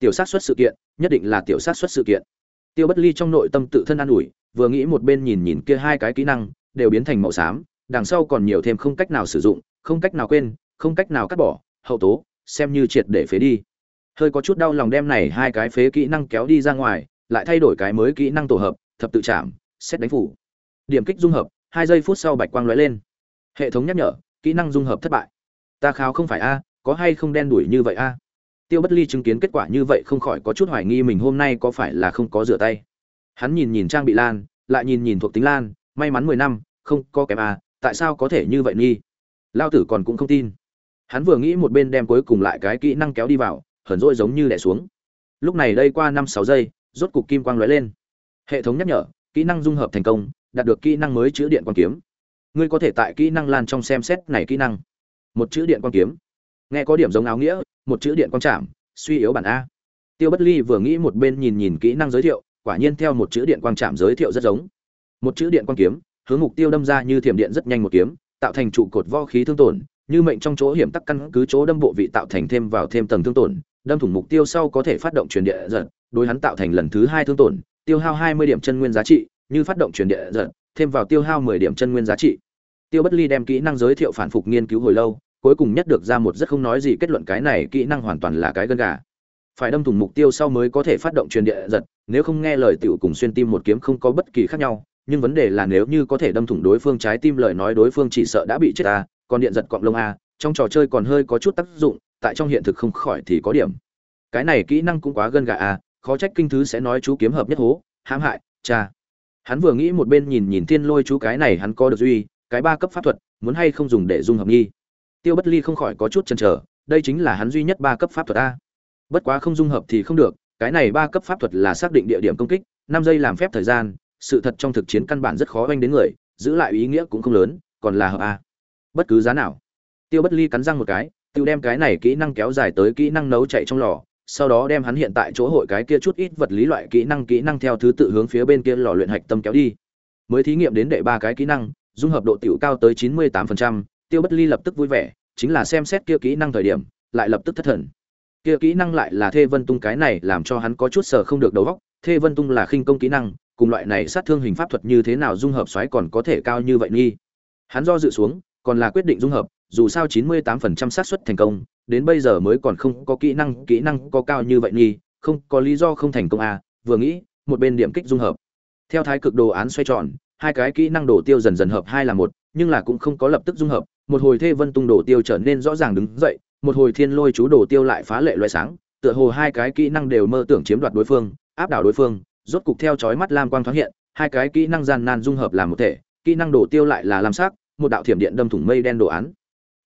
tiểu sát xuất sự kiện, nhất định là tiểu sát xuất sự kiện. Tiêu bất ly trong nội tâm tự thân an ủi, vừa nghĩ một bên nhìn nhìn kia hai cái kỹ năng, đều biến thành màu xám, đằng sau còn nhiều thêm không cách nào sử dụng, không cách nào quên, không cách nào cắt bỏ, hậu tố, xem như triệt để phế đi. Hơi có chút đau lòng đem này hai cái phế kỹ năng kéo đi ra ngoài, lại thay đổi cái mới kỹ năng tổ hợp, thập tự chạm, xét đánh phủ. Điểm kích dung hợp, hai giây phút sau bạch quang lóe lên. Hệ thống nhắc nhở, kỹ năng dung hợp thất bại. Ta khao không phải a, có hay không đen đuổi như vậy a? Tiêu bất ly chứng kiến kết quả như vậy không khỏi có chút hoài nghi mình hôm nay có phải là không có rửa tay. Hắn nhìn nhìn trang bị lan, lại nhìn nhìn thuộc tính lan, may mắn mười năm, không có kém à? tại sao có thể như vậy nghi? Lao tử còn cũng không tin. Hắn vừa nghĩ một bên đem cuối cùng lại cái kỹ năng kéo đi vào, hờn rỗi giống như đẻ xuống. Lúc này đây qua năm sáu giây, rốt cục kim quang lóe lên. Hệ thống nhắc nhở, kỹ năng dung hợp thành công, đạt được kỹ năng mới chữ điện quang kiếm. Ngươi có thể tại kỹ năng lan trong xem xét này kỹ năng. Một chữ điện quang kiếm nghe có điểm giống áo nghĩa, một chữ điện quang chạm, suy yếu bản a. Tiêu bất ly vừa nghĩ một bên nhìn nhìn kỹ năng giới thiệu, quả nhiên theo một chữ điện quang chạm giới thiệu rất giống. Một chữ điện quang kiếm, hướng mục tiêu đâm ra như thiểm điện rất nhanh một kiếm, tạo thành trụ cột vo khí thương tổn, như mệnh trong chỗ hiểm tắc căn cứ chỗ đâm bộ vị tạo thành thêm vào thêm tầng thương tổn, đâm thủng mục tiêu sau có thể phát động truyền địa giật, đối hắn tạo thành lần thứ hai thương tổn, tiêu hao hai mươi điểm chân nguyên giá trị, như phát động truyền địa giật, thêm vào tiêu hao mười điểm chân nguyên giá trị. Tiêu bất ly đem kỹ năng giới thiệu phản phục nghiên cứu hồi lâu cuối cùng nhất được ra một rất không nói gì kết luận cái này kỹ năng hoàn toàn là cái gân gà. Phải đâm thủng mục tiêu sau mới có thể phát động truyền địa giật, nếu không nghe lời tiểu cùng xuyên tim một kiếm không có bất kỳ khác nhau, nhưng vấn đề là nếu như có thể đâm thủng đối phương trái tim lời nói đối phương chỉ sợ đã bị chết ta còn điện giật cọng lông a trong trò chơi còn hơi có chút tác dụng, tại trong hiện thực không khỏi thì có điểm. Cái này kỹ năng cũng quá gân gà a khó trách kinh thứ sẽ nói chú kiếm hợp nhất hố, hãm hại, cha. Hắn vừa nghĩ một bên nhìn nhìn thiên lôi chú cái này hắn có được duy, cái ba cấp pháp thuật, muốn hay không dùng để dung hợp nghi tiêu bất ly không khỏi có chút chần chờ đây chính là hắn duy nhất ba cấp pháp thuật a. Bất quá không dung hợp thì không được cái này ba cấp pháp thuật là xác định địa điểm công kích năm giây làm phép thời gian sự thật trong thực chiến căn bản rất khó oanh đến người giữ lại ý nghĩa cũng không lớn còn là hợp a. Bất cứ giá nào. Tiêu bất ly cắn răng một cái tiêu đem cái này kỹ năng kéo dài tới kỹ năng nấu chạy trong lò sau đó đem hắn hiện tại chỗ hội cái kia chút ít vật lý loại kỹ năng kỹ năng theo thứ tự hướng phía bên kia lò luyện hạch tâm kéo đi. Mới thí nghiệm đến đệ ba cái kỹ năng dung hợp độ tiểu cao tới chín mươi 98%, tiêu bất ly lập tức vui vẻ, chính là xem xét kia kỹ năng thời điểm, lại lập tức thất thần. Kia kỹ năng lại là thê vân tung cái này làm cho hắn có chút sờ không được đầu óc. Thê vân tung là khinh công kỹ năng, cùng loại này sát thương hình pháp thuật như thế nào dung hợp xoáy còn có thể cao như vậy nghi. Hắn do dự xuống, còn là quyết định dung hợp, dù sao 98% xác suất thành công, đến bây giờ mới còn không có kỹ năng kỹ năng có cao như vậy nghi, không có lý do không thành công à vừa nghĩ, một bên điểm kích dung hợp. Theo thái cực đồ án xoay tròn, hai cái kỹ năng đồ tiêu dần dần hợp hai là một, nhưng là cũng không có lập tức dung hợp một hồi thê vân tung đồ tiêu trở nên rõ ràng đứng dậy một hồi thiên lôi chú đồ tiêu lại phá lệ loại sáng tựa hồ hai cái kỹ năng đều mơ tưởng chiếm đoạt đối phương áp đảo đối phương rốt cục theo chói mắt lam quang thoáng hiện hai cái kỹ năng gian nan dung hợp làm một thể kỹ năng đồ tiêu lại là lam sắc một đạo thiểm điện đâm thủng mây đen đồ án.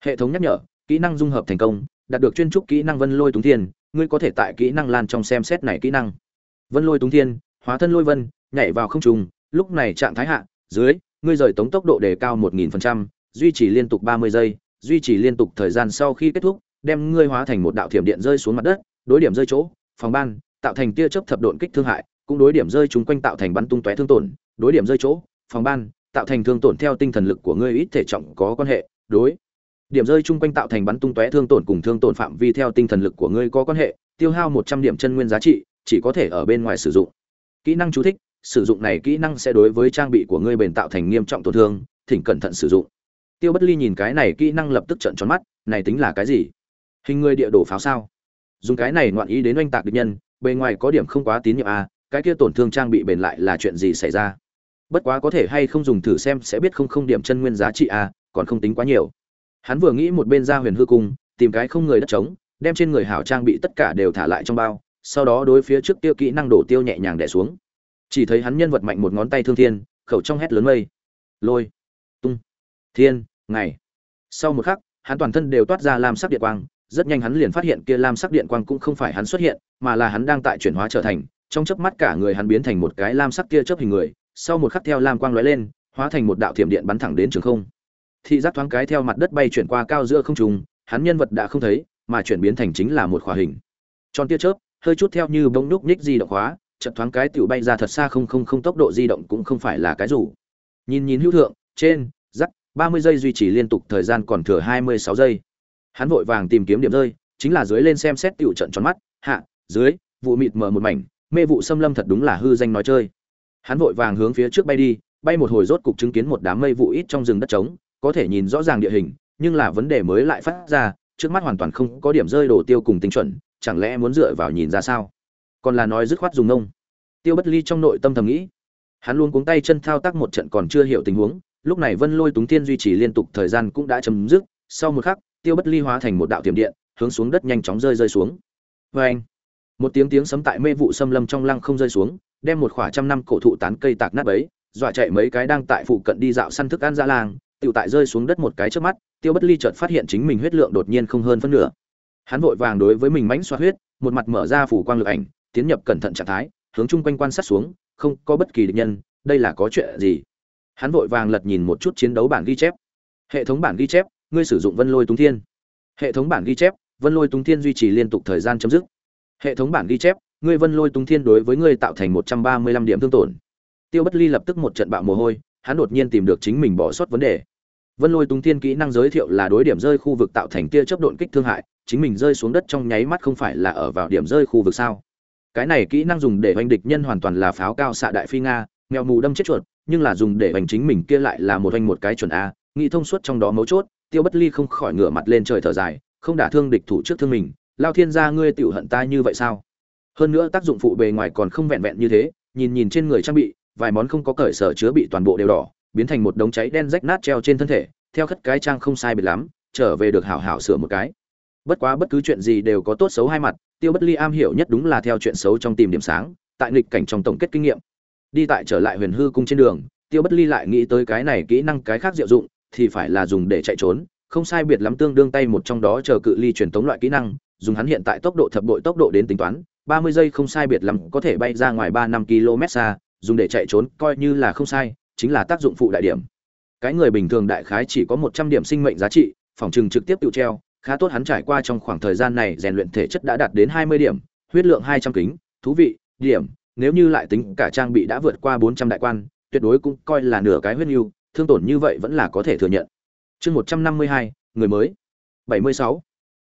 Hệ thống nhắc nhở kỹ năng dung hợp thành công đạt được chuyên trúc kỹ năng vân lôi túng thiên ngươi có thể tại kỹ năng lan trong xem xét này kỹ năng. Vân lôi túng thiên hóa thân lôi vân nhảy vào không trùng lúc này trạng thái hạ dưới ngươi rời tống tốc độ đề cao 1000%, duy trì liên tục 30 giây, duy trì liên tục thời gian sau khi kết thúc, đem ngươi hóa thành một đạo thiểm điện rơi xuống mặt đất, đối điểm rơi chỗ, phòng ban, tạo thành tia chớp thập độn kích thương hại, cũng đối điểm rơi chúng quanh tạo thành bắn tung tóe thương tổn, đối điểm rơi chỗ, phòng ban, tạo thành thương tổn theo tinh thần lực của ngươi ít thể trọng có quan hệ, đối điểm rơi chung quanh tạo thành bắn tung tóe thương tổn cùng thương tổn phạm vi theo tinh thần lực của ngươi có quan hệ, tiêu hao 100 điểm chân nguyên giá trị, chỉ có thể ở bên ngoài sử dụng. Kỹ năng chú thích: sử dụng này kỹ năng sẽ đối với trang bị của ngươi bền tạo thành nghiêm trọng tổn thương, thỉnh cẩn thận sử dụng. Tiêu Bất Ly nhìn cái này kỹ năng lập tức trợn tròn mắt, này tính là cái gì? Hình người địa đồ pháo sao? Dùng cái này ngoạn ý đến oanh tạc địch nhân, bề ngoài có điểm không quá tín nhiệm à, cái kia tổn thương trang bị bền lại là chuyện gì xảy ra? Bất quá có thể hay không dùng thử xem sẽ biết không không điểm chân nguyên giá trị à, còn không tính quá nhiều. Hắn vừa nghĩ một bên ra huyền hư cung, tìm cái không người đất trống, đem trên người hảo trang bị tất cả đều thả lại trong bao, sau đó đối phía trước tiêu kỹ năng đổ tiêu nhẹ nhàng đẻ xuống chỉ thấy hắn nhân vật mạnh một ngón tay thương thiên khẩu trong hét lớn mây lôi thiên ngày. Sau một khắc hắn toàn thân đều toát ra lam sắc điện quang rất nhanh hắn liền phát hiện kia lam sắc điện quang cũng không phải hắn xuất hiện mà là hắn đang tại chuyển hóa trở thành trong chớp mắt cả người hắn biến thành một cái lam sắc kia chớp hình người sau một khắc theo lam quang lóe lên hóa thành một đạo thiểm điện bắn thẳng đến trường không. Thị giác thoáng cái theo mặt đất bay chuyển qua cao giữa không trung hắn nhân vật đã không thấy mà chuyển biến thành chính là một khỏa hình. Tròn tia chớp hơi chút theo như bông núc nhích di động hóa chợt thoáng cái tiểu bay ra thật xa không không không tốc độ di động cũng không phải là cái rủ. Nhìn nhìn hữu thượng, trên, 30 giây duy trì liên tục thời gian còn thừa 26 giây. Hắn vội vàng tìm kiếm điểm rơi, chính là dưới lên xem xét tiểu trận tròn mắt, hạ, dưới, vụ mịt mờ một mảnh mê vụ xâm lâm thật đúng là hư danh nói chơi. Hắn vội vàng hướng phía trước bay đi bay một hồi rốt cục chứng kiến một đám mây vụ ít trong rừng đất trống có thể nhìn rõ ràng địa hình nhưng là vấn đề mới lại phát ra trước mắt hoàn toàn không có điểm rơi đồ tiêu cùng tinh chuẩn chẳng lẽ muốn dựa vào nhìn ra sao? Còn là nói dứt khoát dùng nông. Tiêu bất ly trong nội tâm thầm nghĩ. Hắn luôn cuống tay chân thao tác một trận còn chưa hiểu tình huống lúc này vân lôi túng tiên duy trì liên tục thời gian cũng đã chấm dứt, sau một khắc, tiêu bất ly hóa thành một đạo tiềm điện, hướng xuống đất nhanh chóng rơi rơi xuống. Vê anh một tiếng tiếng sấm tại mê vụ xâm lâm trong lăng không rơi xuống, đem một khoảng trăm năm cổ thụ tán cây tạc nát bấy, dọa chạy mấy cái đang tại phụ cận đi dạo săn thức ăn ra làng tự tại rơi xuống đất một cái trước mắt, tiêu bất ly chợt phát hiện chính mình huyết lượng đột nhiên không hơn phân nửa. Hắn vội vàng đối với mình mánh xoa huyết, một mặt mở ra phủ quang lực ảnh, tiến nhập cẩn thận trạng thái, hướng chung quanh quan sát xuống, không có bất kỳ địch nhân, đây là có chuyện gì? Hắn vội vàng lật nhìn một chút chiến đấu bản ghi chép. Hệ thống bản ghi chép, ngươi sử dụng vân lôi túng thiên. Hệ thống bản ghi chép, vân lôi túng thiên duy trì liên tục thời gian chấm dứt. Hệ thống bản ghi chép, ngươi vân lôi túng thiên đối với ngươi tạo thành một trăm ba mươi lăm điểm thương tổn. Tiêu bất ly lập tức một trận bạo mồ hôi, hắn đột nhiên tìm được chính mình bỏ sót vấn đề. Vân lôi túng thiên kỹ năng giới thiệu là đối điểm rơi khu vực tạo thành tia chấp độn kích thương hại, chính mình rơi xuống đất trong nháy mắt không phải là ở vào điểm rơi khu vực sao? Cái này kỹ năng dùng để oanh địch nhân hoàn toàn là pháo cao xạ đại phi nga, mèo mù đâm chết chuột nhưng là dùng để hành chính mình kia lại là một anh một cái chuẩn a, nghĩ thông suốt trong đó mấu chốt, tiêu bất ly không khỏi ngửa mặt lên trời thở dài, không đả thương địch thủ trước thương mình, lao thiên gia ngươi tiểu hận ta như vậy sao? Hơn nữa tác dụng phụ bề ngoài còn không vẹn vẹn như thế, nhìn nhìn trên người trang bị, vài món không có cởi sở chứa bị toàn bộ đều đỏ, biến thành một đống cháy đen rách nát treo trên thân thể, theo khất cái trang không sai biệt lắm, trở về được hảo hảo sửa một cái. Bất quá bất cứ chuyện gì đều có tốt xấu hai mặt, tiêu bất ly am hiểu nhất đúng là theo chuyện xấu trong tìm điểm sáng, tại nghịch cảnh trong tổng kết kinh nghiệm đi tại trở lại huyền hư cung trên đường, tiêu bất ly lại nghĩ tới cái này kỹ năng cái khác diệu dụng, thì phải là dùng để chạy trốn, không sai biệt lắm tương đương tay một trong đó chờ cự ly truyền tống loại kỹ năng, dùng hắn hiện tại tốc độ thập bội tốc độ đến tính toán, ba mươi giây không sai biệt lắm có thể bay ra ngoài ba năm km xa, dùng để chạy trốn coi như là không sai, chính là tác dụng phụ đại điểm. Cái người bình thường đại khái chỉ có một trăm điểm sinh mệnh giá trị, phòng trừng trực tiếp tự treo, khá tốt hắn trải qua trong khoảng thời gian này rèn luyện thể chất đã đạt đến hai mươi điểm, huyết lượng hai trăm kính, thú vị, điểm nếu như lại tính cả trang bị đã vượt qua bốn trăm đại quan, tuyệt đối cũng coi là nửa cái huyết nhu thương tổn như vậy vẫn là có thể thừa nhận. Chương một trăm năm mươi hai, người mới. Bảy mươi sáu.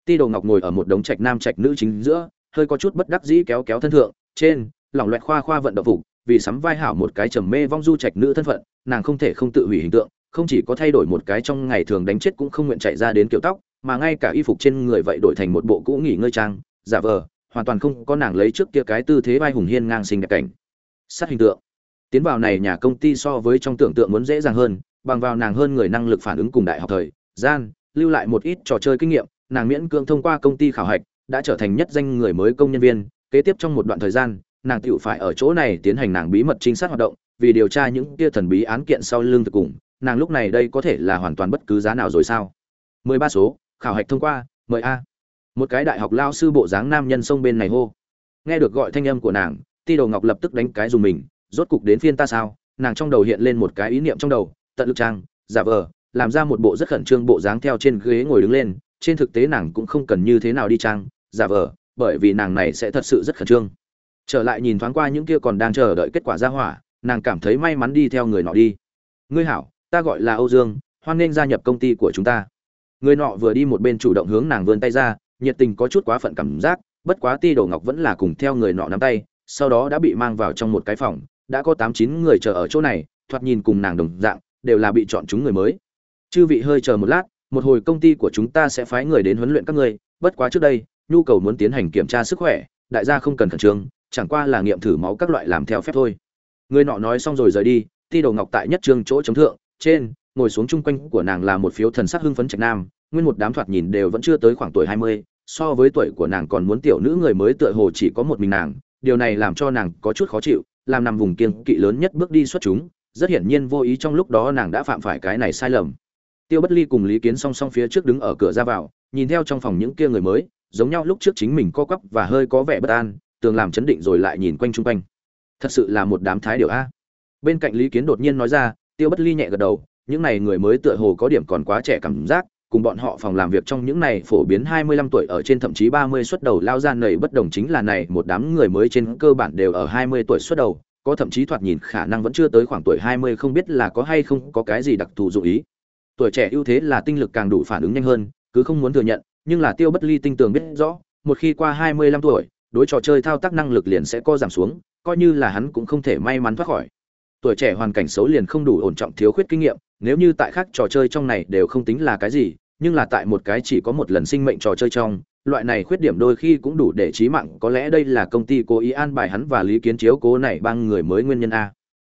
Ti đồ ngọc ngồi ở một đống trạch nam trạch nữ chính giữa, hơi có chút bất đắc dĩ kéo kéo thân thượng, trên, lỏng loẹt khoa khoa vận động phục, vì sắm vai hảo một cái trầm mê vong du trạch nữ thân phận, nàng không thể không tự hủy hình tượng, không chỉ có thay đổi một cái trong ngày thường đánh chết cũng không nguyện chạy ra đến kiểu tóc, mà ngay cả y phục trên người vậy đổi thành một bộ cũ nghỉ ngơi trang, giả vờ hoàn toàn không có nàng lấy trước kia cái tư thế vai hùng hiên ngang sinh đẹp cảnh. Sát hình tượng. Tiến vào này nhà công ty so với trong tưởng tượng muốn dễ dàng hơn, bằng vào nàng hơn người năng lực phản ứng cùng đại học thời, gian, lưu lại một ít trò chơi kinh nghiệm, nàng miễn cưỡng thông qua công ty khảo hạch, đã trở thành nhất danh người mới công nhân viên. Kế tiếp trong một đoạn thời gian, nàng tựu phải ở chỗ này tiến hành nàng bí mật trinh sát hoạt động, vì điều tra những kia thần bí án kiện sau lưng thực cùng, nàng lúc này đây có thể là hoàn toàn bất cứ giá nào rồi sao? Mười ba số, khảo hạch thông qua, mời a một cái đại học lao sư bộ dáng nam nhân sông bên này hô. Nghe được gọi thanh âm của nàng, ti đầu ngọc lập tức đánh cái dùng mình, rốt cục đến phiên ta sao? Nàng trong đầu hiện lên một cái ý niệm trong đầu, tận lực trang, giả vờ, làm ra một bộ rất khẩn trương bộ dáng theo trên ghế ngồi đứng lên, trên thực tế nàng cũng không cần như thế nào đi trang, giả vờ, bởi vì nàng này sẽ thật sự rất khẩn trương. Trở lại nhìn thoáng qua những kia còn đang chờ đợi kết quả ra hỏa, nàng cảm thấy may mắn đi theo người nọ đi. Ngươi hảo, ta gọi là âu dương, hoan nghênh gia nhập công ty của chúng ta. Người nọ vừa đi một bên chủ động hướng nàng vươn tay ra nhiệt tình có chút quá phận cảm giác, bất quá ti đồ ngọc vẫn là cùng theo người nọ nắm tay, sau đó đã bị mang vào trong một cái phòng, đã có tám chín người chờ ở chỗ này, thoạt nhìn cùng nàng đồng dạng, đều là bị chọn chúng người mới. Chư vị hơi chờ một lát, một hồi công ty của chúng ta sẽ phái người đến huấn luyện các ngươi, bất quá trước đây, nhu cầu muốn tiến hành kiểm tra sức khỏe, đại gia không cần khẩn trương, chẳng qua là nghiệm thử máu các loại làm theo phép thôi. Người nọ nói xong rồi rời đi, ti đồ ngọc tại nhất trương chỗ chống thượng, trên, ngồi xuống chung quanh của nàng là một phiếu thần sắc hưng phấn trạch nam nguyên một đám thoạt nhìn đều vẫn chưa tới khoảng tuổi hai mươi, so với tuổi của nàng còn muốn tiểu nữ người mới tựa hồ chỉ có một mình nàng, điều này làm cho nàng có chút khó chịu, làm nằm vùng kiên kỵ lớn nhất bước đi xuất chúng, rất hiển nhiên vô ý trong lúc đó nàng đã phạm phải cái này sai lầm. Tiêu bất ly cùng lý kiến song song phía trước đứng ở cửa ra vào, nhìn theo trong phòng những kia người mới, giống nhau lúc trước chính mình co quắp và hơi có vẻ bất an, tường làm chấn định rồi lại nhìn quanh chung quanh. Thật sự là một đám thái điều a. Bên cạnh lý kiến đột nhiên nói ra, tiêu bất ly nhẹ gật đầu, những này người mới tựa hồ có điểm còn quá trẻ cảm giác cùng bọn họ phòng làm việc trong những này phổ biến 25 tuổi ở trên thậm chí 30 xuất đầu lao ra nầy bất đồng chính là này một đám người mới trên cơ bản đều ở 20 tuổi xuất đầu, có thậm chí thoạt nhìn khả năng vẫn chưa tới khoảng tuổi 20 không biết là có hay không có cái gì đặc thù dụng ý. Tuổi trẻ ưu thế là tinh lực càng đủ phản ứng nhanh hơn, cứ không muốn thừa nhận, nhưng là Tiêu Bất Ly tinh tường biết rõ, một khi qua 25 tuổi, đối trò chơi thao tác năng lực liền sẽ co giảm xuống coi như là hắn cũng không thể may mắn thoát khỏi tuổi trẻ hoàn cảnh xấu liền không đủ ổn trọng thiếu khuyết kinh nghiệm, nếu như tại khác trò chơi trong này đều không tính là cái gì, nhưng là tại một cái chỉ có một lần sinh mệnh trò chơi trong, loại này khuyết điểm đôi khi cũng đủ để trí mạng, có lẽ đây là công ty cố ý an bài hắn và lý kiến chiếu cố này băng người mới nguyên nhân a.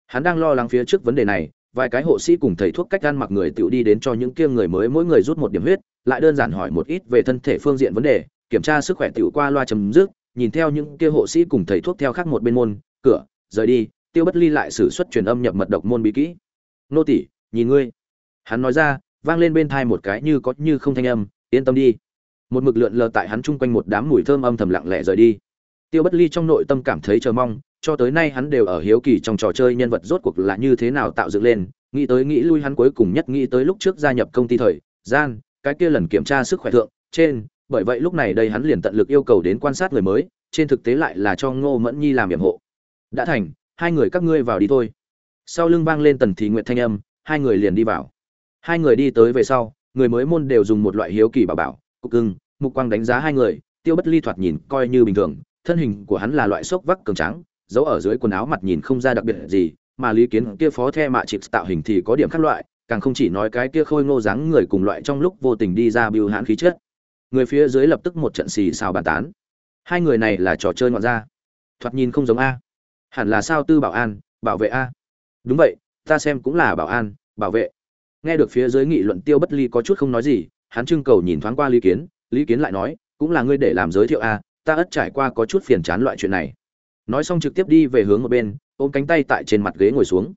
Hắn đang lo lắng phía trước vấn đề này, vài cái hộ sĩ cùng thầy thuốc cách ăn mặc người tự đi đến cho những kia người mới mỗi người rút một điểm huyết, lại đơn giản hỏi một ít về thân thể phương diện vấn đề, kiểm tra sức khỏe tự qua loa chấm dứt, nhìn theo những kia hộ sĩ cùng thầy thuốc theo khác một bên môn, cửa, rời đi tiêu bất ly lại sử xuất truyền âm nhập mật độc môn bí kỹ. Nô tỷ nhìn ngươi. Hắn nói ra, vang lên bên thai một cái như có như không thanh âm, yên tâm đi. Một mực lượn lờ tại hắn chung quanh một đám mùi thơm âm thầm lặng lẽ rời đi. Tiêu bất ly trong nội tâm cảm thấy chờ mong, cho tới nay hắn đều ở hiếu kỳ trong trò chơi nhân vật rốt cuộc là như thế nào tạo dựng lên, nghĩ tới nghĩ lui hắn cuối cùng nhất nghĩ tới lúc trước gia nhập công ty thời, gian, cái kia lần kiểm tra sức khỏe thượng, trên, bởi vậy lúc này đây hắn liền tận lực yêu cầu đến quan sát người mới, trên thực tế lại là cho ngô mẫn nhi làm nhiệm hộ. Đã thành hai người các ngươi vào đi thôi. Sau lưng vang lên tần thị nguyện thanh âm, hai người liền đi vào. Hai người đi tới về sau, người mới môn đều dùng một loại hiếu kỳ bảo bảo, cục cưng, mục quang đánh giá hai người, tiêu bất ly thoạt nhìn coi như bình thường, thân hình của hắn là loại xốc vắc cường trắng giấu ở dưới quần áo mặt nhìn không ra đặc biệt gì, mà lý kiến kia phó the mạ chịp tạo hình thì có điểm khác loại, càng không chỉ nói cái kia khôi ngô dáng người cùng loại trong lúc vô tình đi ra biêu hãn khí chất. Người phía dưới lập tức một trận xì xào bàn tán. Hai người này là trò chơi ngoạn ra thoạt nhìn không giống a hẳn là sao tư bảo an, bảo vệ a. Đúng vậy, ta xem cũng là bảo an, bảo vệ. Nghe được phía dưới nghị luận tiêu bất ly có chút không nói gì, hắn trưng cầu nhìn thoáng qua lý kiến lý kiến lại nói, cũng là ngươi để làm giới thiệu a, ta ất trải qua có chút phiền chán loại chuyện này. Nói xong trực tiếp đi về hướng một bên, ôm cánh tay tại trên mặt ghế ngồi xuống.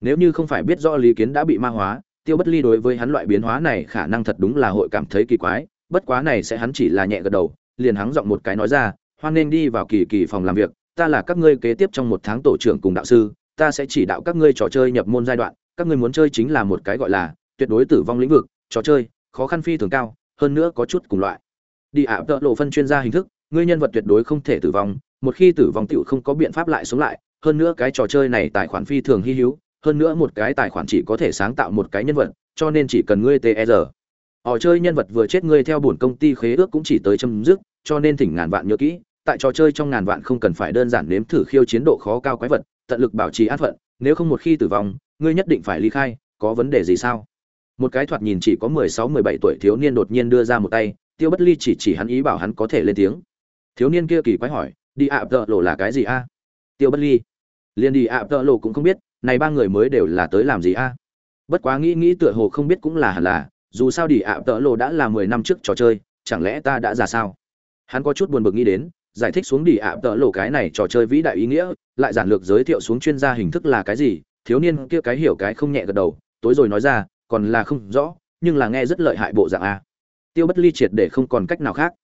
Nếu như không phải biết rõ lý kiến đã bị ma hóa, tiêu bất ly đối với hắn loại biến hóa này khả năng thật đúng là hội cảm thấy kỳ quái, bất quá này sẽ hắn chỉ là nhẹ gật đầu, liền hắn giọng một cái nói ra, hoan nên đi vào kỳ kỳ phòng làm việc ta là các ngươi kế tiếp trong một tháng tổ trưởng cùng đạo sư, ta sẽ chỉ đạo các ngươi trò chơi nhập môn giai đoạn, các ngươi muốn chơi chính là một cái gọi là tuyệt đối tử vong lĩnh vực, trò chơi, khó khăn phi thường cao, hơn nữa có chút cùng loại. Đi ạ, tợ lộ phân chuyên gia hình thức, ngươi nhân vật tuyệt đối không thể tử vong, một khi tử vong tựu không có biện pháp lại sống lại, hơn nữa cái trò chơi này tài khoản phi thường hy hữu, hơn nữa một cái tài khoản chỉ có thể sáng tạo một cái nhân vật, cho nên chỉ cần ngươi e tr họ chơi nhân vật vừa chết ngươi theo bổn công ty khế ước cũng chỉ tới chấm dứt, cho nên thỉnh ngàn vạn nhớ kỹ tại trò chơi trong ngàn vạn không cần phải đơn giản nếm thử khiêu chiến độ khó cao quái vật, tận lực bảo trì an phận, nếu không một khi tử vong, ngươi nhất định phải ly khai, có vấn đề gì sao? Một cái thoạt nhìn chỉ có mười sáu, mười bảy tuổi thiếu niên đột nhiên đưa ra một tay, tiêu bất ly chỉ chỉ hắn ý bảo hắn có thể lên tiếng. Thiếu niên kia kỳ quái hỏi, đi ạ, tợ lộ là cái gì a? Tiêu bất ly liền đi ạ, tợ lộ cũng không biết, này ba người mới đều là tới làm gì a? Bất quá nghĩ nghĩ tựa hồ không biết cũng là hẳn là, dù sao đi ạ, tợ lộ đã là mười năm trước trò chơi, chẳng lẽ ta đã già sao? Hắn có chút buồn bực nghĩ đến giải thích xuống đi ạ, tợ lộ cái này trò chơi vĩ đại ý nghĩa, lại giản lược giới thiệu xuống chuyên gia hình thức là cái gì, thiếu niên kia cái hiểu cái không nhẹ gật đầu, tối rồi nói ra, còn là không rõ, nhưng là nghe rất lợi hại bộ dạng a. Tiêu bất ly triệt để không còn cách nào khác.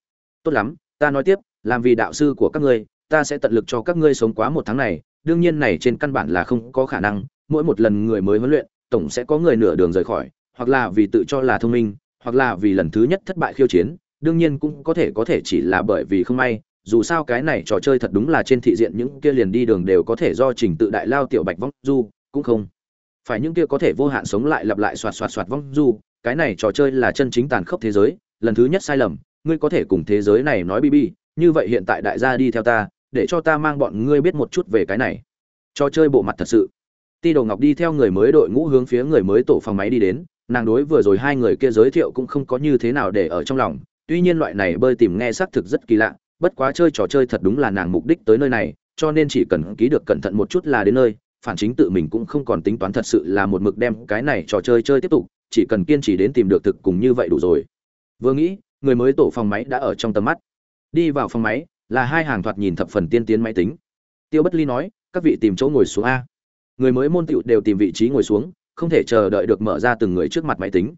Tốt lắm, ta nói tiếp, làm vì đạo sư của các ngươi, ta sẽ tận lực cho các ngươi sống quá một tháng này, đương nhiên này trên căn bản là không có khả năng, mỗi một lần người mới huấn luyện, tổng sẽ có người nửa đường rời khỏi, hoặc là vì tự cho là thông minh, hoặc là vì lần thứ nhất thất bại khiêu chiến, đương nhiên cũng có thể có thể chỉ là bởi vì không may dù sao cái này trò chơi thật đúng là trên thị diện những kia liền đi đường đều có thể do trình tự đại lao tiểu bạch vong du, cũng không. Phải những kia có thể vô hạn sống lại lặp lại xoạt xoạt xoạt vong du, cái này trò chơi là chân chính tàn khốc thế giới, lần thứ nhất sai lầm, ngươi có thể cùng thế giới này nói bb như vậy hiện tại đại gia đi theo ta, để cho ta mang bọn ngươi biết một chút về cái này. Trò chơi bộ mặt thật sự. Ti đồ ngọc đi theo người mới đội ngũ hướng phía người mới tổ phòng máy đi đến, nàng đối vừa rồi hai người kia giới thiệu cũng không có như thế nào để ở trong lòng, tuy nhiên loại này bơi tìm nghe xác thực rất kỳ lạ bất quá chơi trò chơi thật đúng là nàng mục đích tới nơi này, cho nên chỉ cần ký được cẩn thận một chút là đến nơi, phản chính tự mình cũng không còn tính toán thật sự là một mực đem cái này trò chơi chơi tiếp tục, chỉ cần kiên trì đến tìm được thực cùng như vậy đủ rồi. Vừa nghĩ, người mới tổ phòng máy đã ở trong tầm mắt. Đi vào phòng máy, là hai hàng thoạt nhìn thập phần tiên tiến máy tính. Tiêu bất ly nói, các vị tìm chỗ ngồi xuống a. Người mới môn tựu đều tìm vị trí ngồi xuống, không thể chờ đợi được mở ra từng người trước mặt máy tính.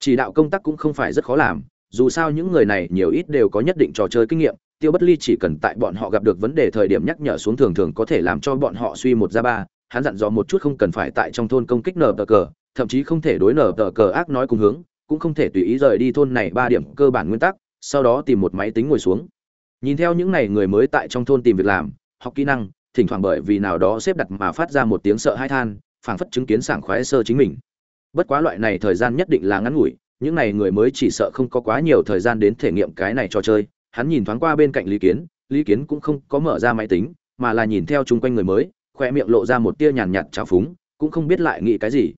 Chỉ đạo công tác cũng không phải rất khó làm, dù sao những người này nhiều ít đều có nhất định trò chơi kinh nghiệm tiêu bất ly chỉ cần tại bọn họ gặp được vấn đề thời điểm nhắc nhở xuống thường thường có thể làm cho bọn họ suy một ra ba, hắn dặn dò một chút không cần phải tại trong thôn công kích nở tờ cờ, thậm chí không thể đối nở tờ cờ ác nói cùng hướng, cũng không thể tùy ý rời đi thôn này ba điểm cơ bản nguyên tắc, sau đó tìm một máy tính ngồi xuống. Nhìn theo những này người mới tại trong thôn tìm việc làm, học kỹ năng, thỉnh thoảng bởi vì nào đó xếp đặt mà phát ra một tiếng sợ hai than, phảng phất chứng kiến sảng khoái sơ chính mình. Bất quá loại này thời gian nhất định là ngắn ngủi, những này người mới chỉ sợ không có quá nhiều thời gian đến thể nghiệm cái này trò chơi hắn nhìn thoáng qua bên cạnh lý kiến lý kiến cũng không có mở ra máy tính, mà là nhìn theo chung quanh người mới khoe miệng lộ ra một tia nhàn nhạt trào phúng, cũng không biết lại nghĩ cái gì.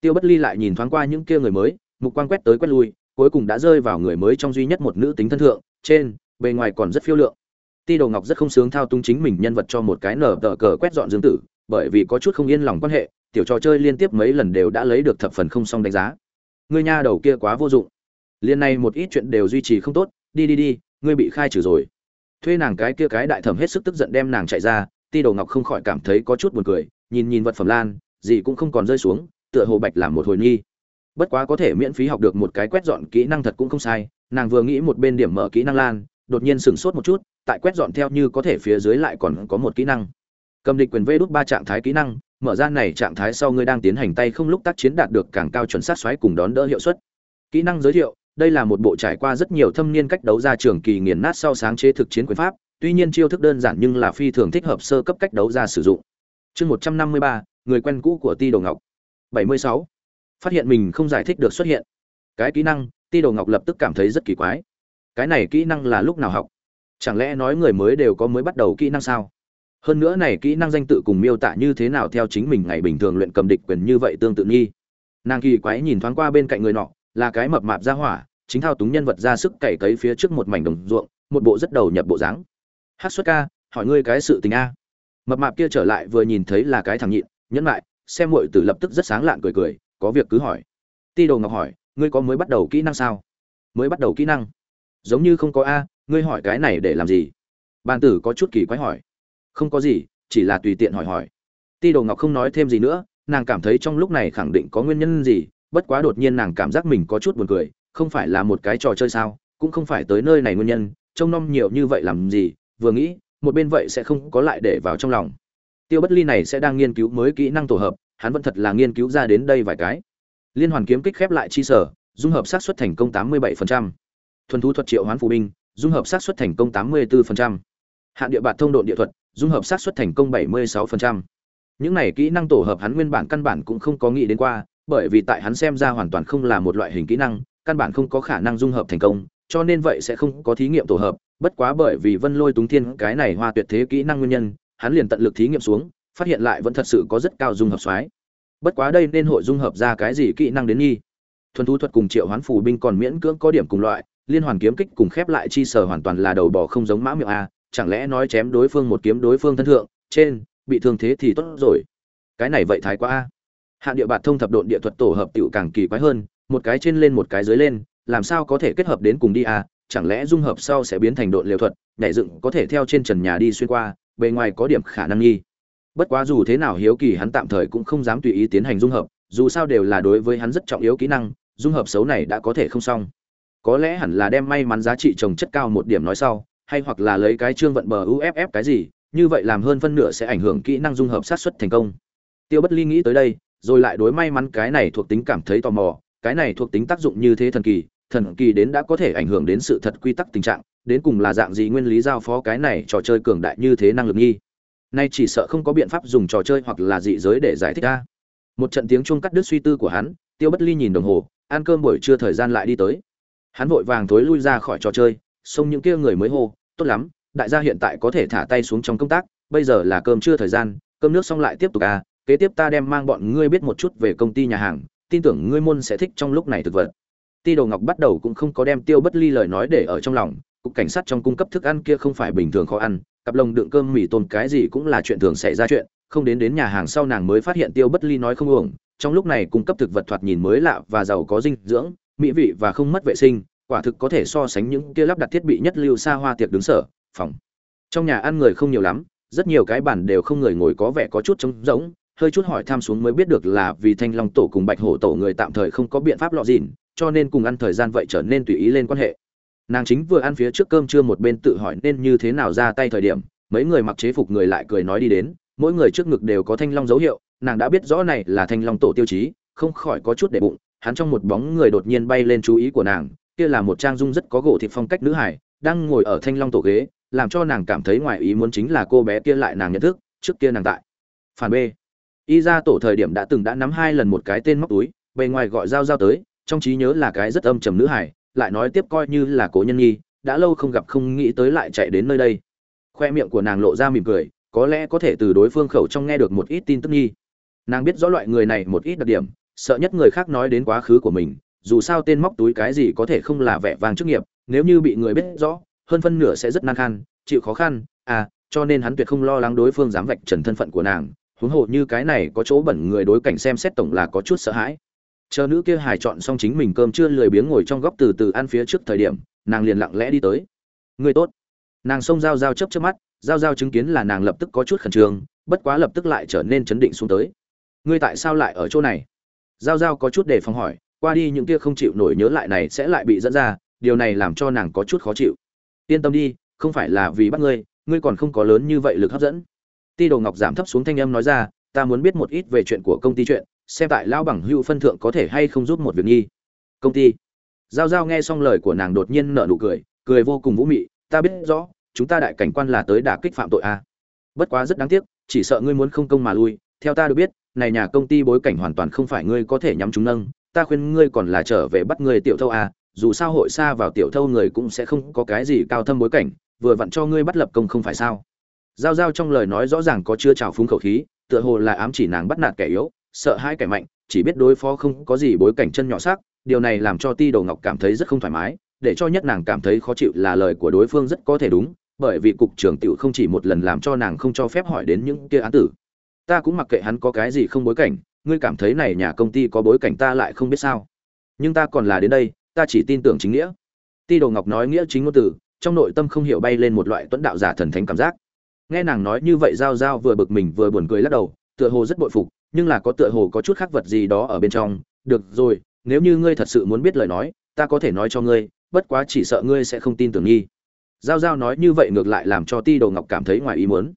Tiêu bất ly lại nhìn thoáng qua những kia người mới, mục quang quét tới quét lui, cuối cùng đã rơi vào người mới trong duy nhất một nữ tính thân thượng, trên, bề ngoài còn rất phiêu lượng. Ti đồ ngọc rất không sướng thao túng chính mình nhân vật cho một cái nở tờ cờ quét dọn dương tử, bởi vì có chút không yên lòng quan hệ, tiểu trò chơi liên tiếp mấy lần đều đã lấy được thập phần không xong đánh giá. Người nha đầu kia quá vô dụng. Liên này một ít chuyện đều duy trì không tốt, đi đi đi ngươi bị khai trừ rồi. Thuê nàng cái kia cái đại thẩm hết sức tức giận đem nàng chạy ra, ti đồ ngọc không khỏi cảm thấy có chút buồn cười, nhìn nhìn vật phẩm lan, gì cũng không còn rơi xuống, tựa hồ bạch làm một hồi nghi. Bất quá có thể miễn phí học được một cái quét dọn kỹ năng thật cũng không sai, nàng vừa nghĩ một bên điểm mở kỹ năng lan, đột nhiên sửng sốt một chút, tại quét dọn theo như có thể phía dưới lại còn có một kỹ năng. Cầm địch quyền vê đút ba trạng thái kỹ năng, mở ra này trạng thái sau ngươi đang tiến hành tay không lúc tác chiến đạt được càng cao chuẩn sát xoáy cùng đón đỡ hiệu suất. Kỹ năng giới thiệu đây là một bộ trải qua rất nhiều thâm niên cách đấu ra trường kỳ nghiền nát sau sáng chế thực chiến quyền pháp, tuy nhiên chiêu thức đơn giản nhưng là phi thường thích hợp sơ cấp cách đấu ra sử dụng. Chương một trăm năm mươi ba, người quen cũ của ti đồ ngọc. bảy mươi sáu. Phát hiện mình không giải thích được xuất hiện. Cái kỹ năng, ti đồ ngọc lập tức cảm thấy rất kỳ quái. Cái này kỹ năng là lúc nào học? Chẳng lẽ nói người mới đều có mới bắt đầu kỹ năng sao? Hơn nữa này kỹ năng danh tự cùng miêu tả như thế nào theo chính mình ngày bình thường luyện cầm địch quyền như vậy tương tự nghi. Nàng kỳ quái nhìn thoáng qua bên cạnh người nọ là cái mập mạp ra hỏa, chính thao túng nhân vật ra sức cày cấy phía trước một mảnh đồng ruộng, một bộ rất đầu nhập bộ dáng. Hát xuất ca, hỏi ngươi cái sự tình a. Mập mạp kia trở lại vừa nhìn thấy là cái thằng nhịn, nhẫn lại xem muội tử lập tức rất sáng lạn cười cười, có việc cứ hỏi. Ti đồ ngọc hỏi, ngươi có mới bắt đầu kỹ năng sao? Mới bắt đầu kỹ năng? Giống như không có a, ngươi hỏi cái này để làm gì? Bàn tử có chút kỳ quái hỏi. Không có gì, chỉ là tùy tiện hỏi hỏi. Ti đồ ngọc không nói thêm gì nữa, nàng cảm thấy trong lúc này khẳng định có nguyên nhân gì bất quá đột nhiên nàng cảm giác mình có chút buồn cười, không phải là một cái trò chơi sao, cũng không phải tới nơi này nguyên nhân, trông nom nhiều như vậy làm gì, vừa nghĩ, một bên vậy sẽ không có lại để vào trong lòng tiêu bất ly này sẽ đang nghiên cứu mới kỹ năng tổ hợp, hắn vẫn thật là nghiên cứu ra đến đây vài cái liên hoàn kiếm kích khép lại chi sở, dung hợp xác suất thành công 87%. thuần thú thuật triệu hoán phù binh, dung hợp xác suất thành công 84%. hạn địa bạt thông độn địa thuật, dung hợp xác suất thành công 76%. những này kỹ năng tổ hợp hắn nguyên bản căn bản cũng không có nghĩ đến qua bởi vì tại hắn xem ra hoàn toàn không là một loại hình kỹ năng, căn bản không có khả năng dung hợp thành công, cho nên vậy sẽ không có thí nghiệm tổ hợp. Bất quá bởi vì vân lôi túng thiên cái này hoa tuyệt thế kỹ năng nguyên nhân, hắn liền tận lực thí nghiệm xuống, phát hiện lại vẫn thật sự có rất cao dung hợp xoái bất quá đây nên hội dung hợp ra cái gì kỹ năng đến nghi? Thuần thú thuật cùng triệu hoán phù binh còn miễn cưỡng có điểm cùng loại, liên hoàn kiếm kích cùng khép lại chi sở hoàn toàn là đầu bò không giống mã miệng a, chẳng lẽ nói chém đối phương một kiếm đối phương thân thượng, trên, bị thương thế thì tốt rồi. Cái này vậy thái quá a. Hạ địa bạt thông thập độn địa thuật tổ hợp tiểu càng kỳ quái hơn, một cái trên lên một cái dưới lên, làm sao có thể kết hợp đến cùng đi à? chẳng lẽ dung hợp sau sẽ biến thành độn liều thuật, nhảy dựng có thể theo trên trần nhà đi xuyên qua, bề ngoài có điểm khả năng nghi bất quá dù thế nào hiếu kỳ hắn tạm thời cũng không dám tùy ý tiến hành dung hợp, dù sao đều là đối với hắn rất trọng yếu kỹ năng, dung hợp xấu này đã có thể không xong có lẽ hẳn là đem may mắn giá trị trồng chất cao một điểm nói sau, hay hoặc là lấy cái chương vận bờ uff cái gì, như vậy làm hơn phân nửa sẽ ảnh hưởng kỹ năng dung hợp sát xuất thành công tiêu bất ly nghĩ tới đây rồi lại đối may mắn cái này thuộc tính cảm thấy tò mò, cái này thuộc tính tác dụng như thế thần kỳ thần kỳ đến đã có thể ảnh hưởng đến sự thật quy tắc tình trạng, đến cùng là dạng gì nguyên lý giao phó cái này trò chơi cường đại như thế năng lực nghi. Nay chỉ sợ không có biện pháp dùng trò chơi hoặc là dị giới để giải thích ra. Một trận tiếng chuông cắt đứt suy tư của hắn, tiêu bất ly nhìn đồng hồ, ăn cơm buổi trưa thời gian lại đi tới. Hắn vội vàng thối lui ra khỏi trò chơi, xông những kia người mới hô, tốt lắm, đại gia hiện tại có thể thả tay xuống trong công tác, bây giờ là cơm trưa thời gian, cơm nước xong lại tiếp tục à kế tiếp ta đem mang bọn ngươi biết một chút về công ty nhà hàng, tin tưởng ngươi môn sẽ thích trong lúc này thực vật. Ti đồ ngọc bắt đầu cũng không có đem tiêu bất ly lời nói để ở trong lòng, cục cảnh sát trong cung cấp thức ăn kia không phải bình thường khó ăn, cặp lồng đựng cơm mì tôm cái gì cũng là chuyện thường xảy ra chuyện, không đến đến nhà hàng sau nàng mới phát hiện tiêu bất ly nói không uổng, trong lúc này cung cấp thực vật thoạt nhìn mới lạ và giàu có dinh dưỡng, mỹ vị và không mất vệ sinh, quả thực có thể so sánh những kia lắp đặt thiết bị nhất lưu xa hoa tiệc đứng sở, phòng. Trong nhà ăn người không nhiều lắm, rất nhiều cái bàn đều không người ngồi có vẻ có chút trống rỗng hơi chút hỏi tham xuống mới biết được là vì thanh long tổ cùng bạch hổ tổ người tạm thời không có biện pháp lọ dìn cho nên cùng ăn thời gian vậy trở nên tùy ý lên quan hệ. Nàng chính vừa ăn phía trước cơm trưa một bên tự hỏi nên như thế nào ra tay thời điểm, mấy người mặc chế phục người lại cười nói đi đến, mỗi người trước ngực đều có thanh long dấu hiệu, nàng đã biết rõ này là thanh long tổ tiêu chí, không khỏi có chút để bụng, hắn trong một bóng người đột nhiên bay lên chú ý của nàng, kia là một trang dung rất có gỗ thịt phong cách nữ hải, đang ngồi ở thanh long tổ ghế, làm cho nàng cảm thấy ngoài ý muốn chính là cô bé kia lại nàng nhận thức, trước kia nàng tại. Phản b y ra tổ thời điểm đã từng đã nắm hai lần một cái tên móc túi, bề ngoài gọi giao giao tới, trong trí nhớ là cái rất âm trầm nữ hải lại nói tiếp coi như là cố nhân nhi, đã lâu không gặp không nghĩ tới lại chạy đến nơi đây. Khoe miệng của nàng lộ ra mỉm cười, có lẽ có thể từ đối phương khẩu trong nghe được một ít tin tức nghi nàng biết rõ loại người này một ít đặc điểm, sợ nhất người khác nói đến quá khứ của mình, dù sao tên móc túi cái gì có thể không là vẻ vàng chức nghiệp, nếu như bị người biết rõ, hơn phân nửa sẽ rất nan khăn chịu khó khăn à cho nên hắn tuyệt không lo lắng đối phương dám vạch trần thân phận của nàng huống hồ như cái này có chỗ bẩn người đối cảnh xem xét tổng là có chút sợ hãi. Chờ nữ kia hài chọn xong chính mình cơm chưa lười biếng ngồi trong góc từ từ ăn phía trước thời điểm, nàng liền lặng lẽ đi tới. Người tốt. Nàng xông dao dao chấp chấp mắt, giao giao chứng kiến là nàng lập tức có chút khẩn trương, bất quá lập tức lại trở nên chấn định xuống tới. Ngươi tại sao lại ở chỗ này? Giao giao có chút đề phòng hỏi, qua đi những kia không chịu nổi nhớ lại này sẽ lại bị dẫn ra, điều này làm cho nàng có chút khó chịu. Yên tâm đi, không phải là vì bắt ngươi ngươi còn không có lớn như vậy lực hấp dẫn ti đồ ngọc giảm thấp xuống thanh âm nói ra, ta muốn biết một ít về chuyện của công ty chuyện, xem tại lão bằng hữu phân thượng có thể hay không giúp một việc nghi. Công ty? Giao giao nghe xong lời của nàng đột nhiên nở nụ cười cười vô cùng vũ mị, ta biết rõ, chúng ta đại cảnh quan là tới đả kích phạm tội a bất quá rất đáng tiếc, chỉ sợ ngươi muốn không công mà lui, theo ta được biết, này nhà công ty bối cảnh hoàn toàn không phải ngươi có thể nhắm chúng nâng, ta khuyên ngươi còn là trở về bắt người tiểu thâu a dù sao hội xa vào tiểu thâu người cũng sẽ không có cái gì cao thâm bối cảnh, vừa vặn cho ngươi bắt lập công không phải sao giao giao trong lời nói rõ ràng có chưa trào phúng khẩu khí tựa hồ là ám chỉ nàng bắt nạt kẻ yếu sợ hai kẻ mạnh chỉ biết đối phó không có gì bối cảnh chân nhỏ sắc điều này làm cho ti đầu ngọc cảm thấy rất không thoải mái để cho nhất nàng cảm thấy khó chịu là lời của đối phương rất có thể đúng bởi vì cục trưởng tiểu không chỉ một lần làm cho nàng không cho phép hỏi đến những kia án tử. Ta cũng mặc kệ hắn có cái gì không bối cảnh, ngươi cảm thấy này nhà công ty có bối cảnh ta lại không biết sao. Nhưng ta còn là đến đây, ta chỉ tin tưởng chính nghĩa. Ti Đồ Ngọc nói nghĩa chính ngôn từ, trong nội tâm không hiểu bay lên một loại tuấn đạo giả thần thánh cảm giác. Nghe nàng nói như vậy giao giao vừa bực mình vừa buồn cười lắc đầu, tựa hồ rất bội phục, nhưng là có tựa hồ có chút khác vật gì đó ở bên trong. Được rồi, nếu như ngươi thật sự muốn biết lời nói, ta có thể nói cho ngươi, bất quá chỉ sợ ngươi sẽ không tin tưởng nghi. Giao giao nói như vậy ngược lại làm cho ti đồ ngọc cảm thấy ngoài ý muốn.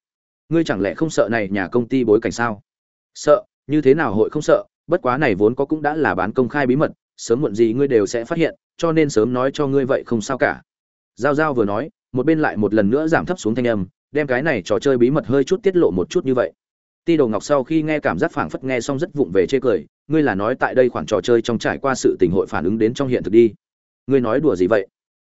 Ngươi chẳng lẽ không sợ này nhà công ty bối cảnh sao? Sợ như thế nào hội không sợ? Bất quá này vốn có cũng đã là bán công khai bí mật sớm muộn gì ngươi đều sẽ phát hiện cho nên sớm nói cho ngươi vậy không sao cả. Giao giao vừa nói một bên lại một lần nữa giảm thấp xuống thanh âm đem cái này trò chơi bí mật hơi chút tiết lộ một chút như vậy. Ti đồ ngọc sau khi nghe cảm giác phảng phất nghe xong rất vụng về chê cười, ngươi là nói tại đây khoản trò chơi trong trải qua sự tình hội phản ứng đến trong hiện thực đi. Ngươi nói đùa gì vậy?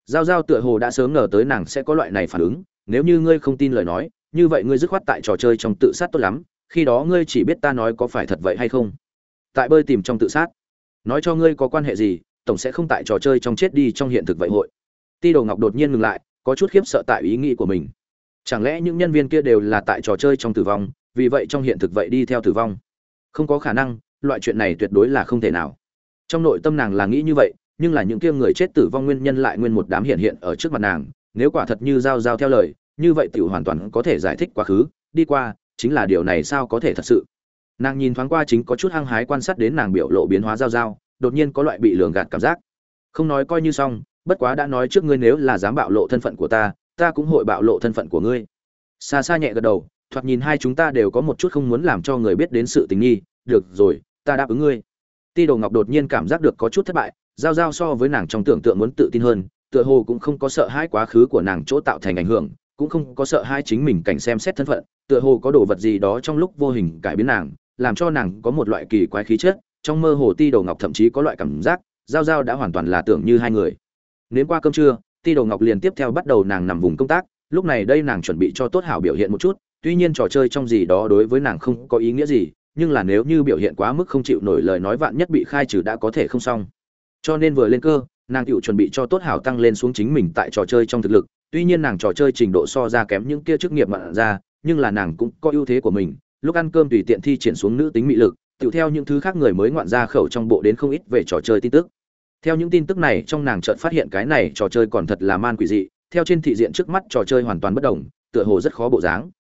Giao giao tựa hồ đã sớm ngờ tới nàng sẽ có loại này phản ứng, nếu như ngươi không tin lời nói, như vậy ngươi dứt khoát tại trò chơi trong tự sát tốt lắm, khi đó ngươi chỉ biết ta nói có phải thật vậy hay không. Tại bơi tìm trong tự sát. Nói cho ngươi có quan hệ gì, tổng sẽ không tại trò chơi trong chết đi trong hiện thực vậy hội. Ti đồ ngọc đột nhiên ngừng lại, có chút khiếp sợ tại ý nghĩ của mình chẳng lẽ những nhân viên kia đều là tại trò chơi trong tử vong, vì vậy trong hiện thực vậy đi theo tử vong? Không có khả năng, loại chuyện này tuyệt đối là không thể nào. Trong nội tâm nàng là nghĩ như vậy, nhưng là những kia người chết tử vong nguyên nhân lại nguyên một đám hiện hiện ở trước mặt nàng, nếu quả thật như giao giao theo lời, như vậy tiểu hoàn toàn có thể giải thích quá khứ, đi qua, chính là điều này sao có thể thật sự? Nàng nhìn thoáng qua chính có chút hăng hái quan sát đến nàng biểu lộ biến hóa giao giao, đột nhiên có loại bị lường gạt cảm giác. Không nói coi như xong, bất quá đã nói trước ngươi nếu là dám bạo lộ thân phận của ta ta cũng hội bạo lộ thân phận của ngươi. Xa xa nhẹ gật đầu, thoạt nhìn hai chúng ta đều có một chút không muốn làm cho người biết đến sự tình nghi. Được rồi, ta đáp ứng ngươi. Ti đồ ngọc đột nhiên cảm giác được có chút thất bại, giao giao so với nàng trong tưởng tượng muốn tự tin hơn, tựa hồ cũng không có sợ hãi quá khứ của nàng chỗ tạo thành ảnh hưởng, cũng không có sợ hai chính mình cảnh xem xét thân phận, tựa hồ có đồ vật gì đó trong lúc vô hình cải biến nàng, làm cho nàng có một loại kỳ quái khí chất. Trong mơ hồ ti đồ ngọc thậm chí có loại cảm giác, giao giao đã hoàn toàn là tưởng như hai người. Nếu qua cơm trưa ti đồ ngọc liền tiếp theo bắt đầu nàng nằm vùng công tác, lúc này đây nàng chuẩn bị cho tốt hảo biểu hiện một chút, tuy nhiên trò chơi trong gì đó đối với nàng không có ý nghĩa gì, nhưng là nếu như biểu hiện quá mức không chịu nổi lời nói vạn nhất bị khai trừ đã có thể không xong. Cho nên vừa lên cơ, nàng tự chuẩn bị cho tốt hảo tăng lên xuống chính mình tại trò chơi trong thực lực, tuy nhiên nàng trò chơi trình độ so ra kém những kia chức nghiệp mặn ra, nhưng là nàng cũng có ưu thế của mình, lúc ăn cơm tùy tiện thi triển xuống nữ tính mị lực, tiểu theo những thứ khác người mới ngoạn ra khẩu trong bộ đến không ít về trò chơi tin tức theo những tin tức này, trong nàng chợt phát hiện cái này trò chơi còn thật là man quỷ dị, theo trên thị diện trước mắt trò chơi hoàn toàn bất đồng, tựa hồ rất khó bộ dáng.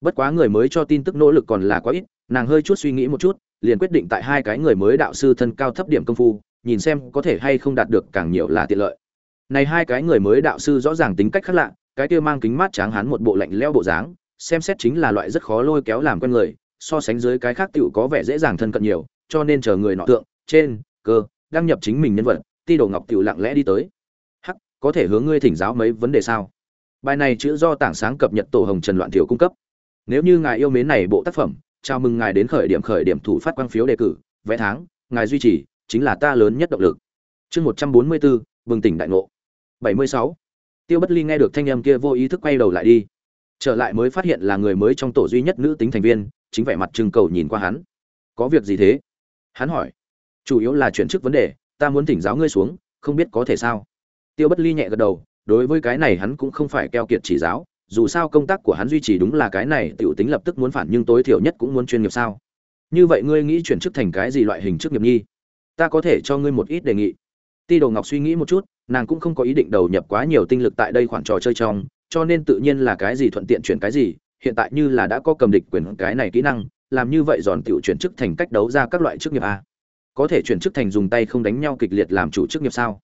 Bất quá người mới cho tin tức nỗ lực còn là quá ít, nàng hơi chút suy nghĩ một chút, liền quyết định tại hai cái người mới đạo sư thân cao thấp điểm công phu, nhìn xem có thể hay không đạt được càng nhiều là tiện lợi. Này hai cái người mới đạo sư rõ ràng tính cách khác lạ, cái kia mang kính mát tráng hắn một bộ lạnh leo bộ dáng, xem xét chính là loại rất khó lôi kéo làm quen người, so sánh dưới cái khác tựu có vẻ dễ dàng thân cận nhiều, cho nên chờ người nọ tượng, trên, cơ, đăng nhập chính mình nhân vật ti đồ ngọc tiểu lặng lẽ đi tới hắc có thể hướng ngươi thỉnh giáo mấy vấn đề sao bài này chữ do tảng sáng cập nhật tổ hồng trần loạn thiểu cung cấp nếu như ngài yêu mến này bộ tác phẩm chào mừng ngài đến khởi điểm khởi điểm thủ phát quang phiếu đề cử vẽ tháng ngài duy trì chính là ta lớn nhất động lực. Chương 144, bừng tỉnh đại ngộ. 76. Tiêu Bất Ly nghe được thanh âm kia vô ý thức quay đầu lại đi. trở lại mới phát hiện là người mới trong tổ duy nhất nữ tính thành viên chính vẻ mặt trưng cầu nhìn qua hắn có việc gì thế hắn hỏi chủ yếu là chuyển chức vấn đề ta muốn thỉnh giáo ngươi xuống, không biết có thể sao? Tiêu bất ly nhẹ gật đầu, đối với cái này hắn cũng không phải keo kiệt chỉ giáo, dù sao công tác của hắn duy trì đúng là cái này, tiểu tính lập tức muốn phản nhưng tối thiểu nhất cũng muốn chuyên nghiệp sao? Như vậy ngươi nghĩ chuyển chức thành cái gì loại hình chức nghiệp nhi? Ta có thể cho ngươi một ít đề nghị. Ti đồ ngọc suy nghĩ một chút, nàng cũng không có ý định đầu nhập quá nhiều tinh lực tại đây khoản trò chơi trong, cho nên tự nhiên là cái gì thuận tiện chuyển cái gì, hiện tại như là đã có cầm địch quyền cái này kỹ năng, làm như vậy giòn tiểu chuyển chức thành cách đấu ra các loại chức nghiệp a có thể chuyển chức thành dùng tay không đánh nhau kịch liệt làm chủ chức nghiệp sao?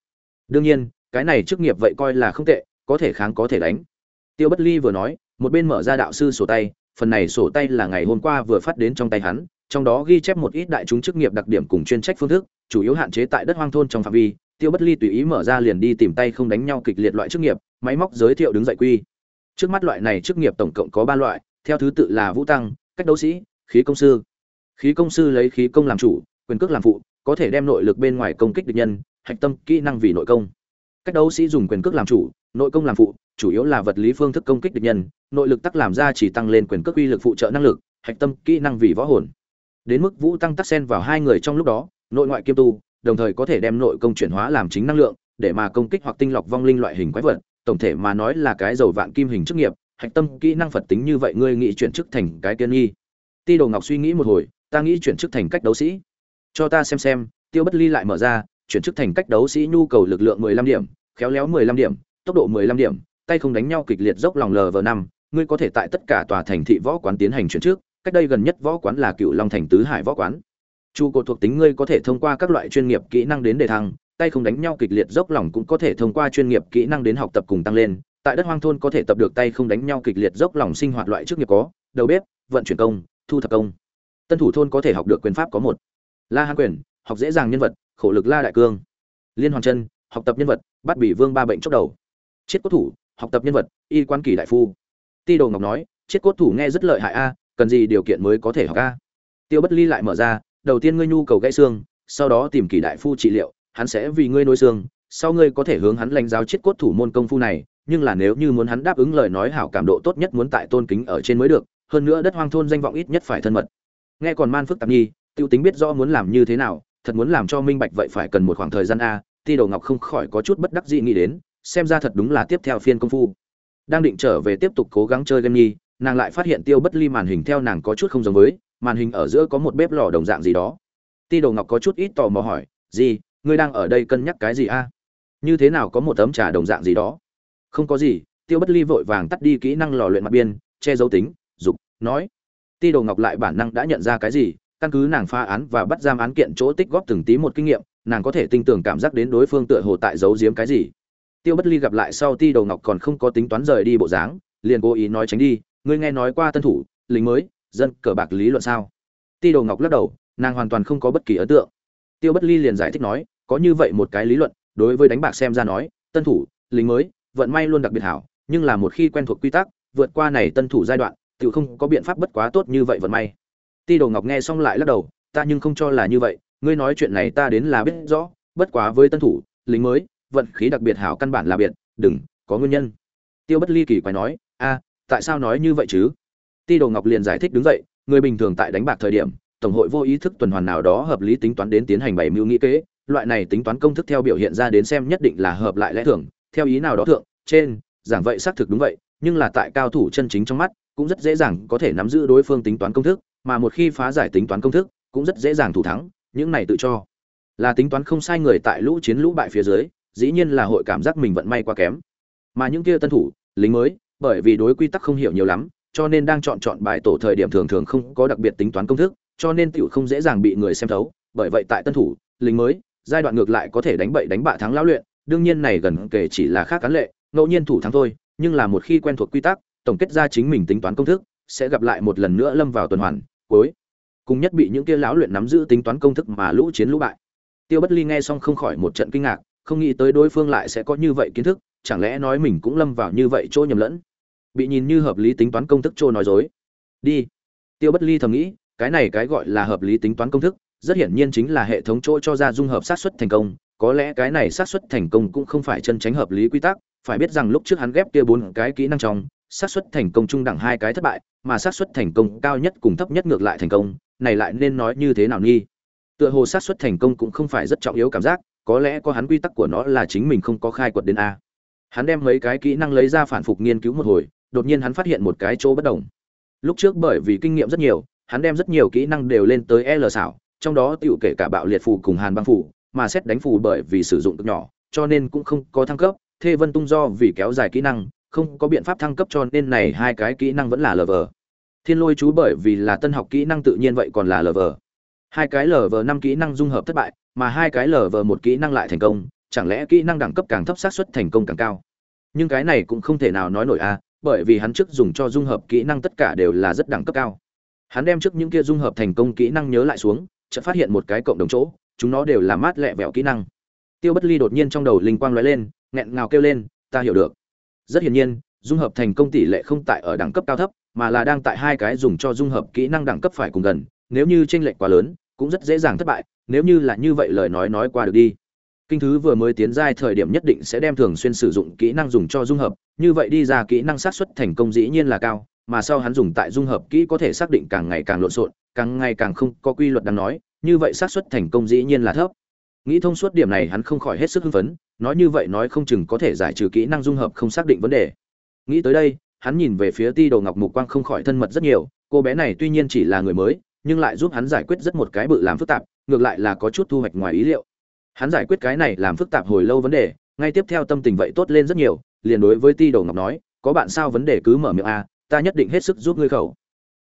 Đương nhiên, cái này chức nghiệp vậy coi là không tệ, có thể kháng có thể đánh. Tiêu bất ly vừa nói, một bên mở ra đạo sư sổ tay, phần này sổ tay là ngày hôm qua vừa phát đến trong tay hắn, trong đó ghi chép một ít đại chúng chức nghiệp đặc điểm cùng chuyên trách phương thức, chủ yếu hạn chế tại đất hoang thôn trong phạm vi. Tiêu bất ly tùy ý mở ra liền đi tìm tay không đánh nhau kịch liệt loại chức nghiệp, máy móc giới thiệu đứng dậy quy. Trước mắt loại này chức nghiệp tổng cộng có ba loại, theo thứ tự là vũ tăng, cách đấu sĩ, khí công sư. Khí công sư lấy khí công làm chủ quyền cước làm phụ, có thể đem nội lực bên ngoài công kích địch nhân, hạch tâm kỹ năng vì nội công. Cách đấu sĩ dùng quyền cước làm chủ, nội công làm phụ, chủ yếu là vật lý phương thức công kích địch nhân, nội lực tắc làm ra chỉ tăng lên quyền cước uy lực phụ trợ năng lực, hạch tâm kỹ năng vì võ hồn. Đến mức vũ tăng tắc xen vào hai người trong lúc đó, nội ngoại kiêm tu, đồng thời có thể đem nội công chuyển hóa làm chính năng lượng, để mà công kích hoặc tinh lọc vong linh loại hình quái vật, tổng thể mà nói là cái dầu vạn kim hình chức nghiệp, hạch tâm kỹ năng phật tính như vậy ngươi nghĩ chuyển chức thành cái tiên nghi. Ti đồ ngọc suy nghĩ một hồi, ta nghĩ chuyển chức thành cách đấu sĩ cho ta xem xem tiêu bất ly lại mở ra chuyển chức thành cách đấu sĩ nhu cầu lực lượng mười lăm điểm khéo léo mười lăm điểm tốc độ mười lăm điểm tay không đánh nhau kịch liệt dốc lòng lv năm ngươi có thể tại tất cả tòa thành thị võ quán tiến hành chuyển trước cách đây gần nhất võ quán là cựu long thành tứ hải võ quán Chu cột thuộc tính ngươi có thể thông qua các loại chuyên nghiệp kỹ năng đến đề thăng, tay không đánh nhau kịch liệt dốc lòng cũng có thể thông qua chuyên nghiệp kỹ năng đến học tập cùng tăng lên. Tại đất hoang thôn có thể tập được tay không đánh nhau kịch liệt dốc lòng sinh hoạt loại trước nghiệp có, đầu bếp, vận chuyển công, thu thập công. Tân thủ thôn có thể học được quyền pháp có một. La Hán quyền, học dễ dàng nhân vật, khổ lực La đại cương. Liên hoàn chân, học tập nhân vật, bắt bị vương ba bệnh chốc đầu. Chiết cốt thủ, học tập nhân vật, y quan kỳ đại phu. Ti Đồ Ngọc nói, chiết cốt thủ nghe rất lợi hại a, cần gì điều kiện mới có thể học a? Tiêu Bất Ly lại mở ra, đầu tiên ngươi nhu cầu gãy xương, sau đó tìm kỳ đại phu trị liệu, hắn sẽ vì ngươi nối xương, sau ngươi có thể hướng hắn lãnh giáo chiết cốt thủ môn công phu này, nhưng là nếu như muốn hắn đáp ứng lời nói hảo cảm độ tốt nhất muốn tại tôn kính ở trên mới được, hơn nữa đất hoang thôn danh vọng ít nhất phải thân mật. Nghe còn man phức tạp nhi, tiêu tính biết rõ muốn làm như thế nào, thật muốn làm cho minh bạch vậy phải cần một khoảng thời gian a, Ti Đồ Ngọc không khỏi có chút bất đắc dĩ nghĩ đến, xem ra thật đúng là tiếp theo phiên công phu. Đang định trở về tiếp tục cố gắng chơi game nhi, nàng lại phát hiện Tiêu Bất Ly màn hình theo nàng có chút không giống với, màn hình ở giữa có một bếp lò đồng dạng gì đó. Ti đồ ngọc có chút ít tò mò hỏi gì ngươi đang ở đây cân nhắc cái gì a? Như thế nào có một tấm trà đồng dạng gì đó? Không có gì. Tiêu bất ly vội vàng tắt đi kỹ năng lò luyện mặt biên che giấu tính dục nói. Ti đồ ngọc lại bản năng đã nhận ra cái gì căn cứ nàng pha án và bắt giam án kiện chỗ tích góp từng tí một kinh nghiệm, nàng có thể tinh tưởng cảm giác đến đối phương tựa hồ tại giấu giếm cái gì. Tiêu bất ly gặp lại sau ti đầu ngọc còn không có tính toán rời đi bộ dáng, liền cố ý nói tránh đi, ngươi nghe nói qua tân thủ, lính mới, dân cờ bạc lý luận sao? Ti đầu ngọc lắc đầu, nàng hoàn toàn không có bất kỳ ấn tượng. Tiêu bất ly liền giải thích nói, có như vậy một cái lý luận, đối với đánh bạc xem ra nói, tân thủ, lính mới, vận may luôn đặc biệt hảo, nhưng là một khi quen thuộc quy tắc, vượt qua này tân thủ giai đoạn tự không có biện pháp bất quá tốt như vậy vận may ti đồ ngọc nghe xong lại lắc đầu, ta nhưng không cho là như vậy, ngươi nói chuyện này ta đến là biết rõ, bất quá với tân thủ, lính mới, vận khí đặc biệt hảo căn bản là biệt, đừng, có nguyên nhân. Tiêu bất ly kỳ quái nói, a, tại sao nói như vậy chứ? Ti đồ ngọc liền giải thích đứng dậy, người bình thường tại đánh bạc thời điểm, tổng hội vô ý thức tuần hoàn nào đó hợp lý tính toán đến tiến hành bảy mưu nghĩ kế, loại này tính toán công thức theo biểu hiện ra đến xem nhất định là hợp lại lẽ thường, theo ý nào đó thượng, trên, giảng vậy xác thực đúng vậy, nhưng là tại cao thủ chân chính trong mắt, cũng rất dễ dàng có thể nắm giữ đối phương tính toán công thức mà một khi phá giải tính toán công thức cũng rất dễ dàng thủ thắng những này tự cho. Là tính toán không sai người tại lũ chiến lũ bại phía dưới dĩ nhiên là hội cảm giác mình vận may quá kém. Mà những kia tân thủ lính mới bởi vì đối quy tắc không hiểu nhiều lắm cho nên đang chọn chọn bài tổ thời điểm thường thường không có đặc biệt tính toán công thức cho nên tiểu không dễ dàng bị người xem thấu, bởi vậy tại tân thủ, lính mới, giai đoạn ngược lại có thể đánh bậy đánh bạ thắng lão luyện, đương nhiên này gần kể chỉ là khác cán lệ, ngẫu nhiên thủ thắng thôi, nhưng là một khi quen thuộc quy tắc, tổng kết ra chính mình tính toán công thức, sẽ gặp lại một lần nữa lâm vào tuần hoàn, cuối cùng nhất bị những kia lão luyện nắm giữ tính toán công thức mà lũ chiến lũ bại. Tiêu Bất Ly nghe xong không khỏi một trận kinh ngạc, không nghĩ tới đối phương lại sẽ có như vậy kiến thức, chẳng lẽ nói mình cũng lâm vào như vậy chỗ nhầm lẫn. Bị nhìn như hợp lý tính toán công thức trô nói dối. Đi. Tiêu Bất Ly thầm nghĩ, cái này cái gọi là hợp lý tính toán công thức rất hiển nhiên chính là hệ thống chỗ cho ra dung hợp xác suất thành công có lẽ cái này xác suất thành công cũng không phải chân tránh hợp lý quy tắc phải biết rằng lúc trước hắn ghép kia bốn cái kỹ năng trong xác suất thành công trung đẳng hai cái thất bại, mà xác suất thành công cao nhất cùng thấp nhất ngược lại thành công, này lại nên nói như thế nào nghi? Tựa hồ xác suất thành công cũng không phải rất trọng yếu cảm giác, có lẽ có hắn quy tắc của nó là chính mình không có khai quật đến a. Hắn đem mấy cái kỹ năng lấy ra phản phục nghiên cứu một hồi, đột nhiên hắn phát hiện một cái chỗ bất đồng. Lúc trước bởi vì kinh nghiệm rất nhiều, hắn đem rất nhiều kỹ năng đều lên tới l xảo, trong đó tiểu kể cả bạo liệt phù cùng hàn băng phù, mà xét đánh phù bởi vì sử dụng cực nhỏ, cho nên cũng không có thăng cấp, thê vân tung do vì kéo dài kỹ năng không có biện pháp thăng cấp cho nên này hai cái kỹ năng vẫn là lờ vờ thiên lôi chú bởi vì là tân học kỹ năng tự nhiên vậy còn là lờ vờ hai cái lờ vờ năm kỹ năng dung hợp thất bại, mà hai cái lờ vờ một kỹ năng lại thành công, chẳng lẽ kỹ năng đẳng cấp càng thấp xác suất thành công càng cao? Nhưng cái này cũng không thể nào nói nổi a, bởi vì hắn trước dùng cho dung hợp kỹ năng tất cả đều là rất đẳng cấp cao. Hắn đem trước những kia dung hợp thành công kỹ năng nhớ lại xuống, chợt phát hiện một cái cộng đồng chỗ, chúng nó đều là mát lẹ vẹo kỹ năng. Tiêu bất ly đột nhiên trong đầu linh quang lóe lên, nghẹn ngào kêu lên, ta hiểu được rất hiển nhiên, dung hợp thành công tỷ lệ không tại ở đẳng cấp cao thấp, mà là đang tại hai cái dùng cho dung hợp kỹ năng đẳng cấp phải cùng gần, nếu như tranh lệch quá lớn, cũng rất dễ dàng thất bại, nếu như là như vậy lời nói nói qua được đi. Kinh thứ vừa mới tiến giai thời điểm nhất định sẽ đem thường xuyên sử dụng kỹ năng dùng cho dung hợp, như vậy đi ra kỹ năng sát xuất thành công dĩ nhiên là cao, mà sau hắn dùng tại dung hợp kỹ có thể xác định càng ngày càng lộn xộn, càng ngày càng không có quy luật đáng nói, như vậy xác suất thành công dĩ nhiên là thấp nghĩ thông suốt điểm này hắn không khỏi hết sức hưng phấn, nói như vậy nói không chừng có thể giải trừ kỹ năng dung hợp không xác định vấn đề. Nghĩ tới đây, hắn nhìn về phía ti đồ ngọc mục quang không khỏi thân mật rất nhiều, cô bé này tuy nhiên chỉ là người mới, nhưng lại giúp hắn giải quyết rất một cái bự làm phức tạp, ngược lại là có chút thu hoạch ngoài ý liệu. Hắn giải quyết cái này làm phức tạp hồi lâu vấn đề, ngay tiếp theo tâm tình vậy tốt lên rất nhiều, liền đối với ti đồ ngọc nói, có bạn sao vấn đề cứ mở miệng a, ta nhất định hết sức giúp ngươi khẩu.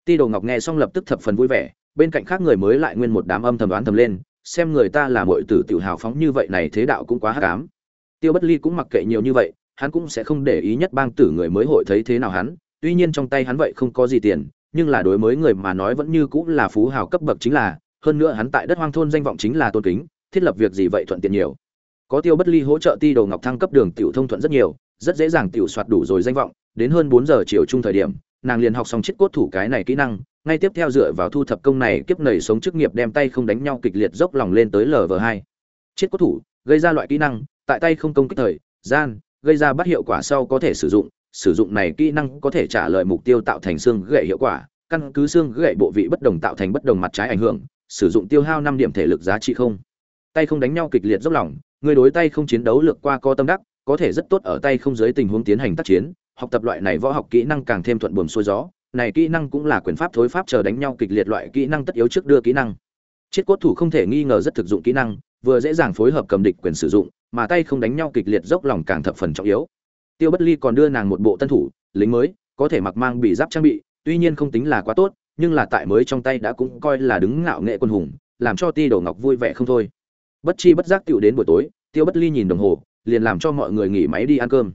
Ti đồ ngọc nghe xong lập tức thập phần vui vẻ, bên cạnh khác người mới lại nguyên một đám âm thầm đoán thầm lên xem người ta là mọi tử tiểu hào phóng như vậy này thế đạo cũng quá hắc ám. Tiêu bất ly cũng mặc kệ nhiều như vậy, hắn cũng sẽ không để ý nhất bang tử người mới hội thấy thế nào hắn, tuy nhiên trong tay hắn vậy không có gì tiền, nhưng là đối mới người mà nói vẫn như cũng là phú hào cấp bậc chính là, hơn nữa hắn tại đất hoang thôn danh vọng chính là tôn kính, thiết lập việc gì vậy thuận tiện nhiều. Có tiêu bất ly hỗ trợ ti đồ ngọc thăng cấp đường tiểu thông thuận rất nhiều, rất dễ dàng tiểu soạt đủ rồi danh vọng, đến hơn bốn giờ chiều chung thời điểm, nàng liền học xong chiết cốt thủ cái này kỹ năng ngay tiếp theo dựa vào thu thập công này, kiếp nảy sống chức nghiệp đem tay không đánh nhau kịch liệt dốc lòng lên tới lv hai. Chết cốt thủ, gây ra loại kỹ năng, tại tay không công kích thời, gian, gây ra bắt hiệu quả sau có thể sử dụng sử dụng này kỹ năng có thể trả lời mục tiêu tạo thành xương gãy hiệu quả, căn cứ xương gãy bộ vị bất đồng tạo thành bất đồng mặt trái ảnh hưởng, sử dụng tiêu hao năm điểm thể lực giá trị không. Tay không đánh nhau kịch liệt dốc lòng, người đối tay không chiến đấu lược qua co tâm đắc, có thể rất tốt ở tay không dưới tình huống tiến hành tác chiến, học tập loại này võ học kỹ năng càng thêm thuận buồm xuôi gió này kỹ năng cũng là quyền pháp thối pháp chờ đánh nhau kịch liệt loại kỹ năng tất yếu trước đưa kỹ năng. Chiết cốt thủ không thể nghi ngờ rất thực dụng kỹ năng, vừa dễ dàng phối hợp cầm địch quyền sử dụng, mà tay không đánh nhau kịch liệt dốc lòng càng thập phần trọng yếu. Tiêu bất ly còn đưa nàng một bộ tân thủ, lính mới, có thể mặc mang bị giáp trang bị, tuy nhiên không tính là quá tốt, nhưng là tại mới trong tay đã cũng coi là đứng ngạo nghệ quân hùng, làm cho ti đồ ngọc vui vẻ không thôi. Bất chi bất giác tựu đến buổi tối, tiêu bất ly nhìn đồng hồ, liền làm cho mọi người nghỉ máy đi ăn cơm.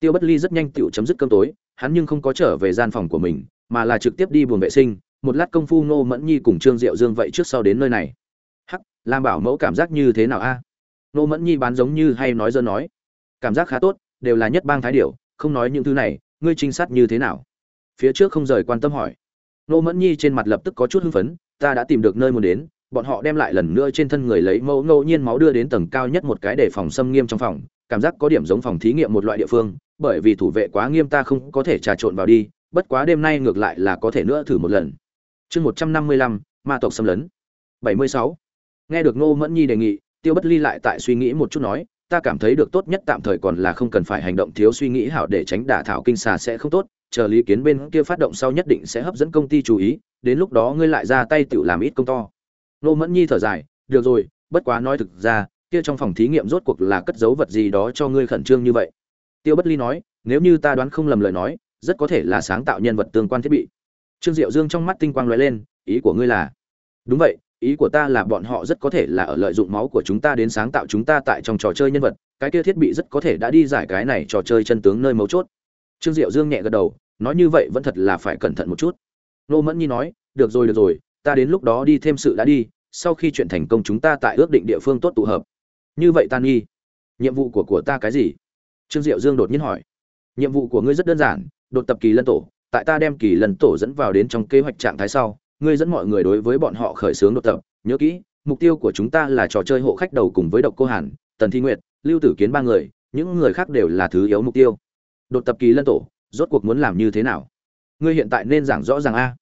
Tiêu bất ly rất nhanh tựu chấm dứt cơm tối, hắn nhưng không có trở về gian phòng của mình mà là trực tiếp đi buồng vệ sinh, một lát công phu ngô mẫn nhi cùng trương diệu dương vậy trước sau đến nơi này. Hắc làm bảo mẫu cảm giác như thế nào a? Ngô mẫn nhi bán giống như hay nói dơ nói. Cảm giác khá tốt, đều là nhất bang thái điểu, không nói những thứ này, ngươi trinh sát như thế nào? Phía trước không rời quan tâm hỏi. Ngô mẫn nhi trên mặt lập tức có chút hưng phấn, ta đã tìm được nơi muốn đến, bọn họ đem lại lần nữa trên thân người lấy mẫu ngẫu nhiên máu đưa đến tầng cao nhất một cái để phòng xâm nghiêm trong phòng, cảm giác có điểm giống phòng thí nghiệm một loại địa phương, bởi vì thủ vệ quá nghiêm ta không có thể trà trộn vào đi bất quá đêm nay ngược lại là có thể nữa thử một lần. Chương một trăm năm mươi lăm, ma tộc xâm lấn. bảy mươi sáu. Nghe được ngô mẫn nhi đề nghị, tiêu bất ly lại tại suy nghĩ một chút nói, ta cảm thấy được tốt nhất tạm thời còn là không cần phải hành động thiếu suy nghĩ hảo để tránh đả thảo kinh xà sẽ không tốt, chờ lý kiến bên kia phát động sau nhất định sẽ hấp dẫn công ty chú ý, đến lúc đó ngươi lại ra tay tự làm ít công to. Ngô mẫn nhi thở dài, được rồi, bất quá nói thực ra, kia trong phòng thí nghiệm rốt cuộc là cất giấu vật gì đó cho ngươi khẩn trương như vậy? Tiêu bất ly nói, nếu như ta đoán không lầm lời nói rất có thể là sáng tạo nhân vật tương quan thiết bị. Trương diệu dương trong mắt tinh quang lóe lên, ý của ngươi là? Đúng vậy, ý của ta là bọn họ rất có thể là ở lợi dụng máu của chúng ta đến sáng tạo chúng ta tại trong trò chơi nhân vật, cái kia thiết bị rất có thể đã đi giải cái này trò chơi chân tướng nơi mấu chốt. Trương diệu dương nhẹ gật đầu, nói như vậy vẫn thật là phải cẩn thận một chút. Nô mẫn nhi nói, được rồi được rồi, ta đến lúc đó đi thêm sự đã đi, sau khi chuyện thành công chúng ta tại ước định địa phương tốt tụ hợp. Như vậy tan nghi. Nhiệm vụ của của ta cái gì? Trương diệu dương đột nhiên hỏi. Nhiệm vụ của ngươi rất đơn giản đột tập kỳ lân tổ, tại ta đem kỳ lân tổ dẫn vào đến trong kế hoạch trạng thái sau, ngươi dẫn mọi người đối với bọn họ khởi xướng đột tập. Nhớ kỹ, mục tiêu của chúng ta là trò chơi hộ khách đầu cùng với độc cô hàn, tần thi nguyệt, lưu tử kiến ba người, những người khác đều là thứ yếu mục tiêu. Đột tập kỳ lân tổ, rốt cuộc muốn làm như thế nào? Ngươi hiện tại nên giảng rõ ràng a.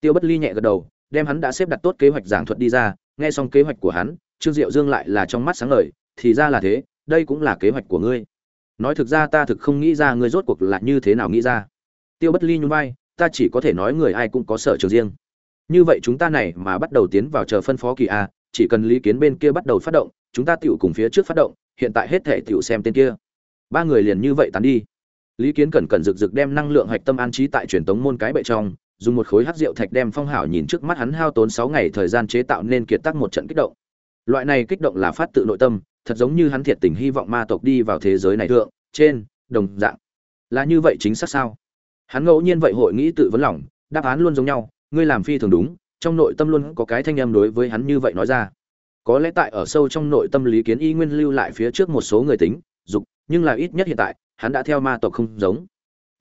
Tiêu bất ly nhẹ gật đầu, đem hắn đã xếp đặt tốt kế hoạch giảng thuật đi ra, nghe xong kế hoạch của hắn, trương diệu dương lại là trong mắt sáng ngời, thì ra là thế, đây cũng là kế hoạch của ngươi. Nói thực ra ta thực không nghĩ ra ngươi rốt cuộc là như thế nào nghĩ ra tiêu bất ly nhún vai, ta chỉ có thể nói người ai cũng có sở trường riêng. Như vậy chúng ta này mà bắt đầu tiến vào chờ phân phó kỳ a, chỉ cần lý kiến bên kia bắt đầu phát động, chúng ta tựu cùng phía trước phát động, hiện tại hết thể tựu xem tên kia. Ba người liền như vậy tán đi. Lý kiến cẩn cẩn rực rực đem năng lượng hạch tâm an trí tại truyền tống môn cái bệ trong, dùng một khối hắc rượu thạch đem phong hảo nhìn trước mắt hắn hao tốn sáu ngày thời gian chế tạo nên kiệt tác một trận kích động. Loại này kích động là phát tự nội tâm, thật giống như hắn thiệt tình hy vọng ma tộc đi vào thế giới này thượng, trên, đồng dạng. Là như vậy chính xác sao? Hắn ngẫu nhiên vậy hội nghĩ tự vấn lòng, đáp án luôn giống nhau, ngươi làm phi thường đúng, trong nội tâm luôn có cái thanh âm đối với hắn như vậy nói ra. Có lẽ tại ở sâu trong nội tâm lý kiến y nguyên lưu lại phía trước một số người tính, dục, nhưng là ít nhất hiện tại, hắn đã theo ma tộc không giống.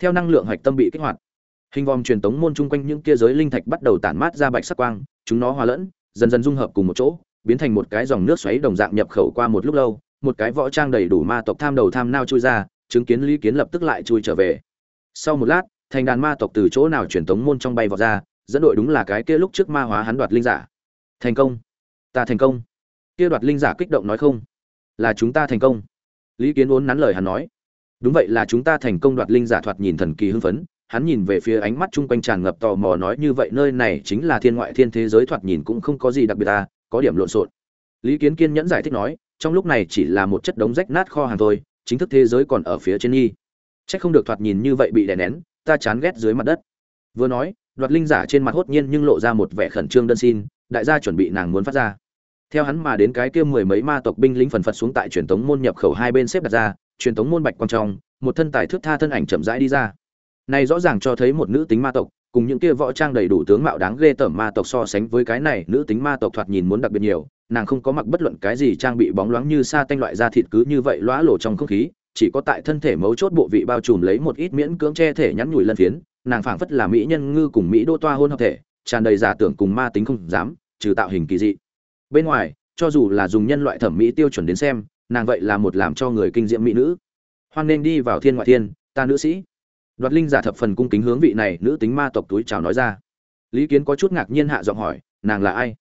Theo năng lượng hạch tâm bị kích hoạt, hình vòm truyền tống môn chung quanh những kia giới linh thạch bắt đầu tản mát ra bạch sắc quang, chúng nó hòa lẫn, dần dần dung hợp cùng một chỗ, biến thành một cái dòng nước xoáy đồng dạng nhập khẩu qua một lúc lâu, một cái võ trang đầy đủ ma tộc tham đầu tham nao chui ra, chứng kiến lý kiến lập tức lại chui trở về. Sau một lát thành đàn ma tộc từ chỗ nào truyền tống môn trong bay vọt ra, dẫn đội đúng là cái kia lúc trước ma hóa hắn đoạt linh giả. Thành công. Ta thành công. Kia đoạt linh giả kích động nói không. Là chúng ta thành công. Lý kiến uốn nắn lời hắn nói. Đúng vậy là chúng ta thành công đoạt linh giả thoạt nhìn thần kỳ hưng phấn, hắn nhìn về phía ánh mắt chung quanh tràn ngập tò mò nói như vậy nơi này chính là thiên ngoại thiên thế giới thoạt nhìn cũng không có gì đặc biệt ta có điểm lộn xộn. Lý kiến kiên nhẫn giải thích nói, trong lúc này chỉ là một chất đống rách nát kho hàng thôi, chính thức thế giới còn ở phía trên nghi. Chắc không được thoạt nhìn như vậy bị đè nén ta chán ghét dưới mặt đất. Vừa nói, đoạt linh giả trên mặt hốt nhiên nhưng lộ ra một vẻ khẩn trương đơn xin, đại gia chuẩn bị nàng muốn phát ra. Theo hắn mà đến cái kia mười mấy ma tộc binh lính phần phật xuống tại truyền thống môn nhập khẩu hai bên xếp đặt ra, truyền thống môn bạch quang trong, một thân tài thước tha thân ảnh chậm rãi đi ra. Này rõ ràng cho thấy một nữ tính ma tộc, cùng những kia võ trang đầy đủ tướng mạo đáng ghê tởm ma tộc so sánh với cái này nữ tính ma tộc thoạt nhìn muốn đặc biệt nhiều, nàng không có mặc bất luận cái gì trang bị bóng loáng như sa tanh loại da thịt cứ như vậy lóa lổ trong không khí chỉ có tại thân thể mấu chốt bộ vị bao trùm lấy một ít miễn cưỡng che thể nhắn nhủi lân phiến, nàng phảng phất là mỹ nhân ngư cùng mỹ đô toa hôn hợp thể, tràn đầy giả tưởng cùng ma tính không dám, trừ tạo hình kỳ dị. Bên ngoài, cho dù là dùng nhân loại thẩm mỹ tiêu chuẩn đến xem, nàng vậy là một làm cho người kinh diễm mỹ nữ. Hoan nên đi vào thiên ngoại thiên, ta nữ sĩ. Đoạt linh giả thập phần cung kính hướng vị này nữ tính ma tộc túi chào nói ra. Lý kiến có chút ngạc nhiên hạ giọng hỏi, nàng là ai?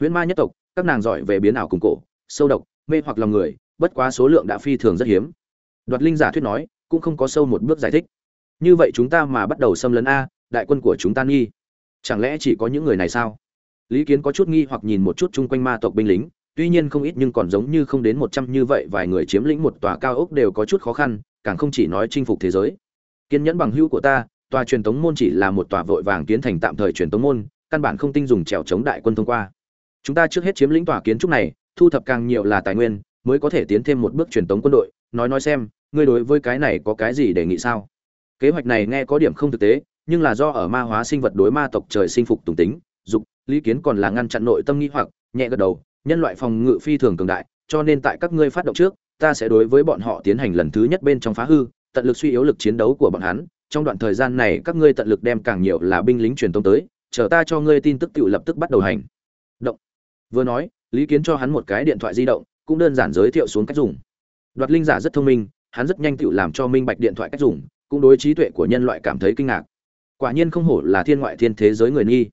Huyễn ma nhất tộc, các nàng giỏi về biến ảo cùng cổ, sâu độc, mê hoặc lòng người, bất quá số lượng đã phi thường rất hiếm đoạt linh giả thuyết nói, cũng không có sâu một bước giải thích. Như vậy chúng ta mà bắt đầu xâm lấn a, đại quân của chúng ta nghi. Chẳng lẽ chỉ có những người này sao? Lý kiến có chút nghi hoặc nhìn một chút chung quanh ma tộc binh lính, tuy nhiên không ít nhưng còn giống như không đến một trăm như vậy, vài người chiếm lĩnh một tòa cao ốc đều có chút khó khăn, càng không chỉ nói chinh phục thế giới. Kiên nhẫn bằng hữu của ta, tòa truyền tống môn chỉ là một tòa vội vàng kiến thành tạm thời truyền tống môn, căn bản không tinh dùng trèo chống đại quân thông qua. Chúng ta trước hết chiếm lĩnh tòa kiến trúc này, thu thập càng nhiều là tài nguyên, mới có thể tiến thêm một bước truyền tống quân đội, nói nói xem ngươi đối với cái này có cái gì đề nghị sao? Kế hoạch này nghe có điểm không thực tế, nhưng là do ở ma hóa sinh vật đối ma tộc trời sinh phục tùng tính, dục, lý kiến còn là ngăn chặn nội tâm nghi hoặc, nhẹ gật đầu, nhân loại phòng ngự phi thường cường đại, cho nên tại các ngươi phát động trước, ta sẽ đối với bọn họ tiến hành lần thứ nhất bên trong phá hư, tận lực suy yếu lực chiến đấu của bọn hắn. Trong đoạn thời gian này, các ngươi tận lực đem càng nhiều là binh lính truyền thông tới, chờ ta cho ngươi tin tức tự lập tức bắt đầu hành. Động. Vừa nói, lý kiến cho hắn một cái điện thoại di động, cũng đơn giản giới thiệu xuống cách dùng. Đoạt linh giả rất thông minh hắn rất nhanh tựu làm cho minh bạch điện thoại cách dùng, cũng đối trí tuệ của nhân loại cảm thấy kinh ngạc. Quả nhiên không hổ là thiên ngoại thiên thế giới người nghi.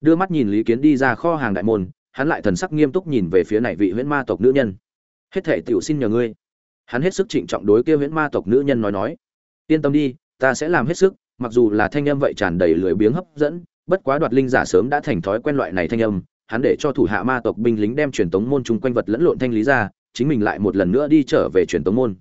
Đưa mắt nhìn lý kiến đi ra kho hàng đại môn, hắn lại thần sắc nghiêm túc nhìn về phía này vị huyễn ma tộc nữ nhân. Hết thể tiểu xin nhờ ngươi. Hắn hết sức trịnh trọng đối kia huyễn ma tộc nữ nhân nói nói. Yên tâm đi, ta sẽ làm hết sức, mặc dù là thanh âm vậy tràn đầy lười biếng hấp dẫn, bất quá đoạt linh giả sớm đã thành thói quen loại này thanh âm, hắn để cho thủ hạ ma tộc binh lính đem truyền tống môn chung quanh vật lẫn lộn thanh lý ra, chính mình lại một lần nữa đi trở về truyền tống môn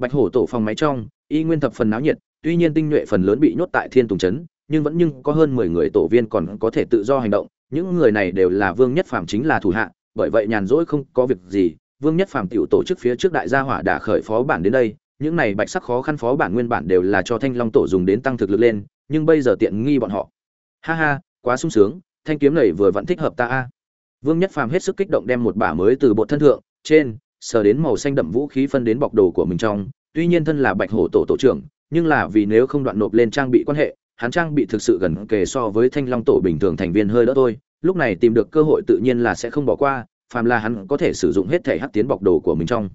bạch hổ tổ phòng máy trong, y nguyên thập phần náo nhiệt, tuy nhiên tinh nhuệ phần lớn bị nhốt tại thiên tùng trấn, nhưng vẫn nhưng có hơn mười người tổ viên còn có thể tự do hành động. Những người này đều là vương nhất phàm chính là thủ hạ, bởi vậy nhàn rỗi không có việc gì. Vương nhất phàm tiểu tổ chức phía trước đại gia hỏa đã khởi phó bản đến đây. Những này bạch sắc khó khăn phó bản nguyên bản đều là cho thanh long tổ dùng đến tăng thực lực lên, nhưng bây giờ tiện nghi bọn họ. Ha ha, quá sung sướng, thanh kiếm này vừa vẫn thích hợp ta a. Vương nhất phàm hết sức kích động đem một bả mới từ bộ thân thượng, trên sờ đến màu xanh đậm vũ khí phân đến bọc đồ của mình trong. Tuy nhiên thân là bạch hổ tổ tổ trưởng, nhưng là vì nếu không đoạn nộp lên trang bị quan hệ, hắn trang bị thực sự gần kề so với thanh long tổ bình thường thành viên hơi đỡ thôi. Lúc này tìm được cơ hội tự nhiên là sẽ không bỏ qua, phàm là hắn có thể sử dụng hết thể hắc tiến bọc đồ của mình trong.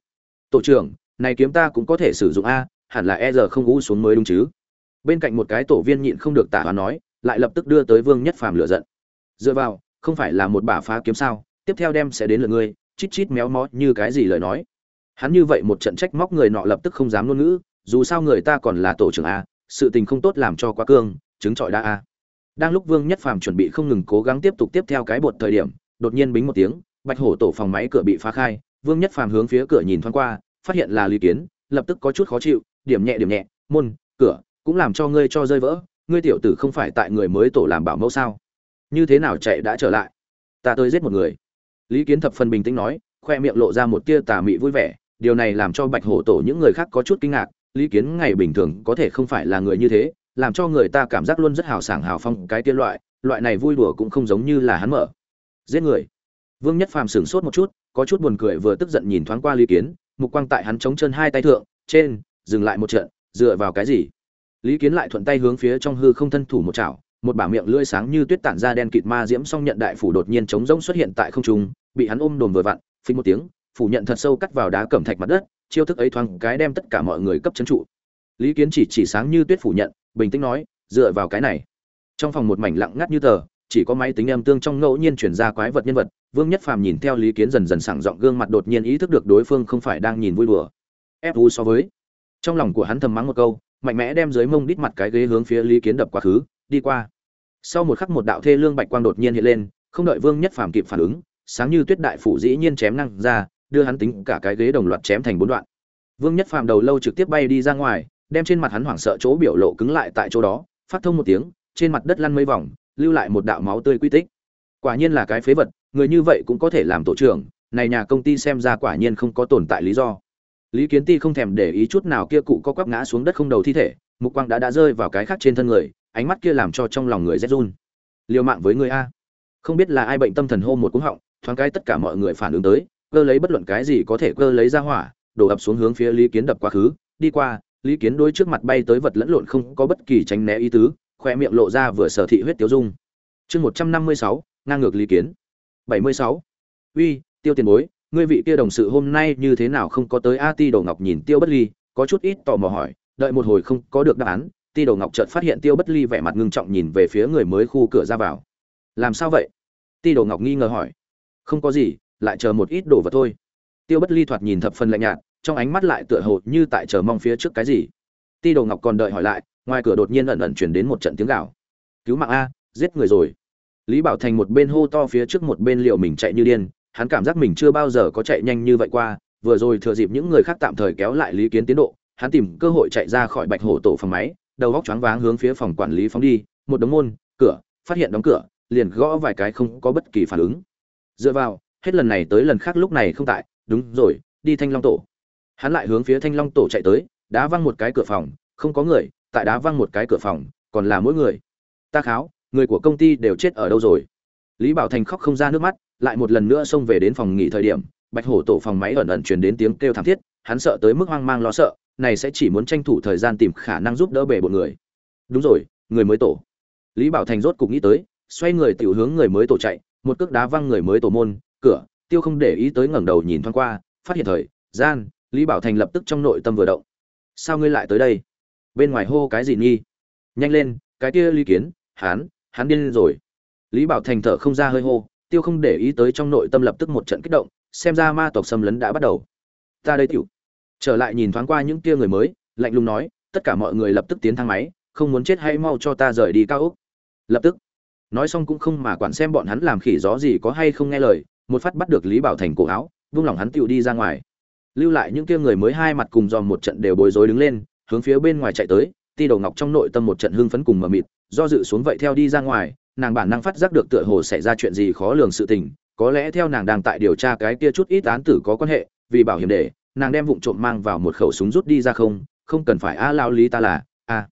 Tổ trưởng, này kiếm ta cũng có thể sử dụng a, hẳn là e giờ không u xuống mới đúng chứ? Bên cạnh một cái tổ viên nhịn không được tả hoán nói, lại lập tức đưa tới vương nhất phàm lửa giận. Dựa vào, không phải là một bả phá kiếm sao, tiếp theo đem sẽ đến lượt ngươi chít chít méo mó như cái gì lời nói. Hắn như vậy một trận trách móc người nọ lập tức không dám ngôn ngữ, dù sao người ta còn là tổ trưởng a, sự tình không tốt làm cho quá cương, chứng trọi đa a. Đang lúc vương nhất phàm chuẩn bị không ngừng cố gắng tiếp tục tiếp theo cái bột thời điểm, đột nhiên bính một tiếng, bạch hổ tổ phòng máy cửa bị phá khai, vương nhất phàm hướng phía cửa nhìn thoáng qua, phát hiện là lý kiến, lập tức có chút khó chịu, điểm nhẹ điểm nhẹ, môn, cửa, cũng làm cho ngươi cho rơi vỡ, ngươi tiểu tử không phải tại người mới tổ làm bảo mẫu sao? Như thế nào chạy đã trở lại? Ta tới giết một người lý kiến thập phần bình tĩnh nói, khoe miệng lộ ra một tia tà mị vui vẻ, điều này làm cho bạch hổ tổ những người khác có chút kinh ngạc, lý kiến ngày bình thường có thể không phải là người như thế, làm cho người ta cảm giác luôn rất hào sảng hào phong cái tiên loại loại này vui đùa cũng không giống như là hắn mở. Giết người. Vương nhất phàm sửng sốt một chút, có chút buồn cười vừa tức giận nhìn thoáng qua lý kiến, mục quang tại hắn chống chân hai tay thượng, trên, dừng lại một trận, dựa vào cái gì? Lý kiến lại thuận tay hướng phía trong hư không thân thủ một chảo một bả miệng lưỡi sáng như tuyết tản ra đen kịt ma diễm song nhận đại phủ đột nhiên chống rỗng xuất hiện tại không trung, bị hắn ôm đồn vừa vặn, phình một tiếng, phủ nhận thật sâu cắt vào đá cẩm thạch mặt đất, chiêu thức ấy thoáng cái đem tất cả mọi người cấp chấn trụ. Lý kiến chỉ chỉ sáng như tuyết phủ nhận, bình tĩnh nói, dựa vào cái này. Trong phòng một mảnh lặng ngắt như tờ, chỉ có máy tính âm tương trong ngẫu nhiên chuyển ra quái vật nhân vật, vương nhất phàm nhìn theo lý kiến dần dần sảng giọng gương mặt đột nhiên ý thức được đối phương không phải đang nhìn vui đùa. Ép so với. Trong lòng của hắn thầm mắng một câu, mạnh mẽ đem dưới mông đít mặt cái ghế hướng phía lý kiến đập quá khứ, đi qua sau một khắc một đạo thê lương bạch quang đột nhiên hiện lên, không đợi vương nhất phàm kịp phản ứng, sáng như tuyết đại phủ dĩ nhiên chém năng ra, đưa hắn tính cả cái ghế đồng loạt chém thành bốn đoạn. Vương nhất phàm đầu lâu trực tiếp bay đi ra ngoài, đem trên mặt hắn hoảng sợ chỗ biểu lộ cứng lại tại chỗ đó, phát thông một tiếng, trên mặt đất lăn mấy vòng, lưu lại một đạo máu tươi quy tích. Quả nhiên là cái phế vật, người như vậy cũng có thể làm tổ trưởng, này nhà công ty xem ra quả nhiên không có tồn tại lý do. Lý kiến ti không thèm để ý chút nào, kia cụ có quắp ngã xuống đất không đầu thi thể, mục quang đã đã rơi vào cái khác trên thân người ánh mắt kia làm cho trong lòng người rét run. Liều mạng với người a. Không biết là ai bệnh tâm thần hô một cú họng, thoáng cái tất cả mọi người phản ứng tới, cơ lấy bất luận cái gì có thể cơ lấy ra hỏa, đổ ập xuống hướng phía lý kiến đập quá khứ. Đi qua, lý kiến đối trước mặt bay tới vật lẫn lộn không có bất kỳ tránh né ý tứ, khoe miệng lộ ra vừa sở thị huyết tiêu dung. Chương một trăm năm mươi sáu, ngang ngược lý kiến. Bảy mươi sáu. Uy, tiêu tiền bối, ngươi vị kia đồng sự hôm nay như thế nào không có tới a ti đồ ngọc nhìn tiêu bất ly, có chút ít tò mò hỏi, đợi một hồi không có được đáp án ti đồ ngọc chợt phát hiện tiêu bất ly vẻ mặt ngưng trọng nhìn về phía người mới khu cửa ra vào. Làm sao vậy? Ti đồ ngọc nghi ngờ hỏi. Không có gì, lại chờ một ít đồ vật thôi. Tiêu bất ly thoạt nhìn thập phần lạnh nhạt, trong ánh mắt lại tựa hồ như tại chờ mong phía trước cái gì. Ti đồ ngọc còn đợi hỏi lại, ngoài cửa đột nhiên ẩn ẩn chuyển đến một trận tiếng gào. Cứu mạng a, giết người rồi. Lý bảo thành một bên hô to phía trước một bên liệu mình chạy như điên, hắn cảm giác mình chưa bao giờ có chạy nhanh như vậy qua, vừa rồi thừa dịp những người khác tạm thời kéo lại lý kiến tiến độ, hắn tìm cơ hội chạy ra khỏi bạch hổ tổ phòng máy đầu góc choáng váng hướng phía phòng quản lý phóng đi, một đống môn, cửa, phát hiện đóng cửa, liền gõ vài cái không có bất kỳ phản ứng. Dựa vào, hết lần này tới lần khác lúc này không tại, đúng rồi, đi thanh long tổ. Hắn lại hướng phía thanh long tổ chạy tới, đá văng một cái cửa phòng, không có người, tại đá văng một cái cửa phòng, còn là mỗi người. Ta kháo, người của công ty đều chết ở đâu rồi? Lý bảo thành khóc không ra nước mắt, lại một lần nữa xông về đến phòng nghỉ thời điểm, bạch hổ tổ phòng máy ẩn ẩn truyền đến tiếng kêu thảm thiết, hắn sợ tới mức hoang mang lo sợ này sẽ chỉ muốn tranh thủ thời gian tìm khả năng giúp đỡ bể bọn người. Đúng rồi, người mới tổ. Lý bảo thành rốt cục nghĩ tới, xoay người tiểu hướng người mới tổ chạy, một cước đá văng người mới tổ môn, cửa, tiêu không để ý tới ngẩng đầu nhìn thoáng qua, phát hiện thời, gian, lý bảo thành lập tức trong nội tâm vừa động. Sao ngươi lại tới đây? Bên ngoài hô cái gì nghi nhanh lên, cái kia lý kiến, hắn hắn điên lên rồi. Lý bảo thành thở không ra hơi hô, tiêu không để ý tới trong nội tâm lập tức một trận kích động, xem ra ma tộc xâm lấn đã bắt đầu. Ta đây tiểu trở lại nhìn thoáng qua những kia người mới, lạnh lùng nói, tất cả mọi người lập tức tiến thang máy, không muốn chết hay mau cho ta rời đi cao úc lập tức, nói xong cũng không mà quản xem bọn hắn làm khỉ gió gì có hay không nghe lời, một phát bắt được lý bảo thành cổ áo, vung lòng hắn tựu đi ra ngoài. Lưu lại những kia người mới hai mặt cùng dòm một trận đều bối rối đứng lên, hướng phía bên ngoài chạy tới, ti đầu ngọc trong nội tâm một trận hưng phấn cùng mờ mịt, do dự xuống vậy theo đi ra ngoài, nàng bản năng phát giác được tựa hồ xảy ra chuyện gì khó lường sự tình, có lẽ theo nàng đang tại điều tra cái kia chút ít án tử có quan hệ, vì bảo hiểm để nàng đem vụng trộm mang vào một khẩu súng rút đi ra không không cần phải, a lao lý ta là, a.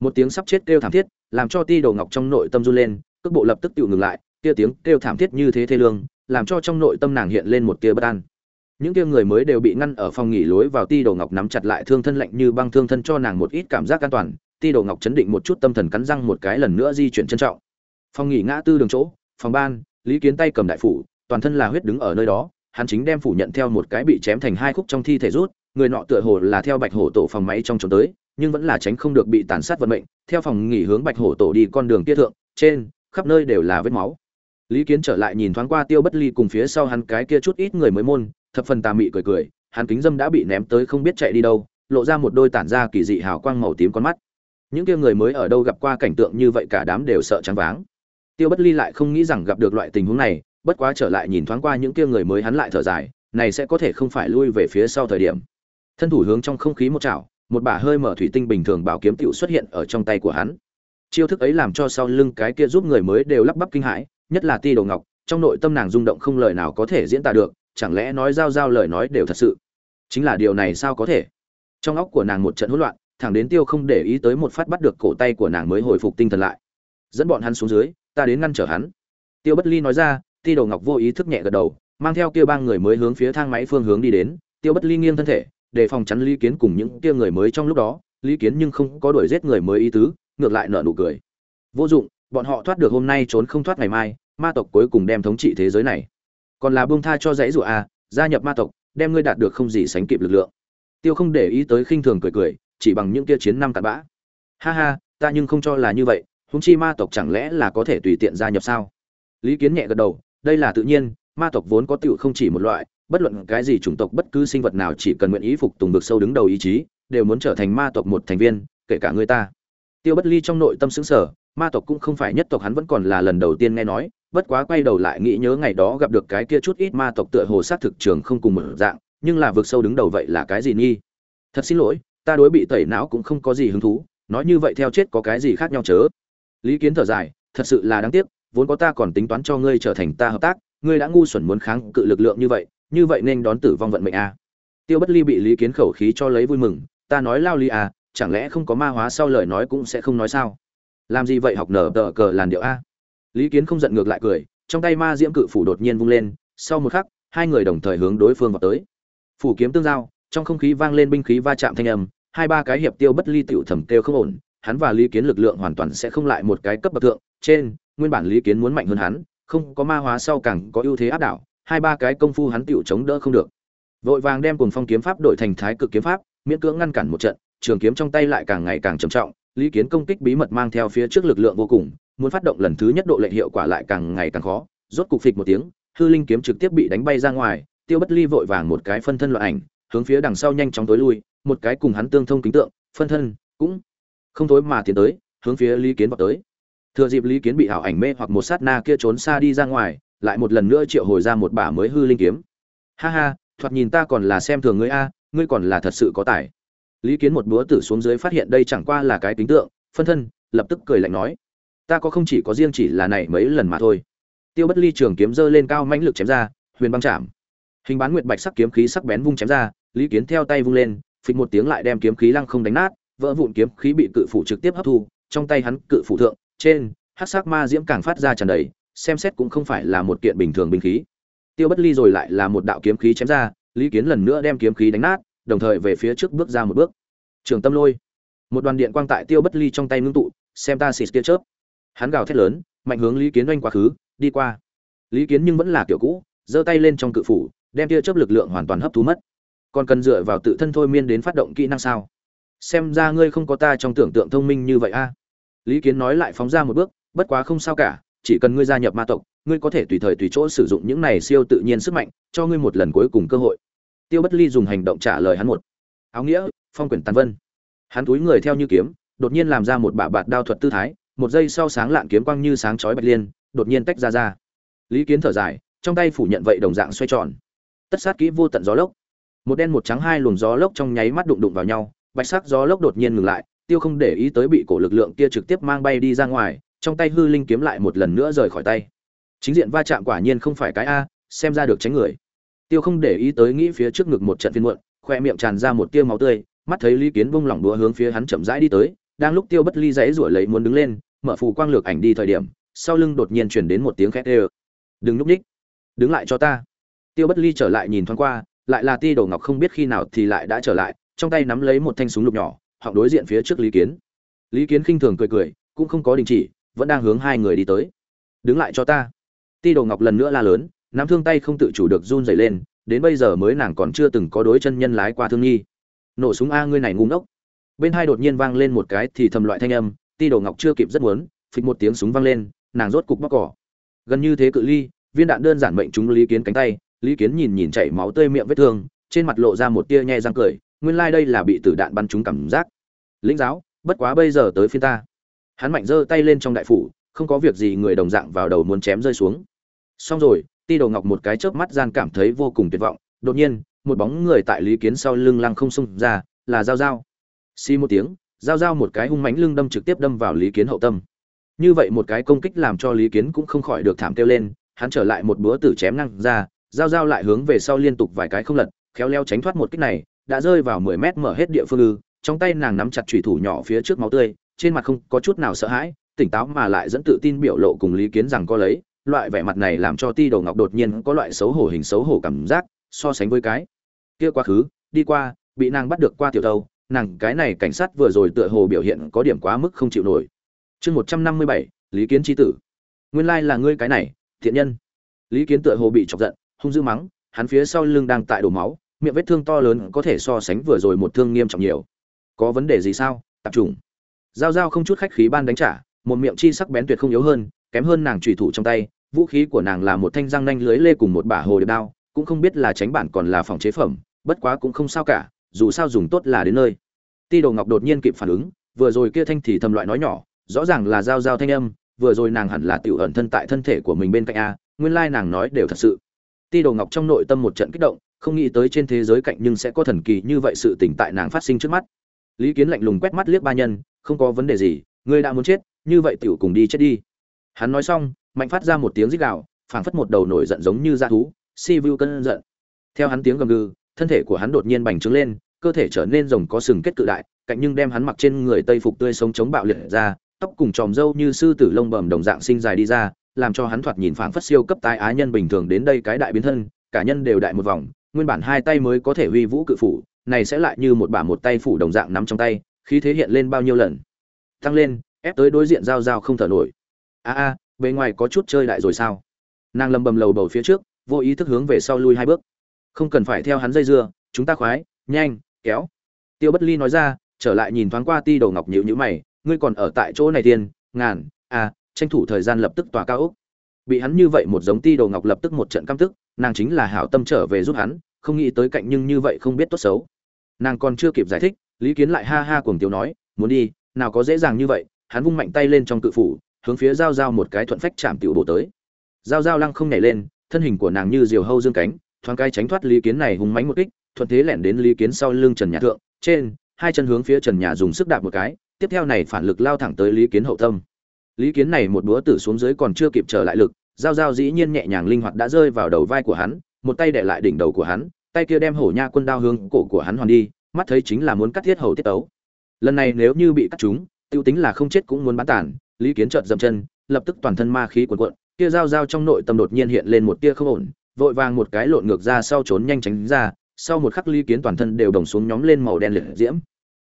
Một tiếng sắp chết kêu thảm thiết, làm cho ti đầu ngọc trong nội tâm run lên, cước bộ lập tức tự ngừng lại, kia tiếng kêu thảm thiết như thế thê lương, làm cho trong nội tâm nàng hiện lên một tia bất an. Những kia người mới đều bị ngăn ở phòng nghỉ lối vào, ti đầu ngọc nắm chặt lại thương thân lạnh như băng thương thân cho nàng một ít cảm giác an toàn, ti đầu ngọc chấn định một chút tâm thần cắn răng một cái lần nữa di chuyển trân trọng. Phòng nghỉ ngã tư đường chỗ, phòng ban, lý kiến tay cầm đại phủ, toàn thân là huyết đứng ở nơi đó hắn chính đem phủ nhận theo một cái bị chém thành hai khúc trong thi thể rút, người nọ tựa hồ là theo bạch hổ tổ phòng máy trong trốn tới, nhưng vẫn là tránh không được bị tàn sát vận mệnh, theo phòng nghỉ hướng bạch hổ tổ đi con đường kia thượng, trên, khắp nơi đều là vết máu. Lý kiến trở lại nhìn thoáng qua tiêu bất ly cùng phía sau hắn cái kia chút ít người mới môn, thập phần tà mị cười cười, hắn kính dâm đã bị ném tới không biết chạy đi đâu, lộ ra một đôi tản ra kỳ dị hào quang màu tím con mắt. Những kia người mới ở đâu gặp qua cảnh tượng như vậy cả đám đều sợ trắng váng. Tiêu bất ly lại không nghĩ rằng gặp được loại tình huống này bất quá trở lại nhìn thoáng qua những kia người mới hắn lại thở dài, này sẽ có thể không phải lui về phía sau thời điểm. Thân thủ hướng trong không khí một chảo, một bả hơi mở thủy tinh bình thường bảo kiếm tựu xuất hiện ở trong tay của hắn. Chiêu thức ấy làm cho sau lưng cái kia giúp người mới đều lắp bắp kinh hãi, nhất là ti đồ ngọc, trong nội tâm nàng rung động không lời nào có thể diễn tả được, chẳng lẽ nói giao giao lời nói đều thật sự? Chính là điều này sao có thể? Trong óc của nàng một trận hỗn loạn, thẳng đến tiêu không để ý tới một phát bắt được cổ tay của nàng mới hồi phục tinh thần lại. Dẫn bọn hắn xuống dưới, ta đến ngăn trở hắn. Tiêu bất ly nói ra ti đồ ngọc vô ý thức nhẹ gật đầu, mang theo kia ba người mới hướng phía thang máy phương hướng đi đến, tiêu bất ly nghiêng thân thể, để phòng chắn lý kiến cùng những kia người mới trong lúc đó. Lý kiến nhưng không có đuổi giết người mới ý tứ, ngược lại nở nụ cười. Vô dụng, bọn họ thoát được hôm nay trốn không thoát ngày mai, ma tộc cuối cùng đem thống trị thế giới này. Còn là buông tha cho dãy rủa à? gia nhập ma tộc, đem ngươi đạt được không gì sánh kịp lực lượng. Tiêu không để ý tới khinh thường cười cười, chỉ bằng những kia chiến năm cặn bã. Ha ha, ta nhưng không cho là như vậy, huống chi ma tộc chẳng lẽ là có thể tùy tiện gia nhập sao? Lý kiến nhẹ gật đầu đây là tự nhiên, ma tộc vốn có tựu không chỉ một loại, bất luận cái gì chủng tộc bất cứ sinh vật nào chỉ cần nguyện ý phục tùng vực sâu đứng đầu ý chí, đều muốn trở thành ma tộc một thành viên, kể cả người ta. Tiêu bất ly trong nội tâm xứng sở ma tộc cũng không phải nhất tộc, hắn vẫn còn là lần đầu tiên nghe nói, bất quá quay đầu lại nghĩ nhớ ngày đó gặp được cái kia chút ít ma tộc tựa hồ sát thực trường không cùng một dạng, nhưng là vực sâu đứng đầu vậy là cái gì nghi? Thật xin lỗi, ta đối bị tẩy não cũng không có gì hứng thú, nói như vậy theo chết có cái gì khác nhau chớ? Lý kiến thở dài, thật sự là đáng tiếc vốn có ta còn tính toán cho ngươi trở thành ta hợp tác, ngươi đã ngu xuẩn muốn kháng cự lực lượng như vậy như vậy nên đón tử vong vận mệnh a à. tiêu bất ly bị lý kiến khẩu khí cho lấy vui mừng, ta nói lao ly à chẳng lẽ không có ma hóa sau lời nói cũng sẽ không nói sao? Làm gì vậy học nở tờ cờ làn điệu a lý kiến không giận ngược lại cười, trong tay ma diễm cự phủ đột nhiên vung lên, sau một khắc, hai người đồng thời hướng đối phương vào tới. Phủ kiếm tương giao, trong không khí vang lên binh khí va chạm thanh âm, hai ba cái hiệp tiêu bất ly tiểu thẩm kêu không ổn, hắn và lý kiến lực lượng hoàn toàn sẽ không lại một cái cấp bậc thượng, trên nguyên bản lý kiến muốn mạnh hơn hắn, không có ma hóa sau càng có ưu thế áp đảo, hai ba cái công phu hắn tựu chống đỡ không được. Vội vàng đem cùng phong kiếm pháp đổi thành thái cực kiếm pháp, miễn cưỡng ngăn cản một trận, trường kiếm trong tay lại càng ngày càng trầm trọng, lý kiến công kích bí mật mang theo phía trước lực lượng vô cùng, muốn phát động lần thứ nhất độ lệnh hiệu quả lại càng ngày càng khó, rốt cục phịch một tiếng, hư linh kiếm trực tiếp bị đánh bay ra ngoài, tiêu bất ly vội vàng một cái phân thân loạn ảnh, hướng phía đằng sau nhanh chóng tối lui, một cái cùng hắn tương thông kính tượng, phân thân cũng không tối mà tiến tới, hướng phía lý kiến vào tới thừa dịp lý kiến bị ảo ảnh mê hoặc một sát na kia trốn xa đi ra ngoài, lại một lần nữa triệu hồi ra một bả mới hư linh kiếm. Ha ha, thoạt nhìn ta còn là xem thường ngươi a, ngươi còn là thật sự có tài. Lý kiến một búa tử xuống dưới phát hiện đây chẳng qua là cái tính tượng, phân thân, lập tức cười lạnh nói. Ta có không chỉ có riêng chỉ là này mấy lần mà thôi. Tiêu bất ly trường kiếm dơ lên cao mãnh lực chém ra, huyền băng chạm. Hình bán nguyệt bạch sắc kiếm khí sắc bén vung chém ra, lý kiến theo tay vung lên, phịch một tiếng lại đem kiếm khí lăng không đánh nát, vỡ vụn kiếm khí bị cự phủ trực tiếp hấp thu, trong tay hắn cự phủ thượng trên, hắc sắc ma diễm càng phát ra tràn đầy, xem xét cũng không phải là một kiện bình thường binh khí. Tiêu bất ly rồi lại là một đạo kiếm khí chém ra, lý kiến lần nữa đem kiếm khí đánh nát, đồng thời về phía trước bước ra một bước. Trường tâm lôi. Một đoàn điện quang tại tiêu bất ly trong tay ngưng tụ, xem ta xịt tia chớp. Hắn gào thét lớn, mạnh hướng lý kiến oanh quá khứ, đi qua. Lý kiến nhưng vẫn là kiểu cũ, giơ tay lên trong cự phủ, đem tia chớp lực lượng hoàn toàn hấp thu mất. Còn cần dựa vào tự thân thôi miên đến phát động kỹ năng sao? Xem ra ngươi không có ta trong tưởng tượng thông minh như vậy a lý kiến nói lại phóng ra một bước, bất quá không sao cả, chỉ cần ngươi gia nhập ma tộc, ngươi có thể tùy thời tùy chỗ sử dụng những này siêu tự nhiên sức mạnh, cho ngươi một lần cuối cùng cơ hội. Tiêu bất ly dùng hành động trả lời hắn một áo nghĩa, phong quyển tàn vân. Hắn túi người theo như kiếm, đột nhiên làm ra một bả bạt đao thuật tư thái, một giây sau sáng lạn kiếm quang như sáng chói bạch liên, đột nhiên tách ra ra. Lý kiến thở dài, trong tay phủ nhận vậy đồng dạng xoay tròn. Tất sát kỹ vô tận gió lốc. Một đen một trắng hai luồng gió lốc trong nháy mắt đụng đụng vào nhau, bạch sắc gió lốc đột nhiên ngừng lại tiêu không để ý tới bị cổ lực lượng kia trực tiếp mang bay đi ra ngoài, trong tay hư linh kiếm lại một lần nữa rời khỏi tay. Chính diện va chạm quả nhiên không phải cái a, xem ra được tránh người. Tiêu không để ý tới nghĩ phía trước ngực một trận phiên muộn, khoe miệng tràn ra một tia máu tươi, mắt thấy lý kiến bung lỏng đũa hướng phía hắn chậm rãi đi tới, đang lúc tiêu bất ly dãy rủi lấy muốn đứng lên, mở phù quang lược ảnh đi thời điểm, sau lưng đột nhiên chuyển đến một tiếng khét ê đừng núp ních, đứng lại cho ta. Tiêu bất ly trở lại nhìn thoáng qua, lại là ti đồ ngọc không biết khi nào thì lại đã trở lại, trong tay nắm lấy một thanh súng lục nhỏ họng đối diện phía trước lý kiến. Lý kiến khinh thường cười cười, cũng không có đình chỉ, vẫn đang hướng hai người đi tới. Đứng lại cho ta. Ti đồ ngọc lần nữa la lớn, nắm thương tay không tự chủ được run dày lên, đến bây giờ mới nàng còn chưa từng có đối chân nhân lái qua thương nghi. Nổ súng a, ngươi này ngu ngốc. Bên hai đột nhiên vang lên một cái thì thầm loại thanh âm, ti đồ ngọc chưa kịp rất muốn, phịch một tiếng súng vang lên, nàng rốt cục bóc cỏ. Gần như thế cự ly, viên đạn đơn giản mệnh chúng lý kiến cánh tay, lý kiến nhìn nhìn chảy máu tươi miệng vết thương, trên mặt lộ ra một tia nhe răng cười, nguyên lai đây là bị tử đạn bắn trúng cảm giác lĩnh giáo, bất quá bây giờ tới phiên ta. Hắn mạnh giơ tay lên trong đại phủ, không có việc gì người đồng dạng vào đầu muốn chém rơi xuống. Xong rồi, ti đầu ngọc một cái chớp mắt gian cảm thấy vô cùng tuyệt vọng. Đột nhiên, một bóng người tại lý kiến sau lưng lăng không xông ra, là dao dao xi một tiếng dao dao một cái hung mánh lưng đâm trực tiếp đâm vào lý kiến hậu tâm. Như vậy một cái công kích làm cho lý kiến cũng không khỏi được thảm kêu lên, hắn trở lại một búa tử chém năng ra dao dao lại hướng về sau liên tục vài cái không lật, khéo leo tránh thoát một kích này, đã rơi vào mười mét mở hết địa phương ư trong tay nàng nắm chặt chủy thủ nhỏ phía trước máu tươi, trên mặt không có chút nào sợ hãi, tỉnh táo mà lại dẫn tự tin biểu lộ cùng lý kiến rằng có lấy, loại vẻ mặt này làm cho ti đầu ngọc đột nhiên có loại xấu hổ hình xấu hổ cảm giác, so sánh với cái kia quá khứ, đi qua, bị nàng bắt được qua tiểu đầu, nàng cái này cảnh sát vừa rồi tựa hồ biểu hiện có điểm quá mức không chịu nổi. Chương một trăm năm mươi bảy, lý kiến chi tử. Nguyên lai là ngươi cái này, thiện nhân. Lý kiến tựa hồ bị chọc giận, hung dữ mắng, hắn phía sau lưng đang tại đổ máu, miệng vết thương to lớn có thể so sánh vừa rồi một thương nghiêm trọng nhiều có vấn đề gì sao? Tập trung. Giao giao không chút khách khí ban đánh trả, một miệng chi sắc bén tuyệt không yếu hơn, kém hơn nàng trùy thủ trong tay, vũ khí của nàng là một thanh răng nanh lưới lê cùng một bả hồ điệp đao, cũng không biết là tránh bản còn là phòng chế phẩm, bất quá cũng không sao cả, dù sao dùng tốt là đến nơi. Ti đồ ngọc đột nhiên kịp phản ứng, vừa rồi kia thanh thì thầm loại nói nhỏ, rõ ràng là giao giao thanh âm, vừa rồi nàng hẳn là tiểu ẩn thân tại thân thể của mình bên cạnh a, nguyên lai nàng nói đều thật sự. Ti đồ ngọc trong nội tâm một trận kích động, không nghĩ tới trên thế giới cạnh nhưng sẽ có thần kỳ như vậy sự tỉnh tại nàng phát sinh trước mắt lý kiến lạnh lùng quét mắt liếc ba nhân, không có vấn đề gì, ngươi đã muốn chết, như vậy tiểu cùng đi chết đi. Hắn nói xong, mạnh phát ra một tiếng rít gào, phảng phất một đầu nổi giận giống như da thú, si vu cơn giận. Theo hắn tiếng gầm gừ, thân thể của hắn đột nhiên bành trướng lên, cơ thể trở nên rồng có sừng kết cự đại, cạnh nhưng đem hắn mặc trên người tây phục tươi sống chống bạo liệt ra, tóc cùng tròm râu như sư tử lông bầm đồng dạng sinh dài đi ra, làm cho hắn thoạt nhìn phảng phất siêu cấp tái á nhân bình thường đến đây cái đại biến thân, cả nhân đều đại một vòng, nguyên bản hai tay mới có thể huy vũ cự phủ này sẽ lại như một bả một tay phủ đồng dạng nắm trong tay, khí thế hiện lên bao nhiêu lần. Tăng lên, ép tới đối diện giao giao không thở nổi. A a, bề ngoài có chút chơi đại rồi sao? Nàng lầm bầm lầu bầu phía trước, vô ý thức hướng về sau lui hai bước. Không cần phải theo hắn dây dưa, chúng ta khoái, nhanh, kéo. Tiêu bất ly nói ra, trở lại nhìn thoáng qua ti đầu ngọc nhịu nhữ mày, ngươi còn ở tại chỗ này tiên ngàn a tranh thủ thời gian lập tức tòa cao ốc. Bị hắn như vậy một giống ti đầu ngọc lập tức một trận căm tức, nàng chính là hảo tâm trở về giúp hắn, không nghĩ tới cạnh nhưng như vậy không biết tốt xấu nàng còn chưa kịp giải thích, lý kiến lại ha ha cuồng tiếu nói, muốn đi, nào có dễ dàng như vậy. Hắn vung mạnh tay lên trong cự phủ, hướng phía giao giao một cái thuận phách chạm tiểu bổ tới. Giao giao lăng không nhảy lên, thân hình của nàng như diều hâu dương cánh, thoáng cái tránh thoát lý kiến này hùng mánh một kích, thuận thế lẻn đến lý kiến sau lưng trần nhà thượng, trên, hai chân hướng phía trần nhà dùng sức đạp một cái, tiếp theo này phản lực lao thẳng tới lý kiến hậu tâm. Lý kiến này một búa tử xuống dưới còn chưa kịp trở lại lực, giao giao dĩ nhiên nhẹ nhàng linh hoạt đã rơi vào đầu vai của hắn, một tay đè lại đỉnh đầu của hắn tay kia đem hổ nha quân đao hướng cổ của hắn hoàn đi, mắt thấy chính là muốn cắt thiết hầu tiết ấu lần này nếu như bị cắt chúng, tiêu tính là không chết cũng muốn bán tàn, lý kiến chợt dậm chân, lập tức toàn thân ma khí cuồn cuộn, kia giao giao trong nội tâm đột nhiên hiện lên một tia không ổn, vội vàng một cái lộn ngược ra sau trốn nhanh tránh ra, sau một khắc lý kiến toàn thân đều đồng xuống nhóm lên màu đen liệt diễm.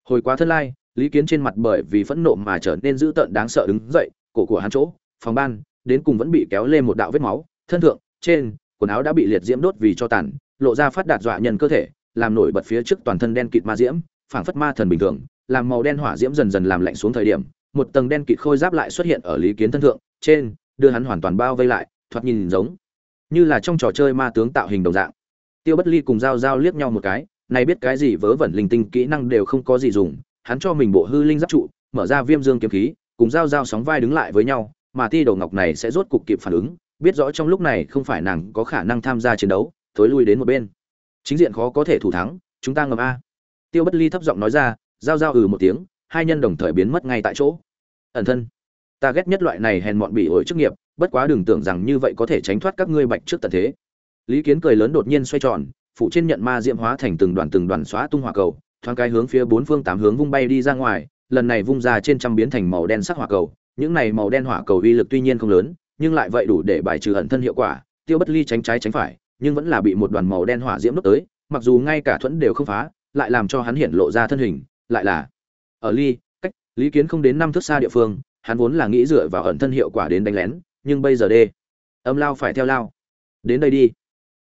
Hồi quá thân lai, lý kiến trên mặt bởi vì phẫn nộ mà trở nên dữ tợn đáng sợ đứng dậy, cổ của hắn chỗ, phòng ban, đến cùng vẫn bị kéo lên một đạo vết máu, thân thượng, trên, quần áo đã bị liệt diễm đốt vì cho tàn lộ ra phát đạt dọa nhân cơ thể, làm nổi bật phía trước toàn thân đen kịt ma diễm, phảng phất ma thần bình thường, làm màu đen hỏa diễm dần dần làm lạnh xuống thời điểm, một tầng đen kịt khôi giáp lại xuất hiện ở lý kiến thân thượng, trên, đưa hắn hoàn toàn bao vây lại, thoạt nhìn giống như là trong trò chơi ma tướng tạo hình đồng dạng. Tiêu bất ly cùng giao giao liếc nhau một cái, này biết cái gì vớ vẩn linh tinh kỹ năng đều không có gì dùng, hắn cho mình bộ hư linh giáp trụ, mở ra viêm dương kiếm khí, cùng giao giao sóng vai đứng lại với nhau, mà ti đầu ngọc này sẽ rốt cục kịp phản ứng, biết rõ trong lúc này không phải nàng có khả năng tham gia chiến đấu thối lui đến một bên. Chính diện khó có thể thủ thắng, chúng ta ngầm a. Tiêu bất ly thấp giọng nói ra, giao giao ừ một tiếng, hai nhân đồng thời biến mất ngay tại chỗ. Ẩn thân. Ta ghét nhất loại này hèn mọn bị ổi chức nghiệp, bất quá đừng tưởng rằng như vậy có thể tránh thoát các ngươi bạch trước tận thế. Lý kiến cười lớn đột nhiên xoay tròn phụ trên nhận ma diễm hóa thành từng đoàn từng đoàn xóa tung hỏa cầu, thoáng cái hướng phía bốn phương tám hướng vung bay đi ra ngoài, lần này vung ra trên trăm biến thành màu đen sắc hỏa cầu. Những này màu đen hỏa cầu uy lực tuy nhiên không lớn, nhưng lại vậy đủ để bài trừ ẩn thân hiệu quả, tiêu bất ly tránh trái tránh phải nhưng vẫn là bị một đoàn màu đen hỏa diễm đốt tới, mặc dù ngay cả thuẫn đều không phá, lại làm cho hắn hiện lộ ra thân hình, lại là ở ly, cách lý kiến không đến năm thước xa địa phương, hắn vốn là nghĩ dựa vào ẩn thân hiệu quả đến đánh lén, nhưng bây giờ đê, âm lao phải theo lao. Đến đây đi.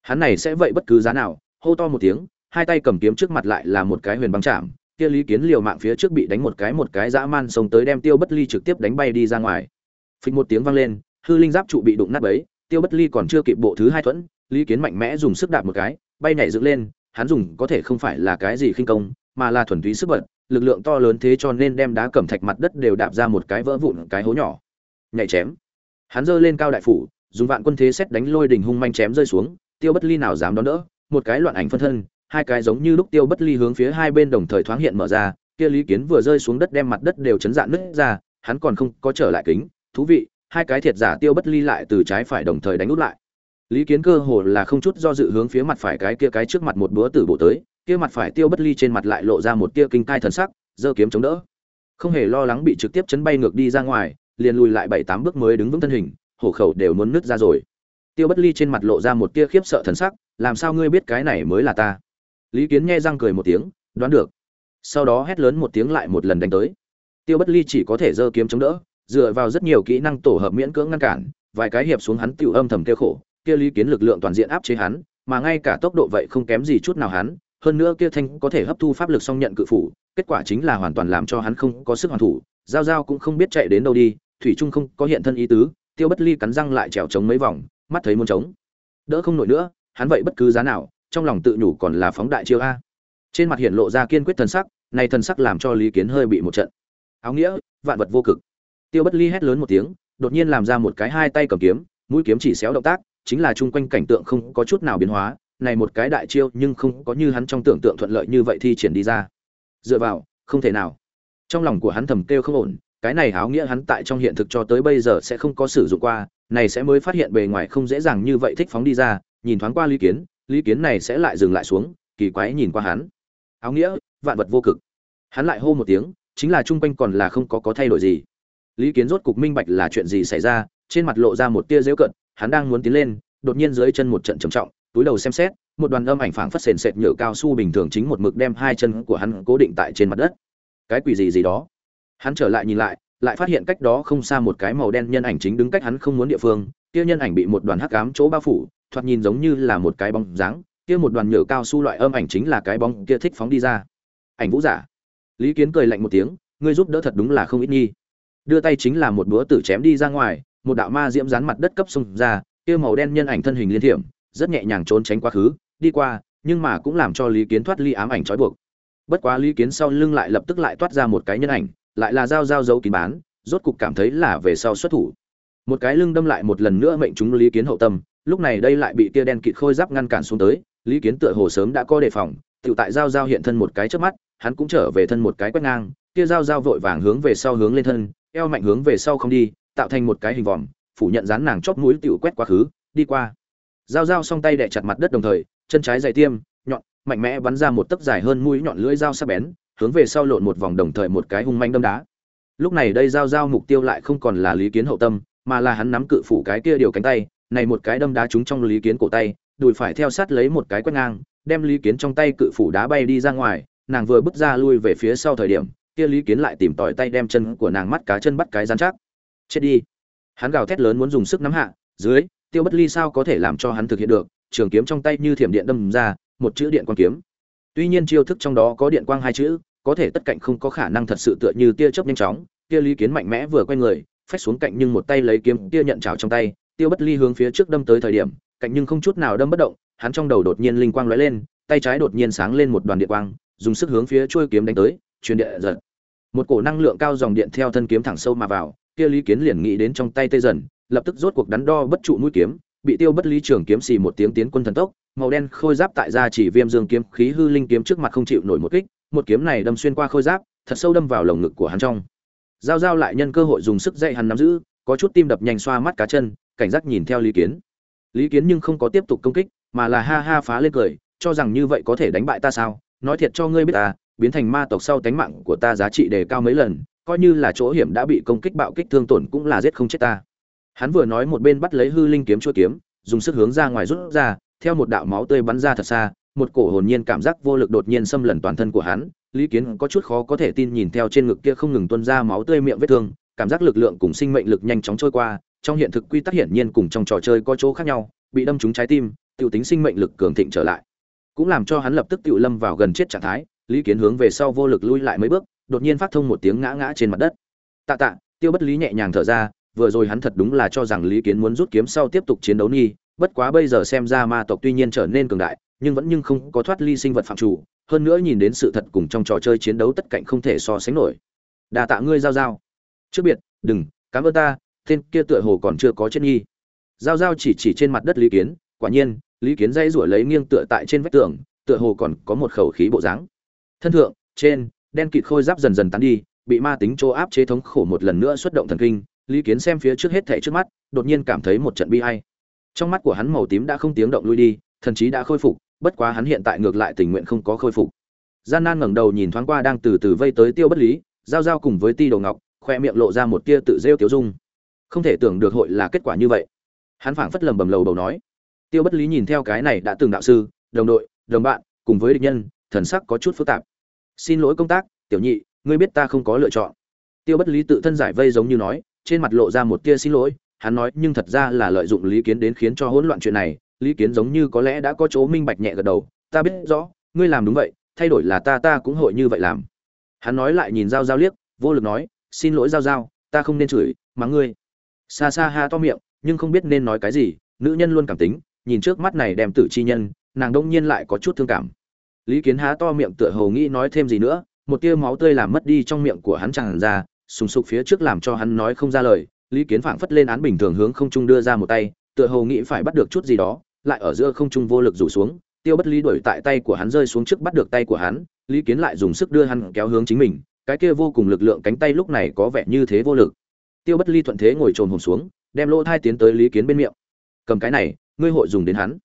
Hắn này sẽ vậy bất cứ giá nào, hô to một tiếng, hai tay cầm kiếm trước mặt lại là một cái huyền băng chạm, kia lý kiến liều mạng phía trước bị đánh một cái một cái dã man xông tới đem tiêu bất ly trực tiếp đánh bay đi ra ngoài. Phịch một tiếng vang lên, hư linh giáp trụ bị đụng nát bấy, tiêu bất ly còn chưa kịp bộ thứ hai thuẫn lý kiến mạnh mẽ dùng sức đạp một cái, bay nhảy dựng lên, hắn dùng có thể không phải là cái gì khinh công, mà là thuần túy sức bật, lực lượng to lớn thế cho nên đem đá cẩm thạch mặt đất đều đạp ra một cái vỡ vụn, cái hố nhỏ. Nhảy chém. Hắn giơ lên cao đại phủ, dùng vạn quân thế xét đánh lôi đỉnh hung manh chém rơi xuống, tiêu bất ly nào dám đón đỡ, một cái loạn ảnh phân thân, hai cái giống như lúc tiêu bất ly hướng phía hai bên đồng thời thoáng hiện mở ra, kia lý kiến vừa rơi xuống đất đem mặt đất đều chấn dạn nứt ra, hắn còn không có trở lại kính, thú vị, hai cái thiệt giả tiêu bất ly lại từ trái phải đồng thời đánh út lại lý kiến cơ hồ là không chút do dự hướng phía mặt phải cái kia cái trước mặt một búa tử bộ tới, kia mặt phải tiêu bất ly trên mặt lại lộ ra một tia kinh tai thần sắc, giơ kiếm chống đỡ. Không hề lo lắng bị trực tiếp chấn bay ngược đi ra ngoài, liền lùi lại bảy tám bước mới đứng vững thân hình, hổ khẩu đều muốn nứt ra rồi. Tiêu bất ly trên mặt lộ ra một tia khiếp sợ thần sắc, làm sao ngươi biết cái này mới là ta? Lý kiến nghe răng cười một tiếng, đoán được. Sau đó hét lớn một tiếng lại một lần đánh tới. Tiêu bất ly chỉ có thể giơ kiếm chống đỡ, dựa vào rất nhiều kỹ năng tổ hợp miễn cưỡng ngăn cản, vài cái hiệp xuống hắn tiểu âm thầm kêu khổ kia lý kiến lực lượng toàn diện áp chế hắn, mà ngay cả tốc độ vậy không kém gì chút nào hắn, hơn nữa kia thanh có thể hấp thu pháp lực song nhận cự phủ, kết quả chính là hoàn toàn làm cho hắn không có sức hoàn thủ, giao giao cũng không biết chạy đến đâu đi, thủy trung không có hiện thân ý tứ, tiêu bất ly cắn răng lại trèo trống mấy vòng, mắt thấy muốn trống. Đỡ không nổi nữa, hắn vậy bất cứ giá nào, trong lòng tự nhủ còn là phóng đại chiêu a. Trên mặt hiện lộ ra kiên quyết thần sắc, này thần sắc làm cho lý kiến hơi bị một trận. Áo nghĩa, vạn vật vô cực. Tiêu bất ly hét lớn một tiếng, đột nhiên làm ra một cái hai tay cầm kiếm, mũi kiếm chỉ xéo động tác chính là chung quanh cảnh tượng không có chút nào biến hóa, này một cái đại chiêu nhưng không có như hắn trong tưởng tượng thuận lợi như vậy thi triển đi ra. Dựa vào, không thể nào. Trong lòng của hắn thầm kêu không ổn, cái này áo nghĩa hắn tại trong hiện thực cho tới bây giờ sẽ không có sử dụng qua, này sẽ mới phát hiện bề ngoài không dễ dàng như vậy thích phóng đi ra, nhìn thoáng qua lý kiến lý kiến này sẽ lại dừng lại xuống, kỳ quái nhìn qua hắn. Áo nghĩa, vạn vật vô cực. Hắn lại hô một tiếng, chính là chung quanh còn là không có có thay đổi gì. Lý kiến rốt cục minh bạch là chuyện gì xảy ra, trên mặt lộ ra một tia dễu cận hắn đang muốn tiến lên, đột nhiên dưới chân một trận trầm trọng, túi đầu xem xét, một đoàn âm ảnh phảng phất sền sệt nhựa cao su bình thường chính một mực đem hai chân của hắn cố định tại trên mặt đất. Cái quỷ gì gì đó? Hắn trở lại nhìn lại lại phát hiện cách đó không xa một cái màu đen nhân ảnh chính đứng cách hắn không muốn địa phương, kia nhân ảnh bị một đoàn hắc ám chỗ bao phủ, thoạt nhìn giống như là một cái bóng dáng, kia một đoàn nhựa cao su loại âm ảnh chính là cái bóng kia thích phóng đi ra. Ảnh vũ giả. Lý kiến cười lạnh một tiếng, ngươi giúp đỡ thật đúng là không ít nghi đưa tay chính là một búa tử chém đi ra ngoài một đạo ma diễm dán mặt đất cấp xung ra, kia màu đen nhân ảnh thân hình liên thiểm, rất nhẹ nhàng trốn tránh quá khứ, đi qua, nhưng mà cũng làm cho lý kiến thoát ly ám ảnh trói buộc. Bất quá lý kiến sau lưng lại lập tức lại toát ra một cái nhân ảnh, lại là dao dao dấu kín bán, rốt cục cảm thấy là về sau xuất thủ. Một cái lưng đâm lại một lần nữa mệnh chúng lý kiến hậu tâm, lúc này đây lại bị tia đen kịt khôi giáp ngăn cản xuống tới, lý kiến tựa hồ sớm đã có đề phòng tự tại dao dao hiện thân một cái trước mắt, hắn cũng trở về thân một cái quét ngang tia dao dao vội vàng hướng về sau hướng lên thân, eo mạnh hướng về sau không đi tạo thành một cái hình vòm, phủ nhận dán nàng chóp mũi tiểu quét quá khứ, đi qua. Dao dao song tay đè chặt mặt đất đồng thời, chân trái dày tiêm, nhọn, mạnh mẽ bắn ra một tấc dài hơn mũi nhọn lưỡi dao sắc bén, hướng về sau lộn một vòng đồng thời một cái hung manh đâm đá. Lúc này đây dao dao mục tiêu lại không còn là lý kiến hậu tâm, mà là hắn nắm cự phủ cái kia điều cánh tay, này một cái đâm đá trúng trong lý kiến cổ tay, đùi phải theo sát lấy một cái quét ngang, đem lý kiến trong tay cự phủ đá bay đi ra ngoài, nàng vừa bước ra lui về phía sau thời điểm, kia lý kiến lại tìm tòi tay đem chân của nàng mắt cá chân bắt cái dán chắc chết đi. Hắn gào thét lớn muốn dùng sức nắm hạ, dưới, tiêu bất ly sao có thể làm cho hắn thực hiện được? Trường kiếm trong tay như thiểm điện đâm ra, một chữ điện quang kiếm. Tuy nhiên chiêu thức trong đó có điện quang hai chữ, có thể tất cạnh không có khả năng thật sự tựa như tia chớp nhanh chóng. Tia lý kiến mạnh mẽ vừa quay người, phách xuống cạnh nhưng một tay lấy kiếm tia nhận trào trong tay. Tiêu bất ly hướng phía trước đâm tới thời điểm, cạnh nhưng không chút nào đâm bất động, hắn trong đầu đột nhiên linh quang lóe lên, tay trái đột nhiên sáng lên một đoàn điện quang, dùng sức hướng phía chuôi kiếm đánh tới, truyền điện giật. Một cổ năng lượng cao dòng điện theo thân kiếm thẳng sâu mà vào kia lý kiến liền nghĩ đến trong tay tê dần, lập tức rốt cuộc đắn đo bất trụ mũi kiếm, bị tiêu bất lý trường kiếm xì một tiếng tiến quân thần tốc, màu đen khôi giáp tại ra chỉ viêm dương kiếm, khí hư linh kiếm trước mặt không chịu nổi một kích, một kiếm này đâm xuyên qua khôi giáp, thật sâu đâm vào lồng ngực của hắn trong. Giao giao lại nhân cơ hội dùng sức dậy hắn nắm giữ, có chút tim đập nhanh xoa mắt cá chân, cảnh giác nhìn theo lý kiến. Lý kiến nhưng không có tiếp tục công kích, mà là ha ha phá lên cười, cho rằng như vậy có thể đánh bại ta sao? Nói thiệt cho ngươi biết ta biến thành ma tộc sau tánh mạng của ta giá trị đề cao mấy lần coi như là chỗ hiểm đã bị công kích bạo kích thương tổn cũng là giết không chết ta. Hắn vừa nói một bên bắt lấy hư linh kiếm chua kiếm, dùng sức hướng ra ngoài rút ra, theo một đạo máu tươi bắn ra thật xa, một cổ hồn nhiên cảm giác vô lực đột nhiên xâm lấn toàn thân của hắn. Lý kiến có chút khó có thể tin nhìn theo trên ngực kia không ngừng tuôn ra máu tươi miệng vết thương, cảm giác lực lượng cùng sinh mệnh lực nhanh chóng trôi qua, trong hiện thực quy tắc hiển nhiên cùng trong trò chơi có chỗ khác nhau, bị đâm trúng trái tim, tiểu tính sinh mệnh lực cường thịnh trở lại. Cũng làm cho hắn lập tức tự lâm vào gần chết trạng thái, lý kiến hướng về sau vô lực lui lại mấy bước đột nhiên phát thông một tiếng ngã ngã trên mặt đất. Tạ tạ, tiêu bất lý nhẹ nhàng thở ra, vừa rồi hắn thật đúng là cho rằng lý kiến muốn rút kiếm sau tiếp tục chiến đấu nghi, bất quá bây giờ xem ra ma tộc tuy nhiên trở nên cường đại, nhưng vẫn nhưng không có thoát ly sinh vật phạm chủ, hơn nữa nhìn đến sự thật cùng trong trò chơi chiến đấu tất cạnh không thể so sánh nổi. Đà tạ ngươi giao giao. Trước biệt, đừng, cảm ơn ta, tên kia tựa hồ còn chưa có chết nghi. Giao giao chỉ chỉ trên mặt đất lý kiến, quả nhiên, lý kiến dây rủi lấy nghiêng tựa tại trên vách tường, tựa hồ còn có một khẩu khí bộ dáng. Thân thượng, trên đen kịt khôi giáp dần dần tán đi, bị ma tính chỗ áp chế thống khổ một lần nữa xuất động thần kinh, lý kiến xem phía trước hết thảy trước mắt, đột nhiên cảm thấy một trận bi hay trong mắt của hắn màu tím đã không tiếng động lui đi, thần chí đã khôi phục, bất quá hắn hiện tại ngược lại tình nguyện không có khôi phục. Gian nan ngẩng đầu nhìn thoáng qua đang từ từ vây tới tiêu bất lý, giao giao cùng với ti đồ ngọc, khoe miệng lộ ra một tia tự rêu tiêu dung. Không thể tưởng được hội là kết quả như vậy. Hắn phảng phất lầm bầm lầu bầu nói. Tiêu bất lý nhìn theo cái này đã từng đạo sư, đồng đội, đồng bạn, cùng với địch nhân, thần sắc có chút phức tạp xin lỗi công tác, tiểu nhị, ngươi biết ta không có lựa chọn. Tiêu bất lý tự thân giải vây giống như nói, trên mặt lộ ra một tia xin lỗi, hắn nói, nhưng thật ra là lợi dụng lý kiến đến khiến cho hỗn loạn chuyện này, lý kiến giống như có lẽ đã có chỗ minh bạch nhẹ gật đầu, ta biết rõ, ngươi làm đúng vậy, thay đổi là ta ta cũng hội như vậy làm. Hắn nói lại nhìn giao giao liếc, vô lực nói, xin lỗi giao giao, ta không nên chửi mắng ngươi. Xa xa ha to miệng, nhưng không biết nên nói cái gì, nữ nhân luôn cảm tính, nhìn trước mắt này đem tử chi nhân, nàng đông nhiên lại có chút thương cảm lý kiến há to miệng tựa hồ nghĩ nói thêm gì nữa, một tia máu tươi làm mất đi trong miệng của hắn tràn ra, sùng sục phía trước làm cho hắn nói không ra lời. Lý kiến phảng phất lên án bình thường hướng không trung đưa ra một tay, tựa hồ nghĩ phải bắt được chút gì đó, lại ở giữa không trung vô lực rủ xuống. Tiêu bất lý đuổi tại tay của hắn rơi xuống trước bắt được tay của hắn, lý kiến lại dùng sức đưa hắn kéo hướng chính mình. Cái kia vô cùng lực lượng cánh tay lúc này có vẻ như thế vô lực. Tiêu bất ly thuận thế ngồi trồn hồn xuống, đem lỗ thai tiến tới lý kiến bên miệng. Cầm cái này, ngươi hội dùng đến hắn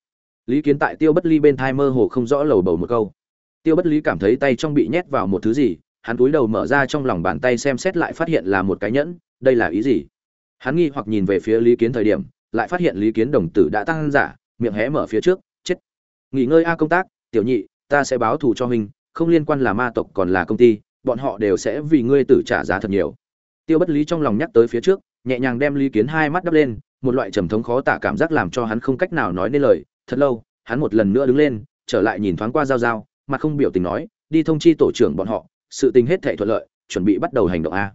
lý kiến tại tiêu bất ly bên thai mơ hồ không rõ lầu bầu một câu. Tiêu bất lý cảm thấy tay trong bị nhét vào một thứ gì, hắn cúi đầu mở ra trong lòng bàn tay xem xét lại phát hiện là một cái nhẫn, đây là ý gì? Hắn nghi hoặc nhìn về phía lý kiến thời điểm, lại phát hiện lý kiến đồng tử đã tăng giả, miệng hé mở phía trước, chết. Nghỉ ngơi a công tác, tiểu nhị, ta sẽ báo thù cho mình không liên quan là ma tộc còn là công ty, bọn họ đều sẽ vì ngươi tử trả giá thật nhiều. Tiêu bất lý trong lòng nhắc tới phía trước, nhẹ nhàng đem lý kiến hai mắt đắp lên, một loại trầm thống khó tả cảm giác làm cho hắn không cách nào nói nên lời thật lâu, hắn một lần nữa đứng lên, trở lại nhìn thoáng qua giao giao, mặt không biểu tình nói, đi thông chi tổ trưởng bọn họ, sự tình hết thảy thuận lợi, chuẩn bị bắt đầu hành động a.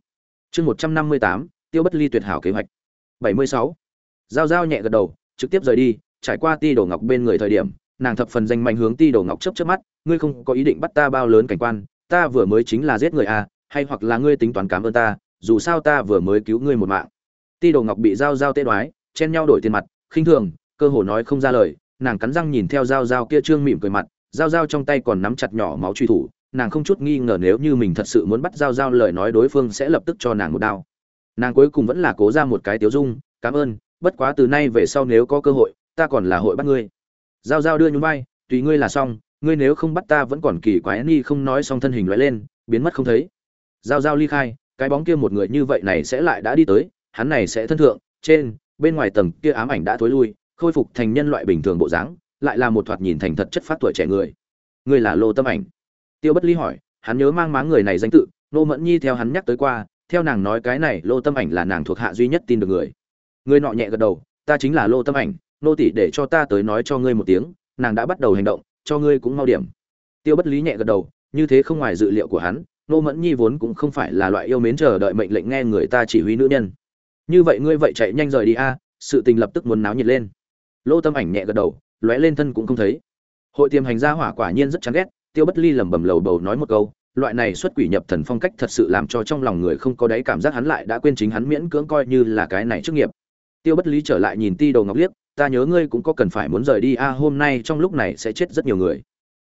Chương một trăm năm mươi tám, tiêu bất ly tuyệt hảo kế hoạch. bảy mươi sáu. Giao giao nhẹ gật đầu, trực tiếp rời đi, trải qua ti đồ ngọc bên người thời điểm, nàng thập phần danh mạnh hướng ti đồ ngọc chấp chấp mắt, ngươi không có ý định bắt ta bao lớn cảnh quan, ta vừa mới chính là giết người a, hay hoặc là ngươi tính toán cảm ơn ta, dù sao ta vừa mới cứu ngươi một mạng. Ti đồ ngọc bị giao giao tê đoái, chen nhau đổi tiền mặt, khinh thường, cơ hồ nói không ra lời nàng cắn răng nhìn theo giao giao kia trương mỉm cười mặt, giao giao trong tay còn nắm chặt nhỏ máu truy thủ, nàng không chút nghi ngờ nếu như mình thật sự muốn bắt giao giao lời nói đối phương sẽ lập tức cho nàng một đao. Nàng cuối cùng vẫn là cố ra một cái tiếu dung, cảm ơn, bất quá từ nay về sau nếu có cơ hội, ta còn là hội bắt ngươi. Giao giao đưa nhún vai, tùy ngươi là xong, ngươi nếu không bắt ta vẫn còn kỳ quái ni không nói xong thân hình loại lên, biến mất không thấy. Giao giao ly khai, cái bóng kia một người như vậy này sẽ lại đã đi tới, hắn này sẽ thân thượng, trên, bên ngoài tầng kia ám ảnh đã thối lui khôi phục thành nhân loại bình thường bộ dáng, lại là một thoạt nhìn thành thật chất phát tuổi trẻ người. Người là lô tâm ảnh. Tiêu bất ly hỏi, hắn nhớ mang máng người này danh tự, nô mẫn nhi theo hắn nhắc tới qua, theo nàng nói cái này lô tâm ảnh là nàng thuộc hạ duy nhất tin được người. Người nọ nhẹ gật đầu, ta chính là lô tâm ảnh, nô tỷ để cho ta tới nói cho ngươi một tiếng, nàng đã bắt đầu hành động, cho ngươi cũng mau điểm. Tiêu bất lý nhẹ gật đầu, như thế không ngoài dự liệu của hắn, nô mẫn nhi vốn cũng không phải là loại yêu mến chờ đợi mệnh lệnh nghe người ta chỉ huy nữ nhân. Như vậy ngươi vậy chạy nhanh rời đi a, sự tình lập tức muốn náo nhiệt lên lô tâm ảnh nhẹ gật đầu, lóe lên thân cũng không thấy. Hội tiềm hành gia hỏa quả nhiên rất chán ghét, tiêu bất ly lẩm bẩm lầu bầu nói một câu, loại này xuất quỷ nhập thần phong cách thật sự làm cho trong lòng người không có đáy cảm giác hắn lại đã quên chính hắn miễn cưỡng coi như là cái này chức nghiệp. Tiêu bất ly trở lại nhìn ti đầu ngọc liếc, ta nhớ ngươi cũng có cần phải muốn rời đi a, hôm nay trong lúc này sẽ chết rất nhiều người.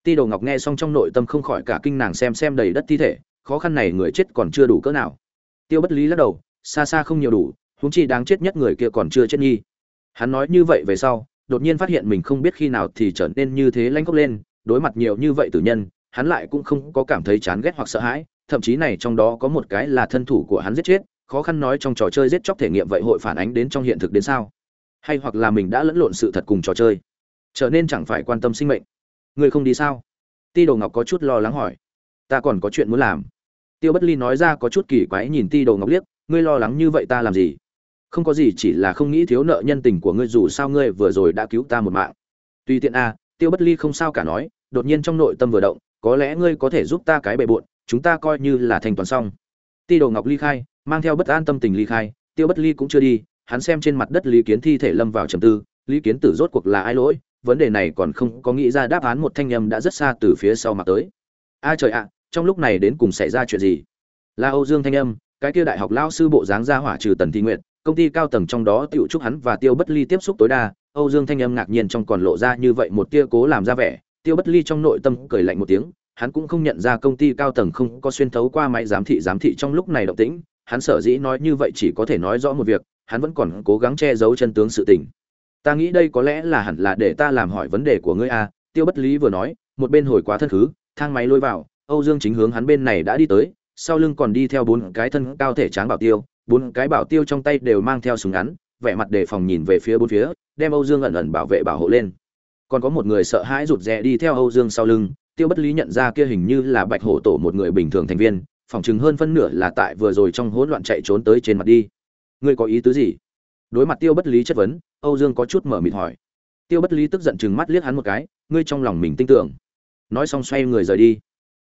Ti đầu ngọc nghe xong trong nội tâm không khỏi cả kinh nàng xem xem đầy đất thi thể, khó khăn này người chết còn chưa đủ cỡ nào. Tiêu bất lý lắc đầu, xa xa không nhiều đủ, huống chi đáng chết nhất người kia còn chưa chết nhi hắn nói như vậy về sau, đột nhiên phát hiện mình không biết khi nào thì trở nên như thế lanh khóc lên, đối mặt nhiều như vậy tử nhân, hắn lại cũng không có cảm thấy chán ghét hoặc sợ hãi, thậm chí này trong đó có một cái là thân thủ của hắn giết chết, khó khăn nói trong trò chơi giết chóc thể nghiệm vậy hội phản ánh đến trong hiện thực đến sao? Hay hoặc là mình đã lẫn lộn sự thật cùng trò chơi, trở nên chẳng phải quan tâm sinh mệnh. Người không đi sao? Ti đồ ngọc có chút lo lắng hỏi. Ta còn có chuyện muốn làm. Tiêu bất ly nói ra có chút kỳ quái nhìn ti đồ ngọc liếc, ngươi lo lắng như vậy ta làm gì? Không có gì chỉ là không nghĩ thiếu nợ nhân tình của ngươi dù sao ngươi vừa rồi đã cứu ta một mạng. Tuy tiện a, tiêu bất ly không sao cả nói, đột nhiên trong nội tâm vừa động, có lẽ ngươi có thể giúp ta cái bệ bộn, chúng ta coi như là thành toàn xong. Ti đồ ngọc ly khai, mang theo bất an tâm tình ly khai, tiêu bất ly cũng chưa đi, hắn xem trên mặt đất lý kiến thi thể lâm vào trầm tư, lý kiến tử rốt cuộc là ai lỗi, vấn đề này còn không có nghĩ ra đáp án một thanh âm đã rất xa từ phía sau mặt tới. A trời ạ, trong lúc này đến cùng xảy ra chuyện gì? Là âu dương thanh âm, cái kia đại học lao sư bộ dáng ra hỏa trừ tần thi nguyện công ty cao tầng trong đó Tiểu chúc hắn và tiêu bất ly tiếp xúc tối đa, âu dương thanh âm ngạc nhiên trong còn lộ ra như vậy một tia cố làm ra vẻ. Tiêu bất ly trong nội tâm cười lạnh một tiếng, hắn cũng không nhận ra công ty cao tầng không có xuyên thấu qua máy giám thị giám thị trong lúc này động tĩnh, hắn sở dĩ nói như vậy chỉ có thể nói rõ một việc, hắn vẫn còn cố gắng che giấu chân tướng sự tình. Ta nghĩ đây có lẽ là hẳn là để ta làm hỏi vấn đề của ngươi a tiêu bất lý vừa nói, một bên hồi quá thân khứ thang máy lôi vào, âu dương chính hướng hắn bên này đã đi tới, sau lưng còn đi theo bốn cái thân cao thể tráng bảo tiêu bốn cái bảo tiêu trong tay đều mang theo súng ngắn, vẻ mặt đề phòng nhìn về phía bốn phía, đem âu dương ẩn ẩn bảo vệ bảo hộ lên. Còn có một người sợ hãi rụt rè đi theo âu dương sau lưng, tiêu bất lý nhận ra kia hình như là bạch hổ tổ một người bình thường thành viên phỏng chừng hơn phân nửa là tại vừa rồi trong hỗn loạn chạy trốn tới trên mặt đi. Ngươi có ý tứ gì? Đối mặt tiêu bất lý chất vấn, âu dương có chút mở mịt hỏi. Tiêu bất lý tức giận chừng mắt liếc hắn một cái, ngươi trong lòng mình tin tưởng. Nói xong xoay người rời đi.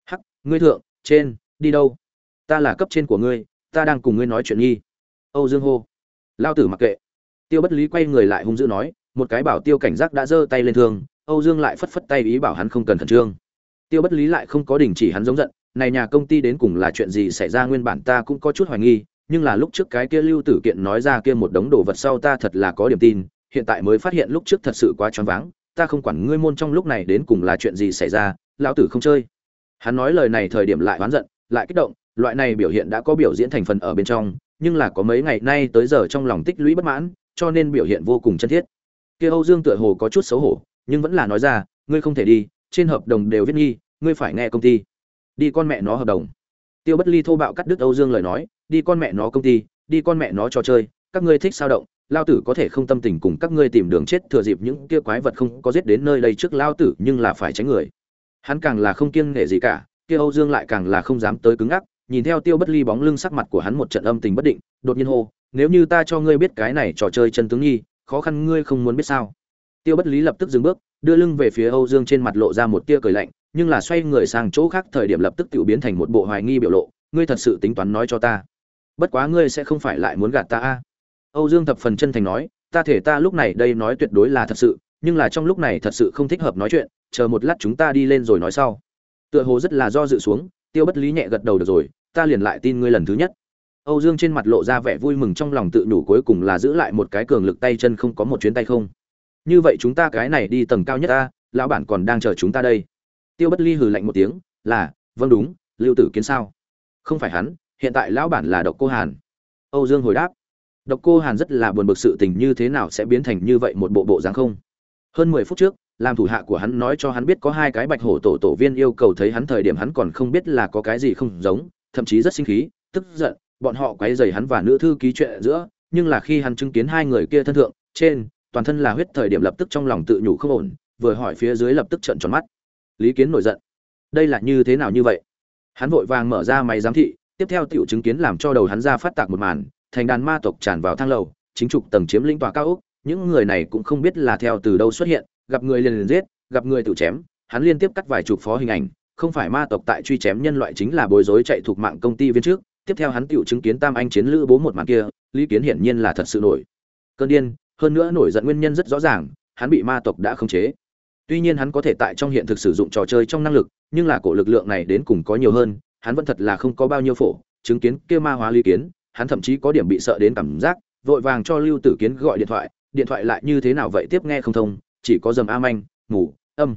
Hắc, ngươi thượng, trên, đi đâu? Ta là cấp trên của ngươi ta đang cùng ngươi nói chuyện nghi. Âu dương hô. Lao tử mặc kệ. Tiêu bất lý quay người lại hung dữ nói, một cái bảo tiêu cảnh giác đã giơ tay lên thương, âu dương lại phất phất tay ý bảo hắn không cần khẩn trương. Tiêu bất lý lại không có đình chỉ hắn giống giận, này nhà công ty đến cùng là chuyện gì xảy ra nguyên bản ta cũng có chút hoài nghi, nhưng là lúc trước cái kia lưu tử kiện nói ra kia một đống đồ vật sau ta thật là có điểm tin, hiện tại mới phát hiện lúc trước thật sự quá choáng váng, ta không quản ngươi môn trong lúc này đến cùng là chuyện gì xảy ra, lão tử không chơi. Hắn nói lời này thời điểm lại oán giận, lại kích động loại này biểu hiện đã có biểu diễn thành phần ở bên trong, nhưng là có mấy ngày nay tới giờ trong lòng tích lũy bất mãn, cho nên biểu hiện vô cùng chân thiết. Kia âu dương tựa hồ có chút xấu hổ, nhưng vẫn là nói ra, ngươi không thể đi, trên hợp đồng đều viết nghi, ngươi phải nghe công ty. Đi con mẹ nó hợp đồng. Tiêu bất ly thô bạo cắt đứt âu dương lời nói, đi con mẹ nó công ty, đi con mẹ nó trò chơi, các ngươi thích sao động, lao tử có thể không tâm tình cùng các ngươi tìm đường chết thừa dịp những kia quái vật không có giết đến nơi đây trước lao tử nhưng là phải tránh người. Hắn càng là không kiêng nể gì cả, kia âu dương lại càng là không dám tới cứng ngắc nhìn theo tiêu bất ly bóng lưng sắc mặt của hắn một trận âm tình bất định, đột nhiên hô, nếu như ta cho ngươi biết cái này trò chơi chân tướng nghi, khó khăn ngươi không muốn biết sao? Tiêu bất lý lập tức dừng bước, đưa lưng về phía âu dương trên mặt lộ ra một tia cười lạnh, nhưng là xoay người sang chỗ khác thời điểm lập tức tự biến thành một bộ hoài nghi biểu lộ, ngươi thật sự tính toán nói cho ta. Bất quá ngươi sẽ không phải lại muốn gạt ta a. Âu dương thập phần chân thành nói, ta thể ta lúc này đây nói tuyệt đối là thật sự, nhưng là trong lúc này thật sự không thích hợp nói chuyện, chờ một lát chúng ta đi lên rồi nói sau. Tựa hồ rất là do dự xuống, tiêu bất lý nhẹ gật đầu được rồi ta liền lại tin ngươi lần thứ nhất. Âu dương trên mặt lộ ra vẻ vui mừng trong lòng tự nhủ cuối cùng là giữ lại một cái cường lực tay chân không có một chuyến tay không. Như vậy chúng ta cái này đi tầng cao nhất ta, lão bản còn đang chờ chúng ta đây. Tiêu bất ly hừ lạnh một tiếng, là vâng đúng, lưu tử kiến sao? Không phải hắn, hiện tại lão bản là độc cô hàn. Âu dương hồi đáp, độc cô hàn rất là buồn bực sự tình như thế nào sẽ biến thành như vậy một bộ bộ dáng không? Hơn mười phút trước, làm thủ hạ của hắn nói cho hắn biết có hai cái bạch hổ tổ tổ viên yêu cầu thấy hắn thời điểm hắn còn không biết là có cái gì không giống thậm chí rất sinh khí, tức giận, bọn họ quấy rầy hắn và nữ thư ký chuyện giữa, nhưng là khi hắn chứng kiến hai người kia thân thượng, trên, toàn thân là huyết thời điểm lập tức trong lòng tự nhủ không ổn, vừa hỏi phía dưới lập tức trợn tròn mắt. Lý kiến nổi giận. Đây là như thế nào như vậy? Hắn vội vàng mở ra máy giám thị, tiếp theo tiểu chứng kiến làm cho đầu hắn ra phát tạc một màn, thành đàn ma tộc tràn vào thang lầu, chính trục tầng chiếm lĩnh tòa cao ốc, những người này cũng không biết là theo từ đâu xuất hiện, gặp người liền liền giết, gặp người tự chém, hắn liên tiếp cắt vài chục phó hình ảnh không phải ma tộc tại truy chém nhân loại chính là bối rối chạy thuộc mạng công ty viên trước, tiếp theo hắn tựu chứng kiến tam anh chiến lữ bố một màn kia, lý kiến hiển nhiên là thật sự nổi. Cơn điên, hơn nữa nổi giận nguyên nhân rất rõ ràng, hắn bị ma tộc đã khống chế. Tuy nhiên hắn có thể tại trong hiện thực sử dụng trò chơi trong năng lực, nhưng là cổ lực lượng này đến cùng có nhiều hơn, hắn vẫn thật là không có bao nhiêu phổ, chứng kiến kia ma hóa lý kiến, hắn thậm chí có điểm bị sợ đến cảm giác, vội vàng cho lưu tử kiến gọi điện thoại điện thoại lại như thế nào vậy tiếp nghe không thông, chỉ có dầm a manh ngủ âm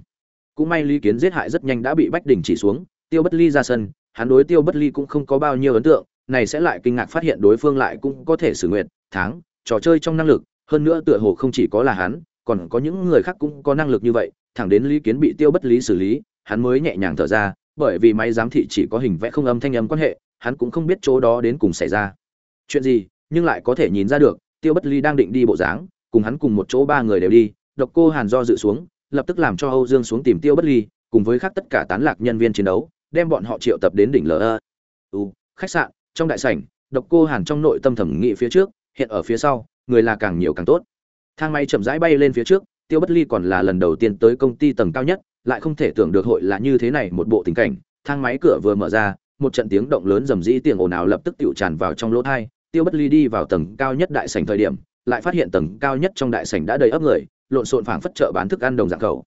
cũng may lý kiến giết hại rất nhanh đã bị bách đỉnh chỉ xuống, tiêu bất ly ra sân, hắn đối tiêu bất ly cũng không có bao nhiêu ấn tượng, này sẽ lại kinh ngạc phát hiện đối phương lại cũng có thể xử nguyện tháng trò chơi trong năng lực, hơn nữa tựa hồ không chỉ có là hắn, còn có những người khác cũng có năng lực như vậy, thẳng đến lý kiến bị tiêu bất lý xử lý, hắn mới nhẹ nhàng thở ra, bởi vì máy giám thị chỉ có hình vẽ không âm thanh âm quan hệ, hắn cũng không biết chỗ đó đến cùng xảy ra. Chuyện gì, nhưng lại có thể nhìn ra được, tiêu bất ly đang định đi bộ dáng, cùng hắn cùng một chỗ ba người đều đi, độc cô hàn do dự xuống lập tức làm cho âu dương xuống tìm tiêu bất ly cùng với khác tất cả tán lạc nhân viên chiến đấu đem bọn họ triệu tập đến đỉnh lờ u khách sạn trong đại sảnh độc cô hàn trong nội tâm thẩm nghị phía trước hiện ở phía sau người là càng nhiều càng tốt. Thang máy chậm rãi bay lên phía trước tiêu bất ly còn là lần đầu tiên tới công ty tầng cao nhất lại không thể tưởng được hội là như thế này một bộ tình cảnh. Thang máy cửa vừa mở ra một trận tiếng động lớn rầm rĩ tiếng ồn ào lập tức tụ tràn vào trong lỗ tai, tiêu bất ly đi vào tầng cao nhất đại sảnh thời điểm lại phát hiện tầng cao nhất trong đại sảnh đã đầy ấp người lộn xộn phảng phất chợ bán thức ăn đồng dạng cầu,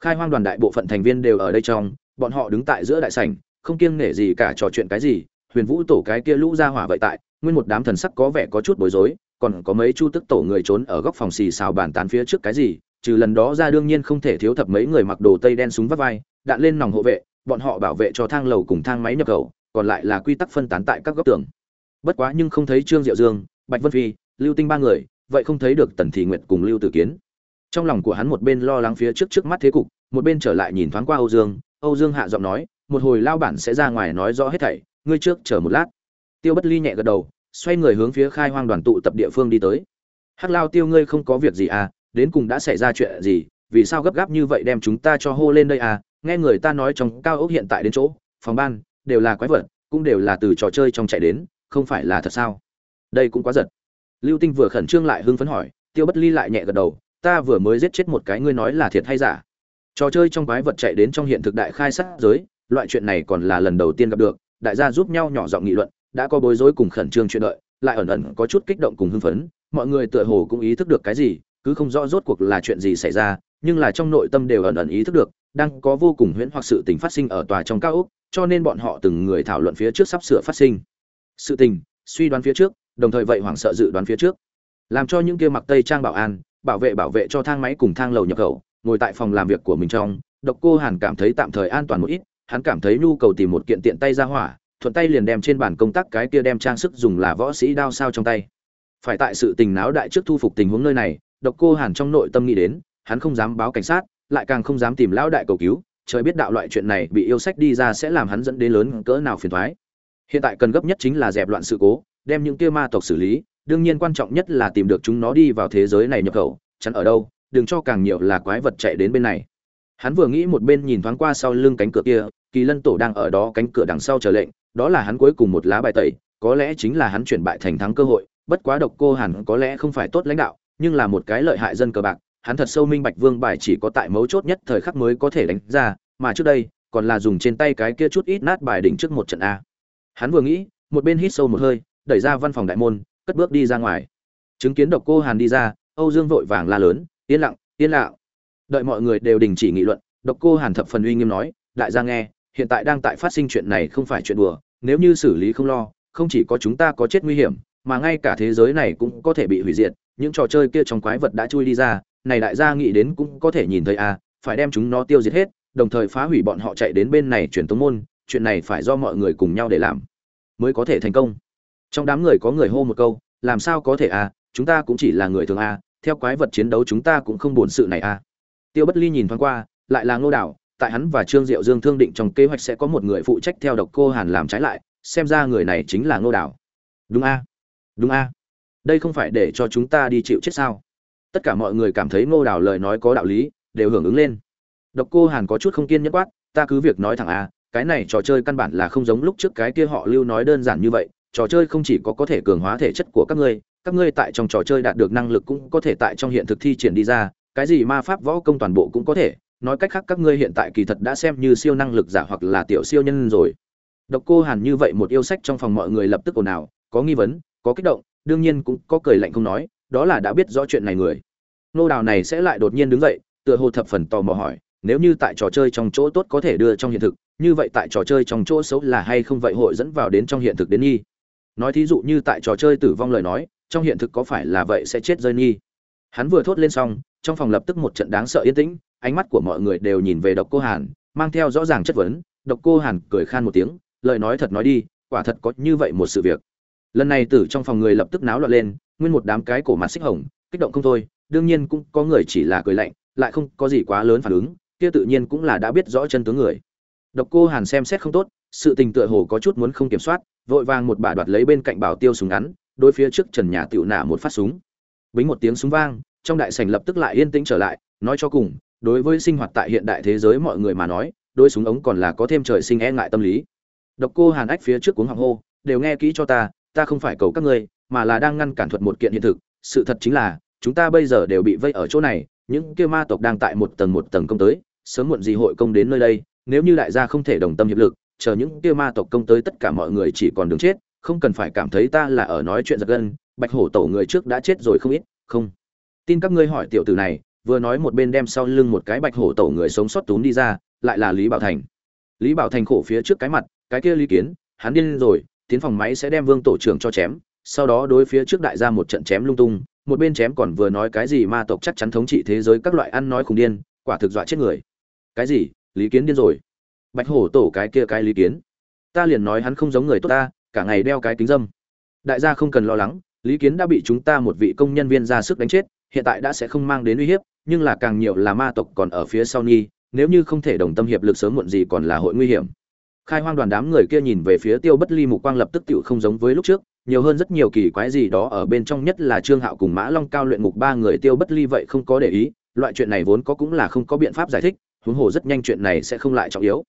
khai hoang đoàn đại bộ phận thành viên đều ở đây trong bọn họ đứng tại giữa đại sảnh không kiêng nể gì cả trò chuyện cái gì huyền vũ tổ cái kia lũ ra hỏa vậy tại nguyên một đám thần sắc có vẻ có chút bối rối còn có mấy chu tức tổ người trốn ở góc phòng xì xào bàn tán phía trước cái gì trừ lần đó ra đương nhiên không thể thiếu thập mấy người mặc đồ tây đen súng vắt vai đạn lên nòng hộ vệ bọn họ bảo vệ cho thang lầu cùng thang máy nhập khẩu còn lại là quy tắc phân tán tại các góc tường. Bất quá nhưng không thấy trương diệu dương bạch vân phi lưu tinh ba người vậy không thấy được tần thị nguyệt cùng lưu tử kiến trong lòng của hắn một bên lo lắng phía trước trước mắt thế cục, một bên trở lại nhìn thoáng qua âu dương. Âu dương hạ giọng nói, một hồi lao bản sẽ ra ngoài nói rõ hết thảy, ngươi trước chờ một lát. Tiêu bất ly nhẹ gật đầu, xoay người hướng phía khai hoang đoàn tụ tập địa phương đi tới. Hắc lao tiêu ngươi không có việc gì à đến cùng đã xảy ra chuyện gì, vì sao gấp gáp như vậy đem chúng ta cho hô lên đây à? Nghe người ta nói trong cao ốc hiện tại đến chỗ, phòng ban đều là quái vật, cũng đều là từ trò chơi trong chạy đến, không phải là thật sao? Đây cũng quá giật. Lưu tinh vừa khẩn trương lại hưng phấn hỏi, tiêu bất ly lại nhẹ gật đầu ta vừa mới giết chết một cái ngươi nói là thiệt hay giả. Trò chơi trong quái vật chạy đến trong hiện thực đại khai sát giới, loại chuyện này còn là lần đầu tiên gặp được, đại gia giúp nhau nhỏ giọng nghị luận, đã có bối rối cùng khẩn trương chuyện đợi, lại ẩn ẩn có chút kích động cùng hưng phấn, mọi người tựa hồ cũng ý thức được cái gì, cứ không rõ rốt cuộc là chuyện gì xảy ra, nhưng là trong nội tâm đều ẩn ẩn ý thức được, đang có vô cùng huyễn hoặc sự tình phát sinh ở tòa trong cao ốc, cho nên bọn họ từng người thảo luận phía trước sắp sửa phát sinh. Sự tình, suy đoán phía trước, đồng thời vậy hoảng sợ dự đoán phía trước. Làm cho những kia mặc tây trang bảo an bảo vệ bảo vệ cho thang máy cùng thang lầu nhập khẩu, ngồi tại phòng làm việc của mình trong, độc cô hàn cảm thấy tạm thời an toàn một ít, hắn cảm thấy nhu cầu tìm một kiện tiện tay ra hỏa, thuận tay liền đem trên bàn công tác cái kia đem trang sức dùng là võ sĩ đao sao trong tay. Phải tại sự tình náo đại trước thu phục tình huống nơi này, độc cô hàn trong nội tâm nghĩ đến, hắn không dám báo cảnh sát, lại càng không dám tìm lão đại cầu cứu, trời biết đạo loại chuyện này bị yêu sách đi ra sẽ làm hắn dẫn đến lớn cỡ nào phiền toái hiện tại cần gấp nhất chính là dẹp loạn sự cố, đem những kia ma tộc xử lý đương nhiên quan trọng nhất là tìm được chúng nó đi vào thế giới này nhập khẩu, chắn ở đâu, đừng cho càng nhiều là quái vật chạy đến bên này. Hắn vừa nghĩ một bên nhìn thoáng qua sau lưng cánh cửa kia, kỳ lân tổ đang ở đó cánh cửa đằng sau chờ lệnh, đó là hắn cuối cùng một lá bài tẩy, có lẽ chính là hắn chuyển bại thành thắng cơ hội, bất quá độc cô hẳn có lẽ không phải tốt lãnh đạo, nhưng là một cái lợi hại dân cờ bạc, hắn thật sâu minh bạch vương bài chỉ có tại mấu chốt nhất thời khắc mới có thể đánh ra, mà trước đây, còn là dùng trên tay cái kia chút ít nát bài đỉnh trước một trận a. Hắn vừa nghĩ, một bên hít sâu một hơi, đẩy ra văn phòng đại môn cất bước đi ra ngoài. Chứng kiến độc cô hàn đi ra, âu dương vội vàng la lớn, yên lặng yên lặng. Đợi mọi người đều đình chỉ nghị luận, độc cô hàn thập phần uy nghiêm nói, đại gia nghe, hiện tại đang tại phát sinh chuyện này không phải chuyện đùa, nếu như xử lý không lo, không chỉ có chúng ta có chết nguy hiểm, mà ngay cả thế giới này cũng có thể bị hủy diệt, những trò chơi kia trong quái vật đã chui đi ra, này đại gia nghĩ đến cũng có thể nhìn thấy à phải đem chúng nó tiêu diệt hết, đồng thời phá hủy bọn họ chạy đến bên này truyền tống môn, chuyện này phải do mọi người cùng nhau để làm, mới có thể thành công trong đám người có người hô một câu, làm sao có thể à? Chúng ta cũng chỉ là người thường à? Theo quái vật chiến đấu chúng ta cũng không buồn sự này à? Tiêu bất ly nhìn thoáng qua, lại là ngô đảo, tại hắn và trương diệu dương thương định trong kế hoạch sẽ có một người phụ trách theo độc cô hàn làm trái lại, xem ra người này chính là ngô đảo. Đúng a đúng a. Đây không phải để cho chúng ta đi chịu chết sao? Tất cả mọi người cảm thấy ngô đảo lời nói có đạo lý, đều hưởng ứng lên. Độc cô hàn có chút không kiên nhẫn quát, ta cứ việc nói thẳng a cái này trò chơi căn bản là không giống lúc trước cái kia họ lưu nói đơn giản như vậy trò chơi không chỉ có có thể cường hóa thể chất của các ngươi các ngươi tại trong trò chơi đạt được năng lực cũng có thể tại trong hiện thực thi triển đi ra, cái gì ma pháp võ công toàn bộ cũng có thể. Nói cách khác, các ngươi hiện tại kỳ thật đã xem như siêu năng lực giả hoặc là tiểu siêu nhân rồi. Độc cô hàn như vậy một yêu sách trong phòng mọi người lập tức ồn ào, có nghi vấn, có kích động, đương nhiên cũng có cười lạnh không nói, đó là đã biết rõ chuyện này người. Nô đào này sẽ lại đột nhiên đứng dậy, tựa hồ thập phần tò mò hỏi, nếu như tại trò chơi trong chỗ tốt có thể đưa trong hiện thực, như vậy tại trò chơi trong chỗ xấu là hay không vậy hội dẫn vào đến trong hiện thực đến nghi? Nói thí dụ như tại trò chơi tử vong lời nói, trong hiện thực có phải là vậy sẽ chết rơi nghi hắn vừa thốt lên xong, trong phòng lập tức một trận đáng sợ yên tĩnh, ánh mắt của mọi người đều nhìn về độc cô hàn, mang theo rõ ràng chất vấn. Độc cô hàn cười khan một tiếng, lời nói thật nói đi, quả thật có như vậy một sự việc. Lần này tử trong phòng người lập tức náo loạn lên, nguyên một đám cái cổ mặt xích hồng, kích động không thôi, đương nhiên cũng có người chỉ là cười lạnh, lại không có gì quá lớn phản ứng, kia tự nhiên cũng là đã biết rõ chân tướng người. Độc cô hàn xem xét không tốt sự tình tựa hồ có chút muốn không kiểm soát, vội vàng một bà đoạt lấy bên cạnh bảo tiêu súng ngắn, đối phía trước trần nhà tiểu nả một phát súng. Bính một tiếng súng vang, trong đại sảnh lập tức lại yên tĩnh trở lại, nói cho cùng, đối với sinh hoạt tại hiện đại thế giới mọi người mà nói, đôi súng ống còn là có thêm trời sinh e ngại tâm lý. Độc cô hàn ách phía trước cuống hoàng hô, đều nghe kỹ cho ta ta không phải cầu các ngươi, mà là đang ngăn cản thuật một kiện hiện thực. Sự thật chính là, chúng ta bây giờ đều bị vây ở chỗ này, những kia ma tộc đang tại một tầng một tầng công tới, sớm muộn gì hội công đến nơi đây, nếu như đại gia không thể đồng tâm hiệp lực chờ những kia ma tộc công tới tất cả mọi người chỉ còn đứng chết, không cần phải cảm thấy ta là ở nói chuyện giật gân, bạch hổ tổ người trước đã chết rồi không ít, không. Tin các ngươi hỏi tiểu tử này, vừa nói một bên đem sau lưng một cái bạch hổ tổ người sống sót túm đi ra, lại là lý bảo thành. Lý bảo thành khổ phía trước cái mặt, cái kia lý kiến, hắn điên rồi, tiến phòng máy sẽ đem vương tổ trưởng cho chém, sau đó đối phía trước đại gia một trận chém lung tung, một bên chém còn vừa nói cái gì ma tộc chắc chắn thống trị thế giới các loại ăn nói khùng điên, quả thực dọa chết người. Cái gì? Lý kiến điên rồi bạch hổ tổ cái kia cái lý kiến. Ta liền nói hắn không giống người tốt ta, cả ngày đeo cái kính dâm. Đại gia không cần lo lắng, lý kiến đã bị chúng ta một vị công nhân viên ra sức đánh chết, hiện tại đã sẽ không mang đến uy hiếp, nhưng là càng nhiều là ma tộc còn ở phía sau nhi, nếu như không thể đồng tâm hiệp lực sớm muộn gì còn là hội nguy hiểm. Khai hoang đoàn đám người kia nhìn về phía tiêu bất ly mục quang lập tức tựu không giống với lúc trước, nhiều hơn rất nhiều kỳ quái gì đó ở bên trong nhất là trương hạo cùng mã long cao luyện ngục ba người tiêu bất ly vậy không có để ý, loại chuyện này vốn có cũng là không có biện pháp giải thích, huống hồ rất nhanh chuyện này sẽ không lại trọng yếu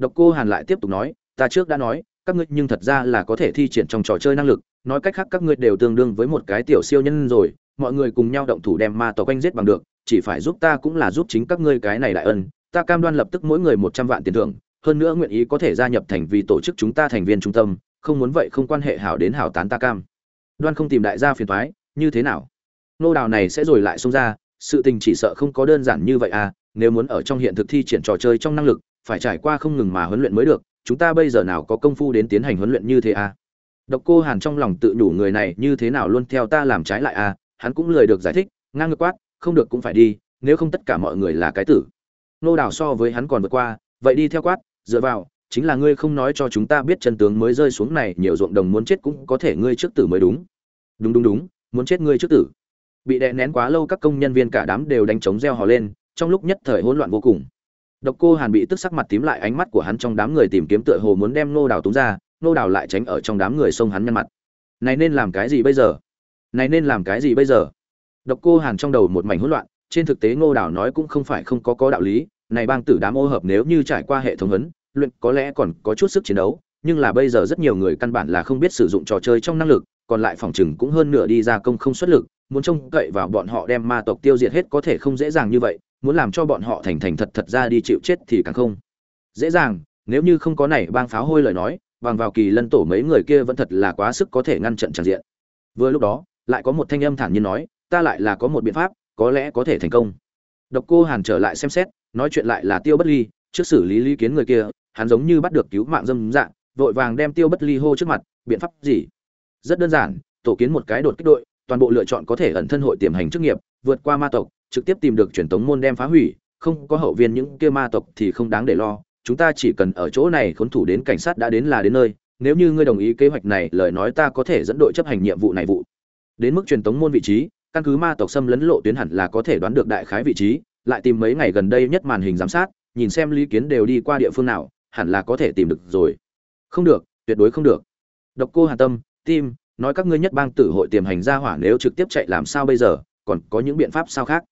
độc cô hàn lại tiếp tục nói ta trước đã nói các ngươi nhưng thật ra là có thể thi triển trong trò chơi năng lực. Nói cách khác các ngươi đều tương đương với một cái tiểu siêu nhân rồi. Mọi người cùng nhau động thủ đem ma tộc quanh giết bằng được. Chỉ phải giúp ta cũng là giúp chính các ngươi cái này đại ân. Ta cam đoan lập tức mỗi người một trăm vạn tiền thưởng. Hơn nữa nguyện ý có thể gia nhập thành vì tổ chức chúng ta thành viên trung tâm. Không muốn vậy không quan hệ hảo đến hảo tán ta cam. Đoan không tìm đại gia phiền toái, như thế nào? Nô đào này sẽ rồi lại xông ra. Sự tình chỉ sợ không có đơn giản như vậy à. Nếu muốn ở trong hiện thực thi triển trò chơi trong năng lực phải trải qua không ngừng mà huấn luyện mới được, chúng ta bây giờ nào có công phu đến tiến hành huấn luyện như thế à? Độc cô hàn trong lòng tự nhủ người này như thế nào luôn theo ta làm trái lại à? Hắn cũng lười được giải thích, ngang ngược quát, không được cũng phải đi, nếu không tất cả mọi người là cái tử. Nô đào so với hắn còn vượt qua, vậy đi theo quát, dựa vào, chính là ngươi không nói cho chúng ta biết chân tướng mới rơi xuống này, nhiều ruộng đồng muốn chết cũng có thể ngươi trước tử mới đúng. Đúng đúng đúng, muốn chết ngươi trước tử. Bị đè nén quá lâu các công nhân viên cả đám đều đánh trống reo hò lên, trong lúc nhất thời hỗn loạn vô cùng độc cô hàn bị tức sắc mặt tím lại ánh mắt của hắn trong đám người tìm kiếm tựa hồ muốn đem Ngô đào túng ra, Ngô đào lại tránh ở trong đám người xông hắn nhăn mặt. Này nên làm cái gì bây giờ? Này nên làm cái gì bây giờ? Độc cô hàn trong đầu một mảnh hỗn loạn, trên thực tế ngô đào nói cũng không phải không có có đạo lý, này bang tử đám ô hợp nếu như trải qua hệ thống huấn, luyện có lẽ còn có chút sức chiến đấu, nhưng là bây giờ rất nhiều người căn bản là không biết sử dụng trò chơi trong năng lực, còn lại phòng chừng cũng hơn nửa đi ra công không xuất lực, muốn trông cậy vào bọn họ đem ma tộc tiêu diệt hết có thể không dễ dàng như vậy muốn làm cho bọn họ thành thành thật thật ra đi chịu chết thì càng không. Dễ dàng, nếu như không có này bang pháo hôi lời nói, bằng vào kỳ lân tổ mấy người kia vẫn thật là quá sức có thể ngăn trận tràn diện. Vừa lúc đó, lại có một thanh âm thản nhiên nói, ta lại là có một biện pháp, có lẽ có thể thành công. Độc cô hàn trở lại xem xét, nói chuyện lại là tiêu bất ly, trước xử lý lý kiến người kia, hắn giống như bắt được cứu mạng dâm dạng, vội vàng đem tiêu bất ly hô trước mặt, biện pháp gì? Rất đơn giản, tổ kiến một cái đột kích đội, toàn bộ lựa chọn có thể ẩn thân hội tiềm hành chức nghiệp, vượt qua ma tộc trực tiếp tìm được truyền tống môn đem phá hủy, không có hậu viên những kia ma tộc thì không đáng để lo, chúng ta chỉ cần ở chỗ này khốn thủ đến cảnh sát đã đến là đến nơi, nếu như ngươi đồng ý kế hoạch này, lời nói ta có thể dẫn đội chấp hành nhiệm vụ này vụ. Đến mức truyền tống môn vị trí, căn cứ ma tộc xâm lấn lộ tuyến hẳn là có thể đoán được đại khái vị trí, lại tìm mấy ngày gần đây nhất màn hình giám sát, nhìn xem lý kiến đều đi qua địa phương nào, hẳn là có thể tìm được rồi. Không được, tuyệt đối không được. Độc cô hà tâm, tim, nói các ngươi nhất bang tử hội tiềm hành ra hỏa nếu trực tiếp chạy làm sao bây giờ, còn có những biện pháp sao khác?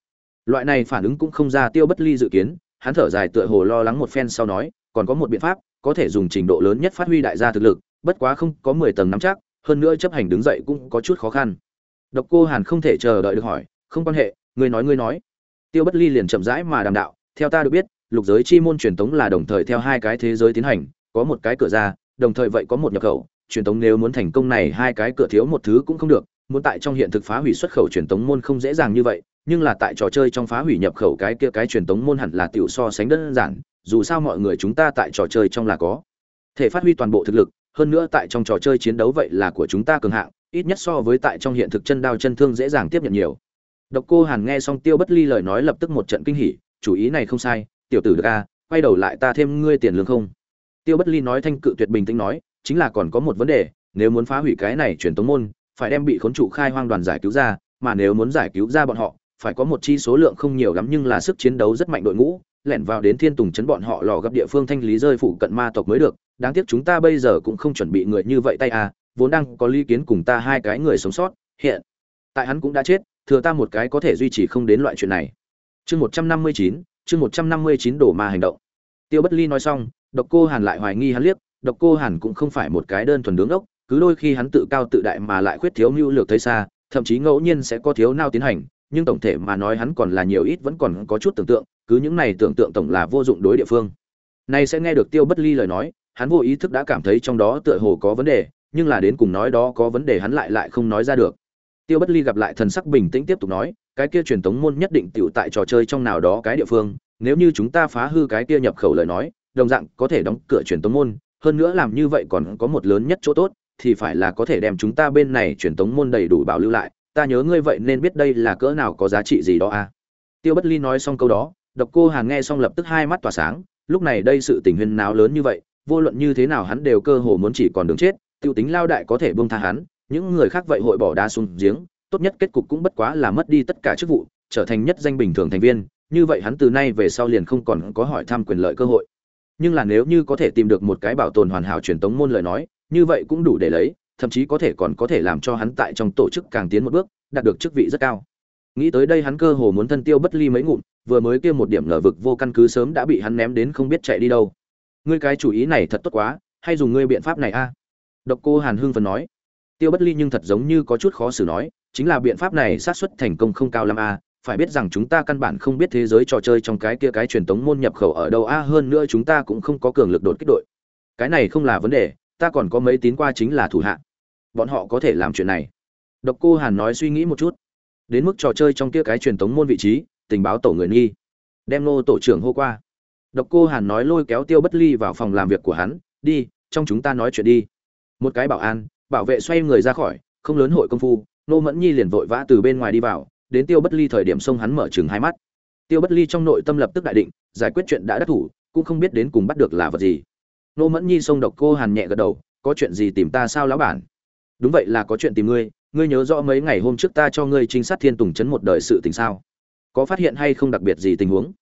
Loại này phản ứng cũng không ra tiêu bất ly dự kiến, hắn thở dài tựa hồ lo lắng một phen sau nói, còn có một biện pháp, có thể dùng trình độ lớn nhất phát huy đại gia thực lực, bất quá không có mười tầng nắm chắc, hơn nữa chấp hành đứng dậy cũng có chút khó khăn. Độc cô hàn không thể chờ đợi được hỏi, không quan hệ, ngươi nói ngươi nói. Tiêu bất ly liền chậm rãi mà đàm đạo, theo ta được biết, lục giới chi môn truyền tống là đồng thời theo hai cái thế giới tiến hành, có một cái cửa ra, đồng thời vậy có một nhập khẩu, truyền tống nếu muốn thành công này hai cái cửa thiếu một thứ cũng không được, muốn tại trong hiện thực phá hủy xuất khẩu truyền tống môn không dễ dàng như vậy nhưng là tại trò chơi trong phá hủy nhập khẩu cái kia cái truyền tống môn hẳn là tiểu so sánh đơn giản, dù sao mọi người chúng ta tại trò chơi trong là có. Thể phát huy toàn bộ thực lực, hơn nữa tại trong trò chơi chiến đấu vậy là của chúng ta cường hạng, ít nhất so với tại trong hiện thực chân đao chân thương dễ dàng tiếp nhận nhiều. Độc cô hàn nghe xong tiêu bất ly lời nói lập tức một trận kinh hỉ, chủ ý này không sai, tiểu tử được a, quay đầu lại ta thêm ngươi tiền lương không? Tiêu bất ly nói thanh cự tuyệt bình tĩnh nói, chính là còn có một vấn đề, nếu muốn phá hủy cái này truyền tống môn, phải đem bị khốn trụ khai hoang đoàn giải cứu ra, mà nếu muốn giải cứu ra bọn họ phải có một chi số lượng không nhiều lắm nhưng là sức chiến đấu rất mạnh đội ngũ, lẻn vào đến thiên tùng chấn bọn họ lò gặp địa phương thanh lý rơi phụ cận ma tộc mới được. Đáng tiếc chúng ta bây giờ cũng không chuẩn bị người như vậy tay à vốn đang có lý kiến cùng ta hai cái người sống sót, hiện tại hắn cũng đã chết, thừa ta một cái có thể duy trì không đến loại chuyện này. Chương một trăm năm mươi chín, chương một trăm năm mươi chín đổ ma hành động. Tiêu bất ly nói xong, độc cô hàn lại hoài nghi hắn liếc, độc cô hàn cũng không phải một cái đơn thuần đứng ốc, cứ đôi khi hắn tự cao tự đại mà lại khuyết thiếu mưu lược thấy xa, thậm chí ngẫu nhiên sẽ có thiếu nao tiến hành nhưng tổng thể mà nói hắn còn là nhiều ít vẫn còn có chút tưởng tượng, cứ những này tưởng tượng tổng là vô dụng đối địa phương. Nay sẽ nghe được tiêu bất ly lời nói, hắn vô ý thức đã cảm thấy trong đó tựa hồ có vấn đề, nhưng là đến cùng nói đó có vấn đề hắn lại lại không nói ra được. Tiêu bất ly gặp lại thần sắc bình tĩnh tiếp tục nói, cái kia truyền tống môn nhất định tựu tại trò chơi trong nào đó cái địa phương, nếu như chúng ta phá hư cái kia nhập khẩu lời nói, đồng dạng có thể đóng cửa truyền tống môn, hơn nữa làm như vậy còn có một lớn nhất chỗ tốt, thì phải là có thể đem chúng ta bên này truyền tống môn đầy đủ bảo lưu lại ta nhớ ngươi vậy nên biết đây là cỡ nào có giá trị gì đó à? Tiêu bất ly nói xong câu đó, độc cô hàn nghe xong lập tức hai mắt tỏa sáng, lúc này đây sự tình huyên náo lớn như vậy, vô luận như thế nào hắn đều cơ hồ muốn chỉ còn đường chết, tiêu tính lao đại có thể buông tha hắn, những người khác vậy hội bỏ đá xuống giếng, tốt nhất kết cục cũng bất quá là mất đi tất cả chức vụ, trở thành nhất danh bình thường thành viên, như vậy hắn từ nay về sau liền không còn có hỏi thăm quyền lợi cơ hội. Nhưng là nếu như có thể tìm được một cái bảo tồn hoàn hảo truyền tống môn lời nói, như vậy cũng đủ để lấy thậm chí có thể còn có thể làm cho hắn tại trong tổ chức càng tiến một bước, đạt được chức vị rất cao. Nghĩ tới đây hắn cơ hồ muốn thân tiêu bất ly mấy ngụm, vừa mới kia một điểm ngờ vực vô căn cứ sớm đã bị hắn ném đến không biết chạy đi đâu. Ngươi cái chủ ý này thật tốt quá, hay dùng ngươi biện pháp này a? Độc cô hàn hưng phần nói. Tiêu bất ly nhưng thật giống như có chút khó xử nói, chính là biện pháp này xác suất thành công không cao lắm a, phải biết rằng chúng ta căn bản không biết thế giới trò chơi trong cái kia cái truyền tống môn nhập khẩu ở đâu a, hơn nữa chúng ta cũng không có cường lực đột kích đội. Cái này không là vấn đề, ta còn có mấy tín qua chính là thủ hạ bọn họ có thể làm chuyện này. Độc cô hàn nói suy nghĩ một chút. Đến mức trò chơi trong kia cái truyền tống môn vị trí, tình báo tổ người nghi. Đem nô tổ trưởng hô qua. Độc cô hàn nói lôi kéo tiêu bất ly vào phòng làm việc của hắn, đi, trong chúng ta nói chuyện đi. Một cái bảo an, bảo vệ xoay người ra khỏi, không lớn hội công phu nô mẫn nhi liền vội vã từ bên ngoài đi vào, đến tiêu bất ly thời điểm xông hắn mở chừng hai mắt. Tiêu bất ly trong nội tâm lập tức đại định, giải quyết chuyện đã đắc thủ, cũng không biết đến cùng bắt được là vật gì. Nô mẫn nhi xông độc cô hàn nhẹ gật đầu, có chuyện gì tìm ta sao lão bản? Đúng vậy là có chuyện tìm ngươi ngươi nhớ rõ mấy ngày hôm trước ta cho ngươi trinh sát thiên tùng chấn một đời sự tình sao? Có phát hiện hay không đặc biệt gì tình huống?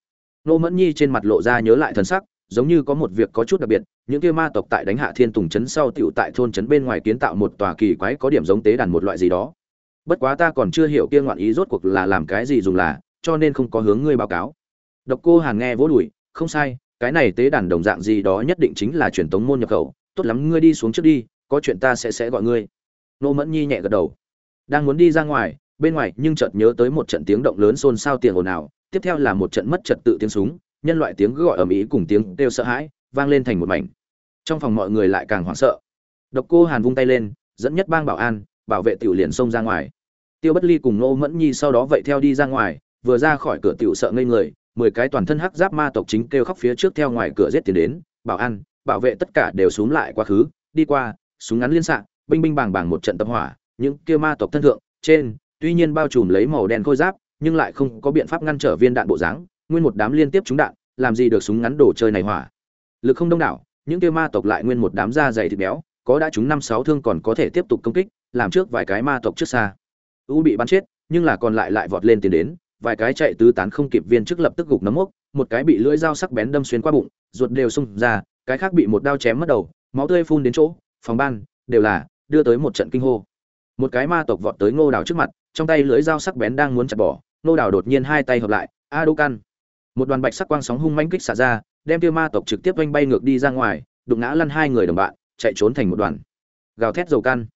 Nô mẫn nhi trên mặt lộ ra nhớ lại thần sắc, giống như có một việc có chút đặc biệt, những kia ma tộc tại đánh hạ thiên tùng chấn sau tiểu tại thôn chấn bên ngoài kiến tạo một tòa kỳ quái có điểm giống tế đàn một loại gì đó. Bất quá ta còn chưa hiểu kia ngoạn ý rốt cuộc là làm cái gì dùng là, cho nên không có hướng ngươi báo cáo. Độc cô hàn nghe vỗ đùi, không sai, cái này tế đàn đồng dạng gì đó nhất định chính là truyền tống môn nhập khẩu, tốt lắm ngươi đi xuống trước đi, có chuyện ta sẽ sẽ gọi ngươi nô mẫn nhi nhẹ gật đầu. Đang muốn đi ra ngoài, bên ngoài nhưng chợt nhớ tới một trận tiếng động lớn xôn xao tiền ồn ào, tiếp theo là một trận mất trật tự tiếng súng, nhân loại tiếng gọi ầm ĩ cùng tiếng kêu sợ hãi vang lên thành một mảnh. Trong phòng mọi người lại càng hoảng sợ. Độc cô hàn vung tay lên, dẫn nhất bang bảo an, bảo vệ tiểu liền xông ra ngoài. Tiêu bất ly cùng nô mẫn nhi sau đó vậy theo đi ra ngoài, vừa ra khỏi cửa tiểu sợ ngây người, mười cái toàn thân hắc giáp ma tộc chính kêu khóc phía trước theo ngoài cửa giết tiến đến, bảo an, bảo vệ tất cả đều xuống lại quá khứ, đi qua, súng ngắn liên xạ binh binh bàng bàng một trận tập hỏa, những kia ma tộc thân thượng, trên, tuy nhiên bao trùm lấy màu đen khôi giáp, nhưng lại không có biện pháp ngăn trở viên đạn bộ dáng, nguyên một đám liên tiếp trúng đạn, làm gì được súng ngắn đồ chơi này hỏa. Lực không đông đảo, những kia ma tộc lại nguyên một đám da dày thịt béo, có đã trúng năm sáu thương còn có thể tiếp tục công kích, làm trước vài cái ma tộc trước xa. U bị bắn chết, nhưng là còn lại lại vọt lên tiến đến, vài cái chạy tứ tán không kịp viên trước lập tức gục nấm mốc, một cái bị lưỡi dao sắc bén đâm xuyên qua bụng, ruột đều xung ra, cái khác bị một đao chém mất đầu, máu tươi phun đến chỗ, phòng ban, đều là đưa tới một trận kinh hô. Một cái ma tộc vọt tới ngô đào trước mặt, trong tay lưỡi dao sắc bén đang muốn chặt bỏ, ngô đào đột nhiên hai tay hợp lại, a đô căn! Một đoàn bạch sắc quang sóng hung manh kích xả ra, đem tiêu ma tộc trực tiếp oanh bay ngược đi ra ngoài, đụng ngã lăn hai người đồng bạn, chạy trốn thành một đoàn. Gào thét dầu căn.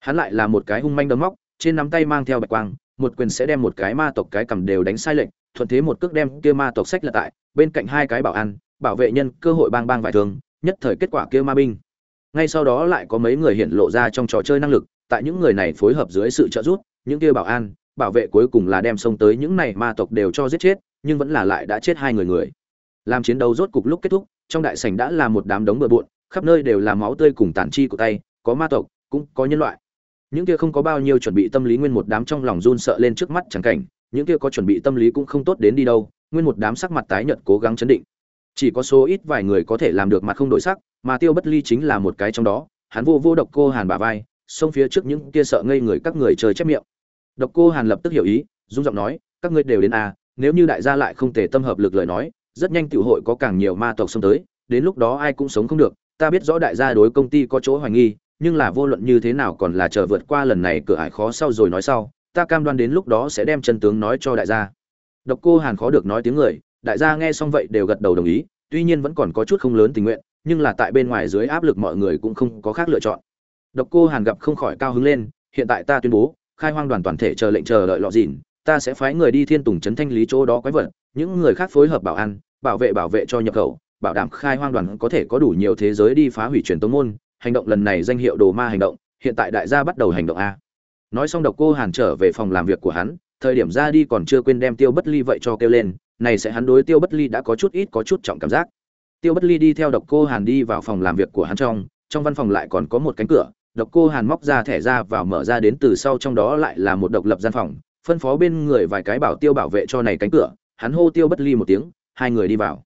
Hắn lại là một cái hung manh đấm móc, trên nắm tay mang theo bạch quang, một quyền sẽ đem một cái ma tộc cái cầm đều đánh sai lệnh thuận thế một cước đem kia ma tộc sách là tại, bên cạnh hai cái bảo an, bảo vệ nhân cơ hội bang bang vài thường nhất thời kết quả kia ma binh ngay sau đó lại có mấy người hiện lộ ra trong trò chơi năng lực, tại những người này phối hợp dưới sự trợ giúp, những kia bảo an, bảo vệ cuối cùng là đem xông tới những này ma tộc đều cho giết chết, nhưng vẫn là lại đã chết hai người người. Làm chiến đấu rốt cục lúc kết thúc, trong đại sảnh đã là một đám đống bừa bộn, khắp nơi đều là máu tươi cùng tàn chi của tay, có ma tộc, cũng có nhân loại. Những kia không có bao nhiêu chuẩn bị tâm lý nguyên một đám trong lòng run sợ lên trước mắt chẳng cảnh, những kia có chuẩn bị tâm lý cũng không tốt đến đi đâu, nguyên một đám sắc mặt tái nhợt cố gắng chấn định chỉ có số ít vài người có thể làm được mặt không đổi sắc mà tiêu bất ly chính là một cái trong đó hắn vô vô độc cô hàn bà vai xông phía trước những kia sợ ngây người các người chơi chép miệng. Độc cô hàn lập tức hiểu ý dung giọng nói các ngươi đều đến a à, nếu như đại gia lại không thể tâm hợp lực lời nói rất nhanh tiểu hội có càng nhiều ma tộc xông tới đến lúc đó ai cũng sống không được ta biết rõ đại gia đối công ty có chỗ hoài nghi nhưng là vô luận như thế nào còn là chờ vượt qua lần này cửa ải khó sau rồi nói sau ta cam đoan đến lúc đó sẽ đem chân tướng nói cho đại gia. Độc cô hàn khó được nói tiếng người đại gia nghe xong vậy đều gật đầu đồng ý, tuy nhiên vẫn còn có chút không lớn tình nguyện, nhưng là tại bên ngoài dưới áp lực mọi người cũng không có khác lựa chọn. Độc cô hàn gặp không khỏi cao hứng lên, hiện tại ta tuyên bố, khai hoang đoàn toàn thể chờ lệnh chờ đợi lọ dìn ta sẽ phái người đi thiên tùng trấn thanh lý chỗ đó quái vật, những người khác phối hợp bảo an, bảo vệ bảo vệ cho nhập khẩu, bảo đảm khai hoang đoàn có thể có đủ nhiều thế giới đi phá hủy truyền tống môn, hành động lần này danh hiệu đồ ma hành động, hiện tại đại gia bắt đầu hành động a. Nói xong độc cô hàn trở về phòng làm việc của hắn, thời điểm ra đi còn chưa quên đem tiêu bất ly vậy cho kêu lên này sẽ hắn đối tiêu bất ly đã có chút ít có chút trọng cảm giác. Tiêu bất ly đi theo độc cô hàn đi vào phòng làm việc của hắn trong trong văn phòng lại còn có một cánh cửa. Độc cô hàn móc ra thẻ ra vào mở ra đến từ sau trong đó lại là một độc lập gian phòng, phân phó bên người vài cái bảo tiêu bảo vệ cho này cánh cửa. Hắn hô tiêu bất ly một tiếng, hai người đi vào.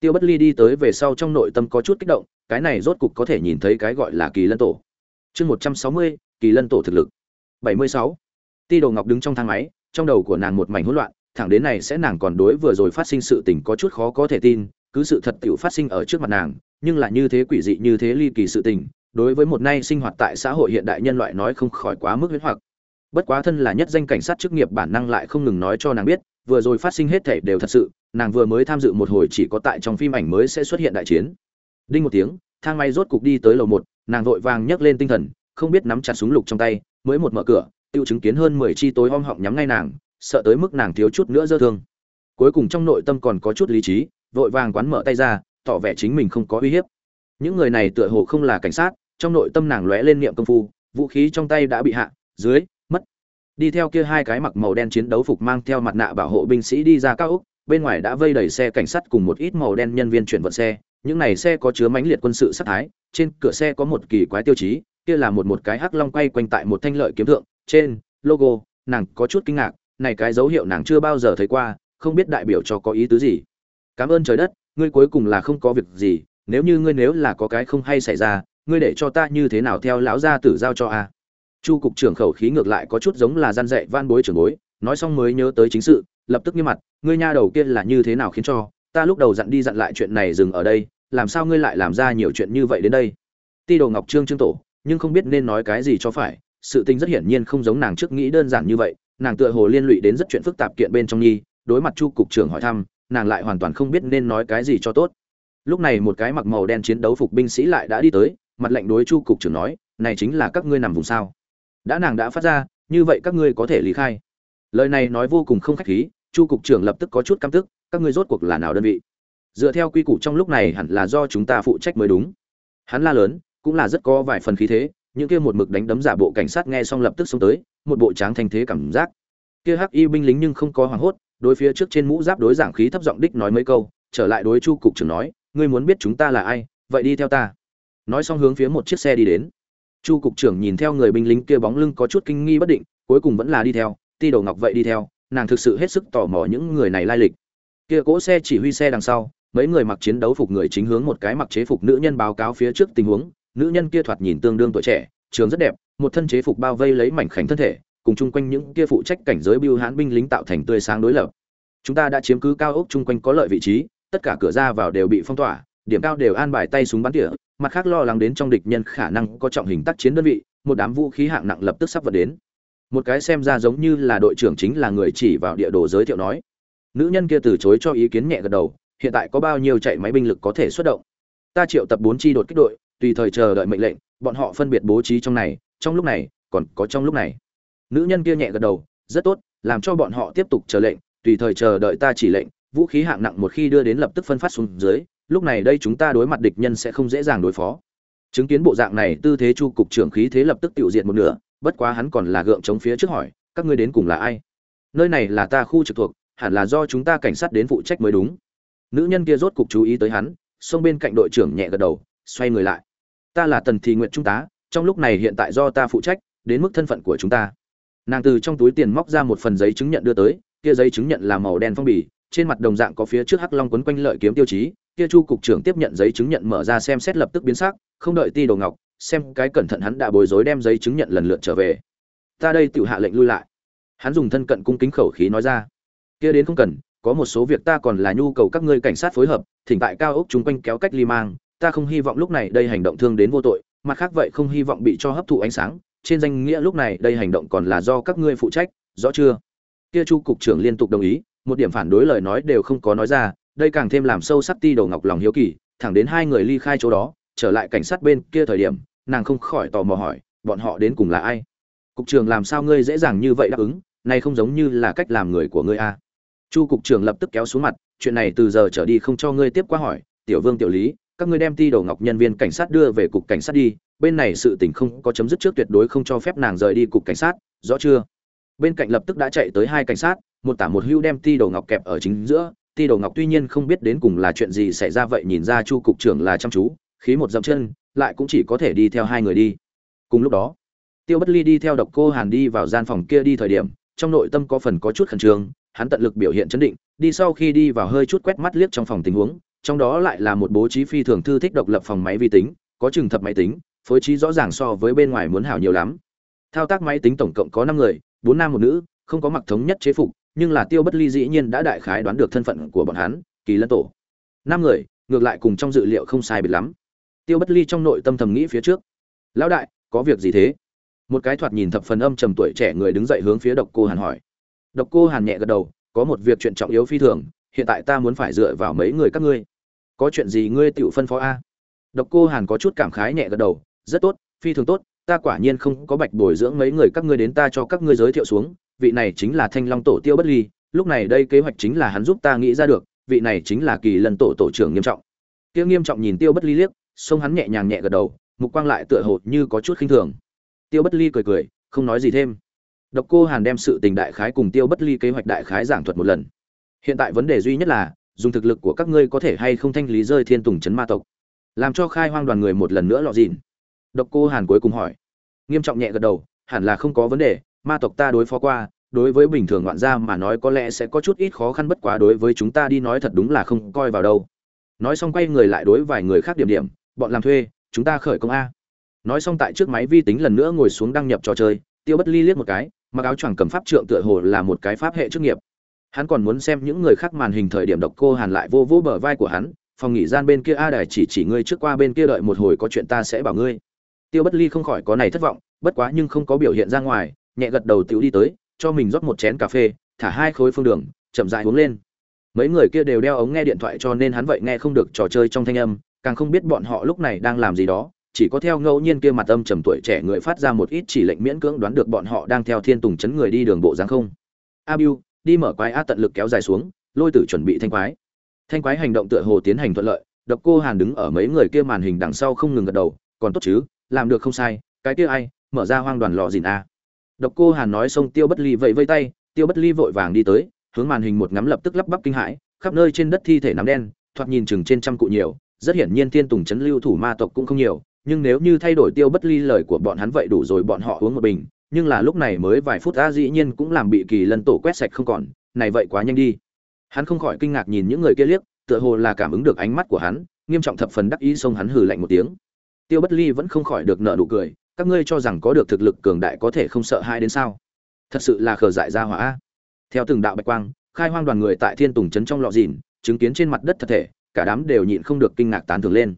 Tiêu bất ly đi tới về sau trong nội tâm có chút kích động, cái này rốt cục có thể nhìn thấy cái gọi là kỳ lân tổ. Chương một trăm sáu mươi, kỳ lân tổ thực lực. Bảy mươi sáu. Ti đồ ngọc đứng trong thang máy, trong đầu của nàng một mảnh hỗn loạn thẳng đến này sẽ nàng còn đối vừa rồi phát sinh sự tình có chút khó có thể tin, cứ sự thật tiểu phát sinh ở trước mặt nàng, nhưng là như thế quỷ dị như thế ly kỳ sự tình, đối với một nay sinh hoạt tại xã hội hiện đại nhân loại nói không khỏi quá mức huyễn hoặc. Bất quá thân là nhất danh cảnh sát chức nghiệp bản năng lại không ngừng nói cho nàng biết, vừa rồi phát sinh hết thảy đều thật sự, nàng vừa mới tham dự một hồi chỉ có tại trong phim ảnh mới sẽ xuất hiện đại chiến. Đinh một tiếng, thang máy rốt cục đi tới lầu một, nàng vội vàng nhấc lên tinh thần, không biết nắm chặt súng lục trong tay, mới một mở cửa, tiêu chứng kiến hơn mười chi tối om họng nhắm ngay nàng sợ tới mức nàng thiếu chút nữa dơ thương. Cuối cùng trong nội tâm còn có chút lý trí, vội vàng quán mở tay ra, tỏ vẻ chính mình không có uy hiếp. Những người này tựa hồ không là cảnh sát, trong nội tâm nàng lóe lên niệm công phu, vũ khí trong tay đã bị hạ, dưới, mất. Đi theo kia hai cái mặc màu đen chiến đấu phục mang theo mặt nạ bảo hộ binh sĩ đi ra cao úc bên ngoài đã vây đầy xe cảnh sát cùng một ít màu đen nhân viên chuyển vận xe. Những này xe có chứa mãnh liệt quân sự sát thái, trên cửa xe có một kỳ quái tiêu chí, kia là một một cái hắc long quay quanh tại một thanh lợi kiếm thượng, trên logo, nàng có chút kinh ngạc này cái dấu hiệu nàng chưa bao giờ thấy qua, không biết đại biểu cho có ý tứ gì. Cảm ơn trời đất, ngươi cuối cùng là không có việc gì, nếu như ngươi nếu là có cái không hay xảy ra, ngươi để cho ta như thế nào theo lão gia tử giao cho a? Chu cục trưởng khẩu khí ngược lại có chút giống là gian dạy van bối trưởng bối, nói xong mới nhớ tới chính sự, lập tức nghiêm mặt, ngươi nha đầu kia là như thế nào khiến cho, ta lúc đầu dặn đi dặn lại chuyện này dừng ở đây, làm sao ngươi lại làm ra nhiều chuyện như vậy đến đây? Ti đồ ngọc trương trương tổ, nhưng không biết nên nói cái gì cho phải sự tình rất hiển nhiên không giống nàng trước nghĩ đơn giản như vậy, nàng tựa hồ liên lụy đến rất chuyện phức tạp kiện bên trong nhi, đối mặt chu cục trưởng hỏi thăm, nàng lại hoàn toàn không biết nên nói cái gì cho tốt. Lúc này một cái mặc màu đen chiến đấu phục binh sĩ lại đã đi tới, mặt lệnh đối chu cục trưởng nói, này chính là các ngươi nằm vùng sao? Đã nàng đã phát ra, như vậy các ngươi có thể lý khai. Lời này nói vô cùng không khách khí, chu cục trưởng lập tức có chút căm tức, các ngươi rốt cuộc là nào đơn vị? Dựa theo quy củ trong lúc này hẳn là do chúng ta phụ trách mới đúng. Hắn la lớn, cũng là rất có vài phần khí thế những kia một mực đánh đấm giả bộ cảnh sát nghe xong lập tức xông tới, một bộ tráng thành thế cảm giác. Kia hắc y binh lính nhưng không có hoảng hốt, đối phía trước trên mũ giáp đối giảng khí thấp giọng đích nói mấy câu, trở lại đối chu cục trưởng nói, ngươi muốn biết chúng ta là ai, vậy đi theo ta. Nói xong hướng phía một chiếc xe đi đến. Chu cục trưởng nhìn theo người binh lính kia bóng lưng có chút kinh nghi bất định, cuối cùng vẫn là đi theo, ti đầu ngọc vậy đi theo, nàng thực sự hết sức tò mò những người này lai lịch. Kia cỗ xe chỉ huy xe đằng sau, mấy người mặc chiến đấu phục người chính hướng một cái mặc chế phục nữ nhân báo cáo phía trước tình huống nữ nhân kia thoạt nhìn tương đương tuổi trẻ, trường rất đẹp, một thân chế phục bao vây lấy mảnh khảnh thân thể, cùng chung quanh những kia phụ trách cảnh giới bưu hãn binh lính tạo thành tươi sáng đối lập. Chúng ta đã chiếm cứ cao ốc chung quanh có lợi vị trí, tất cả cửa ra vào đều bị phong tỏa, điểm cao đều an bài tay súng bắn tỉa, mặt khác lo lắng đến trong địch nhân khả năng có trọng hình tác chiến đơn vị, một đám vũ khí hạng nặng lập tức sắp vật đến. Một cái xem ra giống như là đội trưởng chính là người chỉ vào địa đồ giới thiệu nói. Nữ nhân kia từ chối cho ý kiến nhẹ gật đầu, hiện tại có bao nhiêu chạy máy binh lực có thể xuất động? Ta triệu tập bốn chi đột kích đội tùy thời chờ đợi mệnh lệnh, bọn họ phân biệt bố trí trong này, trong lúc này, còn có trong lúc này. Nữ nhân kia nhẹ gật đầu, rất tốt, làm cho bọn họ tiếp tục chờ lệnh, tùy thời chờ đợi ta chỉ lệnh. Vũ khí hạng nặng một khi đưa đến lập tức phân phát xuống dưới, lúc này đây chúng ta đối mặt địch nhân sẽ không dễ dàng đối phó. Chứng kiến bộ dạng này, tư thế chu cục trưởng khí thế lập tức tiêu diệt một nửa, bất quá hắn còn là gượng chống phía trước hỏi, các ngươi đến cùng là ai? Nơi này là ta khu trực thuộc, hẳn là do chúng ta cảnh sát đến phụ trách mới đúng. Nữ nhân kia rốt cục chú ý tới hắn xông bên cạnh đội trưởng nhẹ gật đầu, xoay người lại ta là tần thị nguyện trung tá, trong lúc này hiện tại do ta phụ trách, đến mức thân phận của chúng ta. Nàng từ trong túi tiền móc ra một phần giấy chứng nhận đưa tới, kia giấy chứng nhận là màu đen phong bì, trên mặt đồng dạng có phía trước hắc long quấn quanh lợi kiếm tiêu chí, kia chu cục trưởng tiếp nhận giấy chứng nhận mở ra xem xét lập tức biến sắc, không đợi ti đồ ngọc, xem cái cẩn thận hắn đã bối rối đem giấy chứng nhận lần lượt trở về. Ta đây tự hạ lệnh lui lại. Hắn dùng thân cận cung kính khẩu khí nói ra. Kia đến không cần, có một số việc ta còn là nhu cầu các ngươi cảnh sát phối hợp, thỉnh tại cao ốc chúng quanh kéo cách ly mang ta không hy vọng lúc này đây hành động thương đến vô tội, mặt khác vậy không hy vọng bị cho hấp thụ ánh sáng, trên danh nghĩa lúc này đây hành động còn là do các ngươi phụ trách, rõ chưa? Kia chu cục trưởng liên tục đồng ý, một điểm phản đối lời nói đều không có nói ra, đây càng thêm làm sâu sắc ti đầu ngọc lòng hiếu kỳ, thẳng đến hai người ly khai chỗ đó, trở lại cảnh sát bên kia thời điểm, nàng không khỏi tò mò hỏi, bọn họ đến cùng là ai? Cục trưởng làm sao ngươi dễ dàng như vậy đáp ứng, này không giống như là cách làm người của ngươi a chu cục trưởng lập tức kéo xuống mặt, chuyện này từ giờ trở đi không cho ngươi tiếp qua hỏi, tiểu vương tiểu lý các ngươi đem ti đầu ngọc nhân viên cảnh sát đưa về cục cảnh sát đi, bên này sự tình không có chấm dứt trước tuyệt đối không cho phép nàng rời đi cục cảnh sát, rõ chưa? Bên cạnh lập tức đã chạy tới hai cảnh sát, một tả một hưu đem ti đầu ngọc kẹp ở chính giữa, ti đầu ngọc tuy nhiên không biết đến cùng là chuyện gì xảy ra vậy nhìn ra chu cục trưởng là chăm chú, khí một dậm chân, lại cũng chỉ có thể đi theo hai người đi. Cùng lúc đó, tiêu bất ly đi theo độc cô hàn đi vào gian phòng kia đi thời điểm, trong nội tâm có phần có chút khẩn trương, hắn tận lực biểu hiện chấn định, đi sau khi đi vào hơi chút quét mắt liếc trong phòng tình huống trong đó lại là một bố trí phi thường thư thích độc lập phòng máy vi tính, có chừng thập máy tính, phối trí rõ ràng so với bên ngoài muốn hảo nhiều lắm. Thao tác máy tính tổng cộng có năm người, bốn nam một nữ, không có mặc thống nhất chế phục, nhưng là tiêu bất ly dĩ nhiên đã đại khái đoán được thân phận của bọn hắn, kỳ lân tổ. Năm người, ngược lại cùng trong dự liệu không sai biệt lắm. Tiêu bất ly trong nội tâm thầm nghĩ phía trước. Lão đại, có việc gì thế? Một cái thoạt nhìn thập phần âm trầm tuổi trẻ người đứng dậy hướng phía độc cô hàn hỏi. Độc cô hàn nhẹ gật đầu, có một việc chuyện trọng yếu phi thường, hiện tại ta muốn phải dựa vào mấy người các ngươi có chuyện gì ngươi tự phân phó a? Độc cô hàn có chút cảm khái nhẹ gật đầu, rất tốt, phi thường tốt, ta quả nhiên không có bạch bồi dưỡng mấy người các ngươi đến ta cho các ngươi giới thiệu xuống, vị này chính là thanh long tổ tiêu bất ly, lúc này đây kế hoạch chính là hắn giúp ta nghĩ ra được, vị này chính là kỳ lân tổ tổ trưởng nghiêm trọng. Tiêu nghiêm trọng nhìn tiêu bất ly liếc xông hắn nhẹ nhàng nhẹ gật đầu, mục quang lại tựa hồ như có chút khinh thường. Tiêu bất ly cười cười, không nói gì thêm. Độc cô hàn đem sự tình đại khái cùng tiêu bất ly kế hoạch đại khái giảng thuật một lần. Hiện tại vấn đề duy nhất là dùng thực lực của các ngươi có thể hay không thanh lý rơi thiên tùng chấn ma tộc. Làm cho khai hoang đoàn người một lần nữa lọt dịn. Độc cô hàn cuối cùng hỏi. Nghiêm trọng nhẹ gật đầu, hẳn là không có vấn đề, ma tộc ta đối phó qua, đối với bình thường ngoạn gia mà nói có lẽ sẽ có chút ít khó khăn bất quá đối với chúng ta đi nói thật đúng là không coi vào đâu. Nói xong quay người lại đối vài người khác điểm điểm, bọn làm thuê, chúng ta khởi công a. Nói xong tại trước máy vi tính lần nữa ngồi xuống đăng nhập trò chơi, tiêu bất ly liếc một cái, mặc áo choàng cầm pháp trượng tựa hồ là một cái pháp hệ chức nghiệp hắn còn muốn xem những người khác màn hình thời điểm độc cô hàn lại vô vô bờ vai của hắn, phòng nghỉ gian bên kia a đài chỉ chỉ ngươi trước qua bên kia đợi một hồi có chuyện ta sẽ bảo ngươi. Tiêu bất ly không khỏi có này thất vọng, bất quá nhưng không có biểu hiện ra ngoài, nhẹ gật đầu tiểu đi tới, cho mình rót một chén cà phê, thả hai khối phương đường, chậm rãi uống lên. Mấy người kia đều đeo ống nghe điện thoại cho nên hắn vậy nghe không được trò chơi trong thanh âm, càng không biết bọn họ lúc này đang làm gì đó, chỉ có theo ngẫu nhiên kia mặt âm trầm tuổi trẻ người phát ra một ít chỉ lệnh miễn cưỡng đoán được bọn họ đang theo thiên tùng chấn người đi đường bộ dáng không. A biu đi mở quái a tận lực kéo dài xuống, lôi tử chuẩn bị thanh quái. Thanh quái hành động tựa hồ tiến hành thuận lợi, độc cô hàn đứng ở mấy người kia màn hình đằng sau không ngừng gật đầu, còn tốt chứ, làm được không sai, cái kia ai, mở ra hoang đoàn lò dìn a. Độc cô hàn nói xong tiêu bất ly vẫy vây tay, tiêu bất ly vội vàng đi tới, hướng màn hình một ngắm lập tức lắp bắp kinh hãi, khắp nơi trên đất thi thể nắm đen, thoạt nhìn chừng trên trăm cụ nhiều, rất hiển nhiên thiên tùng chấn lưu thủ ma tộc cũng không nhiều, nhưng nếu như thay đổi tiêu bất ly lời của bọn hắn vậy đủ rồi bọn họ uống một bình nhưng là lúc này mới vài phút a dĩ nhiên cũng làm bị kỳ lân tổ quét sạch không còn. Này vậy quá nhanh đi. Hắn không khỏi kinh ngạc nhìn những người kia liếc, tựa hồ là cảm ứng được ánh mắt của hắn, nghiêm trọng thập phần đắc ý xông hắn hừ lạnh một tiếng. Tiêu bất ly vẫn không khỏi được nợ nụ cười, các ngươi cho rằng có được thực lực cường đại có thể không sợ hai đến sao? Thật sự là khờ dại ra hỏa. Theo từng đạo bạch quang, khai hoang đoàn người tại thiên tùng trấn trong lọ dìn, chứng kiến trên mặt đất thật thể, cả đám đều nhịn không được kinh ngạc tán thưởng lên.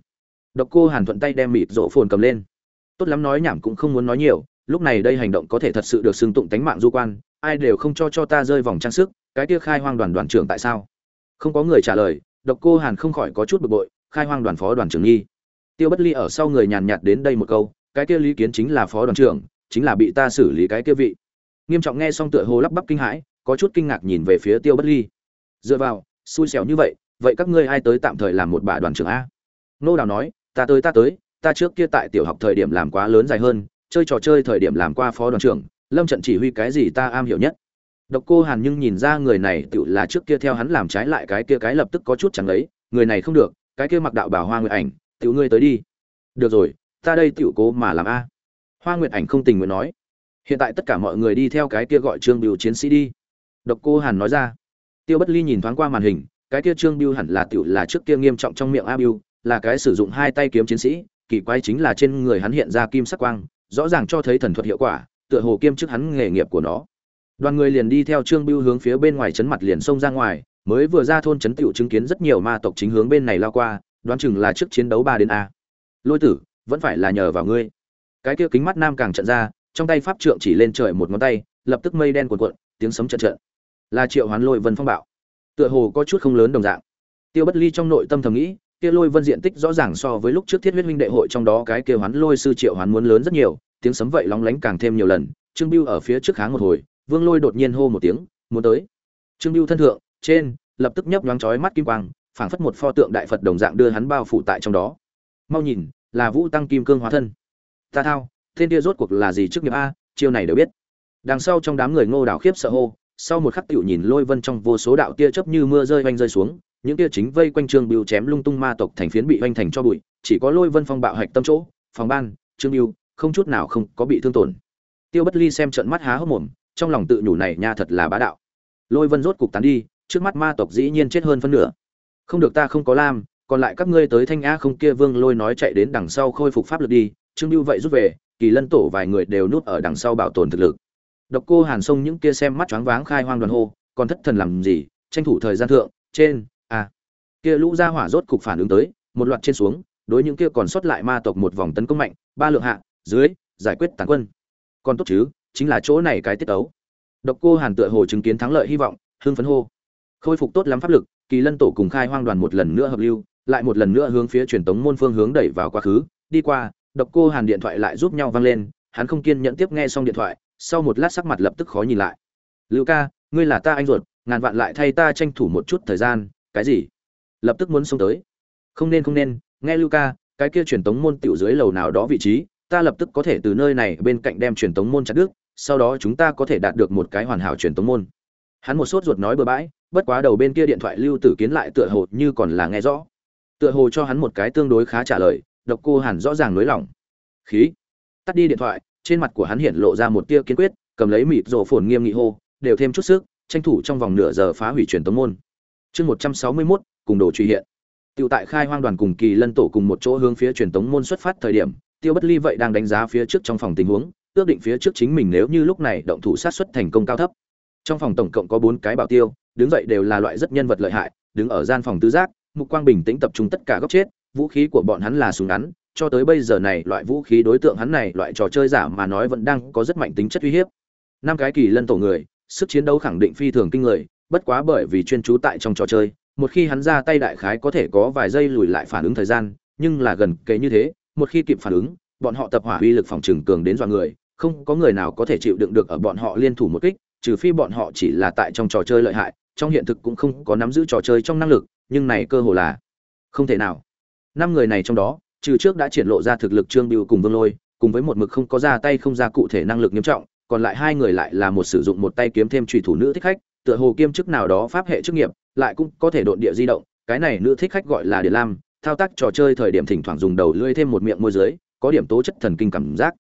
Độc cô hàn thuận tay đem mịt rộ phồn cầm lên. Tốt lắm nói nhảm cũng không muốn nói nhiều lúc này đây hành động có thể thật sự được xưng tụng tánh mạng du quan, ai đều không cho cho ta rơi vòng trang sức, cái kia khai hoang đoàn đoàn trưởng tại sao? Không có người trả lời, độc cô hàn không khỏi có chút bực bội, khai hoang đoàn phó đoàn trưởng nghi. Tiêu bất ly ở sau người nhàn nhạt đến đây một câu, cái kia lý kiến chính là phó đoàn trưởng, chính là bị ta xử lý cái kia vị. Nghiêm trọng nghe xong tựa hồ lắp bắp kinh hãi, có chút kinh ngạc nhìn về phía tiêu bất ly. Dựa vào, xui xẻo như vậy vậy các ngươi ai tới tạm thời làm một bà đoàn trưởng a? Nô đào nói, ta tới ta tới, ta trước kia tại tiểu học thời điểm làm quá lớn dài hơn chơi trò chơi thời điểm làm qua phó đoàn trưởng, lâm trận chỉ huy cái gì ta am hiểu nhất. Độc cô hàn nhưng nhìn ra người này tự là trước kia theo hắn làm trái lại cái kia cái lập tức có chút chẳng lấy người này không được, cái kia mặc đạo bảo hoa nguyệt ảnh, tự ngươi tới đi. Được rồi, ta đây tiểu cố mà làm a. Hoa nguyệt ảnh không tình nguyện nói. Hiện tại tất cả mọi người đi theo cái kia gọi trương biểu chiến sĩ đi. Độc cô hàn nói ra. Tiêu bất ly nhìn thoáng qua màn hình, cái kia trương biêu hẳn là tiểu là trước kia nghiêm trọng trong miệng a biêu là cái sử dụng hai tay kiếm chiến sĩ, kỳ quái chính là trên người hắn hiện ra kim sắc quang rõ ràng cho thấy thần thuật hiệu quả, tựa hồ kiêm chức hắn nghề nghiệp của nó. Đoàn người liền đi theo trương bưu hướng phía bên ngoài chấn mặt liền xông ra ngoài, mới vừa ra thôn chấn tiểu chứng kiến rất nhiều ma tộc chính hướng bên này lao qua, đoán chừng là trước chiến đấu ba đến a. Lôi tử, vẫn phải là nhờ vào ngươi. Cái kia kính mắt nam càng trận ra, trong tay pháp trượng chỉ lên trời một ngón tay, lập tức mây đen cuồn cuộn, tiếng sấm trận trận. Là triệu hoán lôi vân phong bạo. Tựa hồ có chút không lớn đồng dạng. Tiêu bất ly trong nội tâm thầm nghĩ kia lôi vân diện tích rõ ràng so với lúc trước thiết huyết huynh đệ hội trong đó cái kia hoán lôi sư triệu hoán muốn lớn rất nhiều, tiếng sấm vậy lóng lánh càng thêm nhiều lần, trương biêu ở phía trước kháng một hồi, vương lôi đột nhiên hô một tiếng, muốn tới. Trương biêu thân thượng, trên, lập tức nhấp nhoáng chói mắt kim quang, phảng phất một pho tượng đại phật đồng dạng đưa hắn bao phủ tại trong đó. Mau nhìn, là vũ tăng kim cương hóa thân. Ta thao, tên kia rốt cuộc là gì trước nghiệp a, chiêu này đều biết. Đằng sau trong đám người ngô đảo khiếp sợ hô, sau một khắc tiểu nhìn lôi vân trong vô số đạo tia chớp như mưa rơi oanh rơi xuống những kia chính vây quanh trương biêu chém lung tung ma tộc thành phiến bị oanh thành cho bụi, chỉ có lôi vân phong bạo hạch tâm chỗ, phòng ban, trương biêu không chút nào không có bị thương tổn. Tiêu bất ly xem trận mắt há hốc mồm, trong lòng tự nhủ này nha thật là bá đạo. Lôi vân rốt cục tán đi, trước mắt ma tộc dĩ nhiên chết hơn phân nửa. Không được ta không có lam, còn lại các ngươi tới thanh a không kia vương lôi nói chạy đến đằng sau khôi phục pháp lực đi, trương biêu vậy rút về, kỳ lân tổ vài người đều núp ở đằng sau bảo tồn thực lực. Độc cô hàn sông những kia xem mắt choáng váng khai hoang đoàn hô, còn thất thần làm gì, tranh thủ thời gian thượng, trên a kia lũ ra hỏa rốt cục phản ứng tới, một loạt trên xuống, đối những kia còn sót lại ma tộc một vòng tấn công mạnh, ba lượng hạ, dưới, giải quyết tàn quân. Còn tốt chứ, chính là chỗ này cái tiết tấu. độc cô hàn tựa hồ chứng kiến thắng lợi hy vọng, hưng phấn hô. Khôi phục tốt lắm pháp lực, kỳ lân tổ cùng khai hoang đoàn một lần nữa hợp lưu, lại một lần nữa hướng phía truyền tống môn phương hướng đẩy vào quá khứ. Đi qua, độc cô hàn điện thoại lại giúp nhau vang lên, hắn không kiên nhẫn tiếp nghe xong điện thoại, sau một lát sắc mặt lập tức khó nhìn lại. Lưu ca, ngươi là ta anh ruột, ngàn vạn lại thay ta tranh thủ một chút thời gian cái gì? Lập tức muốn xông tới. Không nên không nên, nghe lưu ca cái kia truyền tống môn tiểu dưới lầu nào đó vị trí, ta lập tức có thể từ nơi này bên cạnh đem truyền tống môn chặt đứt, sau đó chúng ta có thể đạt được một cái hoàn hảo truyền tống môn. Hắn một sốt ruột nói bừa bãi, bất quá đầu bên kia điện thoại lưu tử kiến lại tựa hồ như còn là nghe rõ. Tựa hồ cho hắn một cái tương đối khá trả lời, độc cô hàn rõ ràng nới lỏng khí. Tắt đi điện thoại, trên mặt của hắn hiện lộ ra một tia kiên quyết, cầm lấy mịt rổ phồn nghiêm nghị hô, đều thêm chút sức, tranh thủ trong vòng nửa giờ phá hủy truyền tống môn chương một trăm sáu mươi mốt, cùng đồ truy hiện. Tiêu tại khai hoang đoàn cùng kỳ lân tổ cùng một chỗ hướng phía truyền tống môn xuất phát thời điểm, tiêu bất ly vậy đang đánh giá phía trước trong phòng tình huống, ước định phía trước chính mình nếu như lúc này động thủ sát xuất thành công cao thấp. Trong phòng tổng cộng có bốn cái bảo tiêu, đứng dậy đều là loại rất nhân vật lợi hại, đứng ở gian phòng tứ giác, mục quang bình tĩnh tập trung tất cả góc chết, vũ khí của bọn hắn là súng ngắn, cho tới bây giờ này loại vũ khí đối tượng hắn này, loại trò chơi giả mà nói vẫn đang có rất mạnh tính chất uy hiếp. Năm cái kỳ lân tổ người, sức chiến đấu khẳng định phi thường kinh người bất quá bởi vì chuyên trú tại trong trò chơi, một khi hắn ra tay đại khái có thể có vài giây lùi lại phản ứng thời gian, nhưng là gần kề như thế, một khi kịp phản ứng, bọn họ tập hỏa uy lực phòng trừng cường đến dọa người, không có người nào có thể chịu đựng được ở bọn họ liên thủ một kích, trừ phi bọn họ chỉ là tại trong trò chơi lợi hại, trong hiện thực cũng không có nắm giữ trò chơi trong năng lực, nhưng này cơ hồ là không thể nào. Năm người này trong đó, trừ trước đã triển lộ ra thực lực trương biêu cùng vương lôi, cùng với một mực không có ra tay không ra cụ thể năng lực nghiêm trọng, còn lại hai người lại là một sử dụng một tay kiếm thêm trùy thủ nữ thích khách tựa hồ kiêm chức nào đó pháp hệ chức nghiệp, lại cũng có thể độn địa di động, cái này nữ thích khách gọi là địa lam, thao tác trò chơi thời điểm thỉnh thoảng dùng đầu lưỡi thêm một miệng môi dưới, có điểm tố chất thần kinh cảm giác.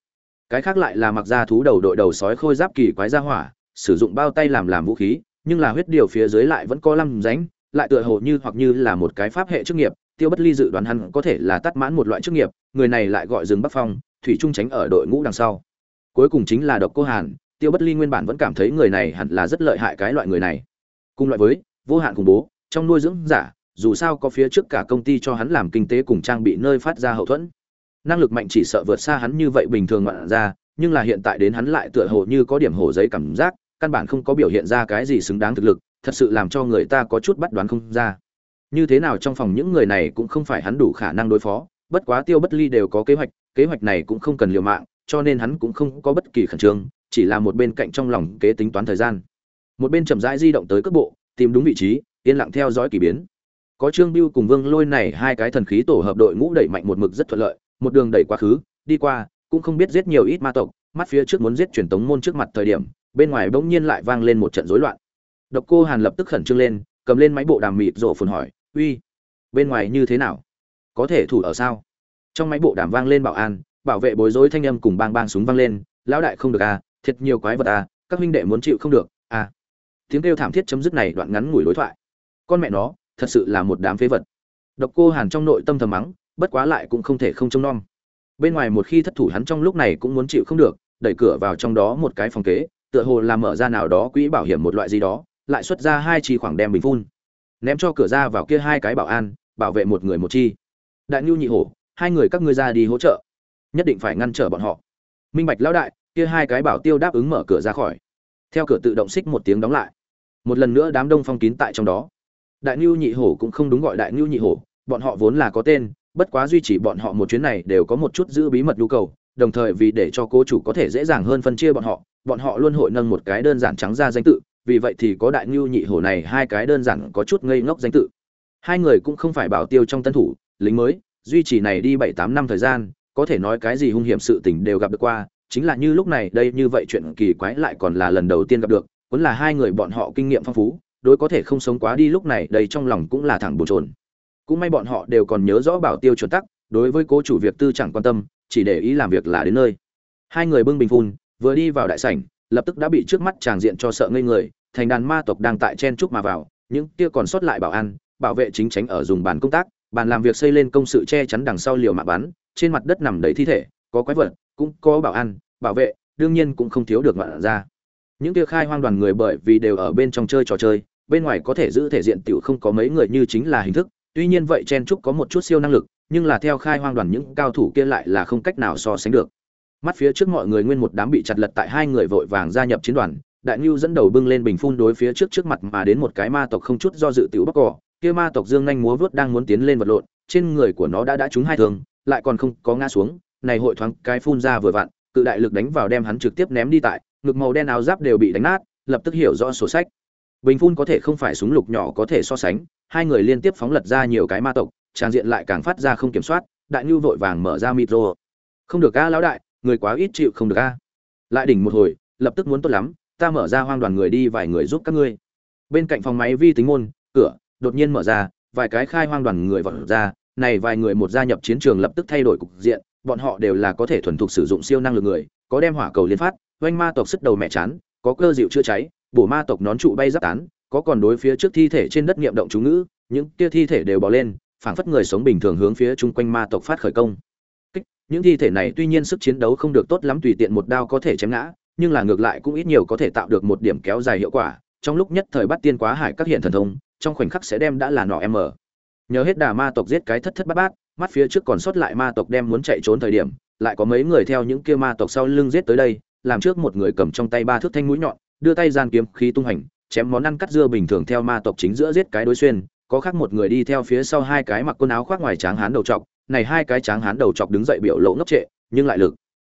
Cái khác lại là mặc ra thú đầu đội đầu sói khôi giáp kỳ quái ra hỏa, sử dụng bao tay làm làm vũ khí, nhưng là huyết điều phía dưới lại vẫn có lăm ránh lại tựa hồ như hoặc như là một cái pháp hệ chức nghiệp, tiêu bất ly dự đoán hắn có thể là tắt mãn một loại chức nghiệp, người này lại gọi Dương bắc phong, thủy trung tránh ở đội ngũ đằng sau. Cuối cùng chính là độc cô hàn tiêu bất ly nguyên bản vẫn cảm thấy người này hẳn là rất lợi hại cái loại người này. Cùng loại với, vô hạn khủng bố, trong nuôi dưỡng giả, dù sao có phía trước cả công ty cho hắn làm kinh tế cùng trang bị nơi phát ra hậu thuẫn. Năng lực mạnh chỉ sợ vượt xa hắn như vậy bình thường ngoạn ra, nhưng là hiện tại đến hắn lại tựa hồ như có điểm hổ giấy cảm giác, căn bản không có biểu hiện ra cái gì xứng đáng thực lực, thật sự làm cho người ta có chút bắt đoán không ra. Như thế nào trong phòng những người này cũng không phải hắn đủ khả năng đối phó, bất quá tiêu bất ly đều có kế hoạch kế hoạch này cũng không cần liều mạng, cho nên hắn cũng không có bất kỳ khẩn trương chỉ là một bên cạnh trong lòng kế tính toán thời gian. Một bên chậm rãi di động tới cước bộ, tìm đúng vị trí, yên lặng theo dõi kỳ biến. Có trương biêu cùng vương lôi này hai cái thần khí tổ hợp đội ngũ đẩy mạnh một mực rất thuận lợi, một đường đẩy quá khứ, đi qua, cũng không biết giết nhiều ít ma tộc, mắt phía trước muốn giết truyền tống môn trước mặt thời điểm, bên ngoài bỗng nhiên lại vang lên một trận rối loạn. Độc cô hàn lập tức khẩn trương lên, cầm lên máy bộ đàm mịt rộ phồn hỏi, uy, bên ngoài như thế nào? Có thể thủ ở sao? Trong máy bộ đàm vang lên bảo an, bảo vệ bối rối thanh âm cùng bang bang súng vang lên, lão đại không được à thiệt nhiều quái vật à các huynh đệ muốn chịu không được à. Tiếng kêu thảm thiết chấm dứt này đoạn ngắn ngủi đối thoại. Con mẹ nó, thật sự là một đám phế vật. Độc cô hàn trong nội tâm thầm mắng, bất quá lại cũng không thể không trông nom. Bên ngoài một khi thất thủ hắn trong lúc này cũng muốn chịu không được, đẩy cửa vào trong đó một cái phòng kế, tựa hồ làm mở ra nào đó quỹ bảo hiểm một loại gì đó, lại xuất ra hai chi khoảng đem bình phun. Ném cho cửa ra vào kia hai cái bảo an, bảo vệ một người một chi. Đại nhu nhị hổ, hai người các ngươi ra đi hỗ trợ. Nhất định phải ngăn trở bọn họ. Minh bạch lão đại kia hai cái bảo tiêu đáp ứng mở cửa ra khỏi. Theo cửa tự động xích một tiếng đóng lại. Một lần nữa đám đông phong kín tại trong đó. Đại ngưu nhị hổ cũng không đúng gọi đại ngưu nhị hổ, bọn họ vốn là có tên, bất quá duy trì bọn họ một chuyến này đều có một chút giữ bí mật nhu cầu, đồng thời vì để cho cố chủ có thể dễ dàng hơn phân chia bọn họ bọn họ luôn hội nâng một cái đơn giản trắng ra danh tự, vì vậy thì có đại ngưu nhị hổ này hai cái đơn giản có chút ngây ngốc danh tự. Hai người cũng không phải bảo tiêu trong tân thủ, lính mới, duy trì này đi bảy tám năm thời gian, có thể nói cái gì hung hiểm sự tình đều gặp được qua chính là như lúc này, đây như vậy chuyện kỳ quái lại còn là lần đầu tiên gặp được vốn là hai người bọn họ kinh nghiệm phong phú, đối có thể không sống quá đi lúc này, đây trong lòng cũng là thẳng bồn chồn. Cũng may bọn họ đều còn nhớ rõ bảo tiêu chuẩn tắc, đối với cô chủ việc tư chẳng quan tâm, chỉ để ý làm việc là đến nơi. Hai người bưng bình phun, vừa đi vào đại sảnh, lập tức đã bị trước mắt tràng diện cho sợ ngây người, thành đàn ma tộc đang tại chen chúc mà vào, những kia còn sót lại bảo an, bảo vệ chính tránh ở dùng bàn công tác, bàn làm việc xây lên công sự che chắn đằng sau liều mạ bắn, trên mặt đất nằm đầy thi thể, có quái vật cũng có bảo an, bảo vệ, đương nhiên cũng không thiếu được ngoạn ra. Những kia khai hoang đoàn người bởi vì đều ở bên trong chơi trò chơi, bên ngoài có thể giữ thể diện tiểu không có mấy người như chính là hình thức, tuy nhiên vậy chen trúc có một chút siêu năng lực, nhưng là theo khai hoang đoàn những cao thủ kia lại là không cách nào so sánh được. Mắt phía trước mọi người nguyên một đám bị chặt lật tại hai người vội vàng gia nhập chiến đoàn, đại ngưu dẫn đầu bưng lên bình phun đối phía trước trước mặt mà đến một cái ma tộc không chút do dự tiểu bóc cỏ, kia ma tộc dương nhanh múa vuốt đang muốn tiến lên vật lộn, trên người của nó đã đã trúng hai thương, lại còn không có ngã xuống này hội thoáng cái phun ra vừa vặn, cự đại lực đánh vào đem hắn trực tiếp ném đi tại, ngực màu đen áo giáp đều bị đánh nát, lập tức hiểu rõ sổ sách. Bình phun có thể không phải súng lục nhỏ có thể so sánh, hai người liên tiếp phóng lật ra nhiều cái ma tộc, trang diện lại càng phát ra không kiểm soát, đại nhu vội vàng mở ra micro. Không được a lão đại, người quá ít chịu không được a. Lại đỉnh một hồi, lập tức muốn tốt lắm, ta mở ra hoang đoàn người đi vài người giúp các ngươi. Bên cạnh phòng máy vi tính môn, cửa đột nhiên mở ra, vài cái khai hoang đoàn người vọt ra, này vài người một gia nhập chiến trường lập tức thay đổi cục diện, bọn họ đều là có thể thuần thục sử dụng siêu năng lực người có đem hỏa cầu liên phát oanh ma tộc sức đầu mẹ chán có cơ dịu chữa cháy bổ ma tộc nón trụ bay giáp tán có còn đối phía trước thi thể trên đất nghiệm động chú ngữ những kia thi thể đều bỏ lên phảng phất người sống bình thường hướng phía chung quanh ma tộc phát khởi công. Kích, những thi thể này tuy nhiên sức chiến đấu không được tốt lắm tùy tiện một đao có thể chém ngã nhưng là ngược lại cũng ít nhiều có thể tạo được một điểm kéo dài hiệu quả trong lúc nhất thời bắt tiên quá hải các hiện thần thông trong khoảnh khắc sẽ đem đã là nọ em mở, nhớ hết đà ma tộc giết cái thất thất bát bát mắt phía trước còn sót lại ma tộc đem muốn chạy trốn thời điểm, lại có mấy người theo những kia ma tộc sau lưng giết tới đây, làm trước một người cầm trong tay ba thước thanh mũi nhọn, đưa tay gian kiếm khí tung hành, chém món ăn cắt dưa bình thường theo ma tộc chính giữa giết cái đối xuyên, có khác một người đi theo phía sau hai cái mặc quần áo khoác ngoài tráng hán đầu trọc, này hai cái tráng hán đầu trọc đứng dậy biểu lộ ngốc trệ, nhưng lại lực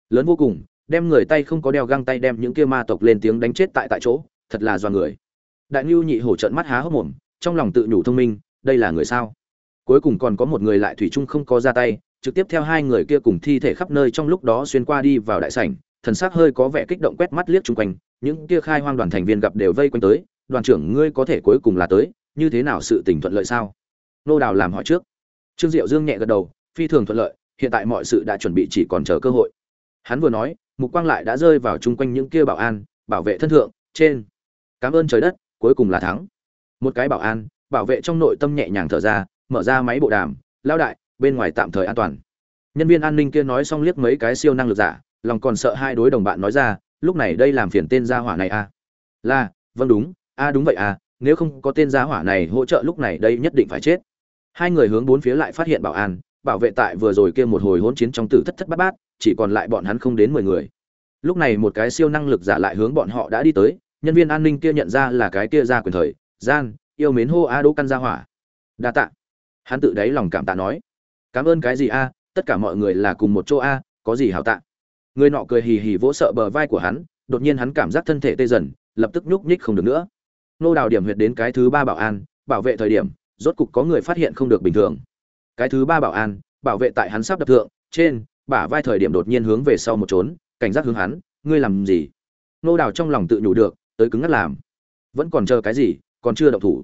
lớn vô cùng, đem người tay không có đeo găng tay đem những kia ma tộc lên tiếng đánh chết tại tại chỗ, thật là do người. Đại ngưu nhị hổ trận mắt há hốc mồm, trong lòng tự nhủ thông minh, đây là người sao? cuối cùng còn có một người lại thủy chung không có ra tay, trực tiếp theo hai người kia cùng thi thể khắp nơi trong lúc đó xuyên qua đi vào đại sảnh, thần sắc hơi có vẻ kích động quét mắt liếc chung quanh, những kia khai hoang đoàn thành viên gặp đều vây quanh tới, đoàn trưởng, ngươi có thể cuối cùng là tới, như thế nào sự tình thuận lợi sao? Nô đào làm hỏi trước. Trương diệu dương nhẹ gật đầu, phi thường thuận lợi, hiện tại mọi sự đã chuẩn bị chỉ còn chờ cơ hội. Hắn vừa nói, mục quang lại đã rơi vào chung quanh những kia bảo an, bảo vệ thân thượng, trên. Cảm ơn trời đất, cuối cùng là thắng. Một cái bảo an, bảo vệ trong nội tâm nhẹ nhàng thở ra mở ra máy bộ đàm lao đại, bên ngoài tạm thời an toàn. Nhân viên an ninh kia nói xong liếc mấy cái siêu năng lực giả, lòng còn sợ hai đối đồng bạn nói ra, lúc này đây làm phiền tên gia hỏa này à? Là vâng đúng, a đúng vậy à nếu không có tên gia hỏa này hỗ trợ lúc này đây nhất định phải chết. Hai người hướng bốn phía lại phát hiện bảo an, bảo vệ tại vừa rồi kia một hồi hỗn chiến trong tử thất thất bát bát, chỉ còn lại bọn hắn không đến mười người. Lúc này một cái siêu năng lực giả lại hướng bọn họ đã đi tới, nhân viên an ninh kia nhận ra là cái kia gia quyền thời, gian, yêu mến hô a đỗ căn gia hỏa. Đa tạ hắn tự đáy lòng cảm tạ nói, cảm ơn cái gì a, tất cả mọi người là cùng một chỗ a, có gì hảo tạ? Người nọ cười hì hì vỗ sợ bờ vai của hắn, đột nhiên hắn cảm giác thân thể tê dần, lập tức nhúc nhích không được nữa. Nô đào điểm huyệt đến cái thứ ba bảo an, bảo vệ thời điểm, rốt cục có người phát hiện không được bình thường. Cái thứ ba bảo an, bảo vệ tại hắn sắp đập thượng, trên bả vai thời điểm đột nhiên hướng về sau một trốn, cảnh giác hướng hắn, ngươi làm gì? Nô đào trong lòng tự nhủ được, tới cứng ngắt làm. Vẫn còn chờ cái gì, còn chưa động thủ.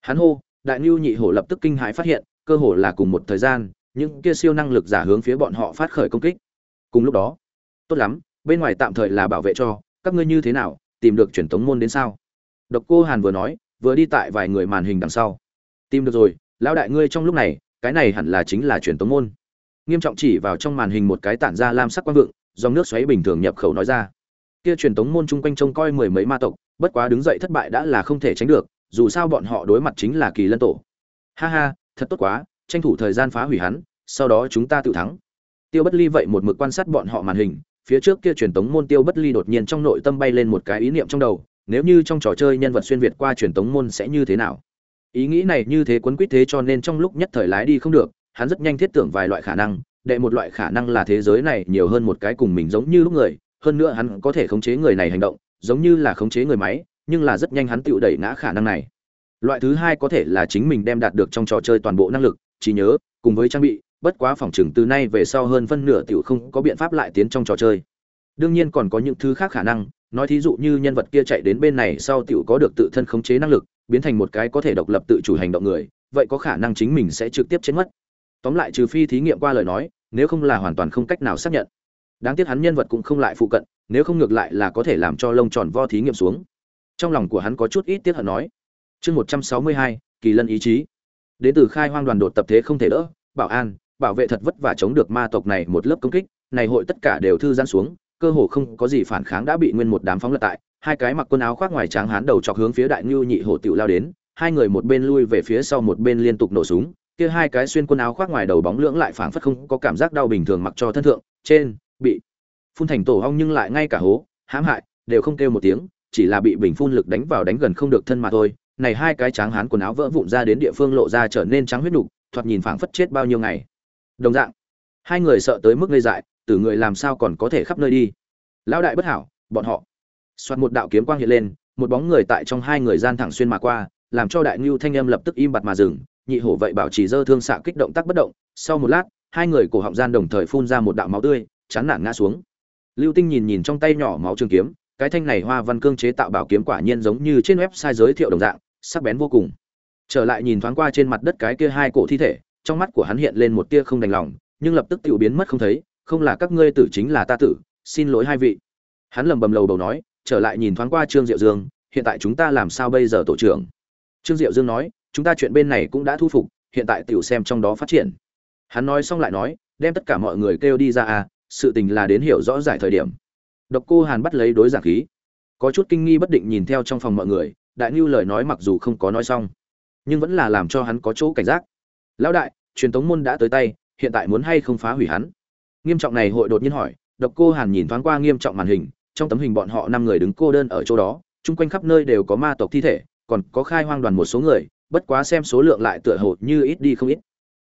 Hắn hô đại nhu nhị hổ lập tức kinh hãi phát hiện, cơ hồ là cùng một thời gian, những kia siêu năng lực giả hướng phía bọn họ phát khởi công kích. Cùng lúc đó, tốt lắm, bên ngoài tạm thời là bảo vệ cho, các ngươi như thế nào, tìm được truyền thống môn đến sao? Độc cô hàn vừa nói, vừa đi tại vài người màn hình đằng sau. Tìm được rồi, lão đại ngươi trong lúc này, cái này hẳn là chính là truyền thống môn. Nghiêm trọng chỉ vào trong màn hình một cái tản ra lam sắc quang vượng, dòng nước xoáy bình thường nhập khẩu nói ra. Kia truyền thống môn chung quanh trông coi mười mấy ma tộc, bất quá đứng dậy thất bại đã là không thể tránh được dù sao bọn họ đối mặt chính là kỳ lân tổ. Ha ha, thật tốt quá, tranh thủ thời gian phá hủy hắn, sau đó chúng ta tự thắng. Tiêu bất ly vậy một mực quan sát bọn họ màn hình, phía trước kia truyền tống môn tiêu bất ly đột nhiên trong nội tâm bay lên một cái ý niệm trong đầu, nếu như trong trò chơi nhân vật xuyên việt qua truyền tống môn sẽ như thế nào? Ý nghĩ này như thế quấn quýt thế cho nên trong lúc nhất thời lái đi không được, hắn rất nhanh thiết tưởng vài loại khả năng, đệ một loại khả năng là thế giới này nhiều hơn một cái cùng mình giống như lúc người, hơn nữa hắn có thể khống chế người này hành động, giống như là khống chế người máy nhưng là rất nhanh hắn tự đẩy ngã khả năng này. Loại thứ hai có thể là chính mình đem đạt được trong trò chơi toàn bộ năng lực, trí nhớ, cùng với trang bị, bất quá phòng chừng từ nay về sau hơn phân nửa tiểu không có biện pháp lại tiến trong trò chơi. Đương nhiên còn có những thứ khác khả năng, nói thí dụ như nhân vật kia chạy đến bên này sau tiểu có được tự thân khống chế năng lực, biến thành một cái có thể độc lập tự chủ hành động người, vậy có khả năng chính mình sẽ trực tiếp chết mất. Tóm lại trừ phi thí nghiệm qua lời nói, nếu không là hoàn toàn không cách nào xác nhận. Đáng tiếc hắn nhân vật cũng không lại phụ cận, nếu không ngược lại là có thể làm cho lông tròn vo thí nghiệm xuống trong lòng của hắn có chút ít tiếc hận nói. Chương một trăm sáu mươi hai, kỳ lân ý chí. Đến từ khai hoang đoàn đột tập thế không thể đỡ, bảo an, bảo vệ thật vất vả chống được ma tộc này một lớp công kích, này hội tất cả đều thư giãn xuống, cơ hồ không có gì phản kháng đã bị nguyên một đám phóng lật tại. Hai cái mặc quần áo khoác ngoài tráng hán đầu chọc hướng phía đại ngưu nhị hổ tiểu lao đến, hai người một bên lui về phía sau một bên liên tục nổ súng, kia hai cái xuyên quần áo khoác ngoài đầu bóng lưỡng lại phảng phất không có cảm giác đau bình thường mặc cho thân thượng, trên, bị phun thành tổ hong nhưng lại ngay cả hố, hãm hại, đều không kêu một tiếng chỉ là bị bình phun lực đánh vào đánh gần không được thân mà thôi, này hai cái tráng hán quần áo vỡ vụn ra đến địa phương lộ ra trở nên trắng huyết nục thoạt nhìn phảng phất chết bao nhiêu ngày. Đồng dạng, hai người sợ tới mức ngây dại, tử người làm sao còn có thể khắp nơi đi? Lão đại bất hảo, bọn họ. Xoát một đạo kiếm quang hiện lên, một bóng người tại trong hai người gian thẳng xuyên mà qua, làm cho đại ngưu thanh âm lập tức im bặt mà dừng, nhị hổ vậy bảo trì dơ thương xạ kích động tác bất động, sau một lát, hai người cổ họng gian đồng thời phun ra một đạo máu tươi, chán nản ngã xuống. Lưu tinh nhìn nhìn trong tay nhỏ máu trường kiếm cái thanh này hoa văn cương chế tạo bảo kiếm quả nhiên giống như trên website giới thiệu đồng dạng, sắc bén vô cùng. Trở lại nhìn thoáng qua trên mặt đất cái kia hai cổ thi thể, trong mắt của hắn hiện lên một tia không đành lòng, nhưng lập tức tự biến mất không thấy, không là các ngươi tử chính là ta tử, xin lỗi hai vị. Hắn lầm bầm lầu đầu nói, trở lại nhìn thoáng qua trương diệu dương, hiện tại chúng ta làm sao bây giờ tổ trưởng? Trương diệu dương nói, chúng ta chuyện bên này cũng đã thu phục, hiện tại tiểu xem trong đó phát triển. Hắn nói xong lại nói, đem tất cả mọi người kêu đi ra à sự tình là đến hiểu rõ giải thời điểm độc cô hàn bắt lấy đối giảng khí. Có chút kinh nghi bất định nhìn theo trong phòng mọi người, đại Nưu lời nói mặc dù không có nói xong, nhưng vẫn là làm cho hắn có chỗ cảnh giác. Lão đại, truyền tống môn đã tới tay, hiện tại muốn hay không phá hủy hắn? Nghiêm trọng này hội đột nhiên hỏi, độc cô hàn nhìn thoáng qua nghiêm trọng màn hình, trong tấm hình bọn họ năm người đứng cô đơn ở chỗ đó, chung quanh khắp nơi đều có ma tộc thi thể, còn có khai hoang đoàn một số người, bất quá xem số lượng lại tựa hồ như ít đi không ít.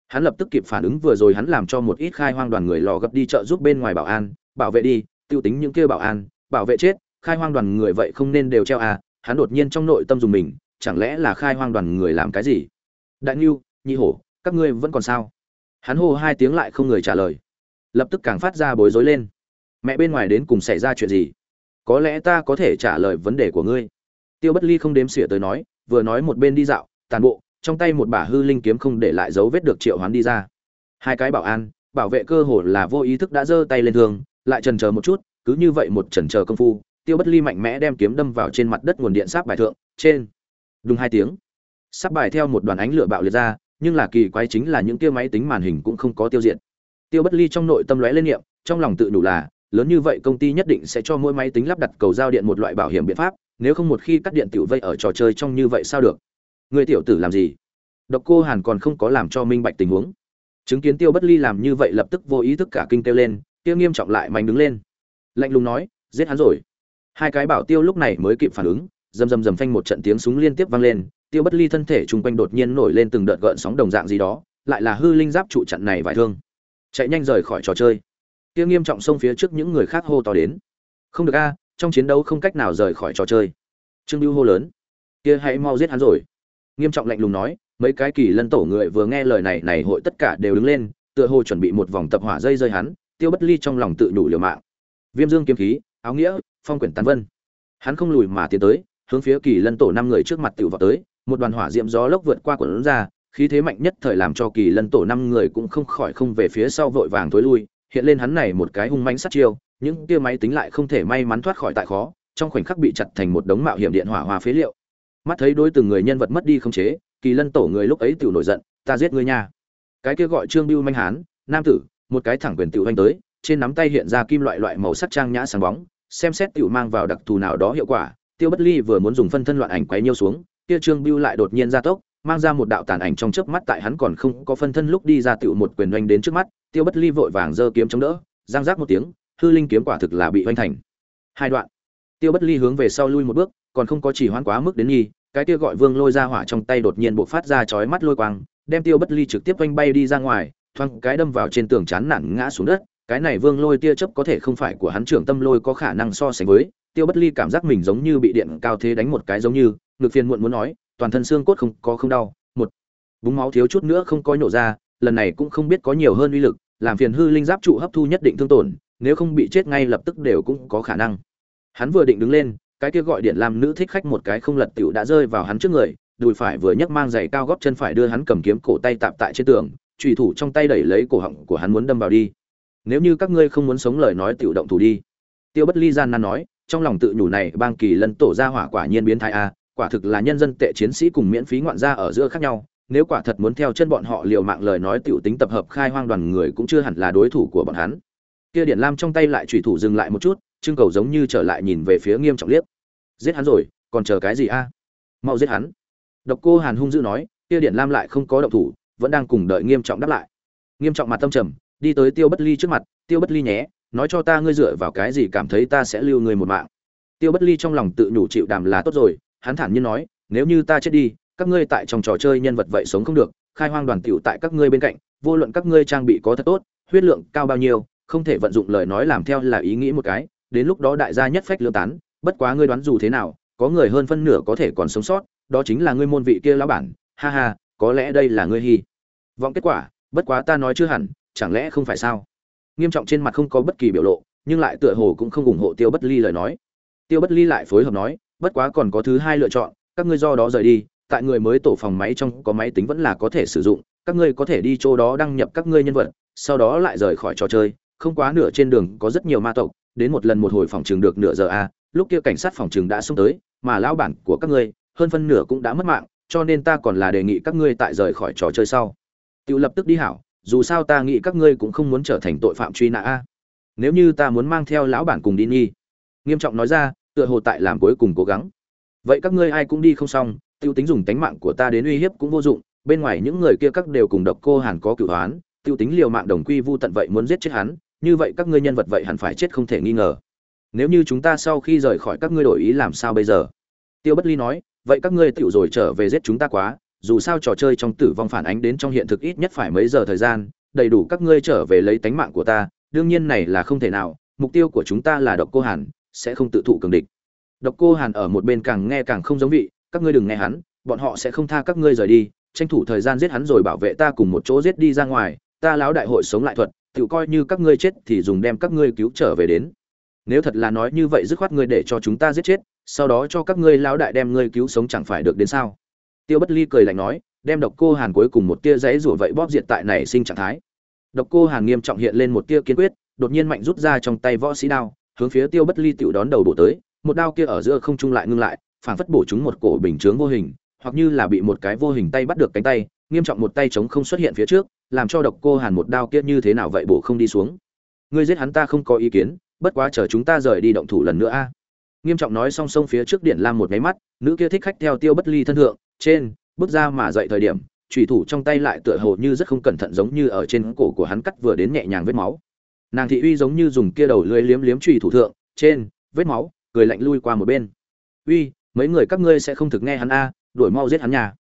Hắn lập tức kịp phản ứng vừa rồi hắn làm cho một ít khai hoang đoàn người lò gấp đi chợ giúp bên ngoài bảo an, bảo vệ đi tiêu tính những kia bảo an, bảo vệ chết, khai hoang đoàn người vậy không nên đều treo à hắn đột nhiên trong nội tâm dùng mình, chẳng lẽ là khai hoang đoàn người làm cái gì? Đại ngưu, nhị hổ, các ngươi vẫn còn sao? Hắn hô hai tiếng lại không người trả lời. Lập tức càng phát ra bối rối lên. Mẹ bên ngoài đến cùng xảy ra chuyện gì? Có lẽ ta có thể trả lời vấn đề của ngươi. Tiêu bất ly không đếm xỉa tới nói, vừa nói một bên đi dạo, tàn bộ, trong tay một bả hư linh kiếm không để lại dấu vết được triệu hoán đi ra. Hai cái bảo an, bảo vệ cơ hồ là vô ý thức đã giơ tay lên thường lại trần chờ một chút, cứ như vậy một trần chờ công phu, tiêu bất ly mạnh mẽ đem kiếm đâm vào trên mặt đất nguồn điện sáp bài thượng, trên đúng hai tiếng, sáp bài theo một đoàn ánh lửa bạo liệt ra, nhưng là kỳ quái chính là những kia máy tính màn hình cũng không có tiêu diệt. Tiêu bất ly trong nội tâm lóe lên niệm, trong lòng tự đủ là, lớn như vậy công ty nhất định sẽ cho mỗi máy tính lắp đặt cầu giao điện một loại bảo hiểm biện pháp, nếu không một khi cắt điện tiểu vây ở trò chơi trong như vậy sao được? Người tiểu tử làm gì? Độc cô hàn còn không có làm cho minh bạch tình huống. Chứng kiến tiêu bất ly làm như vậy lập tức vô ý thức cả kinh kêu lên tiêu nghiêm trọng lại mạnh đứng lên. Lạnh lùng nói, giết hắn rồi. Hai cái bảo tiêu lúc này mới kịp phản ứng, rầm rầm rầm phanh một trận tiếng súng liên tiếp vang lên, tiêu bất ly thân thể chung quanh đột nhiên nổi lên từng đợt gợn sóng đồng dạng gì đó, lại là hư linh giáp trụ trận này vải thương. Chạy nhanh rời khỏi trò chơi. Tiêu nghiêm trọng xông phía trước những người khác hô to đến. Không được a, trong chiến đấu không cách nào rời khỏi trò chơi. Trương lưu hô lớn. Kia hãy mau giết hắn rồi. Nghiêm trọng lạnh lùng nói, mấy cái kỳ lân tổ người vừa nghe lời này này hội tất cả đều đứng lên, tựa hồ chuẩn bị một vòng tập hỏa dây rơi hắn tiêu bất ly trong lòng tự đủ liều mạng. Viêm dương kiếm khí, áo nghĩa, phong quyển tàn vân. Hắn không lùi mà tiến tới, hướng phía kỳ lân tổ năm người trước mặt tiểu vào tới, một đoàn hỏa diệm gió lốc vượt qua quần ra, khí thế mạnh nhất thời làm cho kỳ lân tổ năm người cũng không khỏi không về phía sau vội vàng thối lui, hiện lên hắn này một cái hung mãnh sát chiêu, những kia máy tính lại không thể may mắn thoát khỏi tại khó, trong khoảnh khắc bị chặt thành một đống mạo hiểm điện hỏa hoa phế liệu. Mắt thấy đối từng người nhân vật mất đi không chế, kỳ lân tổ người lúc ấy tiểu nổi giận, ta giết ngươi nha. Cái kia gọi trương biêu manh hán, nam tử một cái thẳng quyền tiểu anh tới, trên nắm tay hiện ra kim loại loại màu sắc trang nhã sáng bóng, xem xét tiểu mang vào đặc thù nào đó hiệu quả, tiêu bất ly vừa muốn dùng phân thân loạn ảnh quấy nhiêu xuống, kia trương Bưu lại đột nhiên ra tốc, mang ra một đạo tàn ảnh trong chớp mắt tại hắn còn không có phân thân lúc đi ra tiểu một quyền oanh đến trước mắt, tiêu bất ly vội vàng giơ kiếm chống đỡ, giang giác một tiếng, hư linh kiếm quả thực là bị oanh thành. Hai đoạn. Tiêu bất ly hướng về sau lui một bước, còn không có chỉ hoãn quá mức đến nghi, cái kia gọi vương lôi ra hỏa trong tay đột nhiên bộc phát ra chói mắt lôi quang, đem tiêu bất ly trực tiếp oanh bay đi ra ngoài thoang cái đâm vào trên tường chán nản ngã xuống đất, cái này vương lôi tia chớp có thể không phải của hắn trưởng tâm lôi có khả năng so sánh với, tiêu bất ly cảm giác mình giống như bị điện cao thế đánh một cái giống như, ngực phiền muộn muốn nói, toàn thân xương cốt không có không đau, một, búng máu thiếu chút nữa không có nhổ ra, lần này cũng không biết có nhiều hơn uy lực, làm phiền hư linh giáp trụ hấp thu nhất định thương tổn, nếu không bị chết ngay lập tức đều cũng có khả năng. Hắn vừa định đứng lên, cái kia gọi điện làm nữ thích khách một cái không lật tiểu đã rơi vào hắn trước người, đùi phải vừa nhấc mang giày cao góp chân phải đưa hắn cầm kiếm cổ tay tạm tại trên tường trùy thủ trong tay đẩy lấy cổ họng của hắn muốn đâm vào đi. Nếu như các ngươi không muốn sống lời nói tự động thủ đi. Tiêu bất ly gian nan nói, trong lòng tự nhủ này, bang kỳ lân tổ ra hỏa quả nhiên biến thái a, quả thực là nhân dân tệ chiến sĩ cùng miễn phí ngoạn gia ở giữa khác nhau. Nếu quả thật muốn theo chân bọn họ liều mạng lời nói tiểu tính tập hợp khai hoang đoàn người cũng chưa hẳn là đối thủ của bọn hắn. Kia điện lam trong tay lại chủy thủ dừng lại một chút trưng cầu giống như trở lại nhìn về phía nghiêm trọng liếc. Giết hắn rồi, còn chờ cái gì a? Mau giết hắn. Độc cô hàn hung dữ nói, kia điện lam lại không có động thủ vẫn đang cùng đợi nghiêm trọng đáp lại. Nghiêm trọng mặt tâm trầm, đi tới tiêu bất ly trước mặt, tiêu bất ly nhé, nói cho ta ngươi dựa vào cái gì cảm thấy ta sẽ lưu ngươi một mạng? Tiêu bất ly trong lòng tự nhủ chịu đàm là tốt rồi, hắn thản nhiên nói, nếu như ta chết đi, các ngươi tại trong trò chơi nhân vật vậy sống không được, khai hoang đoàn tiểu tại các ngươi bên cạnh, vô luận các ngươi trang bị có thật tốt, huyết lượng cao bao nhiêu, không thể vận dụng lời nói làm theo là ý nghĩ một cái, đến lúc đó đại gia nhất phách lương tán, bất quá ngươi đoán dù thế nào, có người hơn phân nửa có thể còn sống sót, đó chính là ngươi môn vị kia lão bản, ha ha có lẽ đây là ngươi hy vọng kết quả, bất quá ta nói chưa hẳn, chẳng lẽ không phải sao? Nghiêm trọng trên mặt không có bất kỳ biểu lộ, nhưng lại tựa hồ cũng không ủng hộ tiêu bất ly lời nói. Tiêu bất ly lại phối hợp nói, bất quá còn có thứ hai lựa chọn, các ngươi do đó rời đi, tại người mới tổ phòng máy trong có máy tính vẫn là có thể sử dụng, các ngươi có thể đi chỗ đó đăng nhập các ngươi nhân vật, sau đó lại rời khỏi trò chơi, không quá nửa trên đường có rất nhiều ma tộc, đến một lần một hồi phòng trường được nửa giờ a lúc kia cảnh sát phòng trường đã xông tới, mà lão bản của các ngươi, hơn phân nửa cũng đã mất mạng cho nên ta còn là đề nghị các ngươi tại rời khỏi trò chơi sau. Tự lập tức đi hảo, dù sao ta nghĩ các ngươi cũng không muốn trở thành tội phạm truy nã a. Nếu như ta muốn mang theo lão bản cùng đi nghi. Nghiêm trọng nói ra, tựa hồ tại làm cuối cùng cố gắng. Vậy các ngươi ai cũng đi không xong tiêu tính dùng tánh mạng của ta đến uy hiếp cũng vô dụng, bên ngoài những người kia các đều cùng độc cô hàn có cửu hoán tiêu tính liều mạng đồng quy vu tận vậy muốn giết chết hắn, như vậy các ngươi nhân vật vậy hẳn phải chết không thể nghi ngờ. Nếu như chúng ta sau khi rời khỏi các ngươi đổi ý làm sao bây giờ? Tiêu bất ly nói vậy các ngươi tựu rồi trở về giết chúng ta quá, dù sao trò chơi trong tử vong phản ánh đến trong hiện thực ít nhất phải mấy giờ thời gian, đầy đủ các ngươi trở về lấy tánh mạng của ta, đương nhiên này là không thể nào, mục tiêu của chúng ta là độc cô hàn, sẽ không tự thụ cường địch. Độc cô hàn ở một bên càng nghe càng không giống vị, các ngươi đừng nghe hắn, bọn họ sẽ không tha các ngươi rời đi, tranh thủ thời gian giết hắn rồi bảo vệ ta cùng một chỗ giết đi ra ngoài, ta lão đại hội sống lại thuật tự coi như các ngươi chết thì dùng đem các ngươi cứu trở về đến. Nếu thật là nói như vậy dứt khoát ngươi để cho chúng ta giết chết sau đó cho các ngươi lão đại đem ngươi cứu sống chẳng phải được đến sao? Tiêu bất ly cười lạnh nói, đem độc cô hàn cuối cùng một tia giấy rủa vậy bóp diệt tại này sinh trạng thái. Độc cô hàn nghiêm trọng hiện lên một tia kiên quyết, đột nhiên mạnh rút ra trong tay võ sĩ đao, hướng phía tiêu bất ly tiểu đón đầu bổ tới, một đao kia ở giữa không trung lại ngưng lại, phảng phất bổ chúng một cổ bình chướng vô hình, hoặc như là bị một cái vô hình tay bắt được cánh tay, nghiêm trọng một tay chống không xuất hiện phía trước, làm cho độc cô hàn một đao kia như thế nào vậy bổ không đi xuống. Ngươi giết hắn ta không có ý kiến, bất quá chờ chúng ta rời đi động thủ lần nữa a nghiêm trọng nói song song phía trước điện lam một máy mắt, nữ kia thích khách theo tiêu bất ly thân thượng, trên, bước ra mà dậy thời điểm trùy thủ trong tay lại tựa hồ như rất không cẩn thận giống như ở trên cổ của hắn cắt vừa đến nhẹ nhàng vết máu. Nàng thị uy giống như dùng kia đầu lưới liếm liếm trùy thủ thượng, trên, vết máu, cười lạnh lui qua một bên. Uy, mấy người các ngươi sẽ không thực nghe hắn a, đuổi mau giết hắn nhà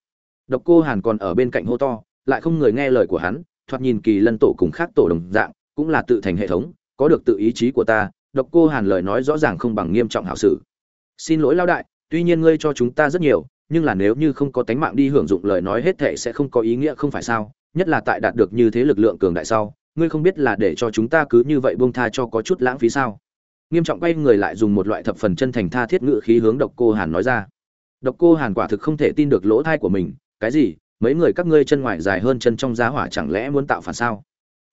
độc cô hàn còn ở bên cạnh hô to, lại không người nghe lời của hắn, thoạt nhìn kỳ lân tổ cùng khác tổ đồng dạng, cũng là tự thành hệ thống, có được tự ý chí của ta độc cô hàn lời nói rõ ràng không bằng nghiêm trọng hảo sự xin lỗi lao đại, tuy nhiên ngươi cho chúng ta rất nhiều, nhưng là nếu như không có tánh mạng đi hưởng dụng lời nói hết thệ sẽ không có ý nghĩa không phải sao? Nhất là tại đạt được như thế lực lượng cường đại sau, ngươi không biết là để cho chúng ta cứ như vậy buông tha cho có chút lãng phí sao? Nghiêm trọng quay người lại dùng một loại thập phần chân thành tha thiết ngữ khí hướng độc cô hàn nói ra. Độc cô hàn quả thực không thể tin được lỗ thai của mình, cái gì? Mấy người các ngươi chân ngoài dài hơn chân trong giá hỏa chẳng lẽ muốn tạo phản sao?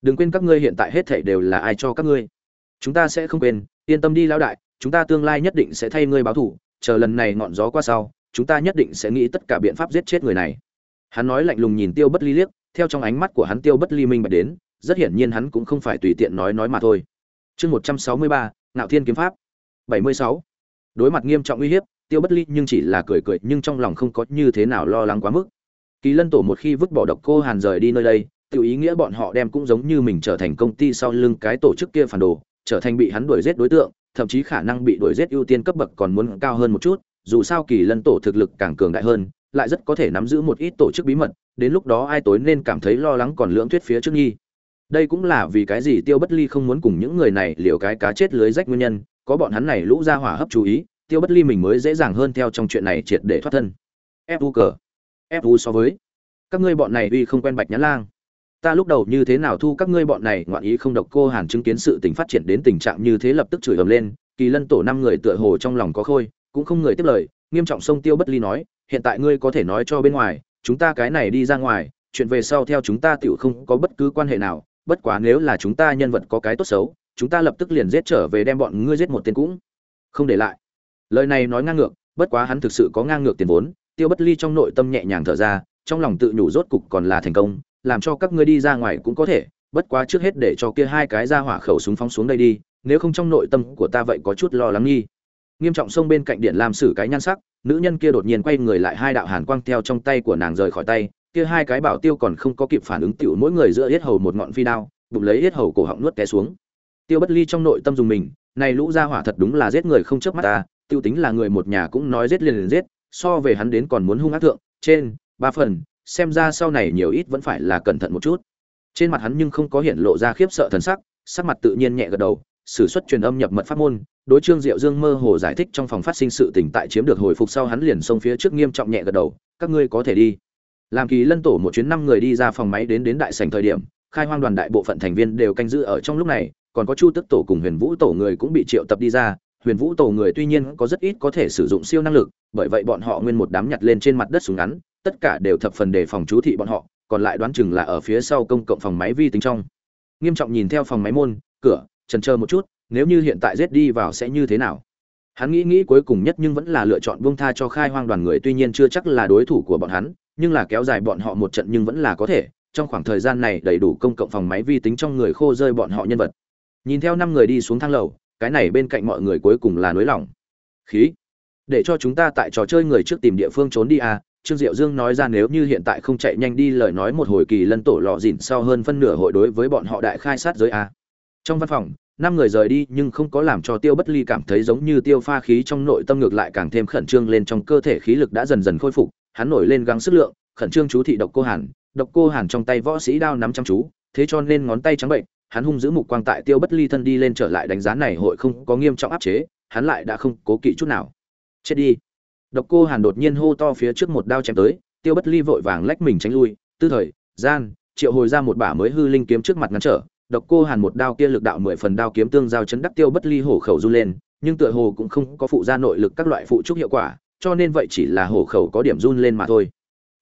Đừng quên các ngươi hiện tại hết thảy đều là ai cho các ngươi? Chúng ta sẽ không quên, yên tâm đi lão đại, chúng ta tương lai nhất định sẽ thay ngươi báo thù chờ lần này ngọn gió qua sau, chúng ta nhất định sẽ nghĩ tất cả biện pháp giết chết người này. Hắn nói lạnh lùng nhìn tiêu bất ly liếc, theo trong ánh mắt của hắn tiêu bất ly minh bạch đến, rất hiển nhiên hắn cũng không phải tùy tiện nói nói mà thôi. Chương một trăm sáu mươi ba, ngạo thiên kiếm pháp. Bảy mươi sáu. Đối mặt nghiêm trọng uy hiếp, tiêu bất ly nhưng chỉ là cười cười, nhưng trong lòng không có như thế nào lo lắng quá mức. Kỳ lân tổ một khi vứt bỏ độc cô hàn rời đi nơi đây tự ý nghĩa bọn họ đem cũng giống như mình trở thành công ty sau lưng cái tổ chức kia phản đồ trở thành bị hắn đuổi giết đối tượng, thậm chí khả năng bị đuổi giết ưu tiên cấp bậc còn muốn cao hơn một chút, dù sao kỳ lân tổ thực lực càng cường đại hơn, lại rất có thể nắm giữ một ít tổ chức bí mật, đến lúc đó ai tối nên cảm thấy lo lắng còn lưỡng thuyết phía trước nghi. Đây cũng là vì cái gì tiêu bất ly không muốn cùng những người này liều cái cá chết lưới rách nguyên nhân, có bọn hắn này lũ ra hỏa hấp chú ý, tiêu bất ly mình mới dễ dàng hơn theo trong chuyện này triệt để thoát thân. Fu cờ fu so với. Các ngươi bọn này uy không quen bạch nhã lang ta lúc đầu như thế nào thu các ngươi bọn này, ngoạn ý không độc cô hàn chứng kiến sự tình phát triển đến tình trạng như thế lập tức chửi ầm lên, kỳ lân tổ năm người tựa hồ trong lòng có khôi, cũng không người tiếp lời, nghiêm trọng sông tiêu bất ly nói, hiện tại ngươi có thể nói cho bên ngoài, chúng ta cái này đi ra ngoài, chuyện về sau theo chúng ta tựu không có bất cứ quan hệ nào, bất quá nếu là chúng ta nhân vật có cái tốt xấu, chúng ta lập tức liền giết trở về đem bọn ngươi giết một tên cũng không để lại. Lời này nói ngang ngược, bất quá hắn thực sự có ngang ngược tiền vốn, tiêu bất ly trong nội tâm nhẹ nhàng thở ra, trong lòng tự nhủ rốt cục còn là thành công làm cho các ngươi đi ra ngoài cũng có thể, bất quá trước hết để cho kia hai cái ra hỏa khẩu súng phóng xuống đây đi, nếu không trong nội tâm của ta vậy có chút lo lắng nghi. Nghiêm trọng xông bên cạnh điện làm xử cái nhan sắc, nữ nhân kia đột nhiên quay người lại hai đạo hàn quang theo trong tay của nàng rời khỏi tay, kia hai cái bảo tiêu còn không có kịp phản ứng tiểu mỗi người giữa yết hầu một ngọn phi đao, bụng lấy yết hầu cổ họng nuốt té xuống. Tiêu bất ly trong nội tâm dùng mình, này lũ ra hỏa thật đúng là giết người không chớp mắt ta, tiêu tính là người một nhà cũng nói giết liền liền giết, so về hắn đến còn muốn hung ác thượng, trên, ba phần xem ra sau này nhiều ít vẫn phải là cẩn thận một chút. Trên mặt hắn nhưng không có hiện lộ ra khiếp sợ thần sắc sắc mặt tự nhiên nhẹ gật đầu, sử xuất truyền âm nhập mật pháp môn, đối trương diệu dương mơ hồ giải thích trong phòng phát sinh sự tình tại chiếm được hồi phục sau hắn liền xông phía trước nghiêm trọng nhẹ gật đầu, các ngươi có thể đi. Làm kỳ lân tổ một chuyến năm người đi ra phòng máy đến đến đại sảnh thời điểm, khai hoang đoàn đại bộ phận thành viên đều canh giữ ở trong lúc này, còn có chu tức tổ cùng huyền vũ tổ người cũng bị triệu tập đi ra. Huyền vũ tổ người tuy nhiên có rất ít có thể sử dụng siêu năng lực, bởi vậy bọn họ nguyên một đám nhặt lên trên mặt đất súng ngắn tất cả đều thập phần đề phòng chú thị bọn họ, còn lại đoán chừng là ở phía sau công cộng phòng máy vi tính trong. Nghiêm trọng nhìn theo phòng máy môn, cửa chần chờ một chút, nếu như hiện tại rết đi vào sẽ như thế nào? Hắn nghĩ nghĩ cuối cùng nhất nhưng vẫn là lựa chọn buông tha cho khai hoang đoàn người, tuy nhiên chưa chắc là đối thủ của bọn hắn, nhưng là kéo dài bọn họ một trận nhưng vẫn là có thể, trong khoảng thời gian này đầy đủ công cộng phòng máy vi tính trong người khô rơi bọn họ nhân vật. Nhìn theo năm người đi xuống thang lầu, cái này bên cạnh mọi người cuối cùng là nới lỏng khí, để cho chúng ta tại trò chơi người trước tìm địa phương trốn đi à trương diệu dương nói ra nếu như hiện tại không chạy nhanh đi lời nói một hồi kỳ lân tổ lò dỉn sau hơn phân nửa hội đối với bọn họ đại khai sát giới a. trong văn phòng, năm người rời đi nhưng không có làm cho tiêu bất ly cảm thấy giống như tiêu pha khí trong nội tâm ngược lại càng thêm khẩn trương lên trong cơ thể khí lực đã dần dần khôi phục, hắn nổi lên gắng sức lượng, khẩn trương chú thị độc cô hàn, độc cô hàn trong tay võ sĩ đao nắm chăm chú, thế cho nên ngón tay trắng bệnh, hắn hung giữ mục quang tại tiêu bất ly thân đi lên trở lại đánh giá này hội không có nghiêm trọng áp chế, hắn lại đã không cố kỵ chút nào chết đi độc cô hàn đột nhiên hô to phía trước một đao chém tới, tiêu bất ly vội vàng lách mình tránh lui, tư thời, gian, triệu hồi ra một bả mới hư linh kiếm trước mặt ngăn trở. Độc cô hàn một đao kia lực đạo mười phần đao kiếm tương giao chấn đắc tiêu bất ly hổ khẩu run lên, nhưng tựa hồ cũng không có phụ ra nội lực các loại phụ trúc hiệu quả, cho nên vậy chỉ là hổ khẩu có điểm run lên mà thôi.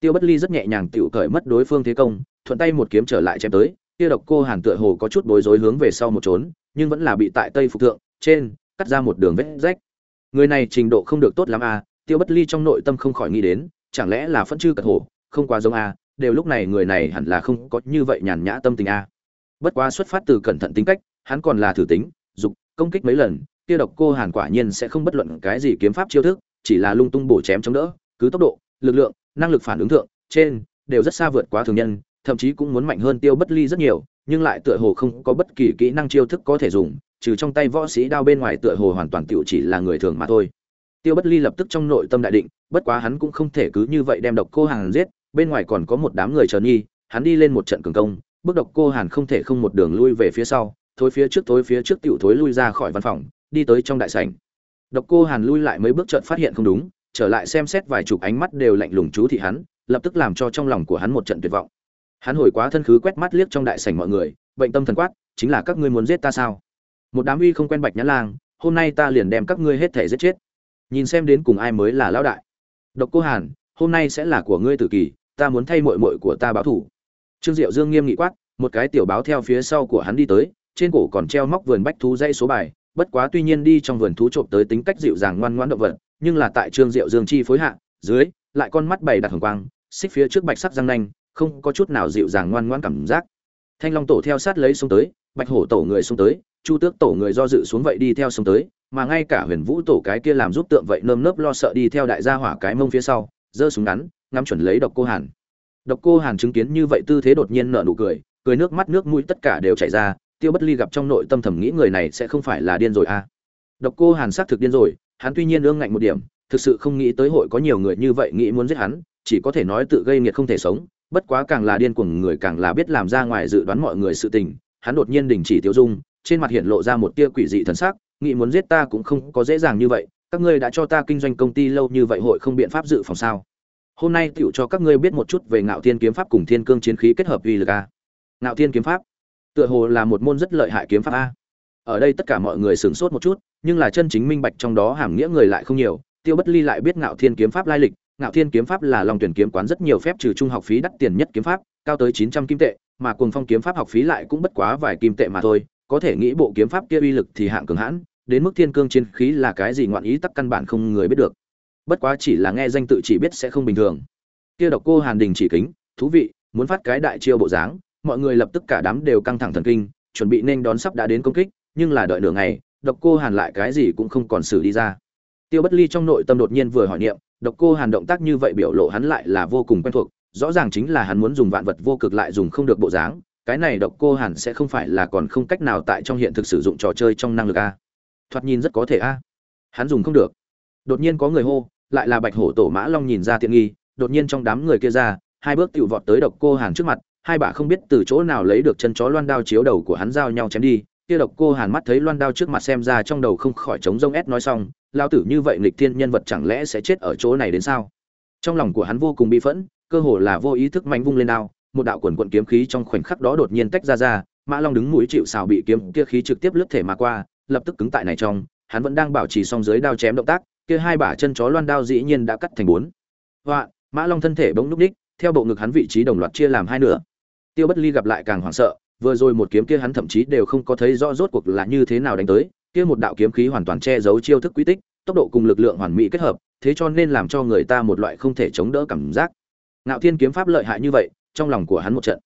Tiêu bất ly rất nhẹ nhàng tiểu cởi mất đối phương thế công, thuận tay một kiếm trở lại chém tới, kia độc cô hàn tựa hồ có chút bối rối hướng về sau một trốn, nhưng vẫn là bị tại tây phục thượng, trên, cắt ra một đường vết rách. Người này trình độ không được tốt lắm à tiêu bất ly trong nội tâm không khỏi nghĩ đến, chẳng lẽ là phân chư cật hổ? Không quá giống à đều lúc này người này hẳn là không có như vậy nhàn nhã tâm tình à bất quá xuất phát từ cẩn thận tính cách, hắn còn là thử tính, dục, công kích mấy lần, kia độc cô hàn quả nhiên sẽ không bất luận cái gì kiếm pháp chiêu thức, chỉ là lung tung bổ chém chống đỡ, cứ tốc độ, lực lượng, năng lực phản ứng thượng, trên, đều rất xa vượt quá thường nhân, thậm chí cũng muốn mạnh hơn tiêu bất ly rất nhiều, nhưng lại tựa hồ không có bất kỳ kỹ năng chiêu thức có thể dùng, trừ trong tay võ sĩ đao bên ngoài tựa hồ hoàn toàn tựu chỉ là người thường mà thôi tiêu bất ly lập tức trong nội tâm đại định, bất quá hắn cũng không thể cứ như vậy đem độc cô hàn giết, bên ngoài còn có một đám người chờ nghi, hắn đi lên một trận cường công, bước độc cô hàn không thể không một đường lui về phía sau, thối phía trước thối phía trước tiểu thối lui ra khỏi văn phòng, đi tới trong đại sảnh. Độc cô hàn lui lại mấy bước chợt phát hiện không đúng, trở lại xem xét vài chục ánh mắt đều lạnh lùng chú thị hắn, lập tức làm cho trong lòng của hắn một trận tuyệt vọng. Hắn hồi quá thân khứ quét mắt liếc trong đại sảnh mọi người, bệnh tâm thần quát, chính là các ngươi muốn giết ta sao? Một đám uy không quen bạch nhã lang, hôm nay ta liền đem các ngươi hết thể giết chết nhìn xem đến cùng ai mới là lão đại. Độc cô hàn, hôm nay sẽ là của ngươi tử kỳ, ta muốn thay muội muội của ta báo thủ trương diệu dương nghiêm nghị quát, một cái tiểu báo theo phía sau của hắn đi tới, trên cổ còn treo móc vườn bách thú dây số bài, bất quá tuy nhiên đi trong vườn thú trộm tới tính cách dịu dàng ngoan ngoãn động vật, nhưng là tại trương diệu dương chi phối hạ, dưới, lại con mắt bày đặt hồng quang, xích phía trước bạch sắc răng nanh, không có chút nào dịu dàng ngoan ngoãn cảm giác. Thanh long tổ theo sát lấy xuống tới bạch hổ tổ người xuống tới, chu tước tổ người do dự xuống vậy đi theo xuống tới, mà ngay cả huyền vũ tổ cái kia làm giúp tượng vậy nơm nớp lo sợ đi theo đại gia hỏa cái mông phía sau, giơ súng ngắn, ngắm chuẩn lấy độc cô hàn. Độc cô hàn chứng kiến như vậy tư thế đột nhiên nở nụ cười cười nước mắt nước mũi tất cả đều chảy ra, tiêu bất ly gặp trong nội tâm thầm nghĩ người này sẽ không phải là điên rồi à. Độc cô hàn xác thực điên rồi, hắn tuy nhiên ương ngạnh một điểm, thực sự không nghĩ tới hội có nhiều người như vậy nghĩ muốn giết hắn, chỉ có thể nói tự gây nghiệt không thể sống, bất quá càng là điên cuồng người càng là biết làm ra ngoài dự đoán mọi người sự tình hắn đột nhiên đình chỉ tiêu dung, trên mặt hiện lộ ra một tia quỷ dị thần sắc, nghĩ muốn giết ta cũng không có dễ dàng như vậy, các ngươi đã cho ta kinh doanh công ty lâu như vậy hội không biện pháp dự phòng sao? Hôm nay tựu cho các ngươi biết một chút về ngạo thiên kiếm pháp cùng thiên cương chiến khí kết hợp uy lực a. Ngạo thiên kiếm pháp, tựa hồ là một môn rất lợi hại kiếm pháp a. Ở đây tất cả mọi người sửng sốt một chút, nhưng là chân chính minh bạch trong đó hàm nghĩa người lại không nhiều, tiêu bất ly lại biết ngạo thiên kiếm pháp lai lịch. Ngạo thiên kiếm pháp là lòng tuyển kiếm quán rất nhiều phép trừ trung học phí đắt tiền nhất kiếm pháp, cao tới chín trăm kim tệ mà cuồng phong kiếm pháp học phí lại cũng bất quá vài kim tệ mà thôi, có thể nghĩ bộ kiếm pháp kia uy lực thì hạng cường hãn, đến mức thiên cương chiến khí là cái gì ngoạn ý tắc căn bản không người biết được. Bất quá chỉ là nghe danh tự chỉ biết sẽ không bình thường. Kia độc cô hàn đình chỉ kính, thú vị, muốn phát cái đại chiêu bộ dáng, mọi người lập tức cả đám đều căng thẳng thần kinh, chuẩn bị nên đón sắp đã đến công kích, nhưng là đợi nửa ngày, độc cô hàn lại cái gì cũng không còn xử đi ra. Tiêu bất ly trong nội tâm đột nhiên vừa hỏi niệm, độc cô hàn động tác như vậy biểu lộ hắn lại là vô cùng quen thuộc rõ ràng chính là hắn muốn dùng vạn vật vô cực lại dùng không được bộ dáng, cái này độc cô hàn sẽ không phải là còn không cách nào tại trong hiện thực sử dụng trò chơi trong năng lực a. Thoạt nhìn rất có thể a. Hắn dùng không được. Đột nhiên có người hô, lại là bạch hổ tổ mã long nhìn ra tiện nghi, đột nhiên trong đám người kia ra, hai bước tựu vọt tới độc cô hàn trước mặt, hai bà không biết từ chỗ nào lấy được chân chó loan đao chiếu đầu của hắn giao nhau chém đi, kia độc cô hàn mắt thấy loan đao trước mặt xem ra trong đầu không khỏi trống rông ép nói xong lao tử như vậy nghịch thiên nhân vật chẳng lẽ sẽ chết ở chỗ này đến sao? Trong lòng của hắn vô cùng bị phẫn cơ hồ là vô ý thức manh vung lên đao một đạo quần quần kiếm khí trong khoảnh khắc đó đột nhiên tách ra ra mã long đứng mũi chịu xào bị kiếm kia khí trực tiếp lướt thể mà qua lập tức cứng tại này trong hắn vẫn đang bảo trì song dưới đao chém động tác kia hai bả chân chó loan đao dĩ nhiên đã cắt thành bốn. Hoa, mã long thân thể bỗng lúc đích theo bộ ngực hắn vị trí đồng loạt chia làm hai nửa. Tiêu bất ly gặp lại càng hoảng sợ vừa rồi một kiếm kia hắn thậm chí đều không có thấy rõ rốt cuộc là như thế nào đánh tới kia một đạo kiếm khí hoàn toàn che giấu chiêu thức quy tích tốc độ cùng lực lượng hoàn mỹ kết hợp thế cho nên làm cho người ta một loại không thể chống đỡ cảm giác ngạo thiên kiếm pháp lợi hại như vậy, trong lòng của hắn một trận.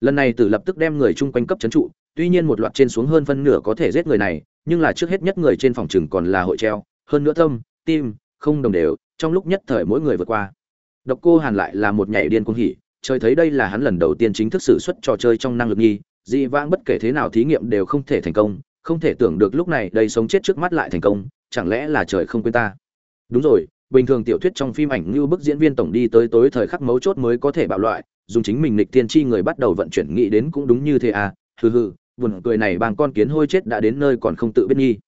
Lần này tử lập tức đem người chung quanh cấp chấn trụ, tuy nhiên một loạt trên xuống hơn phân nửa có thể giết người này, nhưng là trước hết nhất người trên phòng chừng còn là hội treo, hơn nữa tâm, tim, không đồng đều, trong lúc nhất thời mỗi người vượt qua. Độc cô hàn lại là một nhảy điên cuồng hỉ, trời thấy đây là hắn lần đầu tiên chính thức sử xuất trò chơi trong năng lực nghi, dị vãng bất kể thế nào thí nghiệm đều không thể thành công, không thể tưởng được lúc này đây sống chết trước mắt lại thành công, chẳng lẽ là trời không quên ta? Đúng rồi bình thường tiểu thuyết trong phim ảnh như bức diễn viên tổng đi tới tối thời khắc mấu chốt mới có thể bạo loại, dùng chính mình nịch tiên tri người bắt đầu vận chuyển nghĩ đến cũng đúng như thế à hừ hừ, buồn cười này bằng con kiến hôi chết đã đến nơi còn không tự biết nghi.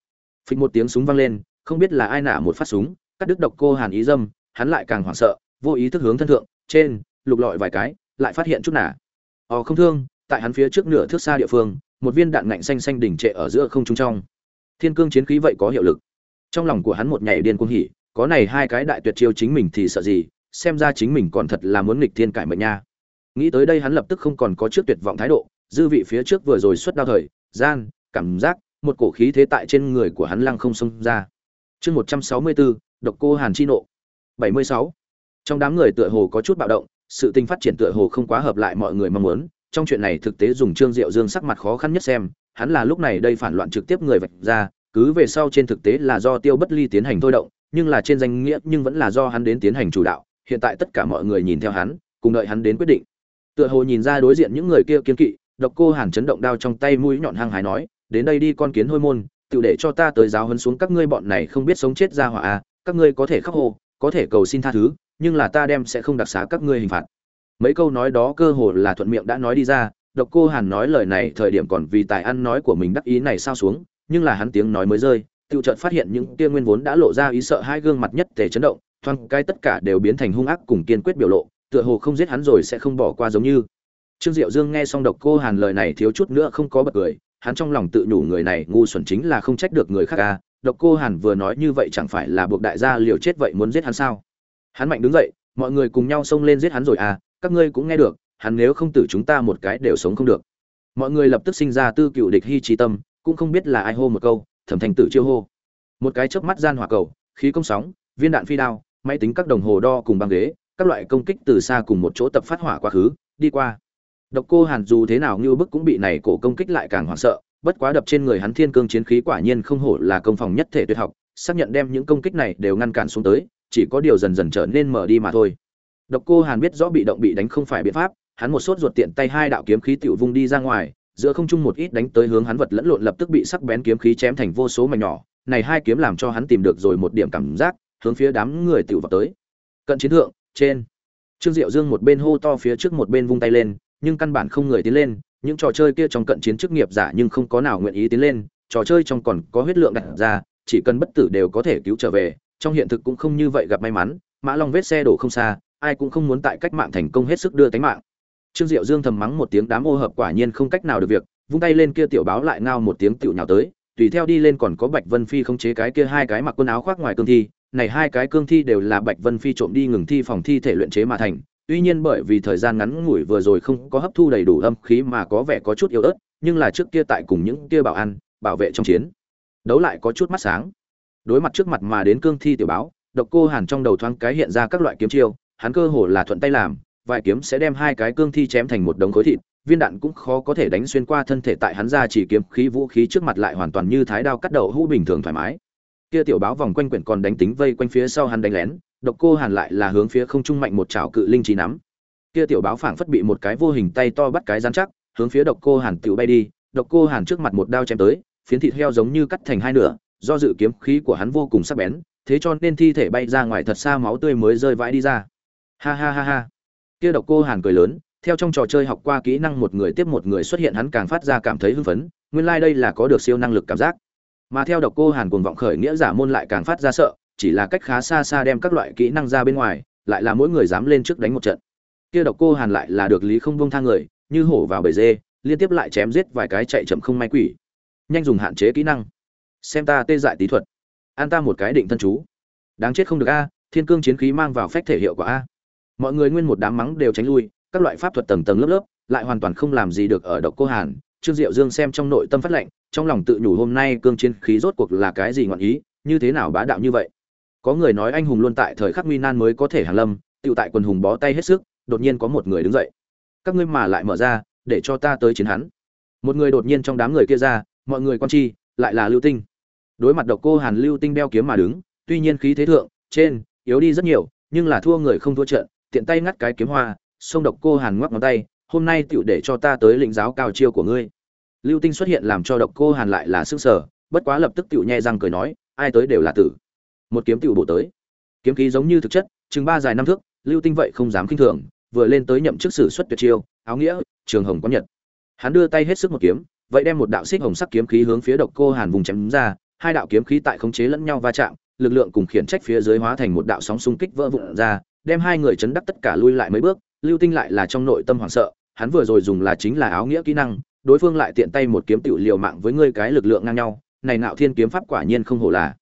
Phịch một tiếng súng vang lên, không biết là ai nả một phát súng, cắt đứt độc cô hàn ý dâm, hắn lại càng hoảng sợ, vô ý thức hướng thân thượng, trên, lục lọi vài cái, lại phát hiện chút nả ò không thương, tại hắn phía trước nửa thước xa địa phương, một viên đạn ngạnh xanh xanh đỉnh trệ ở giữa không trung trong. Thiên cương chiến khí vậy có hiệu lực. Trong lòng của hắn một nhảy điên cuồng hỉ có này hai cái đại tuyệt chiêu chính mình thì sợ gì, xem ra chính mình còn thật là muốn nghịch thiên cải mệnh nha. Nghĩ tới đây hắn lập tức không còn có trước tuyệt vọng thái độ, dư vị phía trước vừa rồi xuất đao thời, gian, cảm giác, một cổ khí thế tại trên người của hắn lăng không xông ra. Chương một trăm sáu mươi bốn độc cô hàn chi nộ. bảy mươi sáu. Trong đám người tựa hồ có chút bạo động, sự tình phát triển tựa hồ không quá hợp lại mọi người mong muốn, trong chuyện này thực tế dùng trương diệu dương sắc mặt khó khăn nhất xem, hắn là lúc này đây phản loạn trực tiếp người vạch ra, cứ về sau trên thực tế là do tiêu bất ly tiến hành thôi động nhưng là trên danh nghĩa nhưng vẫn là do hắn đến tiến hành chủ đạo, hiện tại tất cả mọi người nhìn theo hắn, cùng đợi hắn đến quyết định. Tựa hồ nhìn ra đối diện những người kia kiên kỵ, độc cô hàn chấn động đao trong tay mũi nhọn hăng hái nói, đến đây đi con kiến hôi môn tự để cho ta tới giáo hấn xuống các ngươi bọn này không biết sống chết ra hỏa à các ngươi có thể khắc hồ có thể cầu xin tha thứ, nhưng là ta đem sẽ không đặc xá các ngươi hình phạt. Mấy câu nói đó cơ hồ là thuận miệng đã nói đi ra, độc cô hàn nói lời này thời điểm còn vì tài ăn nói của mình đắc ý này sao xuống, nhưng là hắn tiếng nói mới rơi tự chợt phát hiện những kia nguyên vốn đã lộ ra ý sợ hai gương mặt nhất tề chấn động, thoáng cái tất cả đều biến thành hung ác cùng kiên quyết biểu lộ, tựa hồ không giết hắn rồi sẽ không bỏ qua giống như trương diệu dương nghe xong độc cô hàn lời này thiếu chút nữa không có bật cười, hắn trong lòng tự nhủ người này ngu xuẩn chính là không trách được người khác à. độc cô hàn vừa nói như vậy chẳng phải là buộc đại gia liều chết vậy muốn giết hắn sao hắn mạnh đứng dậy, mọi người cùng nhau xông lên giết hắn rồi à các ngươi cũng nghe được, hắn nếu không tử chúng ta một cái đều sống không được mọi người lập tức sinh ra tư cựu địch hy trí tâm, cũng không biết là ai hô một câu thẩm thanh tử chiêu hô. Một cái chớp mắt gian hỏa cầu, khí công sóng, viên đạn phi đao, máy tính các đồng hồ đo cùng băng ghế, các loại công kích từ xa cùng một chỗ tập phát hỏa quá khứ, đi qua. Độc cô hàn dù thế nào như bức cũng bị này cổ công kích lại càng hoảng sợ, bất quá đập trên người hắn thiên cương chiến khí quả nhiên không hổ là công phòng nhất thể tuyệt học, xác nhận đem những công kích này đều ngăn cản xuống tới, chỉ có điều dần dần trở nên mở đi mà thôi. Độc cô hàn biết rõ bị động bị đánh không phải biện pháp, hắn một sốt ruột tiện tay hai đạo kiếm khí tiểu vung đi ra ngoài giữa không trung một ít đánh tới hướng hắn vật lẫn lộn lập tức bị sắc bén kiếm khí chém thành vô số mảnh nhỏ. Này hai kiếm làm cho hắn tìm được rồi một điểm cảm giác, hướng phía đám người tiểu vào tới. Cận chiến thượng, trên. Trương diệu dương một bên hô to phía trước một bên vung tay lên, nhưng căn bản không người tiến lên, những trò chơi kia trong cận chiến chức nghiệp giả nhưng không có nào nguyện ý tiến lên, trò chơi trong còn có huyết lượng đặt ra, chỉ cần bất tử đều có thể cứu trở về, trong hiện thực cũng không như vậy gặp may mắn, mã long vết xe đổ không xa, ai cũng không muốn tại cách mạng thành công hết sức đưa tánh mạng trương diệu dương thầm mắng một tiếng đám ô hợp quả nhiên không cách nào được việc, vung tay lên kia tiểu báo lại ngao một tiếng tiểu nhào tới, tùy theo đi lên còn có bạch vân phi không chế cái kia hai cái mặc quần áo khoác ngoài cương thi, này hai cái cương thi đều là bạch vân phi trộm đi ngừng thi phòng thi thể luyện chế mà thành, tuy nhiên bởi vì thời gian ngắn ngủi vừa rồi không có hấp thu đầy đủ âm khí mà có vẻ có chút yếu ớt, nhưng là trước kia tại cùng những kia bảo an, bảo vệ trong chiến, đấu lại có chút mắt sáng. Đối mặt trước mặt mà đến cương thi tiểu báo, độc cô hàn trong đầu thoáng cái hiện ra các loại kiếm chiêu, hắn cơ hồ là thuận tay làm vài kiếm sẽ đem hai cái cương thi chém thành một đống khối thịt, viên đạn cũng khó có thể đánh xuyên qua thân thể tại hắn ra chỉ kiếm khí vũ khí trước mặt lại hoàn toàn như thái đao cắt đầu hũ bình thường thoải mái. Kia tiểu báo vòng quanh quyển còn đánh tính vây quanh phía sau hắn đánh lén, độc cô hàn lại là hướng phía không trung mạnh một chảo cự linh trí nắm. Kia tiểu báo phảng phất bị một cái vô hình tay to bắt cái rắn chắc, hướng phía độc cô hàn tiểu bay đi, độc cô hàn trước mặt một đao chém tới, phiến thịt heo giống như cắt thành hai nửa, do dự kiếm khí của hắn vô cùng sắc bén, thế cho nên thi thể bay ra ngoài thật xa máu tươi mới rơi vãi đi ra. Ha ha ha ha kia độc cô hàn cười lớn, theo trong trò chơi học qua kỹ năng một người tiếp một người xuất hiện hắn càng phát ra cảm thấy hưng phấn, nguyên lai đây là có được siêu năng lực cảm giác. Mà theo độc cô hàn cuồng vọng khởi nghĩa giả môn lại càng phát ra sợ, chỉ là cách khá xa xa đem các loại kỹ năng ra bên ngoài, lại là mỗi người dám lên trước đánh một trận. Kia độc cô hàn lại là được lý không bông thang người, như hổ vào bầy dê, liên tiếp lại chém giết vài cái chạy chậm không may quỷ. Nhanh dùng hạn chế kỹ năng. Xem ta tê dại tí thuật. An ta một cái định thân chú. Đáng chết không được a, thiên cương chiến khí mang vào phách thể hiệu của a mọi người nguyên một đám mắng đều tránh lui, các loại pháp thuật tầng tầng lớp lớp, lại hoàn toàn không làm gì được ở độc cô hàn. Trương diệu dương xem trong nội tâm phát lệnh, trong lòng tự nhủ hôm nay cương chiến khí rốt cuộc là cái gì ngọn ý, như thế nào bá đạo như vậy? Có người nói anh hùng luôn tại thời khắc nguy nan mới có thể hàng lâm tự tại quần hùng bó tay hết sức, đột nhiên có một người đứng dậy. Các ngươi mà lại mở ra, để cho ta tới chiến hắn. Một người đột nhiên trong đám người kia ra, mọi người quan chi, lại là lưu tinh. Đối mặt độc cô hàn lưu tinh đeo kiếm mà đứng, tuy nhiên khí thế thượng, trên, yếu đi rất nhiều, nhưng là thua người không thua trận tiện tay ngắt cái kiếm hoa, xông độc cô hàn ngoắc ngón tay, hôm nay tiểu để cho ta tới lĩnh giáo cao chiêu của ngươi. Lưu tinh xuất hiện làm cho độc cô hàn lại là sức sở bất quá lập tức tiểu nhẹ răng cười nói, ai tới đều là tử. Một kiếm tiểu bổ tới. Kiếm khí giống như thực chất, chừng ba dài năm thước, lưu tinh vậy không dám khinh thường, vừa lên tới nhậm chức sử xuất tuyệt chiêu, áo nghĩa, trường hồng có nhật. Hắn đưa tay hết sức một kiếm, vậy đem một đạo xích hồng sắc kiếm khí hướng phía độc cô hàn vùng chém ra, hai đạo kiếm khí tại khống chế lẫn nhau va chạm, lực lượng cùng khiển trách phía dưới hóa thành một đạo sóng xung kích vỡ vụn ra đem hai người chấn đắc tất cả lui lại mấy bước, lưu tinh lại là trong nội tâm hoảng sợ, hắn vừa rồi dùng là chính là áo nghĩa kỹ năng, đối phương lại tiện tay một kiếm tiểu liều mạng với ngươi cái lực lượng ngang nhau, này nạo thiên kiếm pháp quả nhiên không hổ là.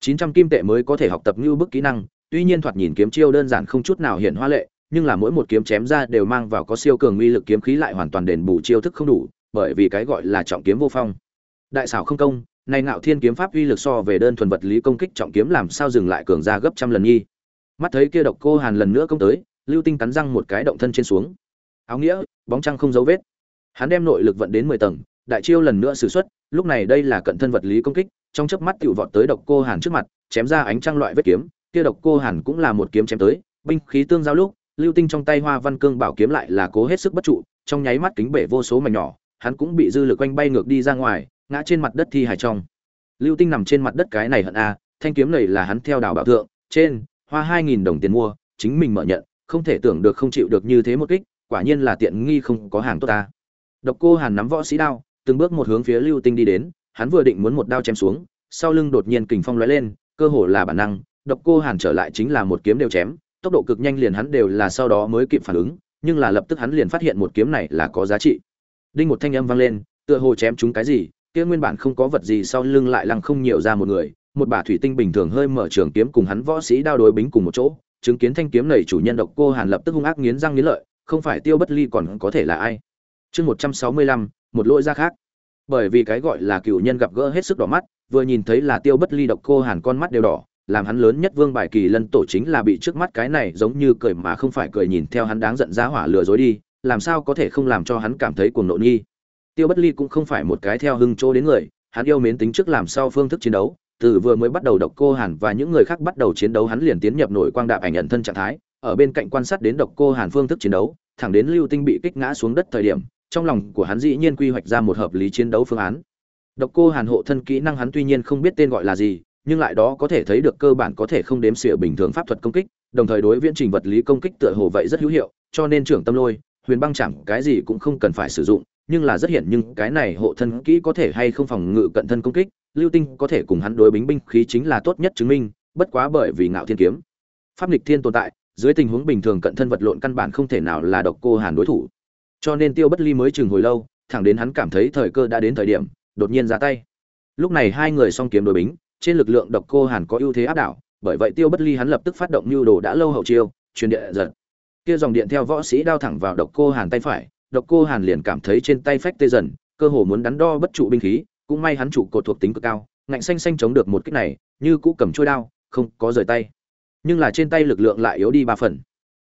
900 kim tệ mới có thể học tập như bức kỹ năng, tuy nhiên thoạt nhìn kiếm chiêu đơn giản không chút nào hiện hoa lệ, nhưng là mỗi một kiếm chém ra đều mang vào có siêu cường uy lực kiếm khí lại hoàn toàn đền bù chiêu thức không đủ, bởi vì cái gọi là trọng kiếm vô phong. Đại xảo không công, này nạo thiên kiếm pháp uy lực so về đơn thuần vật lý công kích trọng kiếm làm sao dừng lại cường ra gấp trăm lần nhi mắt thấy kia độc cô hàn lần nữa công tới, lưu tinh cắn răng một cái động thân trên xuống. Áo nghĩa, bóng trăng không dấu vết. Hắn đem nội lực vận đến mười tầng, đại chiêu lần nữa sử xuất, lúc này đây là cận thân vật lý công kích, trong chớp mắt tiểu vọt tới độc cô hàn trước mặt, chém ra ánh trăng loại vết kiếm, kia độc cô hàn cũng là một kiếm chém tới, binh khí tương giao lúc, lưu tinh trong tay hoa văn cương bảo kiếm lại là cố hết sức bất trụ, trong nháy mắt kính bể vô số mảnh nhỏ, hắn cũng bị dư lực quanh bay ngược đi ra ngoài, ngã trên mặt đất thi hài trong. Lưu tinh nằm trên mặt đất cái này hận a, thanh kiếm này là hắn theo đào bảo thượng, trên hoa hai nghìn đồng tiền mua, chính mình mở nhận, không thể tưởng được không chịu được như thế một kích, quả nhiên là tiện nghi không có hàng tốt ta. Độc cô hàn nắm võ sĩ đao, từng bước một hướng phía lưu tinh đi đến, hắn vừa định muốn một đao chém xuống, sau lưng đột nhiên kình phong lóe lên, cơ hồ là bản năng, độc cô hàn trở lại chính là một kiếm đều chém, tốc độ cực nhanh liền hắn đều là sau đó mới kịp phản ứng, nhưng là lập tức hắn liền phát hiện một kiếm này là có giá trị. Đinh một thanh âm vang lên, tựa hồ chém chúng cái gì, kia nguyên bản không có vật gì sau lưng lại lăng không nhiều ra một người một bả thủy tinh bình thường hơi mở trường kiếm cùng hắn võ sĩ đao đối bính cùng một chỗ, chứng kiến thanh kiếm này chủ nhân độc cô hàn lập tức hung ác nghiến răng nghiến lợi, không phải tiêu bất ly còn có thể là ai? Chương một trăm sáu mươi lăm, một lỗi ra khác. Bởi vì cái gọi là cựu nhân gặp gỡ hết sức đỏ mắt, vừa nhìn thấy là tiêu bất ly độc cô hàn con mắt đều đỏ, làm hắn lớn nhất vương bài kỳ lân tổ chính là bị trước mắt cái này giống như cười mà không phải cười nhìn theo hắn đáng giận ra hỏa lừa dối đi, làm sao có thể không làm cho hắn cảm thấy cuồng nộ nghi? Tiêu bất ly cũng không phải một cái theo hưng chỗ đến người, hắn yêu mến tính trước làm sao phương thức chiến đấu từ vừa mới bắt đầu độc cô hàn và những người khác bắt đầu chiến đấu, hắn liền tiến nhập nổi quang đạp ảnh nhận thân trạng thái, ở bên cạnh quan sát đến độc cô hàn phương thức chiến đấu, thẳng đến lưu tinh bị kích ngã xuống đất thời điểm, trong lòng của hắn dĩ nhiên quy hoạch ra một hợp lý chiến đấu phương án. Độc cô hàn hộ thân kỹ năng hắn tuy nhiên không biết tên gọi là gì, nhưng lại đó có thể thấy được cơ bản có thể không đếm xỉa bình thường pháp thuật công kích, đồng thời đối viễn trình vật lý công kích tựa hồ vậy rất hữu hiệu, cho nên trưởng tâm lôi, huyền băng chẳng cái gì cũng không cần phải sử dụng nhưng là rất hiện nhưng cái này hộ thân kỹ có thể hay không phòng ngự cận thân công kích, lưu tinh có thể cùng hắn đối bính binh khí chính là tốt nhất chứng minh, bất quá bởi vì ngạo thiên kiếm. Pháp lịch thiên tồn tại, dưới tình huống bình thường cận thân vật lộn căn bản không thể nào là độc cô hàn đối thủ. Cho nên tiêu bất ly mới chừng hồi lâu, thẳng đến hắn cảm thấy thời cơ đã đến thời điểm, đột nhiên ra tay. Lúc này hai người song kiếm đối bính, trên lực lượng độc cô hàn có ưu thế áp đảo, bởi vậy tiêu bất ly hắn lập tức phát động như đồ đã lâu hậu chiêu, truyền điện giật. Kia dòng điện theo võ sĩ đao thẳng vào độc cô hàn tay phải độc cô hàn liền cảm thấy trên tay phách tê dần, cơ hồ muốn đắn đo bất trụ binh khí, cũng may hắn trụ cột thuộc tính cực cao, ngạnh xanh xanh chống được một kích này, như cũ cầm trôi đao, không có rời tay. Nhưng là trên tay lực lượng lại yếu đi ba phần.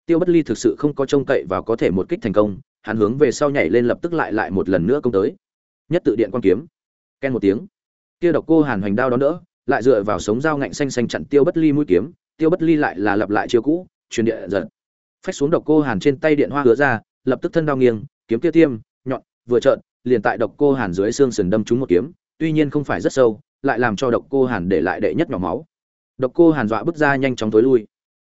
Tiêu bất ly thực sự không có trông cậy vào có thể một kích thành công, hắn hướng về sau nhảy lên lập tức lại lại một lần nữa công tới. Nhất tự điện quan kiếm. Ken một tiếng. Kia độc cô hàn hoành đao đón đỡ, lại dựa vào sống dao ngạnh xanh xanh chặn tiêu bất ly mũi kiếm, tiêu bất ly lại là lặp lại chiêu cũ, truyền địa giật. Phách xuống độc cô hàn trên tay điện hoa hứa ra, lập tức thân đao nghiêng kiếm kia tiêm, nhọn, vừa trợn, liền tại độc cô hàn dưới xương sườn đâm trúng một kiếm, tuy nhiên không phải rất sâu, lại làm cho độc cô hàn để lại đệ nhất nhỏ máu. Độc cô hàn dọa bước ra nhanh chóng tối lui.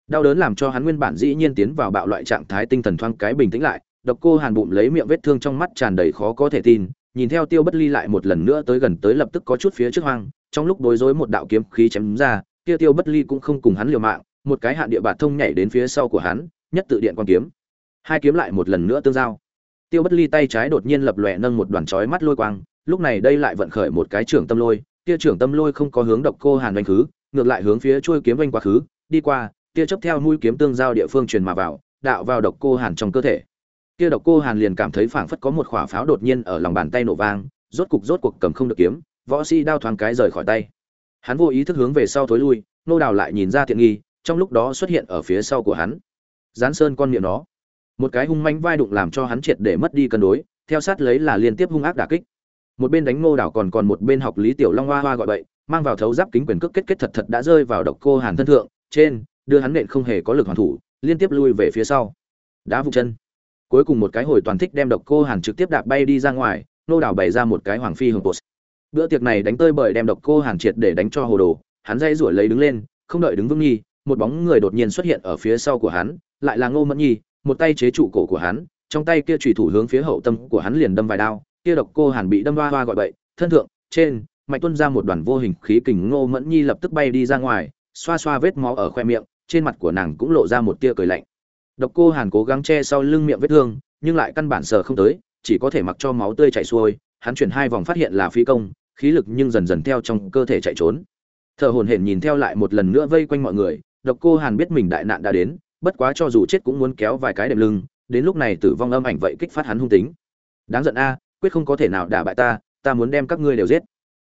Đau đớn làm cho hắn nguyên bản dĩ nhiên tiến vào bạo loại trạng thái tinh thần thoáng cái bình tĩnh lại, độc cô hàn bụng lấy miệng vết thương trong mắt tràn đầy khó có thể tin, nhìn theo tiêu bất ly lại một lần nữa tới gần tới lập tức có chút phía trước hoang, trong lúc bối rối một đạo kiếm khí chém ra, kia tiêu bất ly cũng không cùng hắn liều mạng, một cái hạn địa bạt thông nhảy đến phía sau của hắn, nhất tự điện quan kiếm. Hai kiếm lại một lần nữa tương giao tiêu bất ly tay trái đột nhiên lập lòe nâng một đoàn chói mắt lôi quang, lúc này đây lại vận khởi một cái trưởng tâm lôi tia trưởng tâm lôi không có hướng độc cô hàn đánh khứ, ngược lại hướng phía trôi kiếm vanh quá khứ, đi qua, tia chấp theo mũi kiếm tương giao địa phương truyền mà vào, đạo vào độc cô hàn trong cơ thể. Kia độc cô hàn liền cảm thấy phảng phất có một quả pháo đột nhiên ở lòng bàn tay nổ vang, rốt cục rốt cuộc cầm không được kiếm, võ sĩ đao thoáng cái rời khỏi tay. Hắn vô ý thức hướng về sau thối lui, nô đào lại nhìn ra tiện nghi, trong lúc đó xuất hiện ở phía sau của hắn. Gián sơn con miệng nó một cái hung manh vai đụng làm cho hắn triệt để mất đi cân đối, theo sát lấy là liên tiếp hung ác đả kích. Một bên đánh ngô đảo còn còn một bên học lý tiểu long hoa hoa gọi bậy, mang vào thấu giáp kính quyền cước kết kết thật thật đã rơi vào độc cô hàn thân thượng, trên, đưa hắn nện không hề có lực hoàn thủ, liên tiếp lui về phía sau. Đá vụ chân. Cuối cùng một cái hồi toàn thích đem độc cô hàn trực tiếp đạp bay đi ra ngoài, Ngô đảo bày ra một cái hoàng phi hồng bột bữa tiệc này đánh tơi bởi đem độc cô hàn triệt để đánh cho hồ đồ, hắn dây rủi lấy đứng lên, không đợi đứng vững nhi một bóng người đột nhiên xuất hiện ở phía sau của hắn, lại là ngô mẫn nhi một tay chế trụ cổ của hắn, trong tay kia chủy thủ hướng phía hậu tâm của hắn liền đâm vài đao, kia độc cô hàn bị đâm hoa hoa gọi bậy, thân thượng, trên mạnh tuân ra một đoàn vô hình khí kình ngô mẫn nhi lập tức bay đi ra ngoài, xoa xoa vết máu ở khoe miệng, trên mặt của nàng cũng lộ ra một tia cười lạnh. Độc cô hàn cố gắng che sau lưng miệng vết thương, nhưng lại căn bản sờ không tới, chỉ có thể mặc cho máu tươi chảy xuôi, hắn chuyển hai vòng phát hiện là phi công, khí lực nhưng dần dần theo trong cơ thể chạy trốn. Thở hổn hển nhìn theo lại một lần nữa vây quanh mọi người, độc cô hàn biết mình đại nạn đã đến bất quá cho dù chết cũng muốn kéo vài cái đệm lưng, đến lúc này tử vong âm ảnh vậy kích phát hắn hung tính. Đáng giận a, quyết không có thể nào đả bại ta ta muốn đem các ngươi đều giết.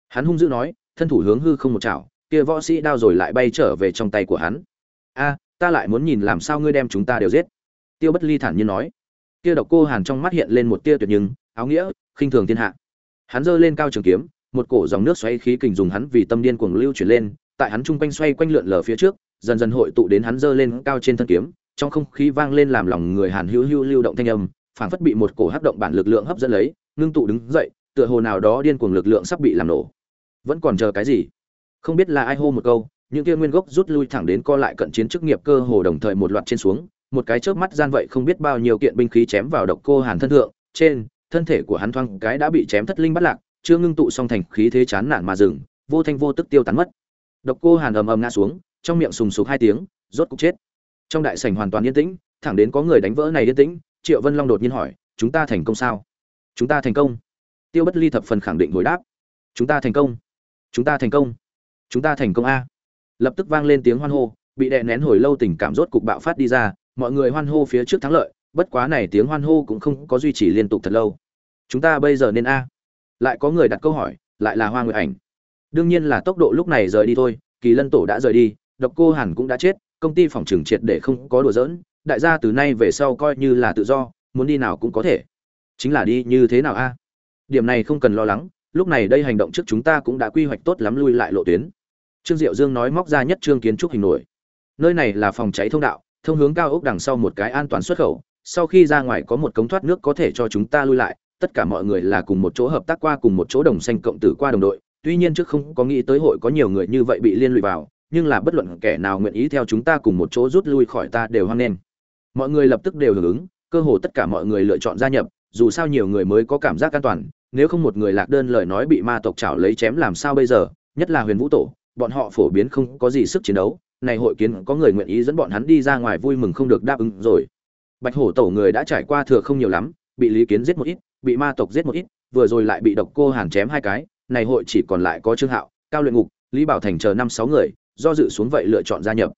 Hắn hung dữ nói, thân thủ hướng hư không một chảo, kia võ sĩ đao rồi lại bay trở về trong tay của hắn. A, ta lại muốn nhìn làm sao ngươi đem chúng ta đều giết. Tiêu bất ly thản nhiên nói. Kia độc cô hàn trong mắt hiện lên một tia tuyệt nhưng, áo nghĩa, khinh thường thiên hạ. Hắn giơ lên cao trường kiếm, một cổ dòng nước xoáy khí kình dùng hắn vì tâm điên cuồng lưu chuyển lên, tại hắn trung quanh xoay quanh lượn lờ phía trước dần dần hội tụ đến hắn giơ lên cao trên thân kiếm, trong không khí vang lên làm lòng người hàn hữu hữu lưu động thanh âm, phảng phất bị một cổ hấp động bản lực lượng hấp dẫn lấy, ngưng tụ đứng dậy, tựa hồ nào đó điên cuồng lực lượng sắp bị làm nổ. Vẫn còn chờ cái gì? Không biết là ai hô một câu, những kia nguyên gốc rút lui thẳng đến co lại cận chiến chức nghiệp cơ hồ đồng thời một loạt trên xuống, một cái chớp mắt gian vậy không biết bao nhiêu kiện binh khí chém vào độc cô hàn thân thượng, trên, thân thể của hắn thoang cái đã bị chém thất linh bất lạc, chưa ngưng tụ xong thành khí thế chán nản mà dừng, vô thanh vô tức tiêu tán mất. Độc cô hàn ầm ầm ngã xuống trong miệng sùng sục hai tiếng, rốt cục chết. Trong đại sảnh hoàn toàn yên tĩnh, thẳng đến có người đánh vỡ này yên tĩnh, triệu vân long đột nhiên hỏi, chúng ta thành công sao? Chúng ta thành công. Tiêu bất ly thập phần khẳng định hồi đáp, chúng ta thành công. Chúng ta thành công. Chúng ta thành công a. Lập tức vang lên tiếng hoan hô, bị đè nén hồi lâu tình cảm rốt cục bạo phát đi ra, mọi người hoan hô phía trước thắng lợi, bất quá này tiếng hoan hô cũng không có duy trì liên tục thật lâu. Chúng ta bây giờ nên a. Lại có người đặt câu hỏi, lại là hoa nguyệt ảnh. Đương nhiên là tốc độ lúc này rời đi thôi, kỳ lân tổ đã rời đi độc cô hàn cũng đã chết, công ty phòng trừng triệt để không có đùa giỡn, đại gia từ nay về sau coi như là tự do, muốn đi nào cũng có thể. Chính là đi như thế nào a? Điểm này không cần lo lắng, lúc này đây hành động trước chúng ta cũng đã quy hoạch tốt lắm lui lại lộ tuyến. Trương diệu dương nói móc ra nhất trương kiến trúc hình nổi. Nơi này là phòng cháy thông đạo, thông hướng cao ốc đằng sau một cái an toàn xuất khẩu, sau khi ra ngoài có một cống thoát nước có thể cho chúng ta lui lại, tất cả mọi người là cùng một chỗ hợp tác qua cùng một chỗ đồng xanh cộng tử qua đồng đội, tuy nhiên trước không có nghĩ tới hội có nhiều người như vậy bị liên lụy vào nhưng là bất luận kẻ nào nguyện ý theo chúng ta cùng một chỗ rút lui khỏi ta đều hoan nghênh. Mọi người lập tức đều hưởng ứng, cơ hồ tất cả mọi người lựa chọn gia nhập, dù sao nhiều người mới có cảm giác an toàn, nếu không một người lạc đơn lời nói bị ma tộc chảo lấy chém làm sao bây giờ, nhất là huyền vũ tổ, bọn họ phổ biến không có gì sức chiến đấu, này hội kiến có người nguyện ý dẫn bọn hắn đi ra ngoài vui mừng không được đáp ứng rồi. Bạch hổ tổ người đã trải qua thừa không nhiều lắm, bị lý kiến giết một ít, bị ma tộc giết một ít, vừa rồi lại bị độc cô hàn chém hai cái, này hội chỉ còn lại có trương hạo, cao luyện ngục, lý bảo thành chờ năm sáu người do dự xuống vậy lựa chọn gia nhập.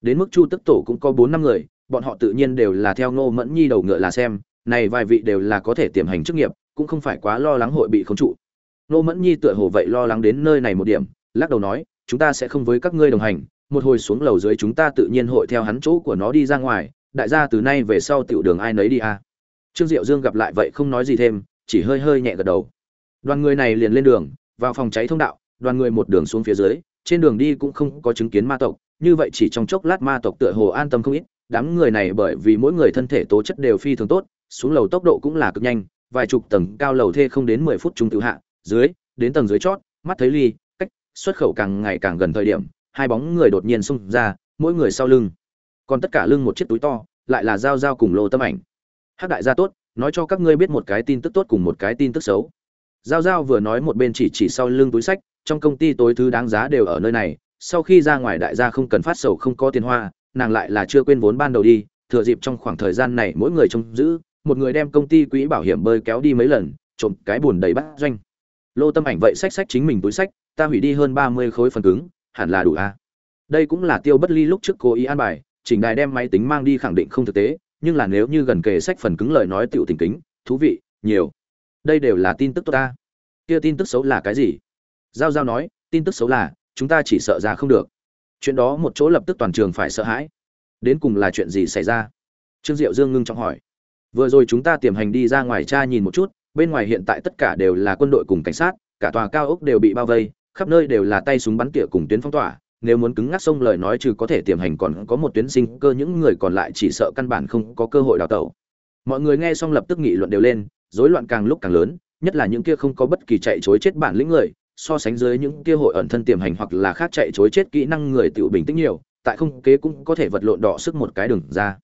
Đến mức chu tức tổ cũng có bốn năm người, bọn họ tự nhiên đều là theo ngô mẫn nhi đầu ngựa là xem, này vài vị đều là có thể tiềm hành chức nghiệp, cũng không phải quá lo lắng hội bị khống trụ. Ngô mẫn nhi tựa hồ vậy lo lắng đến nơi này một điểm, lắc đầu nói, chúng ta sẽ không với các ngươi đồng hành, một hồi xuống lầu dưới chúng ta tự nhiên hội theo hắn chỗ của nó đi ra ngoài, đại gia từ nay về sau tiểu đường ai nấy đi à. trương diệu dương gặp lại vậy không nói gì thêm, chỉ hơi hơi nhẹ gật đầu. Đoàn người này liền lên đường, vào phòng cháy thông đạo, đoàn người một đường xuống phía dưới trên đường đi cũng không có chứng kiến ma tộc, như vậy chỉ trong chốc lát ma tộc tựa hồ an tâm không ít, đám người này bởi vì mỗi người thân thể tố chất đều phi thường tốt, xuống lầu tốc độ cũng là cực nhanh, vài chục tầng cao lầu thê không đến mười phút chúng tự hạ, dưới, đến tầng dưới chót, mắt thấy ly, cách, xuất khẩu càng ngày càng gần thời điểm, hai bóng người đột nhiên xung ra, mỗi người sau lưng. Còn tất cả lưng một chiếc túi to, lại là dao dao cùng lô tâm ảnh. Hắc đại gia tốt, nói cho các ngươi biết một cái tin tức tốt cùng một cái tin tức xấu. Giao giao vừa nói một bên chỉ chỉ sau lưng túi sách trong công ty tối thứ đáng giá đều ở nơi này, sau khi ra ngoài đại gia không cần phát sầu không có tiền hoa, nàng lại là chưa quên vốn ban đầu đi, thừa dịp trong khoảng thời gian này mỗi người trông giữ, một người đem công ty quỹ bảo hiểm bơi kéo đi mấy lần, trộm cái buồn đầy bắt doanh. Lô tâm ảnh vậy sách sách chính mình túi sách ta hủy đi hơn ba mươi khối phần cứng, hẳn là đủ a đây cũng là tiêu bất ly lúc trước cố ý an bài chỉnh đài đem máy tính mang đi khẳng định không thực tế, nhưng là nếu như gần kề sách phần cứng lời nói tiểu tình kính, thú vị, nhiều. Đây đều là tin tức tốt ta. Kia tin tức xấu là cái gì? Giao giao nói, tin tức xấu là, chúng ta chỉ sợ ra không được. Chuyện đó một chỗ lập tức toàn trường phải sợ hãi. Đến cùng là chuyện gì xảy ra? Trương diệu dương ngưng trọng hỏi. Vừa rồi chúng ta tiềm hành đi ra ngoài cha nhìn một chút, bên ngoài hiện tại tất cả đều là quân đội cùng cảnh sát, cả tòa cao ốc đều bị bao vây, khắp nơi đều là tay súng bắn tỉa cùng tuyến phong tỏa. Nếu muốn cứng ngắc sông lời nói trừ có thể tiềm hành còn có một tuyến sinh cơ, những người còn lại chỉ sợ căn bản không có cơ hội đào tẩu. Mọi người nghe xong lập tức nghị luận đều lên, rối loạn càng lúc càng lớn, nhất là những kia không có bất kỳ chạy chối chết bản lĩnh người so sánh dưới những kia hội ẩn thân tiềm hành hoặc là khác chạy chối chết kỹ năng người tự bình tĩnh nhiều, tại không kế cũng có thể vật lộn đỏ sức một cái đường ra.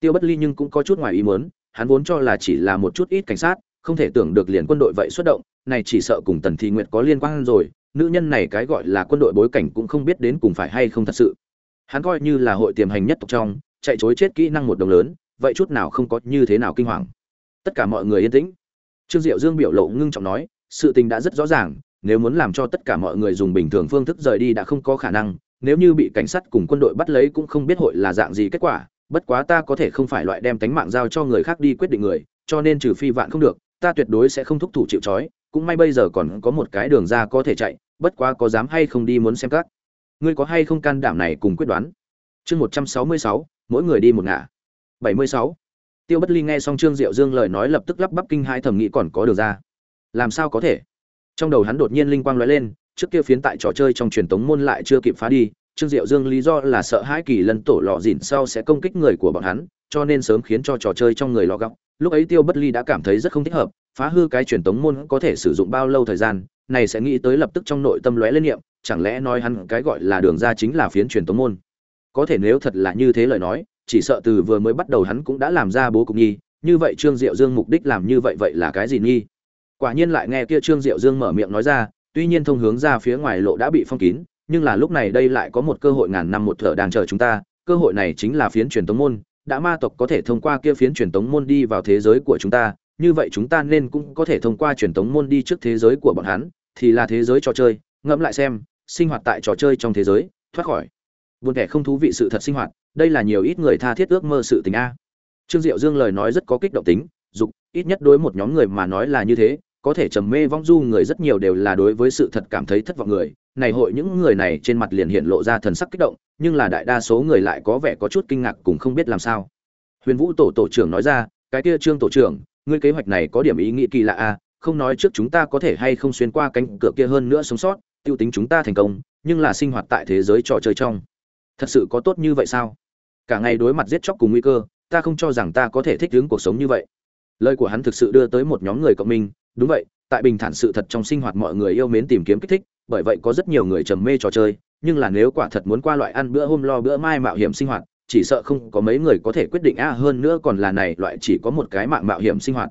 Tiêu bất ly nhưng cũng có chút ngoài ý muốn, hắn vốn cho là chỉ là một chút ít cảnh sát, không thể tưởng được liền quân đội vậy xuất động, này chỉ sợ cùng tần thị nguyệt có liên quan rồi, nữ nhân này cái gọi là quân đội bối cảnh cũng không biết đến cùng phải hay không thật sự. Hắn coi như là hội tiềm hành nhất tộc trong, chạy chối chết kỹ năng một đồng lớn, vậy chút nào không có như thế nào kinh hoàng. Tất cả mọi người yên tĩnh. Trương diệu dương biểu lộ ngưng trọng nói, sự tình đã rất rõ ràng nếu muốn làm cho tất cả mọi người dùng bình thường phương thức rời đi đã không có khả năng, nếu như bị cảnh sát cùng quân đội bắt lấy cũng không biết hội là dạng gì kết quả, bất quá ta có thể không phải loại đem tánh mạng giao cho người khác đi quyết định người, cho nên trừ phi vạn không được, ta tuyệt đối sẽ không thúc thủ chịu trói, cũng may bây giờ còn có một cái đường ra có thể chạy, bất quá có dám hay không đi muốn xem các. Ngươi có hay không can đảm này cùng quyết đoán? Chương một trăm sáu mươi sáu, mỗi người đi một ngả. Bảy mươi sáu. Tiêu bất ly nghe xong trương diệu dương lời nói lập tức lắp bắp kinh hai thẩm nghĩ còn có đường ra. Làm sao có thể? Trong đầu hắn đột nhiên linh quang lóe lên, trước kia phiến tại trò chơi trong truyền tống môn lại chưa kịp phá đi, trương diệu dương lý do là sợ hãi kỳ lân tổ lọ dỉn sau sẽ công kích người của bọn hắn, cho nên sớm khiến cho trò chơi trong người lọ góc lúc ấy tiêu bất ly đã cảm thấy rất không thích hợp, phá hư cái truyền tống môn có thể sử dụng bao lâu thời gian, này sẽ nghĩ tới lập tức trong nội tâm lóe lên niệm, chẳng lẽ nói hắn cái gọi là đường ra chính là phiến truyền tống môn? Có thể nếu thật là như thế lời nói, chỉ sợ từ vừa mới bắt đầu hắn cũng đã làm ra bố cục nhi như vậy trương diệu dương mục đích làm như vậy vậy là cái gì nhi quả nhiên lại nghe kia trương diệu dương mở miệng nói ra, tuy nhiên thông hướng ra phía ngoài lộ đã bị phong kín, nhưng là lúc này đây lại có một cơ hội ngàn năm một thở đang chờ chúng ta, cơ hội này chính là phiến truyền tống môn, đã ma tộc có thể thông qua kia phiến truyền tống môn đi vào thế giới của chúng ta, như vậy chúng ta nên cũng có thể thông qua truyền tống môn đi trước thế giới của bọn hắn, thì là thế giới trò chơi, ngẫm lại xem, sinh hoạt tại trò chơi trong thế giới, thoát khỏi. Buồn kẻ không thú vị sự thật sinh hoạt, đây là nhiều ít người tha thiết ước mơ sự tình a. Trương diệu dương lời nói rất có kích động tính, dục, ít nhất đối một nhóm người mà nói là như thế có thể trầm mê vong du người rất nhiều đều là đối với sự thật cảm thấy thất vọng người. Này hội những người này trên mặt liền hiện lộ ra thần sắc kích động, nhưng là đại đa số người lại có vẻ có chút kinh ngạc cùng không biết làm sao. Huyền vũ tổ tổ trưởng nói ra, cái kia trương tổ trưởng, ngươi kế hoạch này có điểm ý nghĩ kỳ lạ a không nói trước chúng ta có thể hay không xuyên qua cánh cửa kia hơn nữa sống sót, tiêu tính chúng ta thành công, nhưng là sinh hoạt tại thế giới trò chơi trong. Thật sự có tốt như vậy sao? Cả ngày đối mặt giết chóc cùng nguy cơ, ta không cho rằng ta có thể thích ứng cuộc sống như vậy. Lời của hắn thực sự đưa tới một nhóm người cộng minh đúng vậy, tại bình thản sự thật trong sinh hoạt mọi người yêu mến tìm kiếm kích thích, bởi vậy có rất nhiều người trầm mê trò chơi, nhưng là nếu quả thật muốn qua loại ăn bữa hôm lo bữa mai mạo hiểm sinh hoạt, chỉ sợ không có mấy người có thể quyết định, a, hơn nữa còn là này, loại chỉ có một cái mạng mạo hiểm sinh hoạt.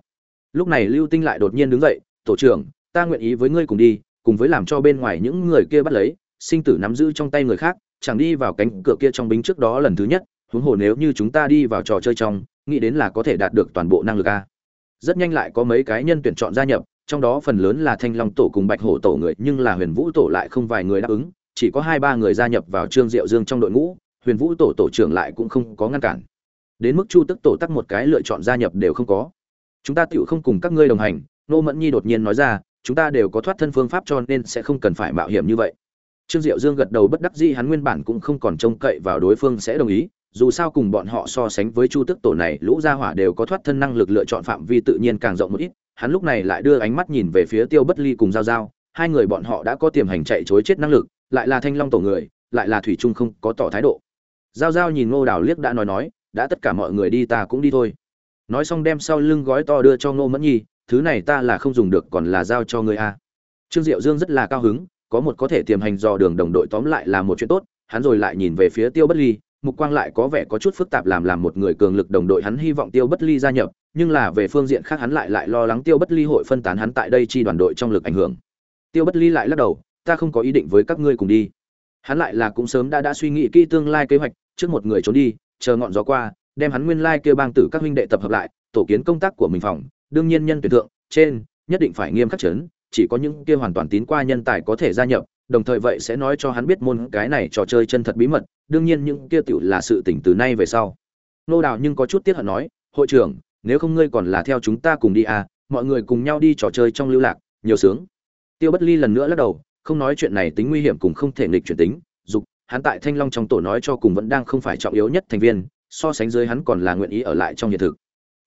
Lúc này lưu tinh lại đột nhiên đứng dậy, tổ trưởng, ta nguyện ý với ngươi cùng đi, cùng với làm cho bên ngoài những người kia bắt lấy, sinh tử nắm giữ trong tay người khác, chẳng đi vào cánh cửa kia trong bính trước đó lần thứ nhất, huống hồ nếu như chúng ta đi vào trò chơi trong, nghĩ đến là có thể đạt được toàn bộ năng lực a rất nhanh lại có mấy cái nhân tuyển chọn gia nhập, trong đó phần lớn là thanh long tổ cùng bạch hổ tổ người, nhưng là huyền vũ tổ lại không vài người đáp ứng, chỉ có hai ba người gia nhập vào trương diệu dương trong đội ngũ, huyền vũ tổ tổ trưởng lại cũng không có ngăn cản. Đến mức chu tức tổ tắc một cái lựa chọn gia nhập đều không có. Chúng ta tựu không cùng các ngươi đồng hành, nô mẫn nhi đột nhiên nói ra, chúng ta đều có thoát thân phương pháp cho nên sẽ không cần phải mạo hiểm như vậy. Trương diệu dương gật đầu bất đắc dĩ, hắn nguyên bản cũng không còn trông cậy vào đối phương sẽ đồng ý dù sao cùng bọn họ so sánh với chu tức tổ này, lũ gia hỏa đều có thoát thân năng lực lựa chọn phạm vi tự nhiên càng rộng một ít. Hắn lúc này lại đưa ánh mắt nhìn về phía tiêu bất ly cùng giao giao. Hai người bọn họ đã có tiềm hành chạy chối chết năng lực, lại là thanh long tổ người, lại là thủy trung không có tỏ thái độ. Giao giao nhìn ngô đào liếc đã nói nói, đã tất cả mọi người đi ta cũng đi thôi. Nói xong đem sau lưng gói to đưa cho ngô mẫn nhi, thứ này ta là không dùng được, còn là giao cho người a. Trương diệu dương rất là cao hứng, có một có thể tiềm hành dò đường đồng đội tóm lại là một chuyện tốt. Hắn rồi lại nhìn về phía tiêu bất ly mục quang lại có vẻ có chút phức tạp làm làm một người cường lực đồng đội hắn hy vọng tiêu bất ly gia nhập, nhưng là về phương diện khác hắn lại lại lo lắng tiêu bất ly hội phân tán hắn tại đây chi đoàn đội trong lực ảnh hưởng. Tiêu bất ly lại lắc đầu, ta không có ý định với các ngươi cùng đi. Hắn lại là cũng sớm đã đã suy nghĩ kỹ tương lai kế hoạch, trước một người trốn đi, chờ ngọn gió qua, đem hắn nguyên lai kêu bang tử các huynh đệ tập hợp lại, tổ kiến công tác của mình phòng, đương nhiên nhân tuyển thượng, trên, nhất định phải nghiêm khắc chấn, chỉ có những kia hoàn toàn tín qua nhân tài có thể gia nhập đồng thời vậy sẽ nói cho hắn biết môn cái này trò chơi chân thật bí mật, đương nhiên những kia tiểu là sự tỉnh từ nay về sau. Nô đào nhưng có chút tiếc hận nói, hội trưởng, nếu không ngươi còn là theo chúng ta cùng đi à mọi người cùng nhau đi trò chơi trong lưu lạc, nhiều sướng. Tiêu bất ly lần nữa lắc đầu, không nói chuyện này tính nguy hiểm cùng không thể nghịch chuyển tính, dục, hắn tại thanh long trong tổ nói cho cùng vẫn đang không phải trọng yếu nhất thành viên, so sánh dưới hắn còn là nguyện ý ở lại trong hiện thực.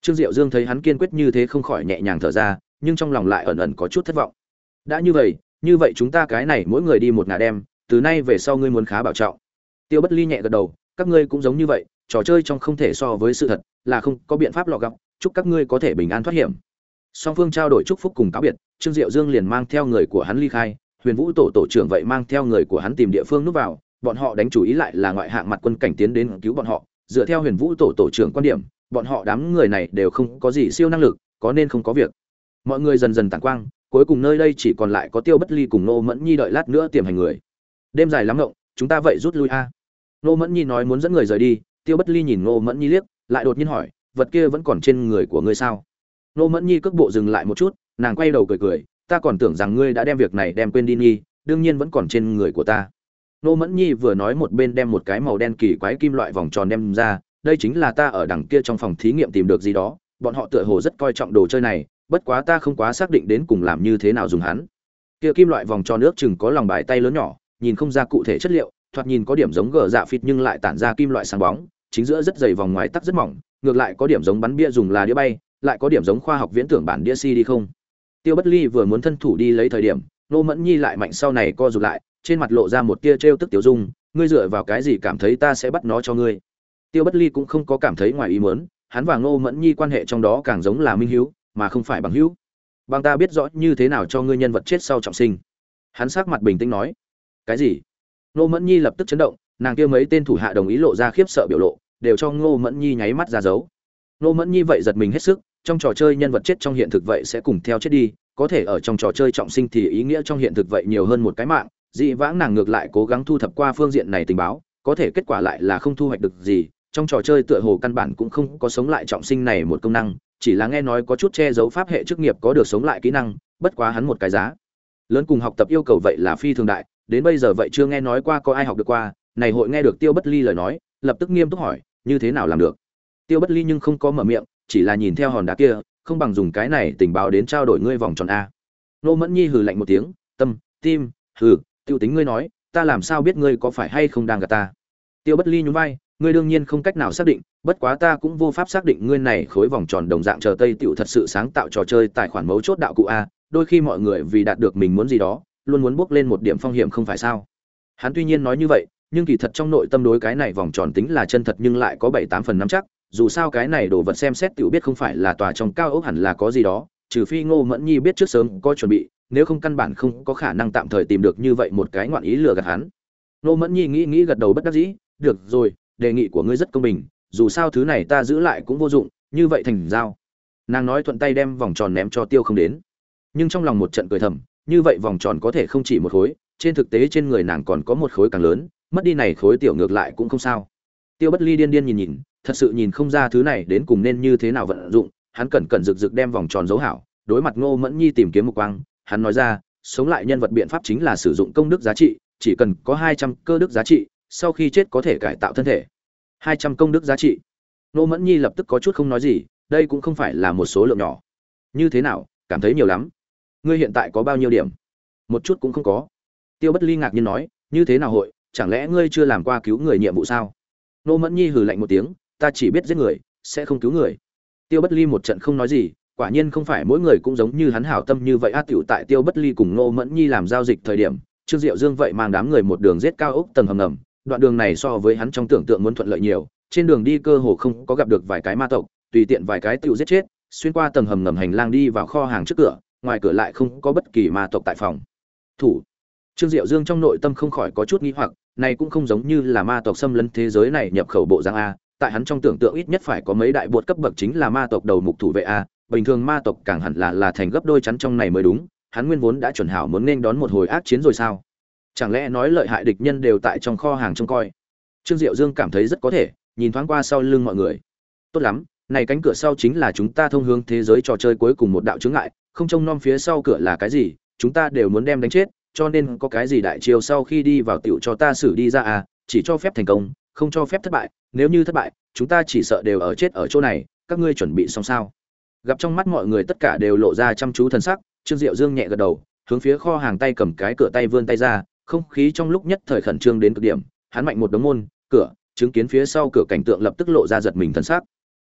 Trương diệu dương thấy hắn kiên quyết như thế không khỏi nhẹ nhàng thở ra, nhưng trong lòng lại ẩn ẩn có chút thất vọng. Đã như vậy như vậy chúng ta cái này mỗi người đi một ngả đem, từ nay về sau ngươi muốn khá bảo trọng. Tiêu bất ly nhẹ gật đầu, các ngươi cũng giống như vậy, trò chơi trong không thể so với sự thật, là không có biện pháp lọ gọc chúc các ngươi có thể bình an thoát hiểm. Song phương trao đổi chúc phúc cùng cáo biệt, trương diệu dương liền mang theo người của hắn ly khai, huyền vũ tổ tổ trưởng vậy mang theo người của hắn tìm địa phương núp vào, bọn họ đánh chủ ý lại là ngoại hạng mặt quân cảnh tiến đến cứu bọn họ, dựa theo huyền vũ tổ tổ trưởng quan điểm, bọn họ đám người này đều không có gì siêu năng lực, có nên không có việc. Mọi người dần dần tàn quang cuối cùng nơi đây chỉ còn lại có tiêu bất ly cùng nô mẫn nhi đợi lát nữa tiềm hành người. Đêm dài lắm ngộng, chúng ta vậy rút lui a. Nô mẫn nhi nói muốn dẫn người rời đi, tiêu bất ly nhìn nô mẫn nhi liếc, lại đột nhiên hỏi, vật kia vẫn còn trên người của ngươi sao? Nô mẫn nhi cước bộ dừng lại một chút, nàng quay đầu cười cười, ta còn tưởng rằng ngươi đã đem việc này đem quên đi nhi, đương nhiên vẫn còn trên người của ta. Nô mẫn nhi vừa nói một bên đem một cái màu đen kỳ quái kim loại vòng tròn đem ra, đây chính là ta ở đằng kia trong phòng thí nghiệm tìm được gì đó, bọn họ tựa hồ rất coi trọng đồ chơi này bất quá ta không quá xác định đến cùng làm như thế nào dùng hắn kia kim loại vòng tròn nước chừng có lòng bài tay lớn nhỏ, nhìn không ra cụ thể chất liệu, thoạt nhìn có điểm giống gờ dạ phịt nhưng lại tản ra kim loại sáng bóng, chính giữa rất dày vòng ngoài tắc rất mỏng, ngược lại có điểm giống bắn bia dùng là đĩa bay, lại có điểm giống khoa học viễn tưởng bản đĩa cd không tiêu bất ly vừa muốn thân thủ đi lấy thời điểm nô mẫn nhi lại mạnh sau này co rụt lại, trên mặt lộ ra một tia trêu tức tiểu dung, ngươi dựa vào cái gì cảm thấy ta sẽ bắt nó cho ngươi tiêu bất ly cũng không có cảm thấy ngoài ý muốn, hắn và ngô mẫn nhi quan hệ trong đó càng giống là minh hiếu mà không phải bằng hữu. Bằng ta biết rõ như thế nào cho ngươi nhân vật chết sau trọng sinh. Hắn sắc mặt bình tĩnh nói. Cái gì? Ngô mẫn nhi lập tức chấn động, nàng kia mấy tên thủ hạ đồng ý lộ ra khiếp sợ biểu lộ, đều cho ngô mẫn nhi nháy mắt ra dấu. Ngô mẫn nhi vậy giật mình hết sức, trong trò chơi nhân vật chết trong hiện thực vậy sẽ cùng theo chết đi, có thể ở trong trò chơi trọng sinh thì ý nghĩa trong hiện thực vậy nhiều hơn một cái mạng, dị vãng nàng ngược lại cố gắng thu thập qua phương diện này tình báo, có thể kết quả lại là không thu hoạch được gì trong trò chơi tựa hồ căn bản cũng không có sống lại trọng sinh này một công năng, chỉ là nghe nói có chút che giấu pháp hệ chức nghiệp có được sống lại kỹ năng, bất quá hắn một cái giá. Lớn cùng học tập yêu cầu vậy là phi thường đại, đến bây giờ vậy chưa nghe nói qua có ai học được qua, này hội nghe được tiêu bất ly lời nói, lập tức nghiêm túc hỏi, như thế nào làm được? Tiêu bất ly nhưng không có mở miệng, chỉ là nhìn theo hòn đá kia, không bằng dùng cái này tình báo đến trao đổi ngươi vòng tròn a. Nô mẫn nhi hừ lạnh một tiếng, tâm, tim, hừ, tiêu tính ngươi nói, ta làm sao biết ngươi có phải hay không đang gạt ta? Tiêu bất ly nhún vai ngươi đương nhiên không cách nào xác định, bất quá ta cũng vô pháp xác định ngươi này khối vòng tròn đồng dạng chờ tây tiểu thật sự sáng tạo trò chơi tài khoản mấu chốt đạo cụ a, đôi khi mọi người vì đạt được mình muốn gì đó, luôn muốn bước lên một điểm phong hiểm không phải sao? Hắn tuy nhiên nói như vậy, nhưng kỳ thật trong nội tâm đối cái này vòng tròn tính là chân thật nhưng lại có bảy tám phần nắm chắc, dù sao cái này đồ vật xem xét tiểu biết không phải là tòa trong cao ốc hẳn là có gì đó, trừ phi ngô mẫn nhi biết trước sớm có chuẩn bị, nếu không căn bản không có khả năng tạm thời tìm được như vậy một cái ngoạn ý lừa gạt hắn. Ngô mẫn nhi nghĩ nghĩ gật đầu bất đắc dĩ, được rồi đề nghị của ngươi rất công bình, dù sao thứ này ta giữ lại cũng vô dụng, như vậy thành giao. Nàng nói thuận tay đem vòng tròn ném cho tiêu không đến. Nhưng trong lòng một trận cười thầm, như vậy vòng tròn có thể không chỉ một khối, trên thực tế trên người nàng còn có một khối càng lớn, mất đi này khối tiểu ngược lại cũng không sao. Tiêu bất ly điên điên nhìn nhìn, thật sự nhìn không ra thứ này đến cùng nên như thế nào vận dụng, hắn cẩn cẩn rực rực đem vòng tròn dấu hảo, đối mặt ngô mẫn nhi tìm kiếm một quang, hắn nói ra, sống lại nhân vật biện pháp chính là sử dụng công đức giá trị, chỉ cần có hai trăm cơ đức giá trị sau khi chết có thể cải tạo thân thể. Hai trăm công đức giá trị. Nô mẫn nhi lập tức có chút không nói gì, đây cũng không phải là một số lượng nhỏ. Như thế nào, cảm thấy nhiều lắm. Ngươi hiện tại có bao nhiêu điểm? Một chút cũng không có. Tiêu bất ly ngạc nhiên nói, như thế nào hội, chẳng lẽ ngươi chưa làm qua cứu người nhiệm vụ sao? Nô mẫn nhi hừ lạnh một tiếng, ta chỉ biết giết người, sẽ không cứu người. Tiêu bất ly một trận không nói gì, quả nhiên không phải mỗi người cũng giống như hắn hảo tâm như vậy a tiểu tại tiêu bất ly cùng nô mẫn nhi làm giao dịch thời điểm, trương diệu dương vậy mang đám người một đường giết cao ốc tầng hầm ngầm đoạn đường này so với hắn trong tưởng tượng muốn thuận lợi nhiều, trên đường đi cơ hồ không có gặp được vài cái ma tộc, tùy tiện vài cái tiểu giết chết, xuyên qua tầng hầm ngầm hành lang đi vào kho hàng trước cửa, ngoài cửa lại không có bất kỳ ma tộc tại phòng. Thủ. Trương diệu dương trong nội tâm không khỏi có chút nghi hoặc, này cũng không giống như là ma tộc xâm lấn thế giới này nhập khẩu bộ giang a, tại hắn trong tưởng tượng ít nhất phải có mấy đại bột cấp bậc chính là ma tộc đầu mục thủ vệ a, bình thường ma tộc càng hẳn là là thành gấp đôi chắn trong này mới đúng, hắn nguyên vốn đã chuẩn hảo muốn nên đón một hồi ác chiến rồi sao? Chẳng lẽ nói lợi hại địch nhân đều tại trong kho hàng trông coi? Trương diệu dương cảm thấy rất có thể, nhìn thoáng qua sau lưng mọi người. Tốt lắm, này cánh cửa sau chính là chúng ta thông hướng thế giới trò chơi cuối cùng một đạo chướng ngại, không trông nom phía sau cửa là cái gì, chúng ta đều muốn đem đánh chết, cho nên có cái gì đại chiêu sau khi đi vào tiểu cho ta xử đi ra à chỉ cho phép thành công, không cho phép thất bại, nếu như thất bại, chúng ta chỉ sợ đều ở chết ở chỗ này, các ngươi chuẩn bị xong sao? Gặp trong mắt mọi người tất cả đều lộ ra chăm chú thần sắc, trương diệu dương nhẹ gật đầu, hướng phía kho hàng tay cầm cái cửa tay vươn tay ra không khí trong lúc nhất thời khẩn trương đến cực điểm, hắn mạnh một đống môn, cửa, chứng kiến phía sau cửa cảnh tượng lập tức lộ ra giật mình thần sắc.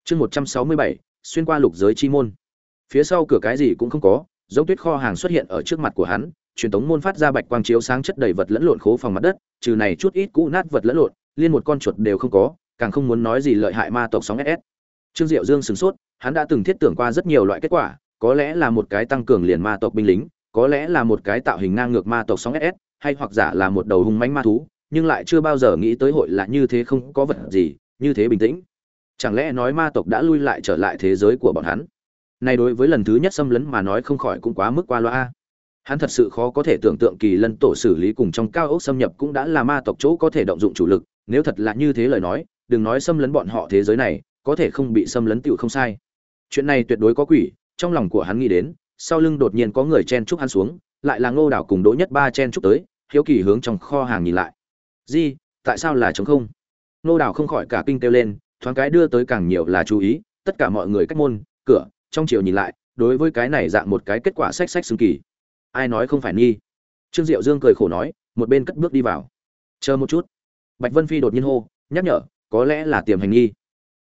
Chương một trăm sáu mươi bảy, xuyên qua lục giới chi môn. Phía sau cửa cái gì cũng không có, giống tuyết kho hàng xuất hiện ở trước mặt của hắn, truyền tống môn phát ra bạch quang chiếu sáng chất đầy vật lẫn lộn khố phòng mặt đất, trừ này chút ít cũ nát vật lẫn lộn, liên một con chuột đều không có, càng không muốn nói gì lợi hại ma tộc sóng ss trương diệu dương sửng sốt, hắn đã từng thiết tưởng qua rất nhiều loại kết quả, có lẽ là một cái tăng cường liền ma tộc binh lính, có lẽ là một cái tạo hình ngang ngược ma tộc sóng ss hay hoặc giả là một đầu hung mãnh ma thú, nhưng lại chưa bao giờ nghĩ tới hội là như thế không có vật gì, như thế bình tĩnh. Chẳng lẽ nói ma tộc đã lui lại trở lại thế giới của bọn hắn? Này đối với lần thứ nhất xâm lấn mà nói không khỏi cũng quá mức qua loa. Hắn thật sự khó có thể tưởng tượng kỳ lân tổ xử lý cùng trong cao ốc xâm nhập cũng đã là ma tộc chỗ có thể động dụng chủ lực. Nếu thật là như thế lời nói, đừng nói xâm lấn bọn họ thế giới này, có thể không bị xâm lấn tiểu không sai. Chuyện này tuyệt đối có quỷ, trong lòng của hắn nghĩ đến, sau lưng đột nhiên có người chen trúc hắn xuống lại là ngô đảo cùng đỗ nhất ba chen trúc tới, hiếu kỳ hướng trong kho hàng nhìn lại. Di, tại sao là chống không? Ngô đảo không khỏi cả kinh kêu lên, thoáng cái đưa tới càng nhiều là chú ý, tất cả mọi người cách môn, cửa, trong chiều nhìn lại, đối với cái này dạng một cái kết quả sách sách xứng kỳ. Ai nói không phải nghi? Trương diệu dương cười khổ nói, một bên cất bước đi vào. Chờ một chút. Bạch vân phi đột nhiên hô, nhắc nhở, có lẽ là tiềm hành nghi.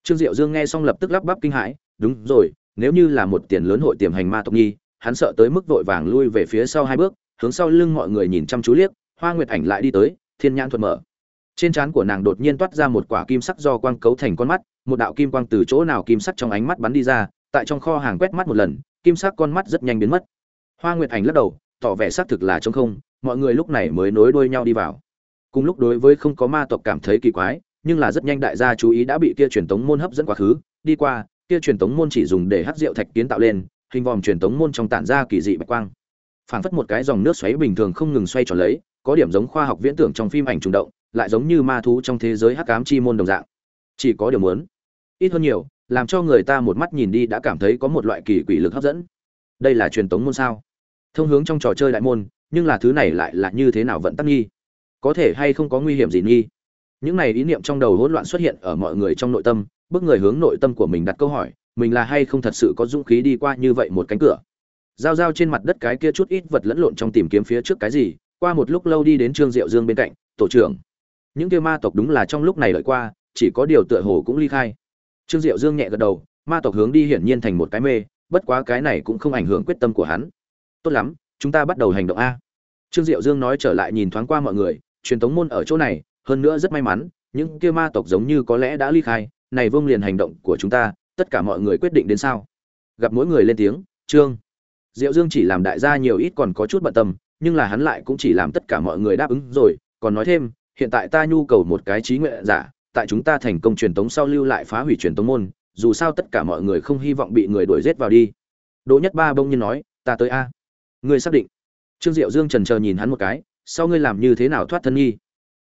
Trương diệu dương nghe xong lập tức lắp bắp kinh hãi, đúng rồi, nếu như là một tiền lớn hội tiềm hành ma tộc nghi hắn sợ tới mức vội vàng lui về phía sau hai bước, hướng sau lưng mọi người nhìn chăm chú liếc, hoa nguyệt ảnh lại đi tới, thiên nhãn thuận mở. Trên trán của nàng đột nhiên toát ra một quả kim sắc do quang cấu thành con mắt, một đạo kim quang từ chỗ nào kim sắc trong ánh mắt bắn đi ra, tại trong kho hàng quét mắt một lần, kim sắc con mắt rất nhanh biến mất. Hoa nguyệt ảnh lắc đầu, tỏ vẻ xác thực là trống không, mọi người lúc này mới nối đuôi nhau đi vào. Cùng lúc đối với không có ma tộc cảm thấy kỳ quái, nhưng là rất nhanh đại gia chú ý đã bị kia truyền tống môn hấp dẫn quá khứ, đi qua, kia truyền tống môn chỉ dùng để hắc rượu thạch kiến tạo lên hình vòm truyền tống môn trong tản ra kỳ dị bạch quang. Phảng phất một cái dòng nước xoáy bình thường không ngừng xoay tròn lấy, có điểm giống khoa học viễn tưởng trong phim ảnh trùng động, lại giống như ma thú trong thế giới hắc ám chi môn đồng dạng. Chỉ có điều muốn, ít hơn nhiều, làm cho người ta một mắt nhìn đi đã cảm thấy có một loại kỳ quỷ lực hấp dẫn. Đây là truyền tống môn sao? Thông hướng trong trò chơi đại môn, nhưng là thứ này lại là như thế nào vẫn tắc nghi? Có thể hay không có nguy hiểm gì nghi? Những này ý niệm trong đầu hỗn loạn xuất hiện ở mọi người trong nội tâm bước người hướng nội tâm của mình đặt câu hỏi mình là hay không thật sự có dũng khí đi qua như vậy một cánh cửa. Giao giao trên mặt đất cái kia chút ít vật lẫn lộn trong tìm kiếm phía trước cái gì, qua một lúc lâu đi đến trương diệu dương bên cạnh, tổ trưởng, những kia ma tộc đúng là trong lúc này lợi qua, chỉ có điều tựa hồ cũng ly khai. Trương diệu dương nhẹ gật đầu, ma tộc hướng đi hiển nhiên thành một cái mê, bất quá cái này cũng không ảnh hưởng quyết tâm của hắn. Tốt lắm, chúng ta bắt đầu hành động a. Trương diệu dương nói trở lại nhìn thoáng qua mọi người, truyền tống môn ở chỗ này, hơn nữa rất may mắn, những kia ma tộc giống như có lẽ đã ly khai, này vương liền hành động của chúng ta tất cả mọi người quyết định đến sao? Gặp mỗi người lên tiếng, trương. Diệu dương chỉ làm đại gia nhiều ít còn có chút bận tâm, nhưng là hắn lại cũng chỉ làm tất cả mọi người đáp ứng rồi, còn nói thêm, hiện tại ta nhu cầu một cái trí nguyện giả, tại chúng ta thành công truyền tống sau lưu lại phá hủy truyền tống môn, dù sao tất cả mọi người không hy vọng bị người đuổi giết vào đi. Đỗ nhất ba bông nhiên nói, ta tới a. Ngươi xác định. Trương diệu dương trần chờ nhìn hắn một cái, sau ngươi làm như thế nào thoát thân nghi?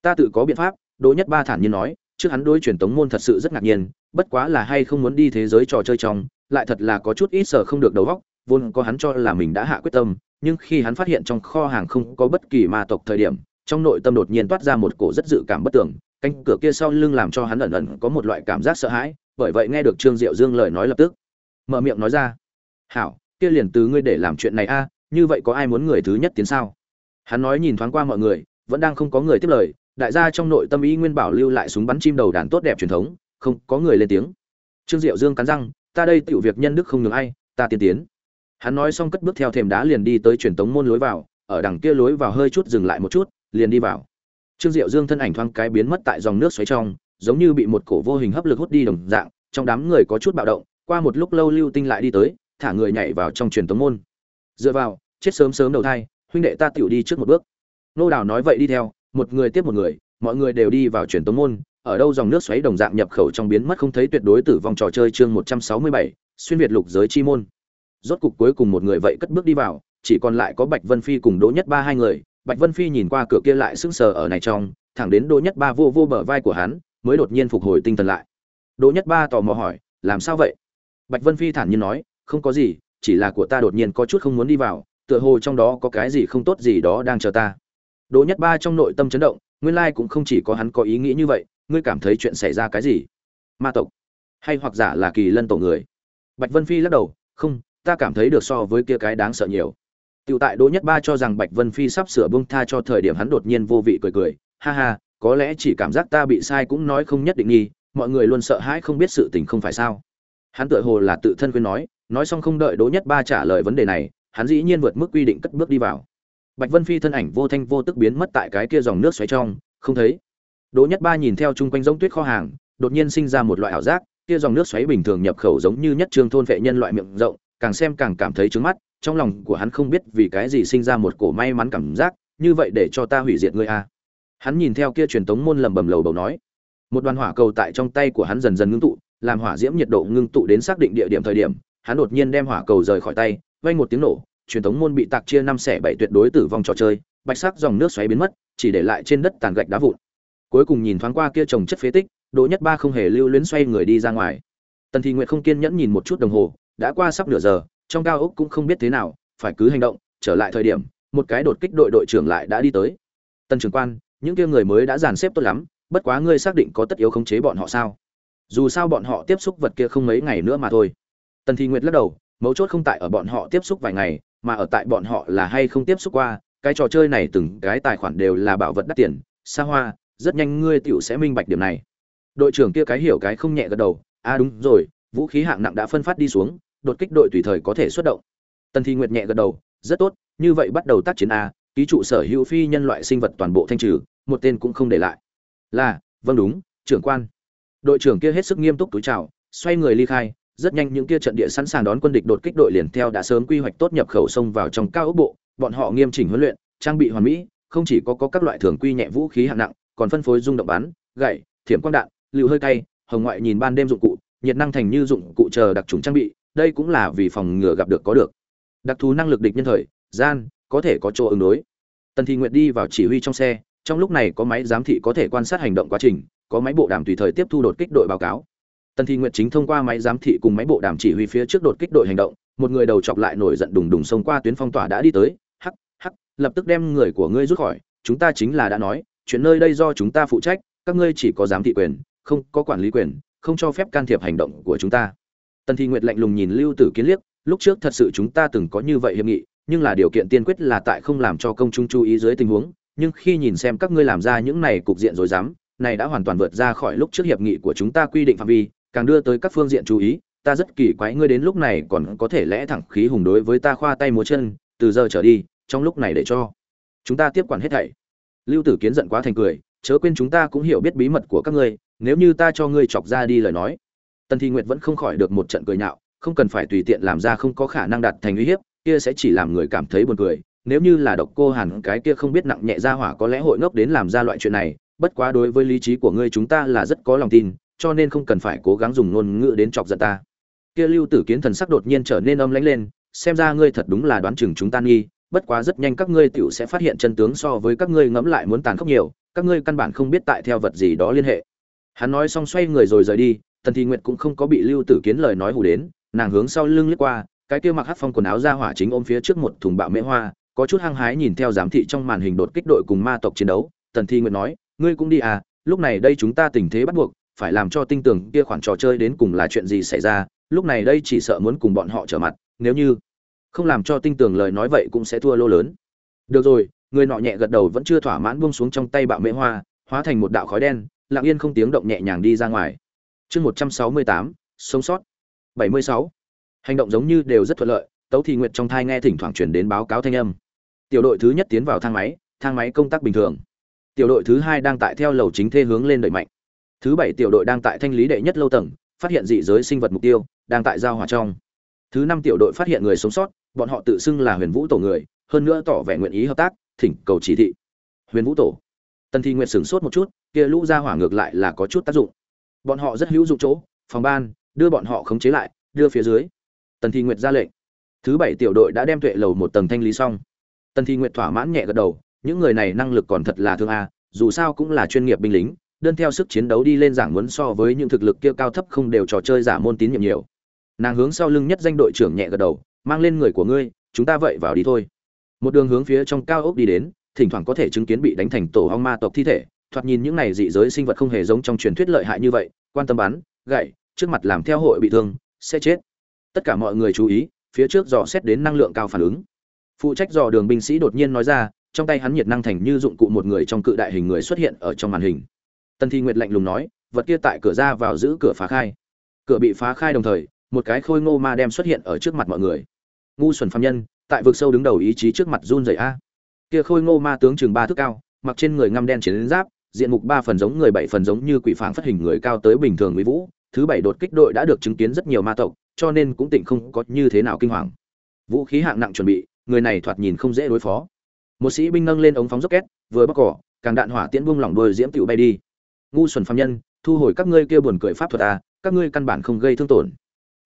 Ta tự có biện pháp. Đỗ nhất ba thản nhiên nói trước hắn đối truyền tống môn thật sự rất ngạc nhiên, bất quá là hay không muốn đi thế giới trò chơi trong, lại thật là có chút ít sở không được đầu óc, vốn có hắn cho là mình đã hạ quyết tâm, nhưng khi hắn phát hiện trong kho hàng không có bất kỳ ma tộc thời điểm, trong nội tâm đột nhiên toát ra một cổ rất dự cảm bất tưởng, cánh cửa kia sau lưng làm cho hắn ẩn ẩn có một loại cảm giác sợ hãi, bởi vậy nghe được trương diệu dương lời nói lập tức, mở miệng nói ra, hảo, kia liền từ ngươi để làm chuyện này a, như vậy có ai muốn người thứ nhất tiến sao? Hắn nói nhìn thoáng qua mọi người, vẫn đang không có người tiếp lời đại gia trong nội tâm ý nguyên bảo lưu lại súng bắn chim đầu đàn tốt đẹp truyền thống, không, có người lên tiếng. Trương diệu dương cắn răng, ta đây tựu việc nhân đức không ngừng ai, ta tiên tiến. Hắn nói xong cất bước theo thềm đá liền đi tới truyền tống môn lối vào, ở đằng kia lối vào hơi chút dừng lại một chút, liền đi vào. Trương diệu dương thân ảnh thoáng cái biến mất tại dòng nước xoáy trong, giống như bị một cổ vô hình hấp lực hút đi đồng dạng, trong đám người có chút bạo động, qua một lúc lâu lưu tinh lại đi tới, thả người nhảy vào trong truyền tống môn. Dựa vào, chết sớm sớm đầu thai, huynh đệ ta tiểu đi trước một bước. Nô đào nói vậy đi theo một người tiếp một người mọi người đều đi vào truyền tống môn ở đâu dòng nước xoáy đồng dạng nhập khẩu trong biến mất không thấy tuyệt đối tử vong trò chơi chương 167, xuyên việt lục giới chi môn. Rốt cục cuối cùng một người vậy cất bước đi vào, chỉ còn lại có Bạch Vân Phi cùng Đỗ Nhất Ba hai người, Bạch Vân Phi nhìn qua cửa kia lại sững sờ ở này trong, thẳng đến Đỗ Nhất Ba vô vô bờ vai của hắn, mới đột nhiên phục hồi tinh thần lại. Đỗ Nhất Ba tò mò hỏi, làm sao vậy? Bạch Vân Phi thản nhiên nói, không có gì, chỉ là của ta đột nhiên có chút không muốn đi vào, tựa hồ trong đó có cái gì không tốt gì đó đang chờ ta. Đỗ Nhất Ba trong nội tâm chấn động, nguyên lai cũng không chỉ có hắn có ý nghĩ như vậy, ngươi cảm thấy chuyện xảy ra cái gì ma tộc hay hoặc giả là kỳ lân tổ người bạch vân phi lắc đầu không ta cảm thấy được so với kia cái đáng sợ nhiều Tiểu tại Đỗ Nhất Ba cho rằng Bạch Vân Phi sắp sửa buông tha cho thời điểm hắn đột nhiên vô vị cười cười, ha ha, có lẽ chỉ cảm giác ta bị sai cũng nói không nhất định nghi, mọi người luôn sợ hãi không biết sự tình không phải sao? Hắn tựa hồ là tự thân quên nói, nói xong không đợi Đỗ Nhất Ba trả lời vấn đề này, hắn dĩ nhiên vượt mức quy định cất bước đi vào. Bạch Vân Phi thân ảnh vô thanh vô tức biến mất tại cái kia dòng nước xoáy trong, không thấy. Đỗ Nhất Ba nhìn theo chung quanh giống tuyết kho hàng, đột nhiên sinh ra một loại ảo giác, kia dòng nước xoáy bình thường nhập khẩu giống như nhất trương thôn vệ nhân loại miệng rộng, càng xem càng cảm thấy trướng mắt, trong lòng của hắn không biết vì cái gì sinh ra một cổ may mắn cảm giác, như vậy để cho ta hủy diệt ngươi a. Hắn nhìn theo kia truyền tống môn lẩm bẩm lầu bầu nói. Một đoàn hỏa cầu tại trong tay của hắn dần dần ngưng tụ, làm hỏa diễm nhiệt độ ngưng tụ đến xác định địa điểm thời điểm, hắn đột nhiên đem hỏa cầu rời khỏi tay, vang một tiếng nổ, truyền thống môn bị tạc chia năm xẻ bảy tuyệt đối tử vong trò chơi, bạch sắc dòng nước xoáy biến mất, chỉ để lại trên đất tàn gạch đá vụn. Cuối cùng nhìn thoáng qua kia trồng chất phế tích đỗ nhất ba không hề lưu luyến xoay người đi ra ngoài. Tần thị nguyện không kiên nhẫn nhìn một chút đồng hồ đã qua sắp nửa giờ trong cao ốc cũng không biết thế nào phải cứ hành động trở lại thời điểm một cái đột kích đội đội trưởng lại đã đi tới. Tần trưởng quan những kia người mới đã dàn xếp tốt lắm bất quá ngươi xác định có tất yếu khống chế bọn họ sao? Dù sao bọn họ tiếp xúc vật kia không mấy ngày nữa mà thôi. Tần thị nguyệt lắc đầu mấu chốt không tại ở bọn họ tiếp xúc vài ngày mà ở tại bọn họ là hay không tiếp xúc qua, cái trò chơi này từng cái tài khoản đều là bảo vật đắt tiền. Xa hoa, rất nhanh ngươi tiểu sẽ minh bạch điểm này. Đội trưởng kia cái hiểu cái không nhẹ gật đầu. A à đúng rồi, vũ khí hạng nặng đã phân phát đi xuống, đột kích đội tùy thời có thể xuất động. Tần thi nguyệt nhẹ gật đầu. Rất tốt, như vậy bắt đầu tác chiến a, ký trụ sở hữu phi nhân loại sinh vật toàn bộ thanh trừ, một tên cũng không để lại. Là vâng đúng, trưởng quan. Đội trưởng kia hết sức nghiêm túc túi chào, xoay người ly khai rất nhanh những kia trận địa sẵn sàng đón quân địch đột kích đội liền theo đã sớm quy hoạch tốt nhập khẩu sông vào trong cao ốc bộ. Bọn họ nghiêm chỉnh huấn luyện trang bị hoàn mỹ không chỉ có, có các loại thường quy nhẹ vũ khí hạng nặng còn phân phối dung động bắn gậy thiểm quang đạn lưu hơi cay hồng ngoại nhìn ban đêm dụng cụ nhiệt năng thành như dụng cụ chờ đặc trùng trang bị đây cũng là vì phòng ngừa gặp được có được. Đặc thù năng lực địch nhân thời gian có thể có chỗ ứng đối. Tần thị nguyệt đi vào chỉ huy trong xe trong lúc này có máy giám thị có thể quan sát hành động quá trình có máy bộ đàm tùy thời tiếp thu đột kích đội báo cáo tần thị nguyệt chính thông qua máy giám thị cùng máy bộ đàm chỉ huy phía trước đột kích đội hành động, một người đầu chọc lại nổi giận đùng đùng xông qua tuyến phong tỏa đã đi tới, hắc hắc, lập tức đem người của ngươi rút khỏi, chúng ta chính là đã nói, chuyện nơi đây do chúng ta phụ trách, các ngươi chỉ có giám thị quyền, không có quản lý quyền, không cho phép can thiệp hành động của chúng ta. Tần thị nguyệt lạnh lùng nhìn lưu tử kiến liếc, lúc trước thật sự chúng ta từng có như vậy hiệp nghị, nhưng là điều kiện tiên quyết là tại không làm cho công chúng chú ý dưới tình huống, nhưng khi nhìn xem các ngươi làm ra những này cục diện rồi dám này đã hoàn toàn vượt ra khỏi lúc trước hiệp nghị của chúng ta quy định phạm vi càng đưa tới các phương diện chú ý, ta rất kỳ quái ngươi đến lúc này còn có thể lẽ thẳng khí hùng đối với ta khoa tay múa chân, từ giờ trở đi, trong lúc này để cho chúng ta tiếp quản hết thảy. Lưu tử kiến giận quá thành cười, chớ quên chúng ta cũng hiểu biết bí mật của các ngươi, nếu như ta cho ngươi chọc ra đi lời nói. Tần Thi nguyệt vẫn không khỏi được một trận cười nhạo, không cần phải tùy tiện làm ra không có khả năng đạt thành uy hiếp, kia sẽ chỉ làm người cảm thấy buồn cười. Nếu như là độc cô hàn cái kia không biết nặng nhẹ ra hỏa có lẽ hội ngốc đến làm ra loại chuyện này, bất quá đối với lý trí của ngươi chúng ta là rất có lòng tin cho nên không cần phải cố gắng dùng ngôn ngữ đến chọc giận ta. Kia lưu tử kiến thần sắc đột nhiên trở nên âm lãnh lên, xem ra ngươi thật đúng là đoán chừng chúng ta nghi, bất quá rất nhanh các ngươi tiểu sẽ phát hiện chân tướng so với các ngươi ngẫm lại muốn tàn khốc nhiều, các ngươi căn bản không biết tại theo vật gì đó liên hệ. Hắn nói xong xoay người rồi rời đi, tần thị nguyệt cũng không có bị lưu tử kiến lời nói hù đến, nàng hướng sau lưng liếc qua, cái kia mặc hát phong quần áo ra hỏa chính ôm phía trước một thùng bạo mễ hoa, có chút hăng hái nhìn theo giám thị trong màn hình đột kích đội cùng ma tộc chiến đấu. Tần thi nguyệt nói, ngươi cũng đi à lúc này đây chúng ta tình thế bắt buộc phải làm cho tinh tường kia khoản trò chơi đến cùng là chuyện gì xảy ra, lúc này đây chỉ sợ muốn cùng bọn họ trở mặt, nếu như không làm cho tinh tường lời nói vậy cũng sẽ thua lô lớn. Được rồi, người nọ nhẹ gật đầu vẫn chưa thỏa mãn buông xuống trong tay bạo mễ hoa, hóa thành một đạo khói đen, lặng yên không tiếng động nhẹ nhàng đi ra ngoài. Chương một trăm sáu mươi tám, sống sót. bảy mươi sáu. Hành động giống như đều rất thuận lợi, tấu thì nguyệt trong thai nghe thỉnh thoảng chuyển đến báo cáo thanh âm. Tiểu đội thứ nhất tiến vào thang máy thang máy công tác bình thường. Tiểu đội thứ hai đang tại theo lầu chính thê hướng lên đẩy mạnh thứ bảy tiểu đội đang tại thanh lý đệ nhất lâu tầng, phát hiện dị giới sinh vật mục tiêu, đang tại giao hòa trong. Thứ năm tiểu đội phát hiện người sống sót, bọn họ tự xưng là huyền vũ tổ người, hơn nữa tỏ vẻ nguyện ý hợp tác, thỉnh cầu chỉ thị. Huyền vũ tổ. Tần thi nguyệt sửng sốt một chút, kia lũ ra hỏa ngược lại là có chút tác dụng. Bọn họ rất hữu dụng chỗ, phòng ban, đưa bọn họ khống chế lại, đưa phía dưới. Tần thi nguyệt ra lệnh. Thứ bảy tiểu đội đã đem tuệ lầu một tầng thanh lý xong. Tần thi nguyệt thỏa mãn nhẹ gật đầu, những người này năng lực còn thật là thương a, dù sao cũng là chuyên nghiệp binh lính đơn theo sức chiến đấu đi lên giảng muốn so với những thực lực kia cao thấp không đều trò chơi giả môn tín nhiệm nhiều. Nàng hướng sau lưng nhất danh đội trưởng nhẹ gật đầu, mang lên người của ngươi, chúng ta vậy vào đi thôi. Một đường hướng phía trong cao ốc đi đến, thỉnh thoảng có thể chứng kiến bị đánh thành tổ hong ma tộc thi thể, thoạt nhìn những này dị giới sinh vật không hề giống trong truyền thuyết lợi hại như vậy, quan tâm bắn, gậy, trước mặt làm theo hội bị thương, sẽ chết. Tất cả mọi người chú ý, phía trước dò xét đến năng lượng cao phản ứng. Phụ trách dò đường binh sĩ đột nhiên nói ra, trong tay hắn nhiệt năng thành như dụng cụ một người trong cự đại hình người xuất hiện ở trong màn hình tần thi nguyệt lạnh lùng nói, vật kia tại cửa ra vào giữ cửa phá khai. Cửa bị phá khai đồng thời, một cái khôi ngô ma đem xuất hiện ở trước mặt mọi người. Ngu xuẩn phạm nhân, tại vực sâu đứng đầu ý chí trước mặt run rẩy a. Kia khôi ngô ma tướng chừng ba thước cao, mặc trên người ngăm đen chiến giáp, diện mục ba phần giống người bảy phần giống như quỷ phảng phát hình người cao tới bình thường mỹ vũ, thứ bảy đột kích đội đã được chứng kiến rất nhiều ma tộc, cho nên cũng tịnh không có như thế nào kinh hoàng. Vũ khí hạng nặng chuẩn bị, người này thoạt nhìn không dễ đối phó. Một sĩ binh nâng lên ống phóng rocket, vừa bóc cỏ, càng đạn hỏa tiễn buông lỏng đôi diễm tiểu bay đi ngu xuẩn phạm nhân, thu hồi các ngươi kia buồn cười pháp thuật à các ngươi căn bản không gây thương tổn.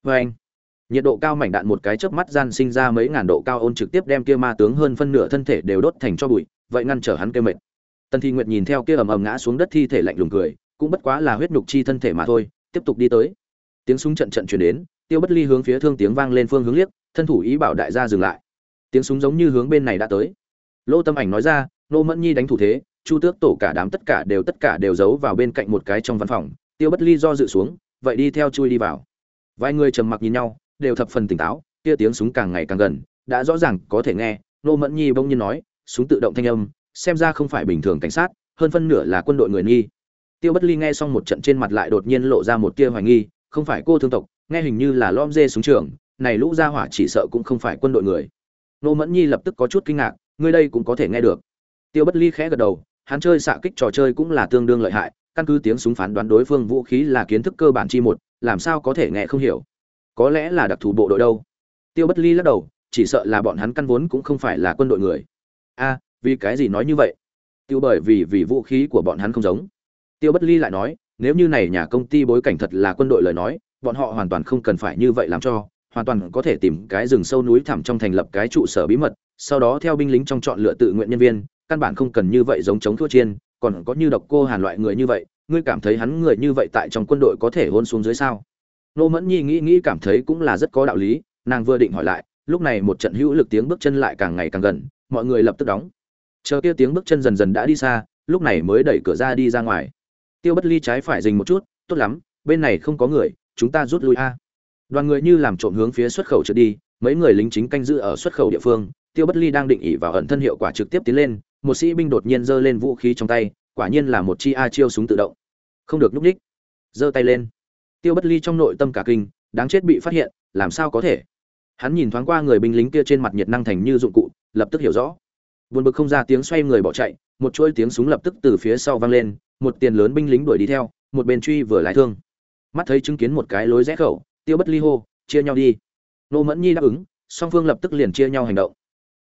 Vê anh, nhiệt độ cao mảnh đạn một cái chớp mắt gian sinh ra mấy ngàn độ cao ôn trực tiếp đem kia ma tướng hơn phân nửa thân thể đều đốt thành cho bụi, vậy ngăn trở hắn kêu mệt. Tần thi nguyệt nhìn theo kia ầm ầm ngã xuống đất thi thể lạnh lùng cười, cũng bất quá là huyết nhục chi thân thể mà thôi, tiếp tục đi tới. Tiếng súng trận trận truyền đến, tiêu bất ly hướng phía thương tiếng vang lên phương hướng liếc, thân thủ ý bảo đại gia dừng lại. Tiếng súng giống như hướng bên này đã tới. Lô tâm ảnh nói ra, nô mẫn nhi đánh thủ thế chu tước tổ cả đám tất cả đều tất cả đều giấu vào bên cạnh một cái trong văn phòng, tiêu bất ly do dự xuống, vậy đi theo chui đi vào. Vài người trầm mặc nhìn nhau, đều thập phần tỉnh táo, kia tiếng súng càng ngày càng gần, đã rõ ràng có thể nghe, nô mẫn nhi bỗng nhiên nói, súng tự động thanh âm, xem ra không phải bình thường cảnh sát, hơn phân nửa là quân đội người nghi tiêu bất ly nghe xong một trận trên mặt lại đột nhiên lộ ra một tia hoài nghi, không phải cô thương tộc, nghe hình như là lom dê súng trường, này lũ gia hỏa chỉ sợ cũng không phải quân đội người. Nô mẫn nhi lập tức có chút kinh ngạc, ngươi đây cũng có thể nghe được. Tiêu bất ly khẽ gật đầu hắn chơi xạ kích trò chơi cũng là tương đương lợi hại, căn cứ tiếng súng phán đoán đối phương vũ khí là kiến thức cơ bản chi một, làm sao có thể nghe không hiểu? Có lẽ là đặc thù bộ đội đâu? Tiêu bất ly lắc đầu, chỉ sợ là bọn hắn căn vốn cũng không phải là quân đội người. A, vì cái gì nói như vậy? Tiêu bởi vì vì vũ khí của bọn hắn không giống. Tiêu bất ly lại nói, nếu như này nhà công ty bối cảnh thật là quân đội lời nói, bọn họ hoàn toàn không cần phải như vậy làm cho, hoàn toàn có thể tìm cái rừng sâu núi thẳm trong thành lập cái trụ sở bí mật, sau đó theo binh lính trong chọn lựa tự nguyện nhân viên căn bản không cần như vậy giống chống thua chiên, còn có như độc cô hàn loại người như vậy, ngươi cảm thấy hắn người như vậy tại trong quân đội có thể hôn xuống dưới sao? Nô mẫn nhi nghĩ nghĩ cảm thấy cũng là rất có đạo lý, nàng vừa định hỏi lại, lúc này một trận hữu lực tiếng bước chân lại càng ngày càng gần, mọi người lập tức đóng. Chờ kia tiếng bước chân dần dần đã đi xa, lúc này mới đẩy cửa ra đi ra ngoài. Tiêu bất ly trái phải dình một chút, tốt lắm, bên này không có người, chúng ta rút lui a. Đoàn người như làm trộm hướng phía xuất khẩu trượt đi, mấy người lính chính canh giữ ở xuất khẩu địa phương, tiêu bất ly đang định ỉ vào ẩn thân hiệu quả trực tiếp tiến lên một sĩ binh đột nhiên giơ lên vũ khí trong tay, quả nhiên là một chi a chiêu súng tự động. Không được lúc ních. Giơ tay lên. Tiêu bất ly trong nội tâm cả kinh, đáng chết bị phát hiện, làm sao có thể? Hắn nhìn thoáng qua người binh lính kia trên mặt nhiệt năng thành như dụng cụ, lập tức hiểu rõ. Buồn bực không ra tiếng xoay người bỏ chạy, một chuỗi tiếng súng lập tức từ phía sau vang lên, một tiền lớn binh lính đuổi đi theo, một bên truy vừa lái thương. Mắt thấy chứng kiến một cái lối rẽ khẩu, tiêu bất ly hô, chia nhau đi. Nô mẫn nhi đáp ứng, song phương lập tức liền chia nhau hành động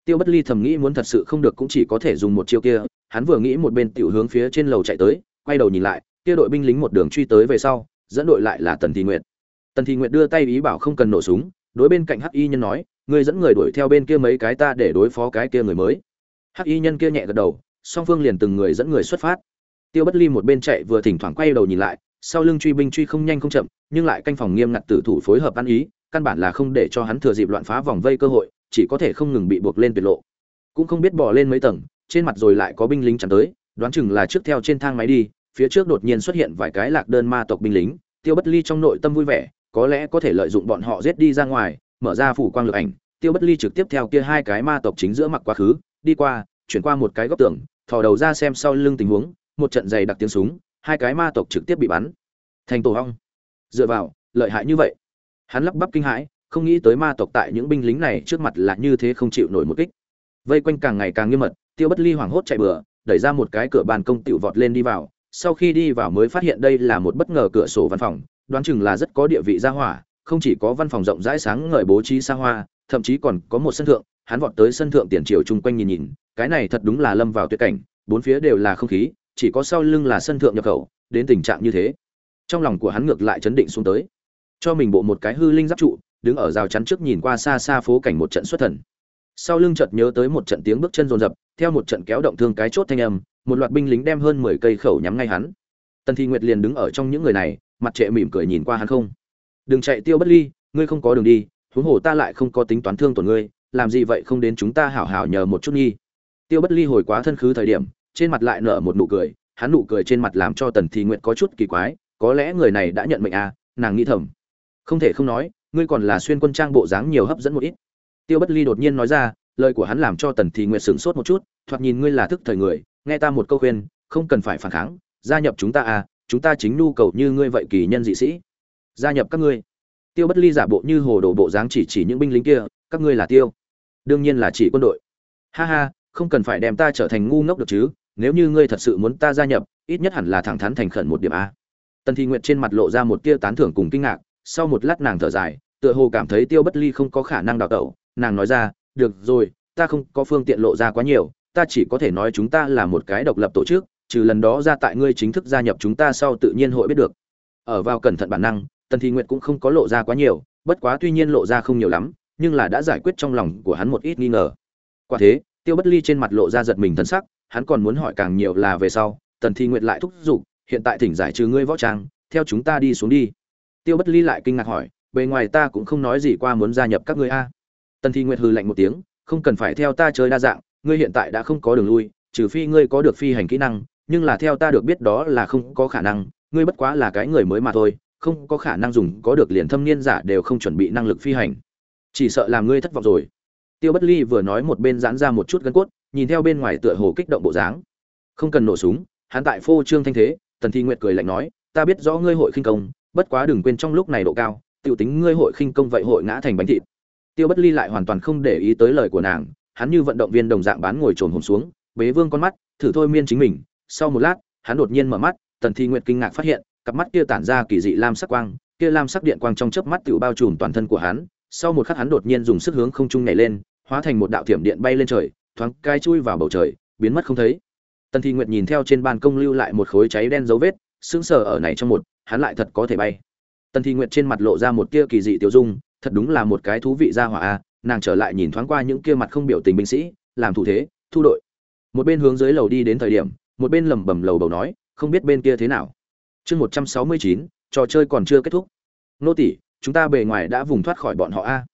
tiêu bất ly thầm nghĩ muốn thật sự không được cũng chỉ có thể dùng một chiêu kia. Hắn vừa nghĩ một bên tiểu hướng phía trên lầu chạy tới, quay đầu nhìn lại, kia đội binh lính một đường truy tới về sau, dẫn đội lại là tần thị nguyệt. Tần thị nguyệt đưa tay ý bảo không cần nổ súng, đối bên cạnh hắc y nhân nói, ngươi dẫn người đuổi theo bên kia mấy cái ta để đối phó cái kia người mới. Hắc y nhân kia nhẹ gật đầu, song phương liền từng người dẫn người xuất phát. Tiêu bất ly một bên chạy vừa thỉnh thoảng quay đầu nhìn lại, sau lưng truy binh truy không nhanh không chậm, nhưng lại canh phòng nghiêm ngặt tử thủ phối hợp ăn ý, căn bản là không để cho hắn thừa dịp loạn phá vòng vây cơ hội chỉ có thể không ngừng bị buộc lên tuyệt lộ. Cũng không biết bỏ lên mấy tầng, trên mặt rồi lại có binh lính chắn tới, đoán chừng là trước theo trên thang máy đi, phía trước đột nhiên xuất hiện vài cái lạc đơn ma tộc binh lính, tiêu bất ly trong nội tâm vui vẻ, có lẽ có thể lợi dụng bọn họ giết đi ra ngoài, mở ra phủ quang lực ảnh. Tiêu bất ly trực tiếp theo kia hai cái ma tộc chính giữa mặc quá khứ, đi qua, chuyển qua một cái góc tường, thò đầu ra xem sau lưng tình huống, một trận dày đặc tiếng súng, hai cái ma tộc trực tiếp bị bắn. Thành tổ hong. Dựa vào, lợi hại như vậy. Hắn lắp bắp kinh hãi không nghĩ tới ma tộc tại những binh lính này trước mặt là như thế không chịu nổi một kích. Vây quanh càng ngày càng nghiêm mật, tiêu bất ly hoảng hốt chạy bừa, đẩy ra một cái cửa bàn công tiểu vọt lên đi vào, sau khi đi vào mới phát hiện đây là một bất ngờ cửa sổ văn phòng, đoán chừng là rất có địa vị gia hỏa, không chỉ có văn phòng rộng rãi sáng ngời bố trí xa hoa, thậm chí còn có một sân thượng, hắn vọt tới sân thượng tiền triều chung quanh nhìn nhìn, cái này thật đúng là lâm vào tuyệt cảnh, bốn phía đều là không khí, chỉ có sau lưng là sân thượng nhập khẩu, đến tình trạng như thế. Trong lòng của hắn ngược lại chấn định xuống tới. Cho mình bộ một cái hư linh giáp trụ đứng ở rào chắn trước nhìn qua xa xa phố cảnh một trận xuất thần. Sau lưng chợt nhớ tới một trận tiếng bước chân rồn rập, theo một trận kéo động thương cái chốt thanh âm, một loạt binh lính đem hơn mười cây khẩu nhắm ngay hắn. Tần thi nguyệt liền đứng ở trong những người này, mặt trệ mỉm cười nhìn qua hắn không. Đừng chạy tiêu bất ly, ngươi không có đường đi, huống hồ ta lại không có tính toán thương tổn ngươi, làm gì vậy không đến chúng ta hảo hảo nhờ một chút nghi tiêu bất ly hồi quá thân khứ thời điểm, trên mặt lại nở một nụ cười, hắn nụ cười trên mặt làm cho tần thi nguyệt có chút kỳ quái, có lẽ người này đã nhận mệnh à nàng nghĩ thầm. Không thể không nói ngươi còn là xuyên quân trang bộ dáng nhiều hấp dẫn một ít. Tiêu bất ly đột nhiên nói ra, lời của hắn làm cho tần thị nguyệt sửng sốt một chút, thoạt nhìn ngươi là thức thời người, nghe ta một câu khuyên, không cần phải phản kháng, gia nhập chúng ta à chúng ta chính nhu cầu như ngươi vậy kỳ nhân dị sĩ. Gia nhập các ngươi. Tiêu bất ly giả bộ như hồ đồ bộ dáng chỉ chỉ những binh lính kia, các ngươi là tiêu. Đương nhiên là chỉ quân đội. Ha ha, không cần phải đem ta trở thành ngu ngốc được chứ, nếu như ngươi thật sự muốn ta gia nhập, ít nhất hẳn là thẳng thắn thành khẩn một điểm a tần thị nguyệt trên mặt lộ ra một tia tán thưởng cùng kinh ngạc, sau một lát nàng thở dài tựa hồ cảm thấy tiêu bất ly không có khả năng đào tẩu. Nàng nói ra, được rồi, ta không có phương tiện lộ ra quá nhiều, ta chỉ có thể nói chúng ta là một cái độc lập tổ chức, trừ lần đó ra tại ngươi chính thức gia nhập chúng ta sau tự nhiên hội biết được. Ở vào cẩn thận bản năng, tần thị nguyệt cũng không có lộ ra quá nhiều, bất quá tuy nhiên lộ ra không nhiều lắm, nhưng là đã giải quyết trong lòng của hắn một ít nghi ngờ. Quả thế, tiêu bất ly trên mặt lộ ra giật mình thân sắc, hắn còn muốn hỏi càng nhiều là về sau, tần thị nguyệt lại thúc giục, hiện tại thỉnh giải trừ ngươi võ trang, theo chúng ta đi xuống đi. Tiêu bất ly lại kinh ngạc hỏi bề ngoài ta cũng không nói gì qua muốn gia nhập các ngươi a. Tần thi nguyệt hừ lạnh một tiếng, không cần phải theo ta chơi đa dạng, ngươi hiện tại đã không có đường lui, trừ phi ngươi có được phi hành kỹ năng, nhưng là theo ta được biết đó là không có khả năng, ngươi bất quá là cái người mới mà thôi, không có khả năng dùng có được liền thâm niên giả đều không chuẩn bị năng lực phi hành. Chỉ sợ làm ngươi thất vọng rồi. Tiêu bất ly vừa nói một bên giãn ra một chút gân cốt, nhìn theo bên ngoài tựa hồ kích động bộ dáng. Không cần nổ súng, hắn tại phô trương thanh thế, tần thi nguyệt cười lạnh nói, ta biết rõ ngươi hội khinh công, bất quá đừng quên trong lúc này độ cao tiểu tính ngươi hội khinh công vậy hội ngã thành bánh thịt. Tiêu bất ly lại hoàn toàn không để ý tới lời của nàng, hắn như vận động viên đồng dạng bán ngồi trồn hồn xuống, bế vương con mắt, thử thôi miên chính mình. Sau một lát, hắn đột nhiên mở mắt, tần thi nguyệt kinh ngạc phát hiện, cặp mắt kia tản ra kỳ dị lam sắc quang, kia lam sắc điện quang trong chớp mắt tiểu bao trùm toàn thân của hắn. Sau một khắc hắn đột nhiên dùng sức hướng không trung nhảy lên, hóa thành một đạo thiểm điện bay lên trời, thoáng cai chui vào bầu trời, biến mất không thấy. Tần thi nguyệt nhìn theo trên ban công lưu lại một khối cháy đen dấu vết, sững sờ ở này trong một, hắn lại thật có thể bay tần thi nguyệt trên mặt lộ ra một tia kỳ dị tiêu dung, thật đúng là một cái thú vị ra hỏa a, nàng trở lại nhìn thoáng qua những kia mặt không biểu tình binh sĩ, làm thủ thế, thu đội. Một bên hướng dưới lầu đi đến thời điểm, một bên lẩm bẩm lầu bầu nói, không biết bên kia thế nào. Chương một trăm sáu mươi chín, trò chơi còn chưa kết thúc. Nô tỷ chúng ta bề ngoài đã vùng thoát khỏi bọn họ a.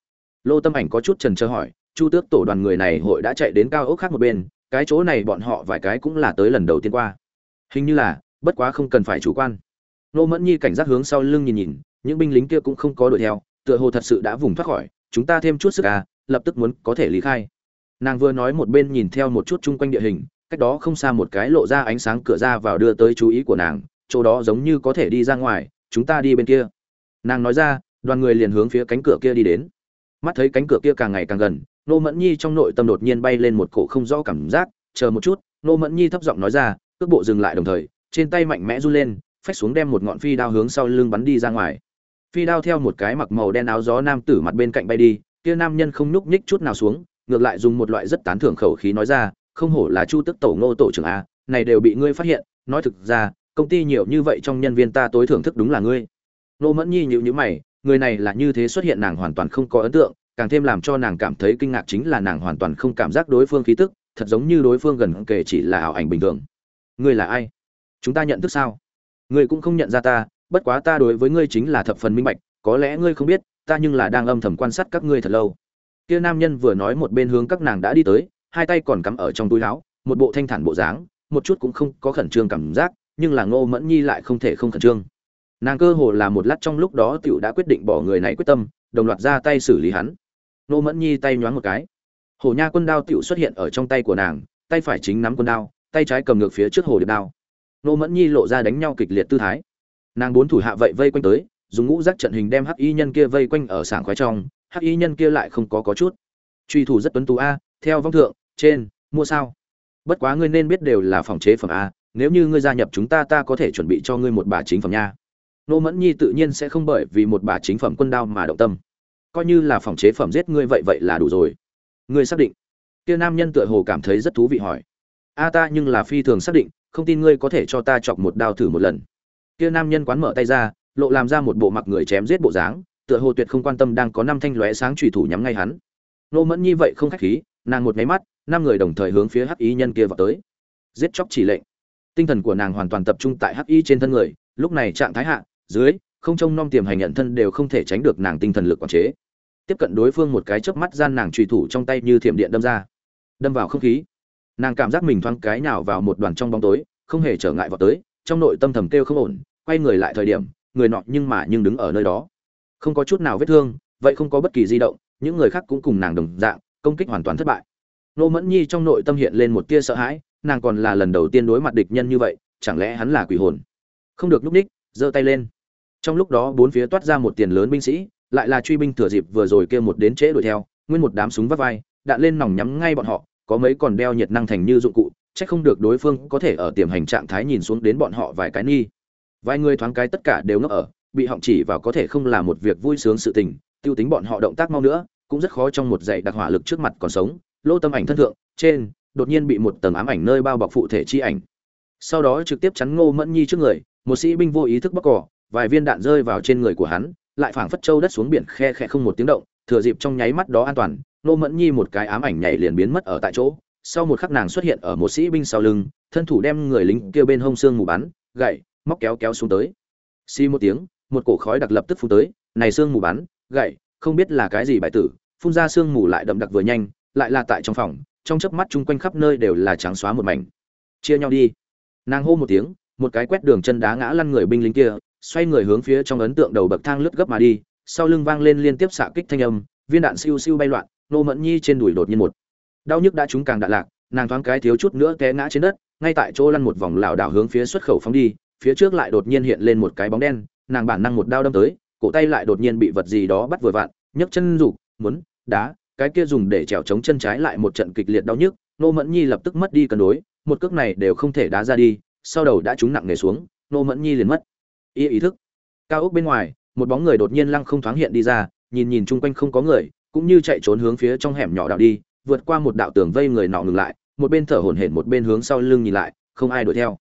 Lô tâm ảnh có chút trần trơ hỏi, chu tước tổ đoàn người này hội đã chạy đến cao ốc khác một bên, cái chỗ này bọn họ vài cái cũng là tới lần đầu tiên qua. Hình như là, bất quá không cần phải chủ quan. Nô mẫn nhi cảnh giác hướng sau lưng nhìn nhìn những binh lính kia cũng không có đuổi theo, tựa hồ thật sự đã vùng thoát khỏi, chúng ta thêm chút sức à lập tức muốn có thể lý khai. Nàng vừa nói một bên nhìn theo một chút chung quanh địa hình, cách đó không xa một cái lộ ra ánh sáng cửa ra vào đưa tới chú ý của nàng, chỗ đó giống như có thể đi ra ngoài, chúng ta đi bên kia. Nàng nói ra, đoàn người liền hướng phía cánh cửa kia đi đến. Mắt thấy cánh cửa kia càng ngày càng gần, nô mẫn nhi trong nội tâm đột nhiên bay lên một cổ không rõ cảm giác, chờ một chút, nô mẫn nhi thấp giọng nói ra, cước bộ dừng lại đồng thời, trên tay mạnh mẽ run lên, phách xuống đem một ngọn phi đao hướng sau lưng bắn đi ra ngoài phi đao theo một cái mặc màu đen áo gió nam tử mặt bên cạnh bay đi, kia nam nhân không nhúc nhích chút nào xuống, ngược lại dùng một loại rất tán thưởng khẩu khí nói ra, không hổ là chu tức tổ ngô tổ trưởng a, này đều bị ngươi phát hiện, nói thực ra, công ty nhiều như vậy trong nhân viên ta tối thưởng thức đúng là ngươi. Nô mẫn nhi nhịu nhữ mày, người này là như thế xuất hiện nàng hoàn toàn không có ấn tượng, càng thêm làm cho nàng cảm thấy kinh ngạc chính là nàng hoàn toàn không cảm giác đối phương khí tức, thật giống như đối phương gần kề chỉ là ảo ảnh bình thường. Ngươi là ai? Chúng ta nhận thức sao? Ngươi cũng không nhận ra ta bất quá ta đối với ngươi chính là thập phần minh bạch, có lẽ ngươi không biết, ta nhưng là đang âm thầm quan sát các ngươi thật lâu. Kia nam nhân vừa nói một bên hướng các nàng đã đi tới, hai tay còn cắm ở trong túi áo, một bộ thanh thản bộ dáng, một chút cũng không có khẩn trương cảm giác, nhưng là ngô mẫn nhi lại không thể không khẩn trương. Nàng cơ hồ là một lát trong lúc đó t i ể u đã quyết định bỏ người này quyết tâm, đồng loạt ra tay xử lý hắn. Ngô mẫn nhi tay nhoáng một cái. Hổ nha quân đao t i ể u xuất hiện ở trong tay của nàng, tay phải chính nắm quân đao, tay trái cầm ngược phía trước hồ điệp đao. Ngô mẫn nhi lộ ra đánh nhau kịch liệt tư thái nàng bốn thủ hạ vậy vây quanh tới, dùng ngũ rác trận hình đem hắc y nhân kia vây quanh ở sảng khoái trong, hắc y nhân kia lại không có có chút. Truy thủ rất tuấn tú a, theo vong thượng, trên, mua sao. Bất quá ngươi nên biết đều là phòng chế phẩm a, nếu như ngươi gia nhập chúng ta ta có thể chuẩn bị cho ngươi một bà chính phẩm nha. Nô mẫn nhi tự nhiên sẽ không bởi vì một bà chính phẩm quân đao mà động tâm. Coi như là phòng chế phẩm giết ngươi vậy vậy là đủ rồi. Ngươi xác định. Kia nam nhân tựa hồ cảm thấy rất thú vị hỏi. A ta nhưng là phi thường xác định, không tin ngươi có thể cho ta chọc một đao thử một lần kia nam nhân quán mở tay ra, lộ làm ra một bộ mặc người chém giết bộ dáng, tựa hồ tuyệt không quan tâm đang có năm thanh lóe sáng trùy thủ nhắm ngay hắn. Nô mẫn nhi vậy không khách khí, nàng một máy mắt, năm người đồng thời hướng phía hắc ý nhân kia vào tới. Giết chóc chỉ lệnh. Tinh thần của nàng hoàn toàn tập trung tại hắc y trên thân người, lúc này trạng thái hạ, dưới, không trông nom tiềm hành nhận thân đều không thể tránh được nàng tinh thần lực quản chế. Tiếp cận đối phương một cái chớp mắt gian nàng trùy thủ trong tay như thiểm điện đâm ra. Đâm vào không khí. Nàng cảm giác mình thoáng cái nào vào một đoàn trong bóng tối, không hề trở ngại vào tới, trong nội tâm thầm kêu không ổn quay người lại thời điểm, người nọ nhưng mà nhưng đứng ở nơi đó. Không có chút nào vết thương, vậy không có bất kỳ di động, những người khác cũng cùng nàng đồng dạng, công kích hoàn toàn thất bại. Nô mẫn nhi trong nội tâm hiện lên một tia sợ hãi, nàng còn là lần đầu tiên đối mặt địch nhân như vậy, chẳng lẽ hắn là quỷ hồn? Không được nhúc ních, giơ tay lên. Trong lúc đó, bốn phía toát ra một tiền lớn binh sĩ, lại là truy binh thừa dịp vừa rồi kia một đến trễ đuổi theo, nguyên một đám súng vắt vai, đạn lên nòng nhắm ngay bọn họ, có mấy còn đeo nhiệt năng thành như dụng cụ, chắc không được đối phương có thể ở tiềm hành trạng thái nhìn xuống đến bọn họ vài cái nghi vài người thoáng cái tất cả đều ngốc ở, bị họng chỉ vào có thể không là một việc vui sướng sự tình, tiêu tính bọn họ động tác mau nữa, cũng rất khó trong một dạy đặc hỏa lực trước mặt còn sống. Lô tâm ảnh thân thượng, trên, đột nhiên bị một tầng ám ảnh nơi bao bọc phụ thể chi ảnh. Sau đó trực tiếp chắn ngô mẫn nhi trước người, một sĩ binh vô ý thức bóc cỏ, vài viên đạn rơi vào trên người của hắn, lại phảng phất châu đất xuống biển khe khẽ không một tiếng động, thừa dịp trong nháy mắt đó an toàn, ngô mẫn nhi một cái ám ảnh nhảy liền biến mất ở tại chỗ. Sau một khắc nàng xuất hiện ở một sĩ binh sau lưng, thân thủ đem người lính kia bên hông xương mù bắn, gậy móc kéo kéo xuống tới. Xi một tiếng, một cổ khói đặc lập tức phun tới, này xương mù bắn, gậy, không biết là cái gì bại tử, phun ra xương mù lại đậm đặc vừa nhanh, lại là tại trong phòng, trong chớp mắt chung quanh khắp nơi đều là trắng xóa một mảnh. Chia nhau đi. Nàng hô một tiếng, một cái quét đường chân đá ngã lăn người binh lính kia, xoay người hướng phía trong ấn tượng đầu bậc thang lướt gấp mà đi, sau lưng vang lên liên tiếp xạ kích thanh âm, viên đạn siêu siêu bay loạn, nô mẫn nhi trên đùi đột nhiên một. Đau nhức đã trúng càng đạn lạc, nàng thoáng cái thiếu chút nữa té ngã trên đất, ngay tại chỗ lăn một vòng lảo đảo hướng phía xuất khẩu phóng đi phía trước lại đột nhiên hiện lên một cái bóng đen, nàng bản năng một đao đâm tới, cổ tay lại đột nhiên bị vật gì đó bắt vừa vặn, nhấc chân rục muốn, đá, cái kia dùng để trèo chống chân trái lại một trận kịch liệt đau nhức, nô mẫn nhi lập tức mất đi cân đối, một cước này đều không thể đá ra đi, sau đầu đã trúng nặng nề xuống, nô mẫn nhi liền mất. Ý ý thức. Cao ốc bên ngoài, một bóng người đột nhiên lăng không thoáng hiện đi ra, nhìn nhìn chung quanh không có người, cũng như chạy trốn hướng phía trong hẻm nhỏ đạo đi, vượt qua một đạo tường vây người nọ ngừng lại, một bên thở hổn hển một bên hướng sau lưng nhìn lại, không ai đuổi theo.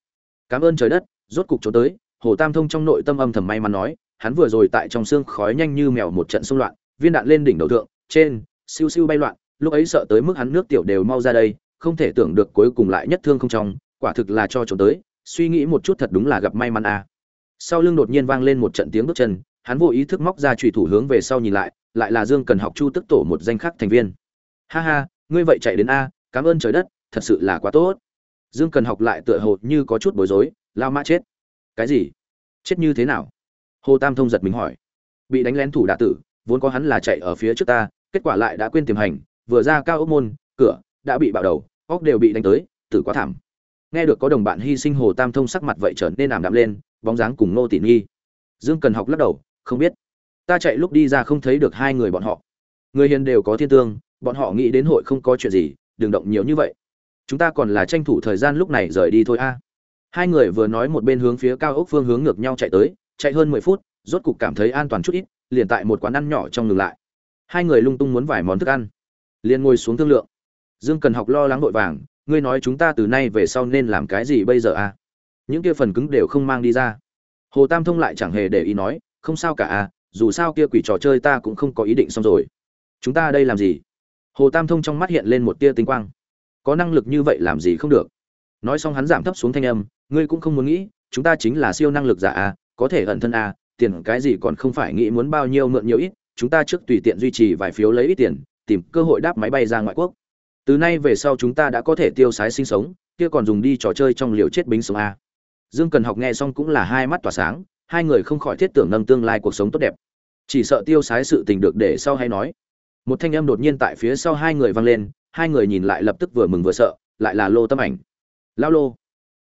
Cảm ơn trời đất rốt cục trốn tới, hồ tam thông trong nội tâm âm thầm may mắn nói, hắn vừa rồi tại trong xương khói nhanh như mèo một trận xung loạn, viên đạn lên đỉnh đầu thượng, trên, siêu siêu bay loạn, lúc ấy sợ tới mức hắn nước tiểu đều mau ra đây, không thể tưởng được cuối cùng lại nhất thương không trong, quả thực là cho trốn tới, suy nghĩ một chút thật đúng là gặp may mắn à. sau lưng đột nhiên vang lên một trận tiếng bước chân, hắn vô ý thức móc ra trùy thủ hướng về sau nhìn lại lại là dương cần học chu tức tổ một danh khắc thành viên ha ha, ngươi vậy chạy đến a, cảm ơn trời đất, thật sự là quá tốt dương cần học lại tựa hồ như có chút bối rối lao mã chết. Cái gì? Chết như thế nào? Hồ tam thông giật mình hỏi. Bị đánh lén thủ đạ tử, vốn có hắn là chạy ở phía trước ta, kết quả lại đã quên tiềm hành, vừa ra cao ốc môn, cửa đã bị bạo đầu, óc đều bị đánh tới, tử quá thảm. Nghe được có đồng bạn hy sinh hồ tam thông sắc mặt vậy trở nên ảm đạm lên, bóng dáng cùng nô Tỉ nghi dương cần học lắc đầu, không biết. Ta chạy lúc đi ra không thấy được hai người bọn họ. Người hiền đều có thiên tương, bọn họ nghĩ đến hội không có chuyện gì, đừng động nhiều như vậy. Chúng ta còn là tranh thủ thời gian lúc này rời đi thôi a hai người vừa nói một bên hướng phía cao ốc phương hướng ngược nhau chạy tới, chạy hơn mười phút, rốt cục cảm thấy an toàn chút ít, liền tại một quán ăn nhỏ trong ngừng lại. Hai người lung tung muốn vài món thức ăn. Liền ngồi xuống thương lượng. Dương cần học lo lắng đội vàng, ngươi nói chúng ta từ nay về sau nên làm cái gì bây giờ à? Những kia phần cứng đều không mang đi ra. Hồ tam thông lại chẳng hề để ý nói, không sao cả à dù sao kia quỷ trò chơi ta cũng không có ý định xong rồi. Chúng ta đây làm gì? Hồ tam thông trong mắt hiện lên một tia tinh quang. Có năng lực như vậy làm gì không được? Nói xong hắn giảm thấp xuống thanh âm ngươi cũng không muốn nghĩ, chúng ta chính là siêu năng lực giả à có thể ẩn thân à tiền cái gì còn không phải nghĩ muốn bao nhiêu mượn nhiều ít, chúng ta trước tùy tiện duy trì vài phiếu lấy ít tiền, tìm cơ hội đáp máy bay ra ngoại quốc. Từ nay về sau chúng ta đã có thể tiêu sái sinh sống, kia còn dùng đi trò chơi trong liều chết bính sống à. dương cần học nghe xong cũng là hai mắt tỏa sáng, hai người không khỏi thiết tưởng nâng tương lai cuộc sống tốt đẹp. Chỉ sợ tiêu sái sự tình được để sau hay nói. Một thanh âm đột nhiên tại phía sau hai người vang lên, hai người nhìn lại lập tức vừa mừng vừa sợ, lại là lô tâm ảnh. Lao lô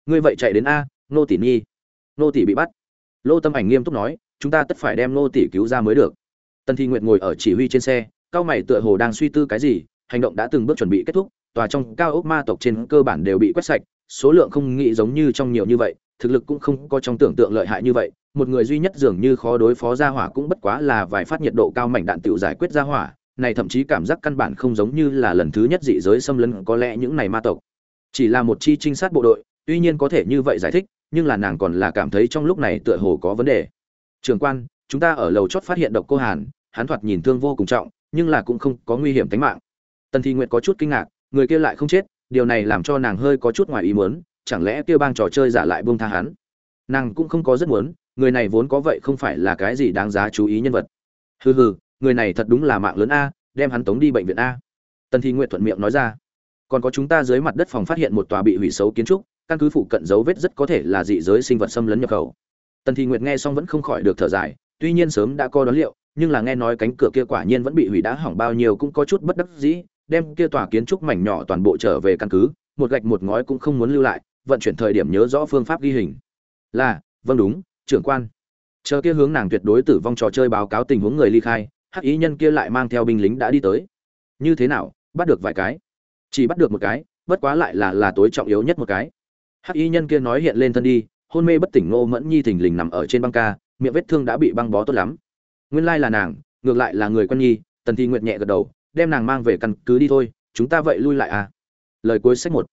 ngươi vậy chạy đến a nô tỷ nhi. Nô tỷ bị bắt. Lô tâm ảnh nghiêm túc nói, chúng ta tất phải đem nô tỷ cứu ra mới được. Tần thi nguyệt ngồi ở chỉ huy trên xe, cao mày tựa hồ đang suy tư cái gì, hành động đã từng bước chuẩn bị kết thúc, tòa trong cao ốc ma tộc trên cơ bản đều bị quét sạch, số lượng không nghĩ giống như trong nhiều như vậy, thực lực cũng không có trong tưởng tượng lợi hại như vậy, một người duy nhất dường như khó đối phó ra hỏa cũng bất quá là vài phát nhiệt độ cao mảnh đạn tự giải quyết ra hỏa, này thậm chí cảm giác căn bản không giống như là lần thứ nhất dị giới xâm lấn có lẽ những này ma tộc. Chỉ là một chi trinh sát bộ đội tuy nhiên có thể như vậy giải thích, nhưng là nàng còn là cảm thấy trong lúc này tựa hồ có vấn đề. Trường quan, chúng ta ở lầu chót phát hiện độc cô hàn, hắn thoạt nhìn thương vô cùng trọng, nhưng là cũng không có nguy hiểm tính mạng. Tần thi nguyệt có chút kinh ngạc, người kia lại không chết, điều này làm cho nàng hơi có chút ngoài ý muốn, chẳng lẽ kia bang trò chơi giả lại buông tha hắn? Nàng cũng không có rất muốn, người này vốn có vậy không phải là cái gì đáng giá chú ý nhân vật. Hừ hừ, người này thật đúng là mạng lớn a, đem hắn tống đi bệnh viện a. Tần thi nguyệt thuận miệng nói ra. Còn có chúng ta dưới mặt đất phòng phát hiện một tòa bị hủy xấu kiến trúc căn cứ phụ cận dấu vết rất có thể là dị giới sinh vật xâm lấn nhập khẩu. Tần thị nguyệt nghe xong vẫn không khỏi được thở dài, tuy nhiên sớm đã co đoán liệu, nhưng là nghe nói cánh cửa kia quả nhiên vẫn bị hủy đã hỏng bao nhiêu cũng có chút bất đắc dĩ, đem kia tòa kiến trúc mảnh nhỏ toàn bộ trở về căn cứ, một gạch một ngói cũng không muốn lưu lại, vận chuyển thời điểm nhớ rõ phương pháp ghi hình. Là vâng đúng, trưởng quan. Chờ kia hướng nàng tuyệt đối tử vong trò chơi báo cáo tình huống người ly khai, hắc ý nhân kia lại mang theo binh lính đã đi tới. Như thế nào, bắt được vài cái? Chỉ bắt được một cái, bất quá lại là là tối trọng yếu nhất một cái hắc y nhân kia nói hiện lên thân đi, hôn mê bất tỉnh ngô mẫn nhi thình lình nằm ở trên băng ca, miệng vết thương đã bị băng bó tốt lắm. Nguyên lai là nàng, ngược lại là người quân nhi, tần thi nguyệt nhẹ gật đầu, đem nàng mang về căn cứ đi thôi, chúng ta vậy lui lại à? Lời cuối sách một.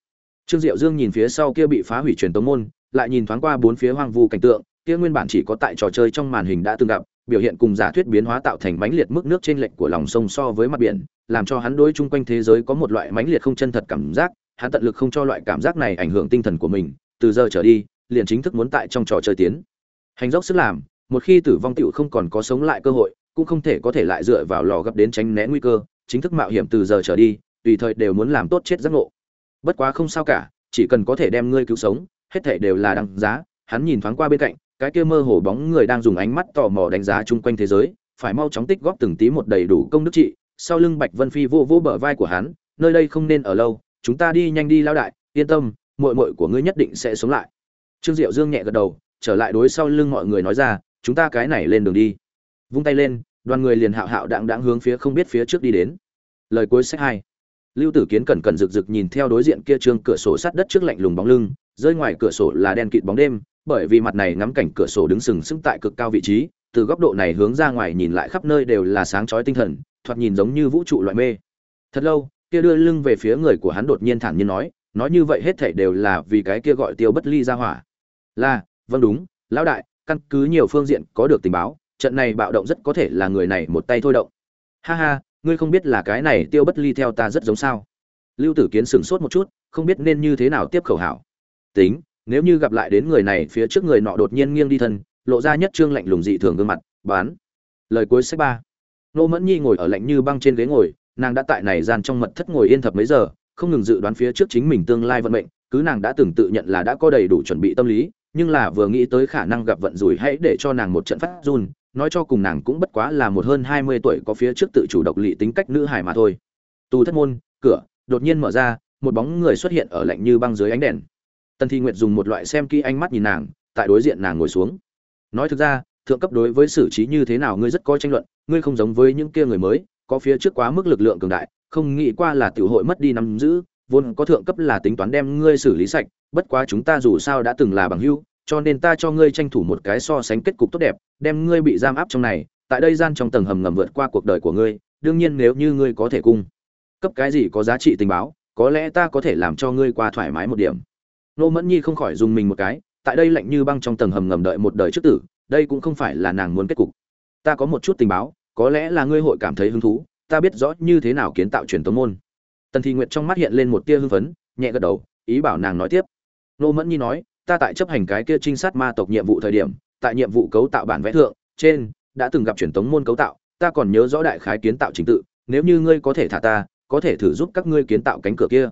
Trương diệu dương nhìn phía sau kia bị phá hủy truyền tống môn, lại nhìn thoáng qua bốn phía hoang vu cảnh tượng, kia nguyên bản chỉ có tại trò chơi trong màn hình đã từng gặp, biểu hiện cùng giả thuyết biến hóa tạo thành mãnh liệt mức nước trên lệch của lòng sông so với mặt biển, làm cho hắn đối chung quanh thế giới có một loại mãnh liệt không chân thật cảm giác hắn tận lực không cho loại cảm giác này ảnh hưởng tinh thần của mình, từ giờ trở đi, liền chính thức muốn tại trong trò chơi tiến. Hành dốc sức làm, một khi tử vong tựu không còn có sống lại cơ hội, cũng không thể có thể lại dựa vào lò gấp đến tránh né nguy cơ, chính thức mạo hiểm từ giờ trở đi, tùy thời đều muốn làm tốt chết giác ngộ. Bất quá không sao cả, chỉ cần có thể đem ngươi cứu sống, hết thể đều là đăng giá. Hắn nhìn thoáng qua bên cạnh, cái kia mơ hồ bóng người đang dùng ánh mắt tò mò đánh giá chung quanh thế giới, phải mau chóng tích góp từng tí một đầy đủ công đức trị. Sau lưng bạch vân phi vô vô bờ vai của hắn, nơi đây không nên ở lâu chúng ta đi nhanh đi lao đại, yên tâm, muội muội của ngươi nhất định sẽ sống lại. Trương diệu dương nhẹ gật đầu, trở lại đối sau lưng mọi người nói ra, chúng ta cái này lên đường đi. Vung tay lên, đoàn người liền hạo hạo đặng đặng hướng phía không biết phía trước đi đến. Lời cuối sách hai. Lưu tử kiến cẩn cẩn rực rực nhìn theo đối diện kia trương cửa sổ sắt đất trước lạnh lùng bóng lưng, rơi ngoài cửa sổ là đen kịt bóng đêm, bởi vì mặt này ngắm cảnh cửa sổ đứng sừng sững tại cực cao vị trí, từ góc độ này hướng ra ngoài nhìn lại khắp nơi đều là sáng chói tinh thần, thoạt nhìn giống như vũ trụ loại mê. Thật lâu kia đưa lưng về phía người của hắn đột nhiên thản nhiên nói nói như vậy hết thảy đều là vì cái kia gọi tiêu bất ly ra hỏa. Là vâng đúng, lão đại, căn cứ nhiều phương diện có được tình báo, trận này bạo động rất có thể là người này một tay thôi động. Ha ha, ngươi không biết là cái này tiêu bất ly theo ta rất giống sao? Lưu tử kiến sửng sốt một chút, không biết nên như thế nào tiếp khẩu hảo. Tính, nếu như gặp lại đến người này, phía trước người nọ đột nhiên nghiêng đi thân, lộ ra nhất trương lạnh lùng dị thường gương mặt, bán. Lời cuối sách ba. Nô mẫn nhi ngồi ở lạnh như băng trên ghế ngồi nàng đã tại này gian trong mật thất ngồi yên thập mấy giờ, không ngừng dự đoán phía trước chính mình tương lai vận mệnh, cứ nàng đã từng tự nhận là đã có đầy đủ chuẩn bị tâm lý, nhưng là vừa nghĩ tới khả năng gặp vận rủi hãy để cho nàng một trận phát run, nói cho cùng nàng cũng bất quá là một hơn hai mươi tuổi có phía trước tự chủ độc lị tính cách nữ hài mà thôi. Tù thất môn, cửa, đột nhiên mở ra, một bóng người xuất hiện ở lạnh như băng dưới ánh đèn. Tần thi nguyệt dùng một loại xem kỹ ánh mắt nhìn nàng, tại đối diện nàng ngồi xuống. Nói thực ra, thượng cấp đối với xử trí như thế nào ngươi rất có tranh luận, ngươi không giống với những kia người mới có phía trước quá mức lực lượng cường đại, không nghĩ qua là tiểu hội mất đi nắm giữ, vốn có thượng cấp là tính toán đem ngươi xử lý sạch, bất quá chúng ta dù sao đã từng là bằng hữu, cho nên ta cho ngươi tranh thủ một cái so sánh kết cục tốt đẹp, đem ngươi bị giam áp trong này, tại đây gian trong tầng hầm ngầm vượt qua cuộc đời của ngươi, đương nhiên nếu như ngươi có thể cung cấp cái gì có giá trị tình báo, có lẽ ta có thể làm cho ngươi qua thoải mái một điểm. Nô mẫn nhi không khỏi dùng mình một cái, tại đây lạnh như băng trong tầng hầm ngầm đợi một đời trước tử, đây cũng không phải là nàng muốn kết cục. Ta có một chút tình báo có lẽ là ngươi hội cảm thấy hứng thú, ta biết rõ như thế nào kiến tạo truyền tống môn. Tần thị nguyệt trong mắt hiện lên một tia hưng phấn, nhẹ gật đầu, ý bảo nàng nói tiếp. Nô mẫn nhi nói, ta tại chấp hành cái kia trinh sát ma tộc nhiệm vụ thời điểm, tại nhiệm vụ cấu tạo bản vẽ thượng, trên, đã từng gặp truyền tống môn cấu tạo, ta còn nhớ rõ đại khái kiến tạo trình tự, nếu như ngươi có thể thả ta, có thể thử giúp các ngươi kiến tạo cánh cửa kia.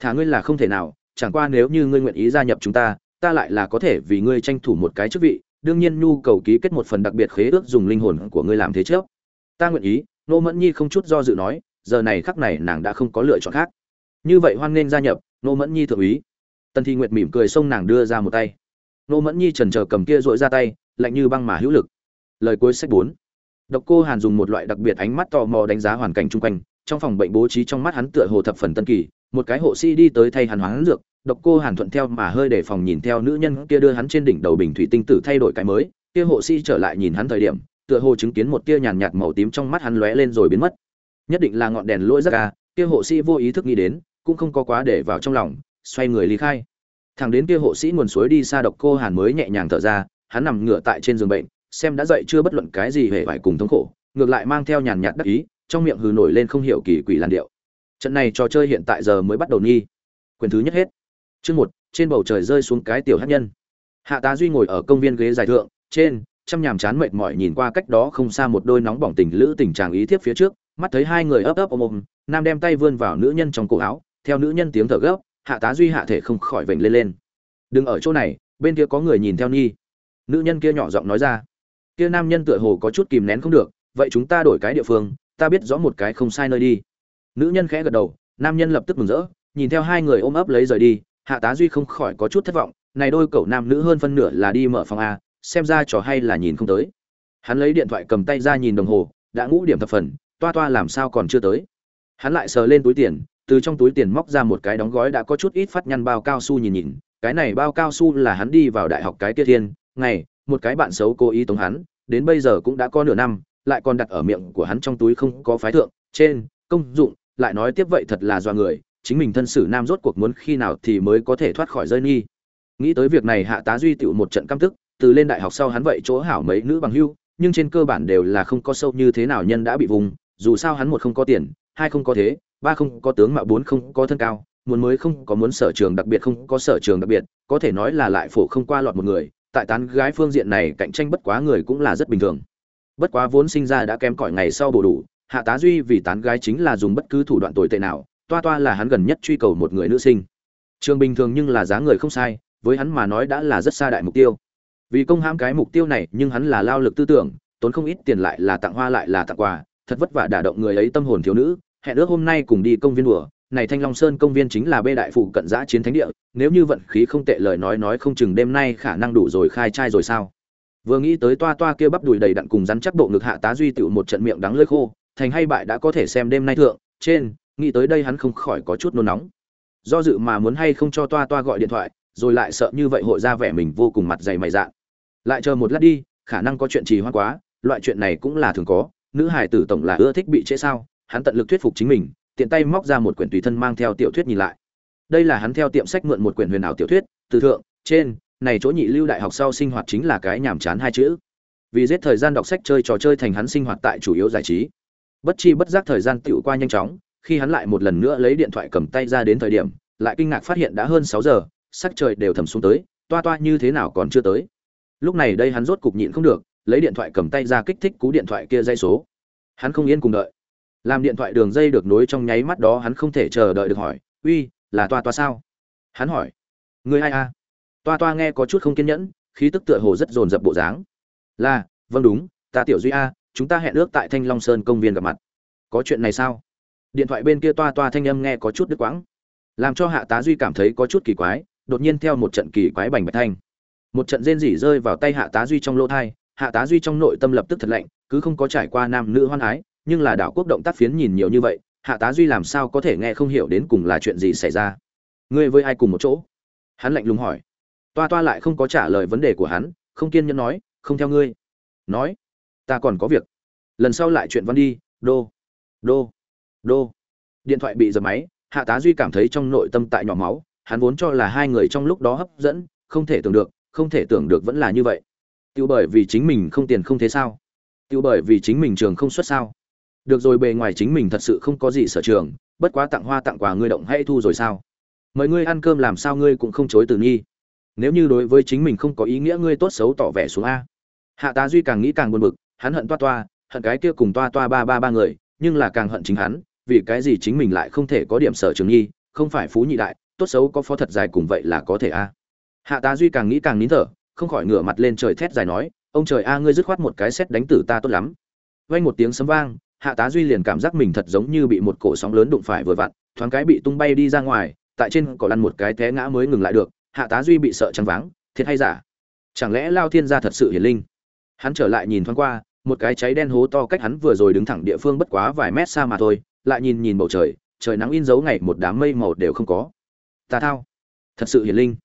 Thả ngươi là không thể nào, chẳng qua nếu như ngươi nguyện ý gia nhập chúng ta ta lại là có thể vì ngươi tranh thủ một cái chức vị, đương nhiên nhu cầu ký kết một phần đặc biệt khế ước dùng linh hồn của ngươi làm thế trước ta nguyện ý nô mẫn nhi không chút do dự nói, giờ này khắc này nàng đã không có lựa chọn khác. Như vậy hoan nghênh gia nhập nô mẫn nhi thượng úy. Tần thi nguyệt mỉm cười xông nàng đưa ra một tay. Nô mẫn nhi trần trờ cầm kia dội ra tay, lạnh như băng mà hữu lực. Lời cuối sách bốn. Độc cô hàn dùng một loại đặc biệt ánh mắt tò mò đánh giá hoàn cảnh chung quanh, trong phòng bệnh bố trí trong mắt hắn tựa hồ thập phần tân kỳ, một cái hộ sĩ đi tới thay hắn hoán dược, độc cô hàn thuận theo mà hơi để phòng nhìn theo nữ nhân kia đưa hắn trên đỉnh đầu bình thủy tinh tử thay đổi cái mới, kia hộ sĩ trở lại nhìn hắn thời điểm tựa hồ chứng kiến một tia nhàn nhạt màu tím trong mắt hắn lóe lên rồi biến mất. Nhất định là ngọn đèn lỗi rất ca kia hộ sĩ vô ý thức nghĩ đến, cũng không có quá để vào trong lòng, xoay người ly khai. Thằng đến kia hộ sĩ nguồn suối đi xa độc cô hàn mới nhẹ nhàng thở ra, hắn nằm ngửa tại trên giường bệnh, xem đã dậy chưa bất luận cái gì hề phải cùng thống khổ, ngược lại mang theo nhàn nhạt đắc ý, trong miệng hừ nổi lên không hiểu kỳ quỷ làn điệu. Trận này trò chơi hiện tại giờ mới bắt đầu nghi. Quyền thứ nhất hết. Chương một, trên bầu trời rơi xuống cái tiểu hát nhân. Hạ tá duy ngồi ở công viên ghế dài thượng, trên chăm nhàm chán mệt mỏi nhìn qua cách đó không xa một đôi nóng bỏng tình lữ tình trạng ý thiếp phía trước, mắt thấy hai người ấp ấp ôm ôm, nam đem tay vươn vào nữ nhân trong cổ áo, theo nữ nhân tiếng thở gấp, hạ tá duy hạ thể không khỏi vểnh lên lên. Đừng ở chỗ này, bên kia có người nhìn theo nhi nữ nhân kia nhỏ giọng nói ra. Kia nam nhân tựa hồ có chút kìm nén không được, vậy chúng ta đổi cái địa phương, ta biết rõ một cái không sai nơi đi. Nữ nhân khẽ gật đầu, nam nhân lập tức mừng rỡ, nhìn theo hai người ôm ấp lấy rời đi, hạ tá duy không khỏi có chút thất vọng, này đôi cậu nam nữ hơn phân nửa là đi mở phòng a xem ra trò hay là nhìn không tới. Hắn lấy điện thoại cầm tay ra nhìn đồng hồ, đã ngũ điểm thập phần, toa toa làm sao còn chưa tới. Hắn lại sờ lên túi tiền, từ trong túi tiền móc ra một cái đóng gói đã có chút ít phát nhăn bao cao su nhìn nhìn, cái này bao cao su là hắn đi vào đại học cái kia thiên, ngày, một cái bạn xấu cố ý tống hắn, đến bây giờ cũng đã có nửa năm, lại còn đặt ở miệng của hắn trong túi không có phái thượng, trên, công dụng, lại nói tiếp vậy thật là do người, chính mình thân sử nam rốt cuộc muốn khi nào thì mới có thể thoát khỏi rơi nghi. Nghĩ tới việc này hạ tá duy tựu một trận căm tức từ lên đại học sau hắn vậy chỗ hảo mấy nữ bằng hưu, nhưng trên cơ bản đều là không có sâu như thế nào nhân đã bị vùng, dù sao hắn một không có tiền, hai không có thế, ba không có tướng mạo, bốn không có thân cao, muốn mới không có muốn sở trường đặc biệt không có sở trường đặc biệt, có thể nói là lại phổ không qua lọt một người, tại tán gái phương diện này cạnh tranh bất quá người cũng là rất bình thường. Bất quá vốn sinh ra đã kém cỏi ngày sau bổ đủ, hạ tá duy vì tán gái chính là dùng bất cứ thủ đoạn tồi tệ nào, toa toa là hắn gần nhất truy cầu một người nữ sinh. Trường bình thường nhưng là giá người không sai, với hắn mà nói đã là rất xa đại mục tiêu vì công hãm cái mục tiêu này, nhưng hắn là lao lực tư tưởng, tốn không ít tiền lại là tặng hoa lại là tặng quà, thật vất vả đả động người ấy tâm hồn thiếu nữ, hẹn ước hôm nay cùng đi công viên đùa. Này thanh long sơn công viên chính là bê đại phụ cận giã chiến thánh địa, nếu như vận khí không tệ lời nói nói không chừng đêm nay khả năng đủ rồi khai trai rồi sao? Vừa nghĩ tới toa toa kia bắp đùi đầy đặn cùng rắn chắc bộ ngực hạ tá duy tựu một trận miệng đắng lơi khô, thành hay bại đã có thể xem đêm nay thượng, trên, nghĩ tới đây hắn không khỏi có chút nôn nóng. Do dự mà muốn hay không cho toa toa gọi điện thoại, rồi lại sợ như vậy hội ra vẻ mình vô cùng mặt dày mày dạn lại chờ một lát đi, khả năng có chuyện trì hoãn quá, loại chuyện này cũng là thường có. Nữ hải tử tổng là ưa thích bị trễ sao? Hắn tận lực thuyết phục chính mình, tiện tay móc ra một quyển tùy thân mang theo tiểu thuyết nhìn lại. Đây là hắn theo tiệm sách mượn một quyển huyền ảo tiểu thuyết, từ thượng, trên, này chỗ nhị lưu đại học sau sinh hoạt chính là cái nhàm chán hai chữ. Vì giết thời gian đọc sách chơi trò chơi thành hắn sinh hoạt tại chủ yếu giải trí. Bất chi bất giác thời gian tựu qua nhanh chóng, khi hắn lại một lần nữa lấy điện thoại cầm tay ra đến thời điểm, lại kinh ngạc phát hiện đã hơn sáu giờ, sắc trời đều thầm xuống tới, toa toa như thế nào còn chưa tới lúc này đây hắn rốt cục nhịn không được, lấy điện thoại cầm tay ra kích thích cú điện thoại kia dây số. Hắn không yên cùng đợi. Làm điện thoại đường dây được nối trong nháy mắt đó hắn không thể chờ đợi được hỏi, uy, là toa toa sao? Hắn hỏi người ai a? Toa toa nghe có chút không kiên nhẫn, khí tức tựa hồ rất dồn dập bộ dáng. Là vâng đúng, ta tiểu duy a, chúng ta hẹn ước tại thanh long sơn công viên gặp mặt. Có chuyện này sao? Điện thoại bên kia toa toa thanh âm nghe có chút đứt quãng. Làm cho hạ tá duy cảm thấy có chút kỳ quái, đột nhiên theo một trận kỳ quái bành bạch thanh một trận rên rỉ rơi vào tay hạ tá duy trong lỗ thai, hạ tá duy trong nội tâm lập tức thật lạnh, cứ không có trải qua nam nữ hoan ái, nhưng là đảo quốc động tác phiến nhìn nhiều như vậy, hạ tá duy làm sao có thể nghe không hiểu đến cùng là chuyện gì xảy ra? Ngươi với ai cùng một chỗ? Hắn lạnh lùng hỏi. Toa toa lại không có trả lời vấn đề của hắn, không kiên nhẫn nói, không theo ngươi. Nói, ta còn có việc. Lần sau lại chuyện văn đi, đô đô đô. Điện thoại bị giật máy, hạ tá duy cảm thấy trong nội tâm tại nhỏ máu, hắn vốn cho là hai người trong lúc đó hấp dẫn, không thể tưởng được không thể tưởng được vẫn là như vậy. Tiêu bởi vì chính mình không tiền không thế sao? Tiêu bởi vì chính mình trường không xuất sao? Được rồi, bề ngoài chính mình thật sự không có gì sở trường, bất quá tặng hoa tặng quà ngươi động hay thu rồi sao? Mời ngươi ăn cơm làm sao ngươi cũng không chối từ nghi. Nếu như đối với chính mình không có ý nghĩa ngươi tốt xấu tỏ vẻ xuống a. Hạ tá duy càng nghĩ càng buồn bực, hắn hận toa toa, hận cái kia cùng toa toa ba ba ba người, nhưng là càng hận chính hắn, vì cái gì chính mình lại không thể có điểm sở trường nghi, không phải phú nhị đại, tốt xấu có phó thật dài cùng vậy là có thể a hạ tá duy càng nghĩ càng nín thở, không khỏi ngửa mặt lên trời thét dài nói, ông trời a, ngươi dứt khoát một cái xét đánh tử ta tốt lắm. Vang một tiếng sấm vang, hạ tá duy liền cảm giác mình thật giống như bị một cổ sóng lớn đụng phải vừa vặn, thoáng cái bị tung bay đi ra ngoài, tại trên cỏ lăn một cái té ngã mới ngừng lại được. Hạ tá duy bị sợ trắng váng, thiệt hay giả? Chẳng lẽ lao thiên gia thật sự hiển linh? Hắn trở lại nhìn thoáng qua, một cái cháy đen hố to cách hắn vừa rồi đứng thẳng địa phương bất quá vài mét xa mà thôi, lại nhìn nhìn bầu trời trời nắng in dấu ngày, một đám mây màu đều không có. Ta thao, thật sự hiển linh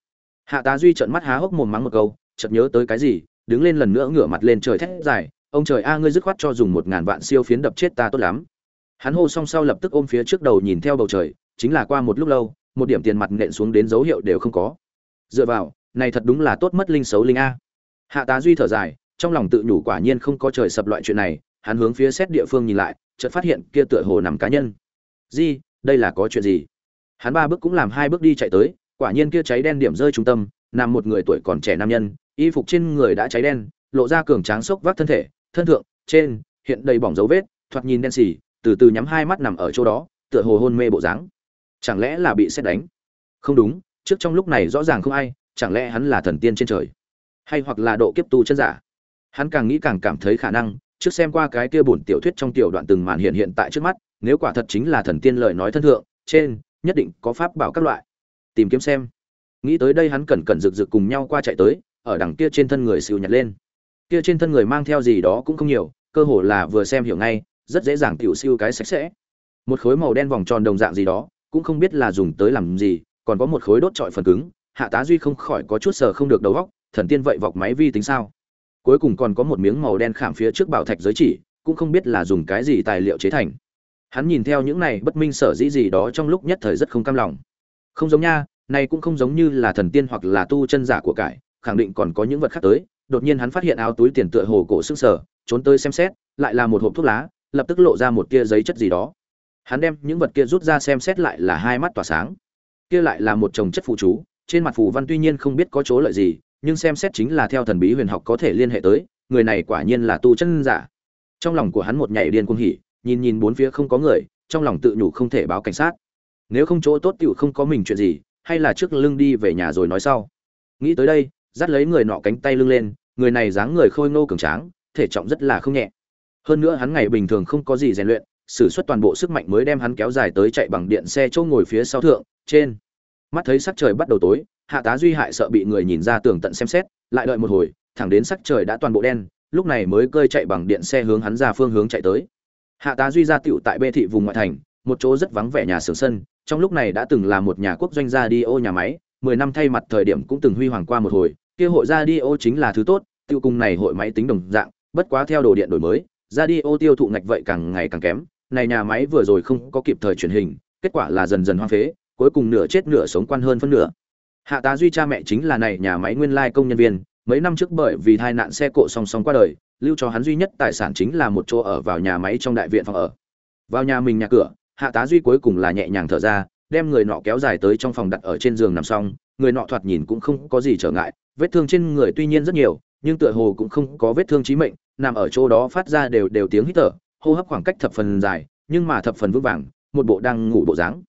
hạ tá duy trợn mắt há hốc mồm mắng một câu, chợt nhớ tới cái gì, đứng lên lần nữa ngửa mặt lên trời thét dài, ông trời a, ngươi dứt khoát cho dùng một ngàn vạn siêu phiến đập chết ta tốt lắm. Hắn hô xong sau lập tức ôm phía trước đầu nhìn theo bầu trời, chính là qua một lúc lâu, một điểm tiền mặt nện xuống đến dấu hiệu đều không có. Dựa vào, này thật đúng là tốt mất linh xấu linh a. Hạ tá duy thở dài, trong lòng tự nhủ quả nhiên không có trời sập loại chuyện này, hắn hướng phía xét địa phương nhìn lại, chợt phát hiện kia tựa hồ nằm cá nhân. Di, đây là có chuyện gì? Hắn ba bước cũng làm hai bước đi chạy tới quả nhiên kia cháy đen điểm rơi trung tâm, nằm một người tuổi còn trẻ nam nhân, y phục trên người đã cháy đen, lộ ra cường tráng sốc vác thân thể, thân thượng, trên, hiện đầy bỏng dấu vết, thoạt nhìn đen xì, từ từ nhắm hai mắt nằm ở chỗ đó, tựa hồ hôn mê bộ dáng. Chẳng lẽ là bị xét đánh? Không đúng, trước trong lúc này rõ ràng không ai, chẳng lẽ hắn là thần tiên trên trời? Hay hoặc là độ kiếp tu chân giả? Hắn càng nghĩ càng cảm thấy khả năng, trước xem qua cái kia bổn tiểu thuyết trong tiểu đoạn từng màn hiện hiện tại trước mắt, nếu quả thật chính là thần tiên lời nói thân thượng, trên, nhất định có pháp bảo các loại tìm kiếm xem. Nghĩ tới đây hắn cẩn cẩn rực rực cùng nhau qua chạy tới, ở đằng kia trên thân người siêu nhặt lên. Kia trên thân người mang theo gì đó cũng không nhiều, cơ hồ là vừa xem hiểu ngay, rất dễ dàng tiểu siêu cái sạch sẽ. Một khối màu đen vòng tròn đồng dạng gì đó, cũng không biết là dùng tới làm gì, còn có một khối đốt trọi phần cứng, hạ tá duy không khỏi có chút sờ không được đầu góc thần tiên vậy vọc máy vi tính sao? Cuối cùng còn có một miếng màu đen khảm phía trước bảo thạch giới chỉ, cũng không biết là dùng cái gì tài liệu chế thành. Hắn nhìn theo những này bất minh sở dĩ gì đó trong lúc nhất thời rất không cam lòng không giống nha, này cũng không giống như là thần tiên hoặc là tu chân giả của cải, khẳng định còn có những vật khác tới. Đột nhiên hắn phát hiện áo túi tiền tựa hồ cổ sức sở trốn tới xem xét, lại là một hộp thuốc lá, lập tức lộ ra một kia giấy chất gì đó. Hắn đem những vật kia rút ra xem xét lại là hai mắt tỏa sáng. Kia lại là một chồng chất phụ chú, trên mặt phù văn tuy nhiên không biết có chỗ lợi gì, nhưng xem xét chính là theo thần bí huyền học có thể liên hệ tới, người này quả nhiên là tu chân giả. Trong lòng của hắn một nhảy điên cuồng hỉ, nhìn nhìn bốn phía không có người, trong lòng tự nhủ không thể báo cảnh sát nếu không chỗ tốt tựu không có mình chuyện gì, hay là trước lưng đi về nhà rồi nói sau. Nghĩ tới đây, dắt lấy người nọ cánh tay lưng lên, người này dáng người khôi ngô cường tráng, thể trọng rất là không nhẹ. Hơn nữa hắn ngày bình thường không có gì rèn luyện, sử xuất toàn bộ sức mạnh mới đem hắn kéo dài tới chạy bằng điện xe chỗ ngồi phía sau thượng, trên. Mắt thấy sắc trời bắt đầu tối, hạ tá duy hại sợ bị người nhìn ra tường tận xem xét, lại đợi một hồi, thẳng đến sắc trời đã toàn bộ đen, lúc này mới cơi chạy bằng điện xe hướng hắn ra phương hướng chạy tới. Hạ tá duy ra tựu tại bê thị vùng ngoại thành, một chỗ rất vắng vẻ nhà xưởng sân trong lúc này đã từng là một nhà quốc doanh gia đi ô nhà máy, mười năm thay mặt thời điểm cũng từng huy hoàng qua một hồi, kia hội gia đi ô chính là thứ tốt, tiêu cùng này hội máy tính đồng dạng, bất quá theo đồ điện đổi mới gia đi ô tiêu thụ ngạch vậy càng ngày càng kém, này nhà máy vừa rồi không có kịp thời truyền hình, kết quả là dần dần hoang phế, cuối cùng nửa chết nửa sống quan hơn phân nửa. Hạ tá duy cha mẹ chính là này nhà máy nguyên lai công nhân viên, mấy năm trước bởi vì tai nạn xe cộ song song qua đời, lưu cho hắn duy nhất tài sản chính là một chỗ ở vào nhà máy trong đại viện phòng ở. Vào nhà mình nhà cửa hạ tá duy cuối cùng là nhẹ nhàng thở ra, đem người nọ kéo dài tới trong phòng đặt ở trên giường nằm xong, người nọ thoạt nhìn cũng không có gì trở ngại, vết thương trên người tuy nhiên rất nhiều, nhưng tựa hồ cũng không có vết thương chí mệnh, nằm ở chỗ đó phát ra đều đều tiếng hít thở, hô hấp khoảng cách thập phần dài, nhưng mà thập phần vững vàng, một bộ đang ngủ bộ dáng.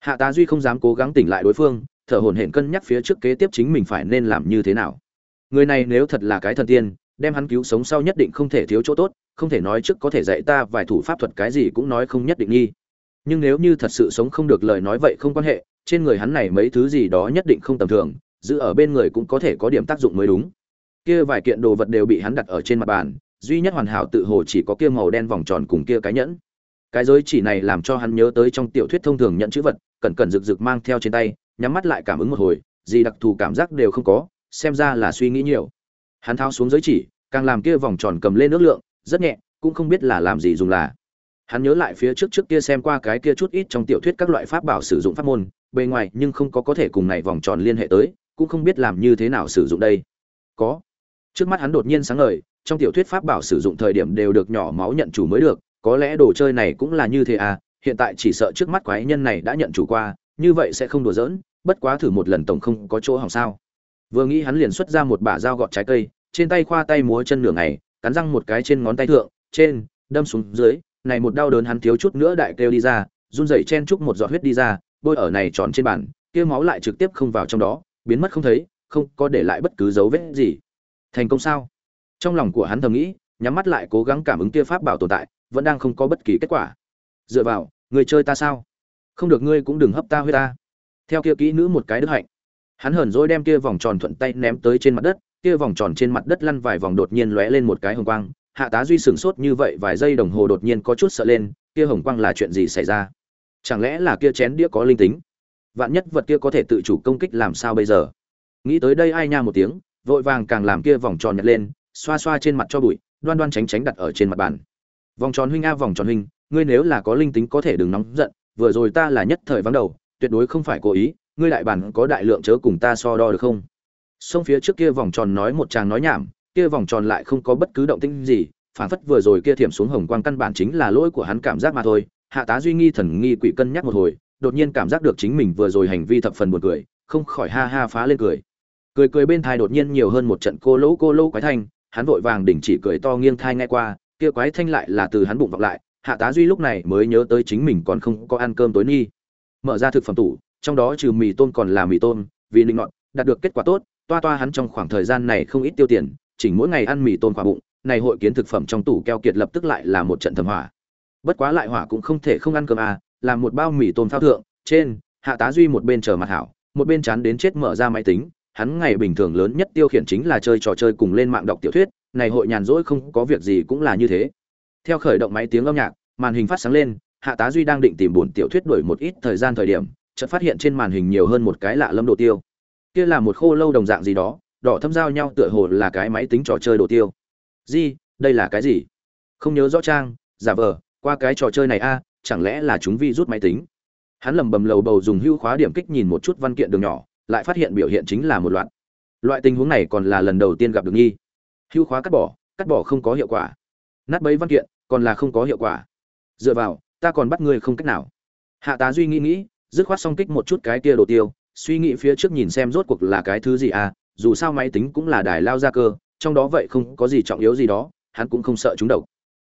Hạ tá duy không dám cố gắng tỉnh lại đối phương, thở hổn hển cân nhắc phía trước kế tiếp chính mình phải nên làm như thế nào. Người này nếu thật là cái thần tiên, đem hắn cứu sống sau nhất định không thể thiếu chỗ tốt, không thể nói trước có thể dạy ta vài thủ pháp thuật cái gì cũng nói không nhất định nghi nhưng nếu như thật sự sống không được lời nói vậy không quan hệ, trên người hắn này mấy thứ gì đó nhất định không tầm thường, giữ ở bên người cũng có thể có điểm tác dụng mới đúng. Kia vài kiện đồ vật đều bị hắn đặt ở trên mặt bàn, duy nhất hoàn hảo tự hồ chỉ có kia màu đen vòng tròn cùng kia cái nhẫn. Cái giới chỉ này làm cho hắn nhớ tới trong tiểu thuyết thông thường nhận chữ vật, cẩn cẩn rực rực mang theo trên tay, nhắm mắt lại cảm ứng một hồi, gì đặc thù cảm giác đều không có, xem ra là suy nghĩ nhiều. Hắn tháo xuống giới chỉ, càng làm kia vòng tròn cầm lên nước lượng, rất nhẹ, cũng không biết là làm gì dùng là hắn nhớ lại phía trước trước kia xem qua cái kia chút ít trong tiểu thuyết các loại pháp bảo sử dụng pháp môn, bề ngoài nhưng không có có thể cùng này vòng tròn liên hệ tới, cũng không biết làm như thế nào sử dụng đây. Có. Trước mắt hắn đột nhiên sáng ngời, trong tiểu thuyết pháp bảo sử dụng thời điểm đều được nhỏ máu nhận chủ mới được, có lẽ đồ chơi này cũng là như thế à hiện tại chỉ sợ trước mắt quái nhân này đã nhận chủ qua, như vậy sẽ không đùa giỡn, bất quá thử một lần tổng không có chỗ hỏng sao. Vừa nghĩ hắn liền xuất ra một bả dao gọt trái cây, trên tay khoa tay múa chân nửa ngày, cắn răng một cái trên ngón tay thượng, trên, đâm xuống dưới này một đau đớn hắn thiếu chút nữa đại kêu đi ra, run rẩy chen chúc một giọt huyết đi ra, bôi ở này tròn trên bàn, kia máu lại trực tiếp không vào trong đó, biến mất không thấy, không có để lại bất cứ dấu vết gì. Thành công sao? Trong lòng của hắn thầm nghĩ, nhắm mắt lại cố gắng cảm ứng kia pháp bảo tồn tại, vẫn đang không có bất kỳ kết quả. Dựa vào, người chơi ta sao? Không được ngươi cũng đừng hấp ta huyết ta. Theo kia kỹ nữ một cái đức hạnh. Hắn hờn dỗi đem kia vòng tròn thuận tay ném tới trên mặt đất, kia vòng tròn trên mặt đất lăn vài vòng đột nhiên lóe lên một cái hồng quang hạ tá duy sửng sốt như vậy vài giây đồng hồ đột nhiên có chút sợ lên, kia hồng quang là chuyện gì xảy ra? Chẳng lẽ là kia chén đĩa có linh tính? Vạn nhất vật kia có thể tự chủ công kích làm sao bây giờ? Nghĩ tới đây ai nha một tiếng, vội vàng càng làm kia vòng tròn nhặt lên, xoa xoa trên mặt cho bụi, đoan đoan tránh tránh đặt ở trên mặt bàn. Vòng tròn huynh a, vòng tròn huynh, ngươi nếu là có linh tính có thể đừng nóng giận, vừa rồi ta là nhất thời vắng đầu, tuyệt đối không phải cố ý, ngươi đại bản có đại lượng chớ cùng ta so đo được không? Xông phía trước kia vòng tròn nói một tràng nói nhảm kia vòng tròn lại không có bất cứ động tĩnh gì phản phất vừa rồi kia thiểm xuống hồng quang căn bản chính là lỗi của hắn cảm giác mà thôi. Hạ tá duy nghi thần nghi quỷ cân nhắc một hồi, đột nhiên cảm giác được chính mình vừa rồi hành vi thập phần buồn cười, không khỏi ha ha phá lên cười. Cười cười bên thai đột nhiên nhiều hơn một trận cô lỗ cô lỗ quái thanh, hắn vội vàng đình chỉ cười to nghiêng thai nghe qua, kia quái thanh lại là từ hắn bụng vọng lại. Hạ tá duy lúc này mới nhớ tới chính mình còn không có ăn cơm tối nghi mở ra thực phẩm tủ, trong đó trừ mì tôm còn là mì tôm, vì linh ngọn đạt được kết quả tốt, toa toa hắn trong khoảng thời gian này không ít tiêu tiền chỉnh mỗi ngày ăn mì tôm quả bụng, này hội kiến thực phẩm trong tủ keo kiệt lập tức lại là một trận thầm hỏa bất quá lại hỏa cũng không thể không ăn cơm à làm một bao mì tôm phao thượng, trên, hạ tá duy một bên chờ mặt hảo, một bên chán đến chết mở ra máy tính, hắn ngày bình thường lớn nhất tiêu khiển chính là chơi trò chơi cùng lên mạng đọc tiểu thuyết, này hội nhàn rỗi không có việc gì cũng là như thế. Theo khởi động máy tiếng âm nhạc, màn hình phát sáng lên, hạ tá duy đang định tìm buồn tiểu thuyết đổi một ít thời gian thời điểm, chợt phát hiện trên màn hình nhiều hơn một cái lạ lâm đồ tiêu. Kia là một khô lâu đồng dạng gì đó đỏ thâm giao nhau tựa hồ là cái máy tính trò chơi đồ tiêu. Gì đây là cái gì? Không nhớ rõ trang, giả vờ, qua cái trò chơi này a, chẳng lẽ là chúng vi rút máy tính? Hắn lầm bầm lầu bầu dùng hưu khóa điểm kích nhìn một chút văn kiện đường nhỏ, lại phát hiện biểu hiện chính là một loạt. Loại tình huống này còn là lần đầu tiên gặp được nghi hưu khóa cắt bỏ cắt bỏ không có hiệu quả. Nát bấy văn kiện, còn là không có hiệu quả. Dựa vào, ta còn bắt ngươi không cách nào. Hạ tá duy nghĩ nghĩ, dứt khoát xong kích một chút cái kia đồ tiêu, suy nghĩ phía trước nhìn xem rốt cuộc là cái thứ gì à dù sao máy tính cũng là đài lao ra cơ, trong đó vậy không có gì trọng yếu gì đó, hắn cũng không sợ chúng độc.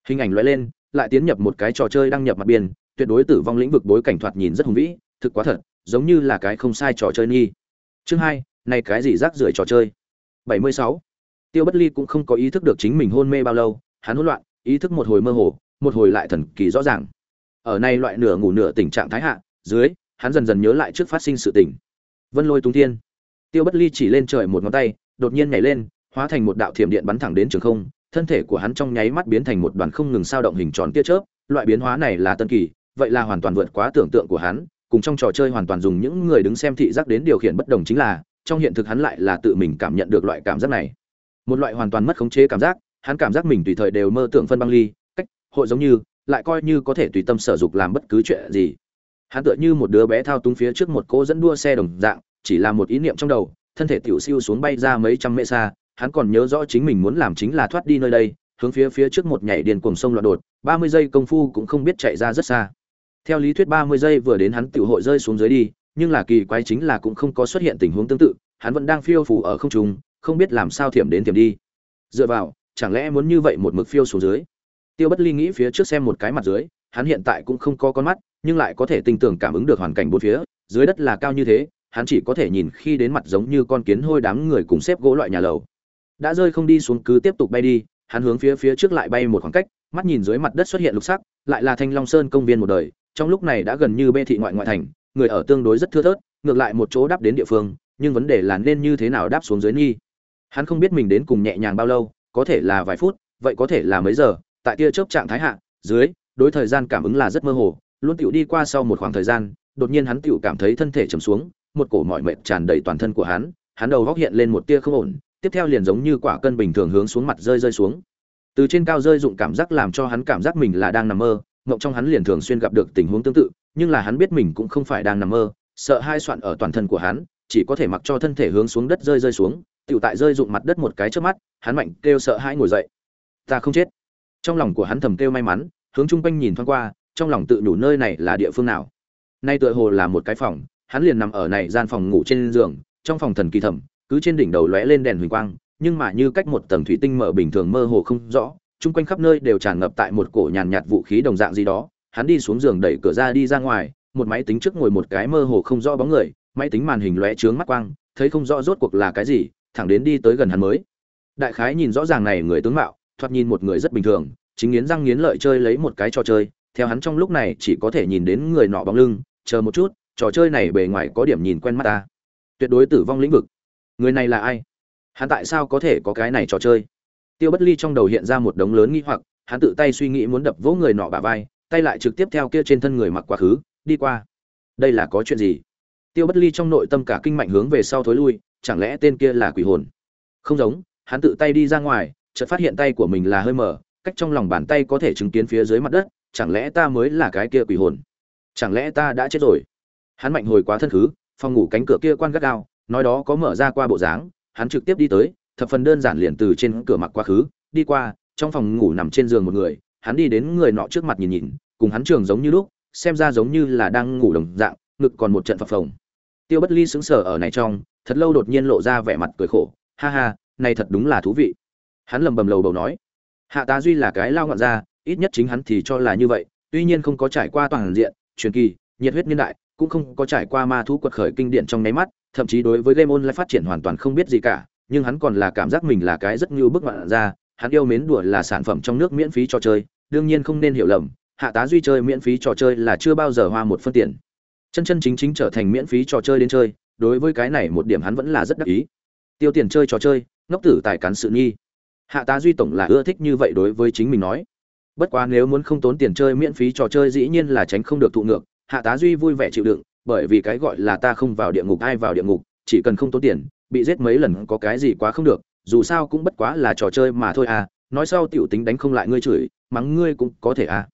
Hình ảnh lóe lên, lại tiến nhập một cái trò chơi đăng nhập mặt biên tuyệt đối tử vong lĩnh vực bối cảnh thoạt nhìn rất hùng vĩ, thực quá thật, giống như là cái không sai trò chơi nghi. Chương hai, này cái gì rác rưởi trò chơi? 76. tiêu bất ly cũng không có ý thức được chính mình hôn mê bao lâu, hắn hỗn loạn, ý thức một hồi mơ hồ, một hồi lại thần kỳ rõ ràng. Ở này loại nửa ngủ nửa tình trạng thái hạ, dưới, hắn dần dần nhớ lại trước phát sinh sự tình. Vân lôi tung thiên tiêu bất ly chỉ lên trời một ngón tay, đột nhiên nhảy lên, hóa thành một đạo thiểm điện bắn thẳng đến trường không. Thân thể của hắn trong nháy mắt biến thành một đoàn không ngừng sao động hình tròn tia chớp, loại biến hóa này là tân kỳ, vậy là hoàn toàn vượt quá tưởng tượng của hắn. Cùng trong trò chơi hoàn toàn dùng những người đứng xem thị giác đến điều khiển bất đồng chính là, trong hiện thực hắn lại là tự mình cảm nhận được loại cảm giác này. Một loại hoàn toàn mất khống chế cảm giác, hắn cảm giác mình tùy thời đều mơ tưởng phân băng ly, cách, hội giống như, lại coi như có thể tùy tâm sở dục làm bất cứ chuyện gì. Hắn tựa như một đứa bé thao túng phía trước một cô dẫn đua xe đồng dạng chỉ là một ý niệm trong đầu, thân thể tiểu siêu xuống bay ra mấy trăm mét xa, hắn còn nhớ rõ chính mình muốn làm chính là thoát đi nơi đây, hướng phía phía trước một nhảy điền cuồng sông loạn đột, ba mươi giây công phu cũng không biết chạy ra rất xa. Theo lý thuyết ba mươi giây vừa đến hắn tiểu hội rơi xuống dưới đi, nhưng là kỳ quái chính là cũng không có xuất hiện tình huống tương tự, hắn vẫn đang phiêu phù ở không trung, không biết làm sao thiểm đến thiểm đi. Dựa vào, chẳng lẽ muốn như vậy một mực phiêu xuống dưới? Tiêu bất ly nghĩ phía trước xem một cái mặt dưới, hắn hiện tại cũng không có con mắt, nhưng lại có thể tinh tường cảm ứng được hoàn cảnh bốn phía, dưới đất là cao như thế hắn chỉ có thể nhìn khi đến mặt giống như con kiến hôi đám người cùng xếp gỗ loại nhà lầu. Đã rơi không đi xuống cứ tiếp tục bay đi, hắn hướng phía phía trước lại bay một khoảng cách, mắt nhìn dưới mặt đất xuất hiện lục sắc, lại là thanh long sơn công viên một đời, trong lúc này đã gần như bê thị ngoại ngoại thành, người ở tương đối rất thưa thớt, ngược lại một chỗ đáp đến địa phương, nhưng vấn đề là nên như thế nào đáp xuống dưới nghi. Hắn không biết mình đến cùng nhẹ nhàng bao lâu, có thể là vài phút, vậy có thể là mấy giờ, tại kia chớp trạng thái hạ, dưới, đối thời gian cảm ứng là rất mơ hồ, luôn tiểu đi qua sau một khoảng thời gian, đột nhiên hắn tiểu cảm thấy thân thể trầm xuống một cổ mỏi mệt tràn đầy toàn thân của hắn hắn đầu góc hiện lên một tia không ổn, tiếp theo liền giống như quả cân bình thường hướng xuống mặt rơi rơi xuống. Từ trên cao rơi dụng cảm giác làm cho hắn cảm giác mình là đang nằm mơ, ngộng trong hắn liền thường xuyên gặp được tình huống tương tự, nhưng là hắn biết mình cũng không phải đang nằm mơ, sợ hai soạn ở toàn thân của hắn, chỉ có thể mặc cho thân thể hướng xuống đất rơi rơi xuống tiểu tại rơi dụng mặt đất một cái trước mắt, hắn mạnh kêu sợ hãi ngồi dậy. Ta không chết. Trong lòng của hắn thầm kêu may mắn, hướng chung quanh nhìn thoáng qua, trong lòng tự nhủ nơi này là địa phương nào. Nay tựa hồ là một cái phòng hắn liền nằm ở này gian phòng ngủ trên giường, trong phòng thần kỳ thẩm, cứ trên đỉnh đầu lóe lên đèn huỳnh quang, nhưng mà như cách một tầng thủy tinh mở bình thường mơ hồ không rõ, chung quanh khắp nơi đều tràn ngập tại một cổ nhàn nhạt vũ khí đồng dạng gì đó. Hắn đi xuống giường đẩy cửa ra đi ra ngoài, một máy tính trước ngồi một cái mơ hồ không rõ bóng người, máy tính màn hình lóe trướng mắt quang, thấy không rõ rốt cuộc là cái gì, thẳng đến đi tới gần hắn mới. Đại khái nhìn rõ ràng này người tướng mạo, thoạt nhìn một người rất bình thường, chính nghiến răng nghiến lợi chơi lấy một cái trò chơi, theo hắn trong lúc này chỉ có thể nhìn đến người nọ bóng lưng, chờ một chút trò chơi này bề ngoài có điểm nhìn quen mắt ta. Tuyệt đối tử vong lĩnh vực. Người này là ai? Hắn tại sao có thể có cái này trò chơi? Tiêu bất ly trong đầu hiện ra một đống lớn nghi hoặc, hắn tự tay suy nghĩ muốn đập vỗ người nọ bả vai, tay lại trực tiếp theo kia trên thân người mặc quá khứ, đi qua. Đây là có chuyện gì? Tiêu bất ly trong nội tâm cả kinh mạnh hướng về sau thối lui, chẳng lẽ tên kia là quỷ hồn? Không giống, hắn tự tay đi ra ngoài, chợt phát hiện tay của mình là hơi mở, cách trong lòng bàn tay có thể chứng kiến phía dưới mặt đất, chẳng lẽ ta mới là cái kia quỷ hồn? Chẳng lẽ ta đã chết rồi? Hắn mạnh hồi quá thân khứ, phòng ngủ cánh cửa kia quan gắt gao, nói đó có mở ra qua bộ dáng, hắn trực tiếp đi tới, thập phần đơn giản liền từ trên cửa mặc quá khứ, đi qua, trong phòng ngủ nằm trên giường một người, hắn đi đến người nọ trước mặt nhìn nhìn, cùng hắn trường giống như lúc, xem ra giống như là đang ngủ đồng dạng, ngực còn một trận phập phồng. Tiêu bất ly sững sờ ở này trong, thật lâu đột nhiên lộ ra vẻ mặt cười khổ, ha ha, này thật đúng là thú vị. Hắn lầm bầm lầu bầu nói, hạ tá duy là cái lao ngọn ra ít nhất chính hắn thì cho là như vậy, tuy nhiên không có trải qua toàn diện, truyền kỳ, nhiệt huyết niên đại cũng không có trải qua ma thú quật khởi kinh điển trong nháy mắt, thậm chí đối với game online phát triển hoàn toàn không biết gì cả, nhưng hắn còn là cảm giác mình là cái rất như bức ngoạn ra hắn yêu mến đùa là sản phẩm trong nước miễn phí trò chơi, đương nhiên không nên hiểu lầm, hạ tá duy chơi miễn phí trò chơi là chưa bao giờ hoa một phân tiền. Chân chân chính chính trở thành miễn phí trò chơi đến chơi, đối với cái này một điểm hắn vẫn là rất đắc ý. Tiêu tiền chơi trò chơi, ngốc tử tài cắn sự nghi. Hạ tá duy tổng là ưa thích như vậy đối với chính mình nói. Bất quá nếu muốn không tốn tiền chơi miễn phí trò chơi dĩ nhiên là tránh không được thụ ngược hạ tá duy vui vẻ chịu đựng, bởi vì cái gọi là ta không vào địa ngục, ai vào địa ngục, chỉ cần không tốn tiền, bị giết mấy lần có cái gì quá không được, dù sao cũng bất quá là trò chơi mà thôi à nói sau tiểu tính đánh không lại ngươi chửi, mắng ngươi cũng có thể à.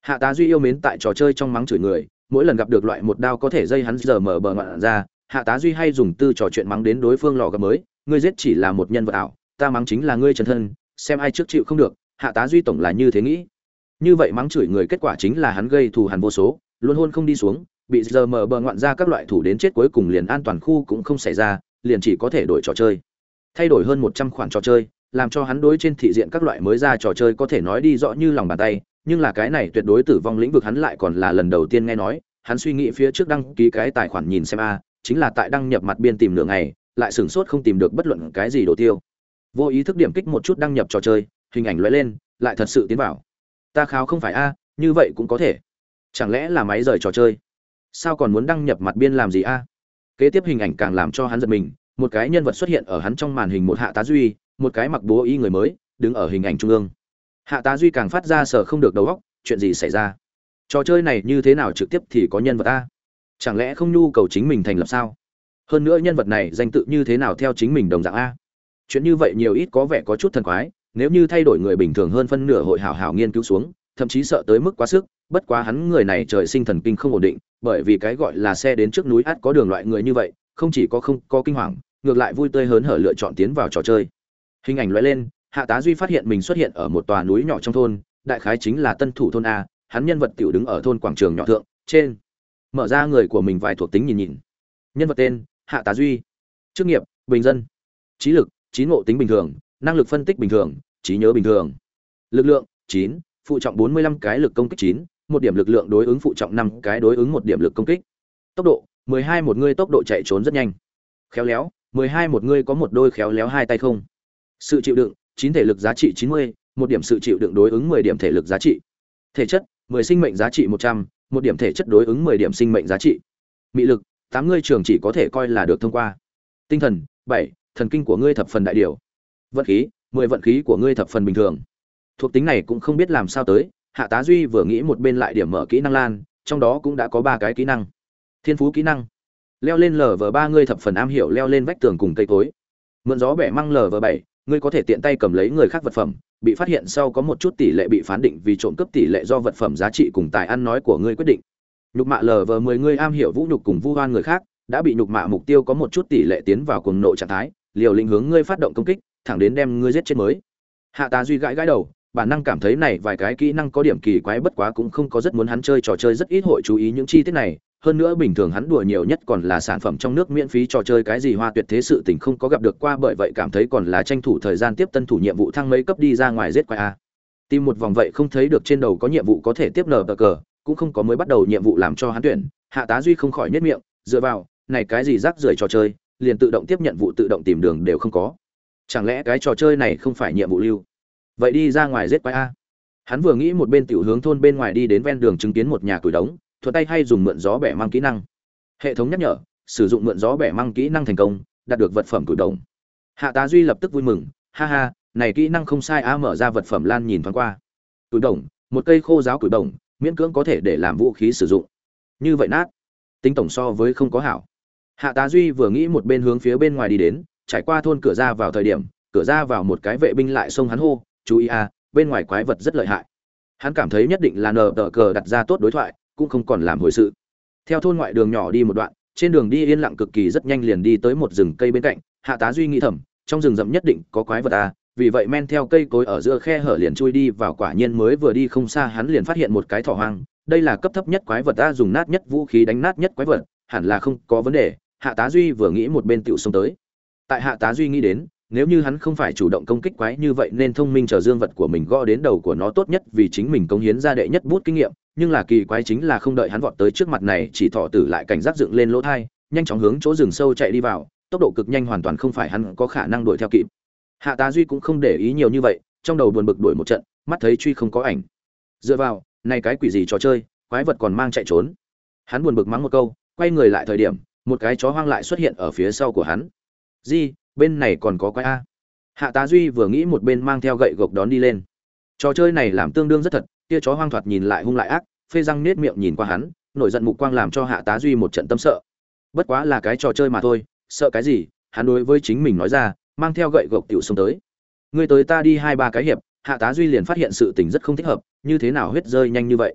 Hạ tá duy yêu mến tại trò chơi trong mắng chửi người, mỗi lần gặp được loại một đao có thể dây hắn giờ mở bờ ngoạn ra, hạ tá duy hay dùng tư trò chuyện mắng đến đối phương lò gặp mới, ngươi giết chỉ là một nhân vật ảo, ta mắng chính là ngươi chân thân, xem ai trước chịu không được, hạ tá duy tổng là như thế nghĩ. Như vậy mắng chửi người kết quả chính là hắn gây thù hằn vô số luôn hôn không đi xuống, bị giờ mở bờ ngoạn ra các loại thủ đến chết cuối cùng liền an toàn khu cũng không xảy ra, liền chỉ có thể đổi trò chơi. Thay đổi hơn một trăm khoản trò chơi, làm cho hắn đối trên thị diện các loại mới ra trò chơi có thể nói đi rõ như lòng bàn tay, nhưng là cái này tuyệt đối tử vong lĩnh vực hắn lại còn là lần đầu tiên nghe nói, hắn suy nghĩ phía trước đăng ký cái tài khoản nhìn xem a, chính là tại đăng nhập mặt biên tìm nửa ngày, lại sửng sốt không tìm được bất luận cái gì đồ tiêu. Vô ý thức điểm kích một chút đăng nhập trò chơi, hình ảnh lóe lên, lại thật sự tiến vào. Ta kháo không phải a, như vậy cũng có thể chẳng lẽ là máy rời trò chơi? Sao còn muốn đăng nhập mặt biên làm gì a? Kế tiếp hình ảnh càng làm cho hắn giật mình, một cái nhân vật xuất hiện ở hắn trong màn hình một hạ tá duy, một cái mặc bố y người mới, đứng ở hình ảnh trung ương. Hạ tá duy càng phát ra sở không được đầu óc, chuyện gì xảy ra? Trò chơi này như thế nào trực tiếp thì có nhân vật a? Chẳng lẽ không nhu cầu chính mình thành lập sao? Hơn nữa nhân vật này danh tự như thế nào theo chính mình đồng dạng a? Chuyện như vậy nhiều ít có vẻ có chút thần quái, nếu như thay đổi người bình thường hơn phân nửa hội hảo hảo nghiên cứu xuống thậm chí sợ tới mức quá sức, bất quá hắn người này trời sinh thần kinh không ổn định, bởi vì cái gọi là xe đến trước núi át có đường loại người như vậy, không chỉ có không có kinh hoàng, ngược lại vui tươi hớn hở lựa chọn tiến vào trò chơi. Hình ảnh lóe lên, hạ tá duy phát hiện mình xuất hiện ở một tòa núi nhỏ trong thôn, đại khái chính là tân thủ thôn a, hắn nhân vật tiểu đứng ở thôn quảng trường nhỏ thượng, trên, mở ra người của mình vài thuộc tính nhìn nhìn. Nhân vật tên, hạ tá duy. Chức nghiệp, bình dân. Trí lực, trí ngộ tính bình thường, năng lực phân tích bình thường, trí nhớ bình thường. Lực lượng, chín phụ trọng bốn mươi lăm cái lực công kích chín, một điểm lực lượng đối ứng phụ trọng năm cái đối ứng một điểm lực công kích. Tốc độ, mười hai một người tốc độ chạy trốn rất nhanh. Khéo léo, mười hai một người có một đôi khéo léo hai tay không. Sự chịu đựng, chín thể lực giá trị chín mươi, một điểm sự chịu đựng đối ứng mười điểm thể lực giá trị. Thể chất, mười sinh mệnh giá trị một trăm, một điểm thể chất đối ứng mười điểm sinh mệnh giá trị. Mị lực, tám ngươi trường chỉ có thể coi là được thông qua. Tinh thần, bảy, thần kinh của ngươi thập phần đại điều. Vận khí, mười vận khí của ngươi thập phần bình thường thuộc tính này cũng không biết làm sao tới, hạ tá duy vừa nghĩ một bên lại điểm mở kỹ năng lan, trong đó cũng đã có ba cái kỹ năng. Thiên phú kỹ năng. Leo lên lờ vờ ba ngươi thập phần am hiểu leo lên vách tường cùng cây cối. Mượn gió bẻ măng lờ vờ bảy, ngươi có thể tiện tay cầm lấy người khác vật phẩm, bị phát hiện sau có một chút tỷ lệ bị phán định vì trộm cắp tỷ lệ do vật phẩm giá trị cùng tài ăn nói của ngươi quyết định. Nhục mạ lờ vờ mười ngươi am hiểu vũ nhục cùng vu hoan người khác, đã bị nhục mạ mục tiêu có một chút tỷ lệ tiến vào cuồng nộ trạng thái, liều lĩnh hướng ngươi phát động công kích, thẳng đến đem ngươi giết chết mới. Hạ tá duy gãi gãi đầu bản năng cảm thấy này vài cái kỹ năng có điểm kỳ quái bất quá cũng không có rất muốn hắn chơi trò chơi rất ít hội chú ý những chi tiết này. Hơn nữa bình thường hắn đùa nhiều nhất còn là sản phẩm trong nước miễn phí trò chơi cái gì hoa tuyệt thế sự tình không có gặp được qua, bởi vậy cảm thấy còn là tranh thủ thời gian tiếp tân thủ nhiệm vụ thăng mấy cấp đi ra ngoài giết quái a. Tìm một vòng vậy không thấy được trên đầu có nhiệm vụ có thể tiếp nở bờ cờ, cũng không có mới bắt đầu nhiệm vụ làm cho hắn tuyển. Hạ tá duy không khỏi nhất miệng, dựa vào, này cái gì rác rưởi trò chơi, liền tự động tiếp nhận vụ tự động tìm đường đều không có. Chẳng lẽ cái trò chơi này không phải nhiệm vụ lưu? Vậy đi ra ngoài giết quái a. Hắn vừa nghĩ một bên tiểu hướng thôn bên ngoài đi đến ven đường chứng kiến một nhà củi đống thuật tay hay dùng mượn gió bẻ mang kỹ năng. Hệ thống nhắc nhở, sử dụng mượn gió bẻ mang kỹ năng thành công, đạt được vật phẩm củi đống. Hạ tá duy lập tức vui mừng, ha ha, này kỹ năng không sai a, mở ra vật phẩm lan nhìn thoáng qua. Củi đồng một cây khô giáo củi đồng miễn cưỡng có thể để làm vũ khí sử dụng. Như vậy nát, tính tổng so với không có hảo. Hạ tá duy vừa nghĩ một bên hướng phía bên ngoài đi đến, trải qua thôn cửa ra vào thời điểm, cửa ra vào một cái vệ binh lại xông hắn hô chú ý a, bên ngoài quái vật rất lợi hại. Hắn cảm thấy nhất định là nờ tờ cờ đặt ra tốt đối thoại, cũng không còn làm hồi sự. Theo thôn ngoại đường nhỏ đi một đoạn, trên đường đi yên lặng cực kỳ rất nhanh liền đi tới một rừng cây bên cạnh, hạ tá duy nghĩ thầm, trong rừng rậm nhất định có quái vật a, vì vậy men theo cây cối ở giữa khe hở liền chui đi vào quả nhiên mới vừa đi không xa hắn liền phát hiện một cái thỏ hoang, đây là cấp thấp nhất quái vật ta dùng nát nhất vũ khí đánh nát nhất quái vật, hẳn là không có vấn đề, hạ tá duy vừa nghĩ một bên tựu xông tới. Tại hạ tá duy nghĩ đến nếu như hắn không phải chủ động công kích quái như vậy nên thông minh chờ dương vật của mình gõ đến đầu của nó tốt nhất vì chính mình công hiến ra đệ nhất bút kinh nghiệm, nhưng là kỳ quái chính là không đợi hắn vọt tới trước mặt này, chỉ thọ tử lại cảnh giác dựng lên lỗ thai, nhanh chóng hướng chỗ rừng sâu chạy đi vào, tốc độ cực nhanh hoàn toàn không phải hắn có khả năng đuổi theo kịp. Hạ tá duy cũng không để ý nhiều như vậy, trong đầu buồn bực đuổi một trận, mắt thấy truy không có ảnh. Dựa vào, này cái quỷ gì trò chơi, quái vật còn mang chạy trốn. Hắn buồn bực mắng một câu, quay người lại thời điểm, một cái chó hoang lại xuất hiện ở phía sau của hắn. Di bên này còn có quái a hạ tá duy vừa nghĩ một bên mang theo gậy gộc đón đi lên trò chơi này làm tương đương rất thật kia chó hoang thoạt nhìn lại hung lại ác phê răng nết miệng nhìn qua hắn nổi giận mục quang làm cho hạ tá duy một trận tâm sợ bất quá là cái trò chơi mà thôi sợ cái gì hắn đối với chính mình nói ra mang theo gậy gộc tiểu xuống tới. Ngươi tới ta đi hai ba cái hiệp, Hạ Tá Duy liền phát hiện sự tình rất không thích hợp, như thế nào huyết rơi nhanh như vậy?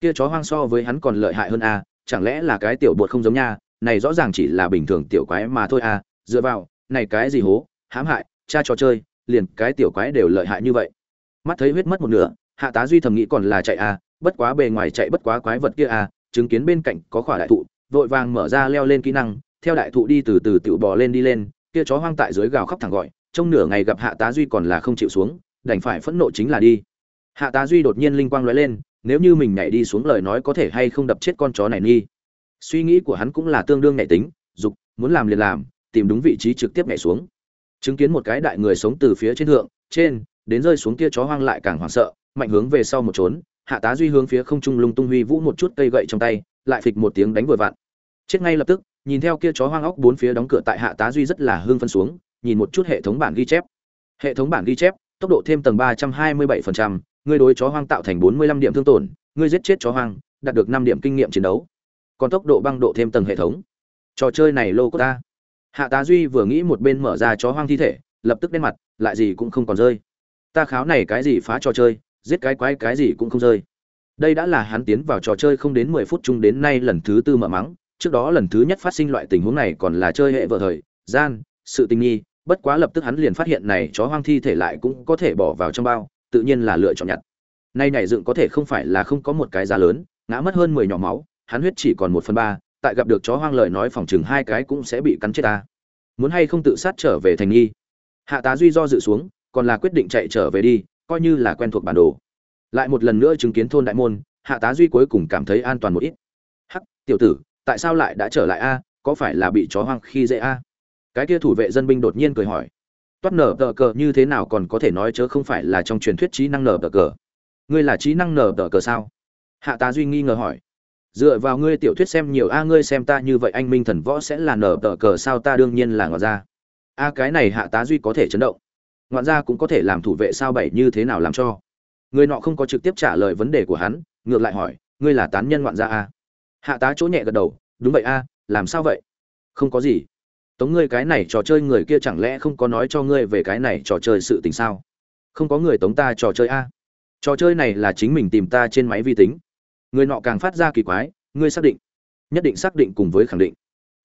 Kia chó hoang so với hắn còn lợi hại hơn a, à, chẳng lẽ là cái tiểu bột không giống nha, này rõ ràng chỉ là bình thường tiểu quái mà thôi à, dựa vào, này cái gì hố, hãm hại, cha trò chơi, liền cái tiểu quái đều lợi hại như vậy. Mắt thấy huyết mất một nửa, Hạ Tá Duy thầm nghĩ còn là chạy à, bất quá bề ngoài chạy bất quá quái vật kia à, chứng kiến bên cạnh có khỏa đại thụ, vội vàng mở ra leo lên kỹ năng, theo đại thụ đi từ từ tiểu bò lên đi lên, kia chó hoang tại dưới gào khóc thẳng gọi trong nửa ngày gặp hạ tá duy còn là không chịu xuống đành phải phẫn nộ chính là đi hạ tá duy đột nhiên linh quang lóe lên nếu như mình nhảy đi xuống lời nói có thể hay không đập chết con chó này nghi suy nghĩ của hắn cũng là tương đương nhạy tính dục muốn làm liền làm tìm đúng vị trí trực tiếp nhảy xuống. Chứng kiến một cái đại người sống từ phía trên thượng, trên, đến rơi xuống kia chó hoang lại càng hoảng sợ, mạnh hướng về sau một trốn, hạ tá duy hướng phía không trung lung tung huy vũ một chút cây gậy trong tay, lại phịch một tiếng đánh vừa vặn. Chết ngay lập tức, nhìn theo kia chó hoang óc bốn phía đóng cửa tại hạ tá duy rất là hương phân xuống, nhìn một chút hệ thống bản ghi chép. Hệ thống bản ghi chép, tốc độ thêm tầng ba trăm hai mươi bảy phần trăm ngươi đối chó hoang tạo thành bốn mươi lăm điểm thương tổn ngươi giết chết chó hoang, đạt được năm điểm kinh nghiệm chiến đấu. Còn tốc độ băng độ thêm tầng hệ thống. Trò chơi này lô cốt ta hạ tá duy vừa nghĩ một bên mở ra chó hoang thi thể, lập tức đen mặt, lại gì cũng không còn rơi. Ta kháo này cái gì phá trò chơi, giết cái quái cái gì cũng không rơi. Đây đã là hắn tiến vào trò chơi không đến mười phút chung đến nay lần thứ tư mở mắng trước đó lần thứ nhất phát sinh loại tình huống này còn là chơi hệ vợ thời, gian, sự tình nghi, bất quá lập tức hắn liền phát hiện này chó hoang thi thể lại cũng có thể bỏ vào trong bao, tự nhiên là lựa chọn nhặt. Nay nhảy dựng có thể không phải là không có một cái giá lớn, ngã mất hơn mười nhỏ máu, hắn huyết chỉ còn một phần ba tại gặp được chó hoang lời nói phòng chừng hai cái cũng sẽ bị cắn chết ta. Muốn hay không tự sát trở về thành nghi? Hạ tá duy do dự xuống, còn là quyết định chạy trở về đi, coi như là quen thuộc bản đồ. Lại một lần nữa chứng kiến thôn đại môn, hạ tá duy cuối cùng cảm thấy an toàn một ít. Hắc, tiểu tử, tại sao lại đã trở lại a? Có phải là bị chó hoang khi dễ a? Cái kia thủ vệ dân binh đột nhiên cười hỏi. Toát nở tờ cờ như thế nào còn có thể nói chớ không phải là trong truyền thuyết trí năng nở tờ cờ. Ngươi là trí năng nở tờ cờ sao? Hạ tá duy nghi ngờ hỏi dựa vào ngươi tiểu thuyết xem nhiều, a, ngươi xem ta như vậy, anh minh thần võ sẽ là nở tờ cờ sao? Ta đương nhiên là ngọn ra. A, cái này hạ tá duy có thể chấn động. Ngoạn ra cũng có thể làm thủ vệ sao bảy như thế nào làm cho? Người nọ không có trực tiếp trả lời vấn đề của hắn, ngược lại hỏi, ngươi là tán nhân ngoạn gia a à? hạ tá chỗ nhẹ gật đầu, đúng vậy a, làm sao vậy? Không có gì. Tống ngươi cái này trò chơi người kia chẳng lẽ không có nói cho ngươi về cái này trò chơi sự tình sao? Không có người tống ta trò chơi a. Trò chơi này là chính mình tìm ta trên máy vi tính người nọ càng phát ra kỳ quái, ngươi xác định, nhất định xác định cùng với khẳng định.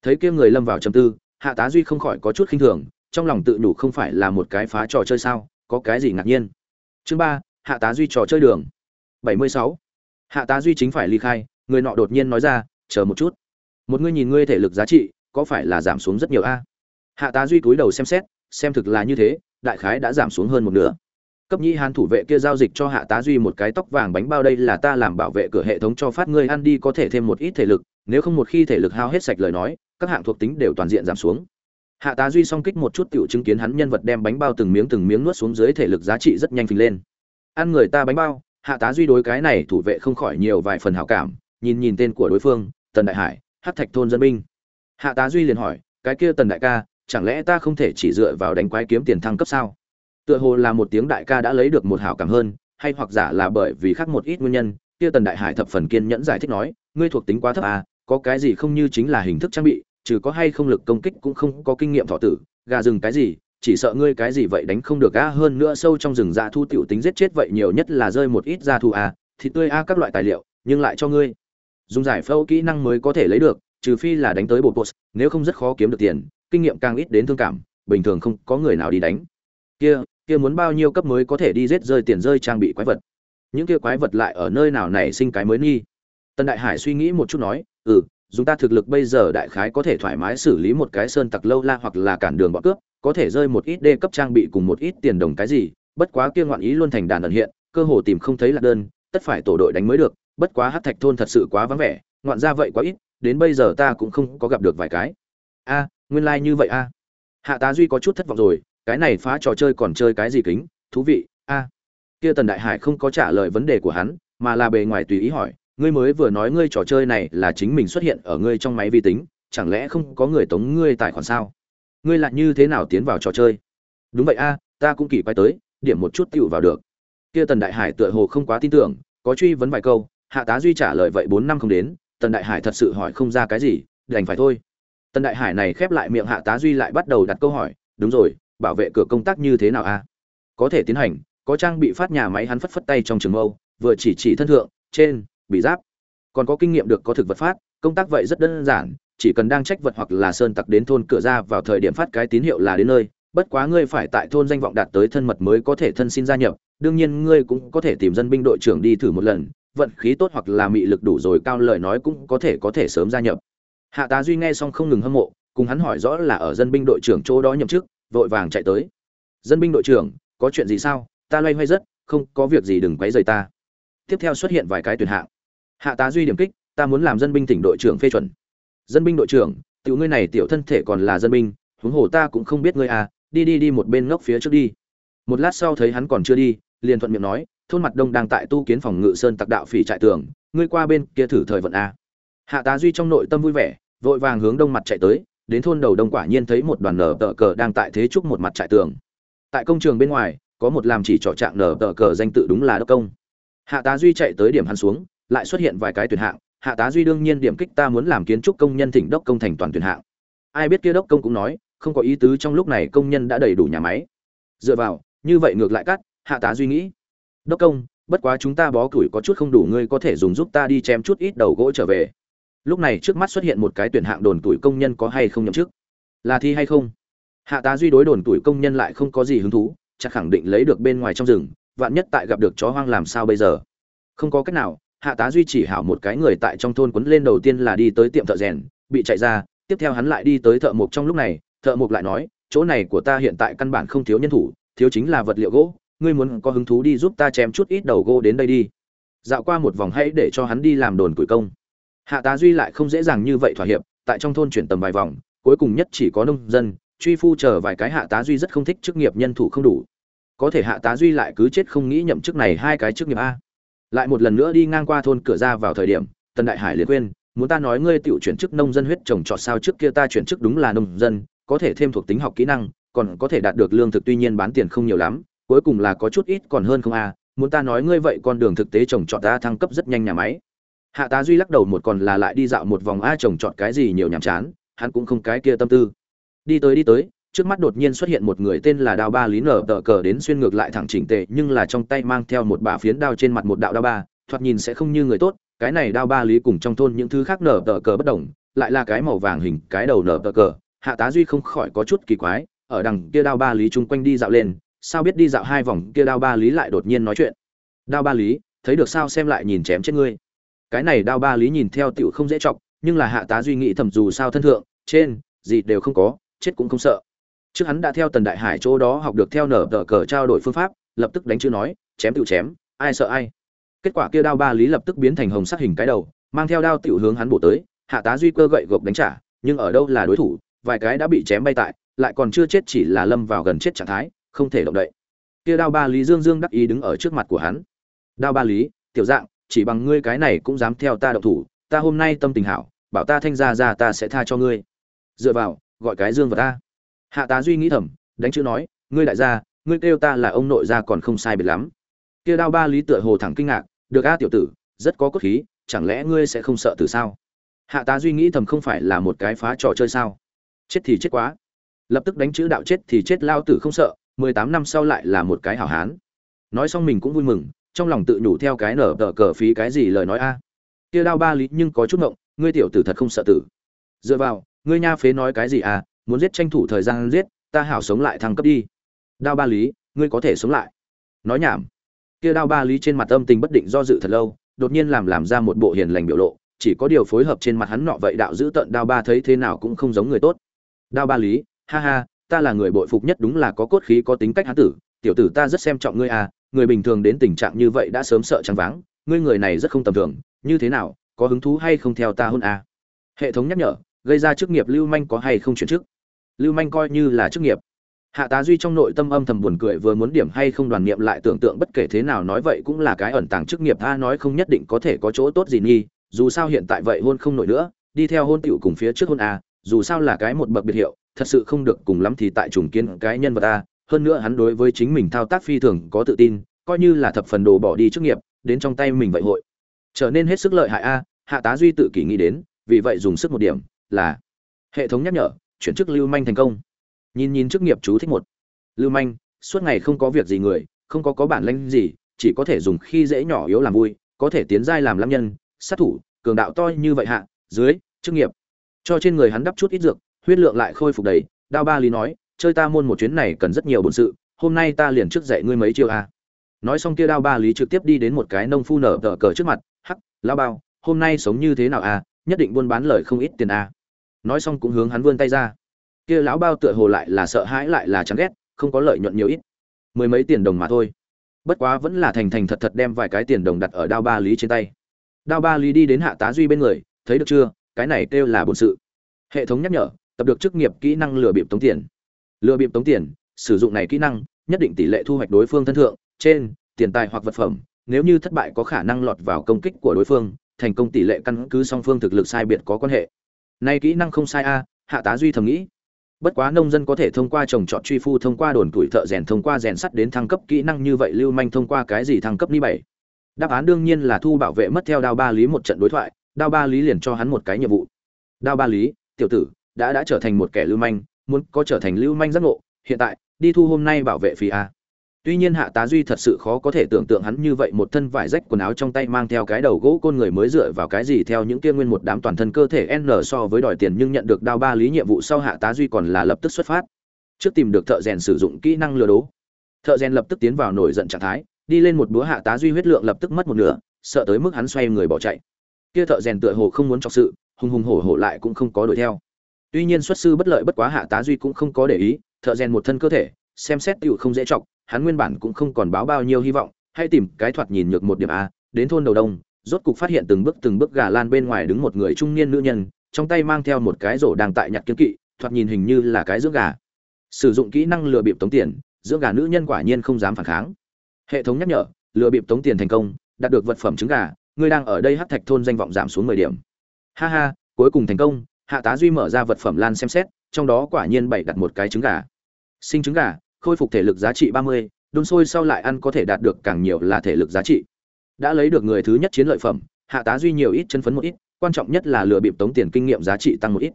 Thấy kia người lâm vào trầm tư, hạ tá duy không khỏi có chút khinh thường, trong lòng tự nhủ không phải là một cái phá trò chơi sao, có cái gì ngạc nhiên. Chương ba, hạ tá duy trò chơi đường. Bảy mươi sáu. Hạ tá duy chính phải ly khai, người nọ đột nhiên nói ra, chờ một chút. Một ngươi nhìn ngươi thể lực giá trị, có phải là giảm xuống rất nhiều a? Hạ tá duy cúi đầu xem xét, xem thực là như thế, đại khái đã giảm xuống hơn một nửa cấp nhĩ hán thủ vệ kia giao dịch cho hạ tá duy một cái tóc vàng bánh bao đây là ta làm bảo vệ cửa hệ thống cho phát ngươi ăn đi có thể thêm một ít thể lực, nếu không một khi thể lực hao hết sạch lời nói, các hạng thuộc tính đều toàn diện giảm xuống. Hạ tá duy song kích một chút tiểu chứng kiến hắn nhân vật đem bánh bao từng miếng từng miếng nuốt xuống dưới thể lực giá trị rất nhanh phình lên. Ăn người ta bánh bao. Hạ tá duy đối cái này thủ vệ không khỏi nhiều vài phần hảo cảm, nhìn nhìn tên của đối phương, tần đại hải, hắc thạch thôn dân binh. Hạ tá duy liền hỏi, cái kia tần đại ca, chẳng lẽ ta không thể chỉ dựa vào đánh quái kiếm tiền thăng cấp sao? Tựa hồ là một tiếng đại ca đã lấy được một hảo cảm hơn, hay hoặc giả là bởi vì khác một ít nguyên nhân, kia tần đại hải thập phần kiên nhẫn giải thích nói, ngươi thuộc tính quá thấp à có cái gì không như chính là hình thức trang bị, trừ có hay không lực công kích cũng không có kinh nghiệm thọ tử, gà rừng cái gì, chỉ sợ ngươi cái gì vậy đánh không được a hơn nữa sâu trong rừng dạ thu tiểu tính giết chết vậy nhiều nhất là rơi một ít da thu a thịt tươi a các loại tài liệu, nhưng lại cho ngươi. Dùng giải phẫu kỹ năng mới có thể lấy được, trừ phi là đánh tới bộ post nếu không rất khó kiếm được tiền, kinh nghiệm càng ít đến thương cảm, bình thường không có người nào đi đánh. Kia kia muốn bao nhiêu cấp mới có thể đi giết rơi tiền rơi trang bị quái vật? Những kia quái vật lại ở nơi nào này sinh cái mới nghi? Tần đại hải suy nghĩ một chút nói ừ dùng ta thực lực bây giờ đại khái có thể thoải mái xử lý một cái sơn tặc lâu la hoặc là cản đường bọn cướp, có thể rơi một ít đê cấp trang bị cùng một ít tiền đồng cái gì, bất quá kia ngoạn ý luôn thành đàn ẩn hiện, cơ hồ tìm không thấy lạc đơn, tất phải tổ đội đánh mới được, bất quá hát thạch thôn thật sự quá vắng vẻ, ngoạn ra vậy quá ít, đến bây giờ ta cũng không có gặp được vài cái. A, nguyên lai như vậy a. Hạ tá duy có chút thất vọng rồi cái này phá trò chơi còn chơi cái gì kính, thú vị, a. Kia tần đại hải không có trả lời vấn đề của hắn, mà là bề ngoài tùy ý hỏi, ngươi mới vừa nói ngươi trò chơi này là chính mình xuất hiện ở ngươi trong máy vi tính, chẳng lẽ không có người tống ngươi tài khoản sao? Ngươi lại như thế nào tiến vào trò chơi? Đúng vậy a, ta cũng kỳ quay tới, điểm một chút tựu vào được. Kia tần đại hải tựa hồ không quá tin tưởng, có truy vấn vài câu, hạ tá duy trả lời, vậy bốn năm không đến, tần đại hải thật sự hỏi không ra cái gì, đành phải thôi. Tần đại hải này khép lại miệng hạ tá duy lại bắt đầu đặt câu hỏi, đúng rồi bảo vệ cửa công tác như thế nào a? Có thể tiến hành, có trang bị phát nhà máy hắn phất phất tay trong trường mâu, vừa chỉ chỉ thân thượng, trên, bị giáp. Còn có kinh nghiệm được có thực vật phát, công tác vậy rất đơn giản, chỉ cần đang trách vật hoặc là sơn tặc đến thôn cửa ra vào thời điểm phát cái tín hiệu là đến nơi, bất quá ngươi phải tại thôn danh vọng đạt tới thân mật mới có thể thân xin gia nhập, đương nhiên ngươi cũng có thể tìm dân binh đội trưởng đi thử một lần, vận khí tốt hoặc là mị lực đủ rồi cao lời nói cũng có thể có thể sớm gia nhập. Hạ tá duy nghe xong không ngừng hâm mộ, cùng hắn hỏi rõ là ở dân binh đội trưởng chỗ đó nhậm chức vội vàng chạy tới. Dân binh đội trưởng, có chuyện gì sao? Ta loay hoay rất, không có việc gì đừng quấy rầy ta. Tiếp theo xuất hiện vài cái tuyển hạng. Hạ tá duy điểm kích, ta muốn làm dân binh tỉnh đội trưởng phê chuẩn. Dân binh đội trưởng, tiểu ngươi này tiểu thân thể còn là dân binh, huống hồ ta cũng không biết ngươi à đi đi đi một bên ngốc phía trước đi. Một lát sau thấy hắn còn chưa đi, liền thuận miệng nói, thôn mặt đông đang tại tu kiến phòng ngự sơn tặc đạo phỉ trại tường, ngươi qua bên kia thử thời vận a. Hạ tá duy trong nội tâm vui vẻ, vội vàng hướng đông mặt chạy tới đến thôn đầu đông quả nhiên thấy một đoàn nở tờ cờ đang tại thế trúc một mặt trại tường. Tại công trường bên ngoài, có một làm chỉ trọ trạng nở tờ cờ danh tự đúng là đốc công. Hạ tá duy chạy tới điểm hắn xuống, lại xuất hiện vài cái tuyển hạng. Hạ tá duy đương nhiên điểm kích ta muốn làm kiến trúc công nhân thỉnh đốc công thành toàn tuyển hạng. Ai biết kia đốc công cũng nói, không có ý tứ trong lúc này công nhân đã đầy đủ nhà máy. Dựa vào, như vậy ngược lại cắt, hạ tá duy nghĩ. Đốc công, bất quá chúng ta bó củi có chút không đủ, ngươi có thể dùng giúp ta đi chém chút ít đầu gỗ trở về lúc này trước mắt xuất hiện một cái tuyển hạng đồn tuổi công nhân có hay không nhậm chức? Là thi hay không? Hạ tá duy đối đồn tuổi công nhân lại không có gì hứng thú, chắc khẳng định lấy được bên ngoài trong rừng, vạn nhất tại gặp được chó hoang làm sao bây giờ? Không có cách nào, hạ tá duy chỉ hảo một cái người tại trong thôn quấn lên đầu tiên là đi tới tiệm thợ rèn, bị chạy ra, tiếp theo hắn lại đi tới thợ mộc trong lúc này, thợ mộc lại nói, chỗ này của ta hiện tại căn bản không thiếu nhân thủ, thiếu chính là vật liệu gỗ, ngươi muốn có hứng thú đi giúp ta chém chút ít đầu gỗ đến đây đi. Dạo qua một vòng hãy để cho hắn đi làm đồn củi công hạ tá duy lại không dễ dàng như vậy thỏa hiệp, tại trong thôn chuyển tầm vài vòng, cuối cùng nhất chỉ có nông dân, truy phu chờ vài cái hạ tá duy rất không thích chức nghiệp nhân thủ không đủ. Có thể hạ tá duy lại cứ chết không nghĩ nhậm chức này hai cái chức nghiệp a. Lại một lần nữa đi ngang qua thôn cửa ra vào thời điểm, tần đại hải liền quên, muốn ta nói ngươi tự chuyển chức nông dân huyết trồng trọt sao trước kia ta chuyển chức đúng là nông dân, có thể thêm thuộc tính học kỹ năng, còn có thể đạt được lương thực tuy nhiên bán tiền không nhiều lắm, cuối cùng là có chút ít còn hơn không a. Muốn ta nói ngươi vậy con đường thực tế trồng trọt ta thăng cấp rất nhanh nhà máy hạ tá duy lắc đầu một còn là lại đi dạo một vòng a trồng chọn cái gì nhiều nhàm chán, hắn cũng không cái kia tâm tư. Đi tới đi tới, trước mắt đột nhiên xuất hiện một người tên là đao ba lý nở tờ cờ đến xuyên ngược lại thẳng chỉnh tề, nhưng là trong tay mang theo một bả phiến đao trên mặt một đạo đao ba, thoạt nhìn sẽ không như người tốt, cái này đao ba lý cùng trong thôn những thứ khác nở tờ cờ bất đồng, lại là cái màu vàng hình, cái đầu nở tờ cờ. Hạ tá duy không khỏi có chút kỳ quái, ở đằng kia đao ba lý chung quanh đi dạo lên, sao biết đi dạo hai vòng kia đao ba lý lại đột nhiên nói chuyện? Đao ba lý, thấy được sao xem lại nhìn chém chết ngươi cái này đao ba lý nhìn theo tiểu không dễ chọc, nhưng là hạ tá duy nghĩ thầm dù sao thân thượng, trên, gì đều không có, chết cũng không sợ. Trước hắn đã theo tần đại hải chỗ đó học được theo nở tờ cờ trao đổi phương pháp, lập tức đánh chữ nói, chém tự chém, ai sợ ai. Kết quả kia đao ba lý lập tức biến thành hồng sắc hình cái đầu, mang theo đao tiểu hướng hắn bổ tới, hạ tá duy cơ gậy gộc đánh trả, nhưng ở đâu là đối thủ, vài cái đã bị chém bay tại, lại còn chưa chết chỉ là lâm vào gần chết trạng thái, không thể động đậy. Kia đao ba lý dương dương đắc ý đứng ở trước mặt của hắn. Đao ba lý, tiểu dạng chỉ bằng ngươi cái này cũng dám theo ta động thủ, ta hôm nay tâm tình hảo, bảo ta thanh ra ra ta sẽ tha cho ngươi. Dựa vào, gọi cái dương vào ta. Hạ tá duy nghĩ thầm, đánh chữ nói, ngươi đại gia, ngươi kêu ta là ông nội gia còn không sai biệt lắm. Kia đao ba lý tựa hồ thẳng kinh ngạc, được a tiểu tử, rất có cốt khí, chẳng lẽ ngươi sẽ không sợ từ sao? Hạ tá duy nghĩ thầm không phải là một cái phá trò chơi sao? Chết thì chết quá. Lập tức đánh chữ đạo chết thì chết, lao tử không sợ, mười tám năm sau lại là một cái hảo hán. Nói xong mình cũng vui mừng trong lòng tự nhủ theo cái nở tờ cờ phí cái gì lời nói a. Kia đao ba lý nhưng có chút ngộng, ngươi tiểu tử thật không sợ tử. Dựa vào, ngươi nha phế nói cái gì à muốn giết tranh thủ thời gian giết, ta hảo sống lại thăng cấp đi. Đao ba lý, ngươi có thể sống lại. Nói nhảm. Kia đao ba lý trên mặt âm tình bất định do dự thật lâu, đột nhiên làm làm ra một bộ hiền lành biểu lộ, chỉ có điều phối hợp trên mặt hắn nọ vậy đạo giữ tận đao ba thấy thế nào cũng không giống người tốt. Đao ba lý, ha ha, ta là người bội phục nhất đúng là có cốt khí có tính cách hán tử, tiểu tử ta rất xem trọng ngươi à người bình thường đến tình trạng như vậy đã sớm sợ trắng váng, ngươi người này rất không tầm thường, như thế nào, có hứng thú hay không theo ta hôn à? hệ thống nhắc nhở, gây ra chức nghiệp lưu manh có hay không chuyển chức lưu manh coi như là chức nghiệp hạ tá duy trong nội tâm âm thầm buồn cười vừa muốn điểm hay không đoàn niệm lại tưởng tượng bất kể thế nào nói vậy cũng là cái ẩn tàng chức nghiệp tha à, nói không nhất định có thể có chỗ tốt gì nghi dù sao hiện tại vậy hôn không nổi nữa, đi theo hôn tiểu cùng phía trước hôn a dù sao là cái một bậc biệt hiệu, thật sự không được cùng lắm thì tại trùng kiến cái nhân vật a hơn nữa hắn đối với chính mình thao tác phi thường có tự tin, coi như là thập phần đồ bỏ đi chức nghiệp, đến trong tay mình vậy hội. Trở nên hết sức lợi hại a, hạ tá duy tự kỷ nghĩ đến, vì vậy dùng sức một điểm, là hệ thống nhắc nhở, chuyển chức lưu manh thành công. Nhìn nhìn chức nghiệp chú thích một. Lưu manh, suốt ngày không có việc gì người, không có có bản lĩnh gì, chỉ có thể dùng khi dễ nhỏ yếu làm vui, có thể tiến giai làm lam nhân, sát thủ, cường đạo to như vậy hạ, dưới, chức nghiệp. Cho trên người hắn đắp chút ít dược, huyết lượng lại khôi phục đầy, đao ba lý nói chơi ta môn một chuyến này cần rất nhiều bổn sự, hôm nay ta liền trước dạy ngươi mấy chiêu a. Nói xong kia đao ba lý trực tiếp đi đến một cái nông phu nở tờ cờ trước mặt, hắc lao bao, hôm nay sống như thế nào a? Nhất định buôn bán lời không ít tiền a. Nói xong cũng hướng hắn vươn tay ra. Kia lão bao tựa hồ lại là sợ hãi lại là chán ghét, không có lợi nhuận nhiều ít. Mười mấy tiền đồng mà thôi. Bất quá vẫn là thành thành thật thật đem vài cái tiền đồng đặt ở đao ba lý trên tay. Đao ba lý đi đến hạ tá duy bên người, thấy được chưa? Cái này kêu là bổn sự. Hệ thống nhắc nhở, tập được chức nghiệp kỹ năng lừa bịp tống tiền lừa bịp tống tiền, sử dụng này kỹ năng, nhất định tỷ lệ thu hoạch đối phương thân thượng, trên, tiền tài hoặc vật phẩm. Nếu như thất bại có khả năng lọt vào công kích của đối phương, thành công tỷ lệ căn cứ song phương thực lực sai biệt có quan hệ. Nay kỹ năng không sai a, hạ tá duy thầm nghĩ. Bất quá nông dân có thể thông qua trồng trọt truy phu, thông qua đồn tuổi thợ rèn, thông qua rèn sắt đến thăng cấp kỹ năng như vậy, lưu manh thông qua cái gì thăng cấp ni bảy? Đáp án đương nhiên là thu bảo vệ mất theo đao ba lý một trận đối thoại, đao ba lý liền cho hắn một cái nhiệm vụ. Đao ba lý, tiểu tử, đã đã trở thành một kẻ lưu manh muốn có trở thành lưu manh giác ngộ, hiện tại, đi thu hôm nay bảo vệ phí a. Tuy nhiên hạ tá duy thật sự khó có thể tưởng tượng hắn như vậy một thân vải rách quần áo trong tay mang theo cái đầu gỗ côn người mới dựa vào cái gì theo những kia nguyên một đám toàn thân cơ thể n so với đòi tiền nhưng nhận được đao ba lý nhiệm vụ sau hạ tá duy còn là lập tức xuất phát. Trước tìm được thợ rèn sử dụng kỹ năng lừa đố. Thợ rèn lập tức tiến vào nổi giận trạng thái, đi lên một búa hạ tá duy huyết lượng lập tức mất một nửa, sợ tới mức hắn xoay người bỏ chạy. Kia thợ rèn tựa hồ không muốn cho sự, hùng hùng hổ hổ lại cũng không có đuổi theo tuy nhiên xuất sư bất lợi bất quá hạ tá duy cũng không có để ý, thợ rèn một thân cơ thể, xem xét tựu không dễ chọc, hắn nguyên bản cũng không còn báo bao nhiêu hy vọng, hay tìm cái thoạt nhìn nhược một điểm a, đến thôn đầu đông, rốt cục phát hiện từng bước từng bước gà lan bên ngoài đứng một người trung niên nữ nhân, trong tay mang theo một cái rổ đang tại nhặt kiếm kỵ, thoạt nhìn hình như là cái dưỡng gà. Sử dụng kỹ năng lừa bịp tống tiền, dưỡng gà nữ nhân quả nhiên không dám phản kháng. Hệ thống nhắc nhở, lừa bịp tống tiền thành công, đạt được vật phẩm trứng gà, ngươi đang ở đây hát thạch thôn danh vọng giảm xuống mười điểm. Ha ha, cuối cùng thành công hạ tá duy mở ra vật phẩm lan xem xét, trong đó quả nhiên bảy đặt một cái trứng gà. Sinh trứng gà, khôi phục thể lực giá trị ba mươi, đun sôi sau lại ăn có thể đạt được càng nhiều là thể lực giá trị. Đã lấy được người thứ nhất chiến lợi phẩm, hạ tá duy nhiều ít chân phấn một ít, quan trọng nhất là lừa bịp tống tiền kinh nghiệm giá trị tăng một ít.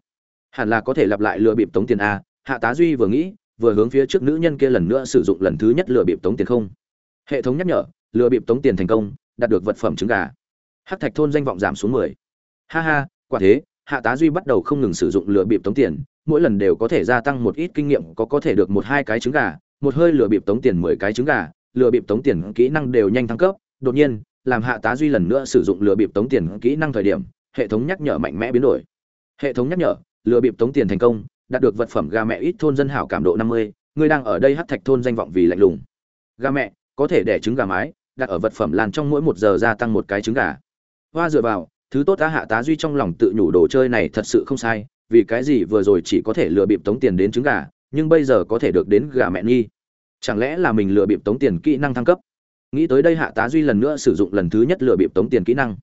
Hẳn là có thể lặp lại lừa bịp tống tiền a, hạ tá duy vừa nghĩ, vừa hướng phía trước nữ nhân kia lần nữa sử dụng lần thứ nhất lừa bịp tống tiền không. Hệ thống nhắc nhở, lừa bịp tống tiền thành công, đạt được vật phẩm trứng gà. Hắc thạch thôn danh vọng giảm xuống mười. Ha ha, quả thế hạ tá duy bắt đầu không ngừng sử dụng lừa bịp tống tiền, mỗi lần đều có thể gia tăng một ít kinh nghiệm, có có thể được một hai cái trứng gà, một hơi lừa bịp tống tiền mười cái trứng gà lừa bịp tống tiền kỹ năng đều nhanh thăng cấp. Đột nhiên, làm hạ tá duy lần nữa sử dụng lừa bịp tống tiền kỹ năng thời điểm, hệ thống nhắc nhở mạnh mẽ biến đổi. Hệ thống nhắc nhở lừa bịp tống tiền thành công, đạt được vật phẩm gà mẹ ít thôn dân hảo cảm độ năm mươi, người đang ở đây hát thạch thôn danh vọng vì lạnh lùng. Gà mẹ, có thể đẻ trứng gà mái, đặt ở vật phẩm làn trong mỗi một giờ gia tăng một cái trứng gà. Hoa dựa vào thứ tốt ta hạ tá duy trong lòng tự nhủ đồ chơi này thật sự không sai, vì cái gì vừa rồi chỉ có thể lừa bịp tống tiền đến trứng gà, nhưng bây giờ có thể được đến gà mẹ nghi. Chẳng lẽ là mình lừa bịp tống tiền kỹ năng thăng cấp? Nghĩ tới đây hạ tá duy lần nữa sử dụng lần thứ nhất lừa bịp tống tiền kỹ năng.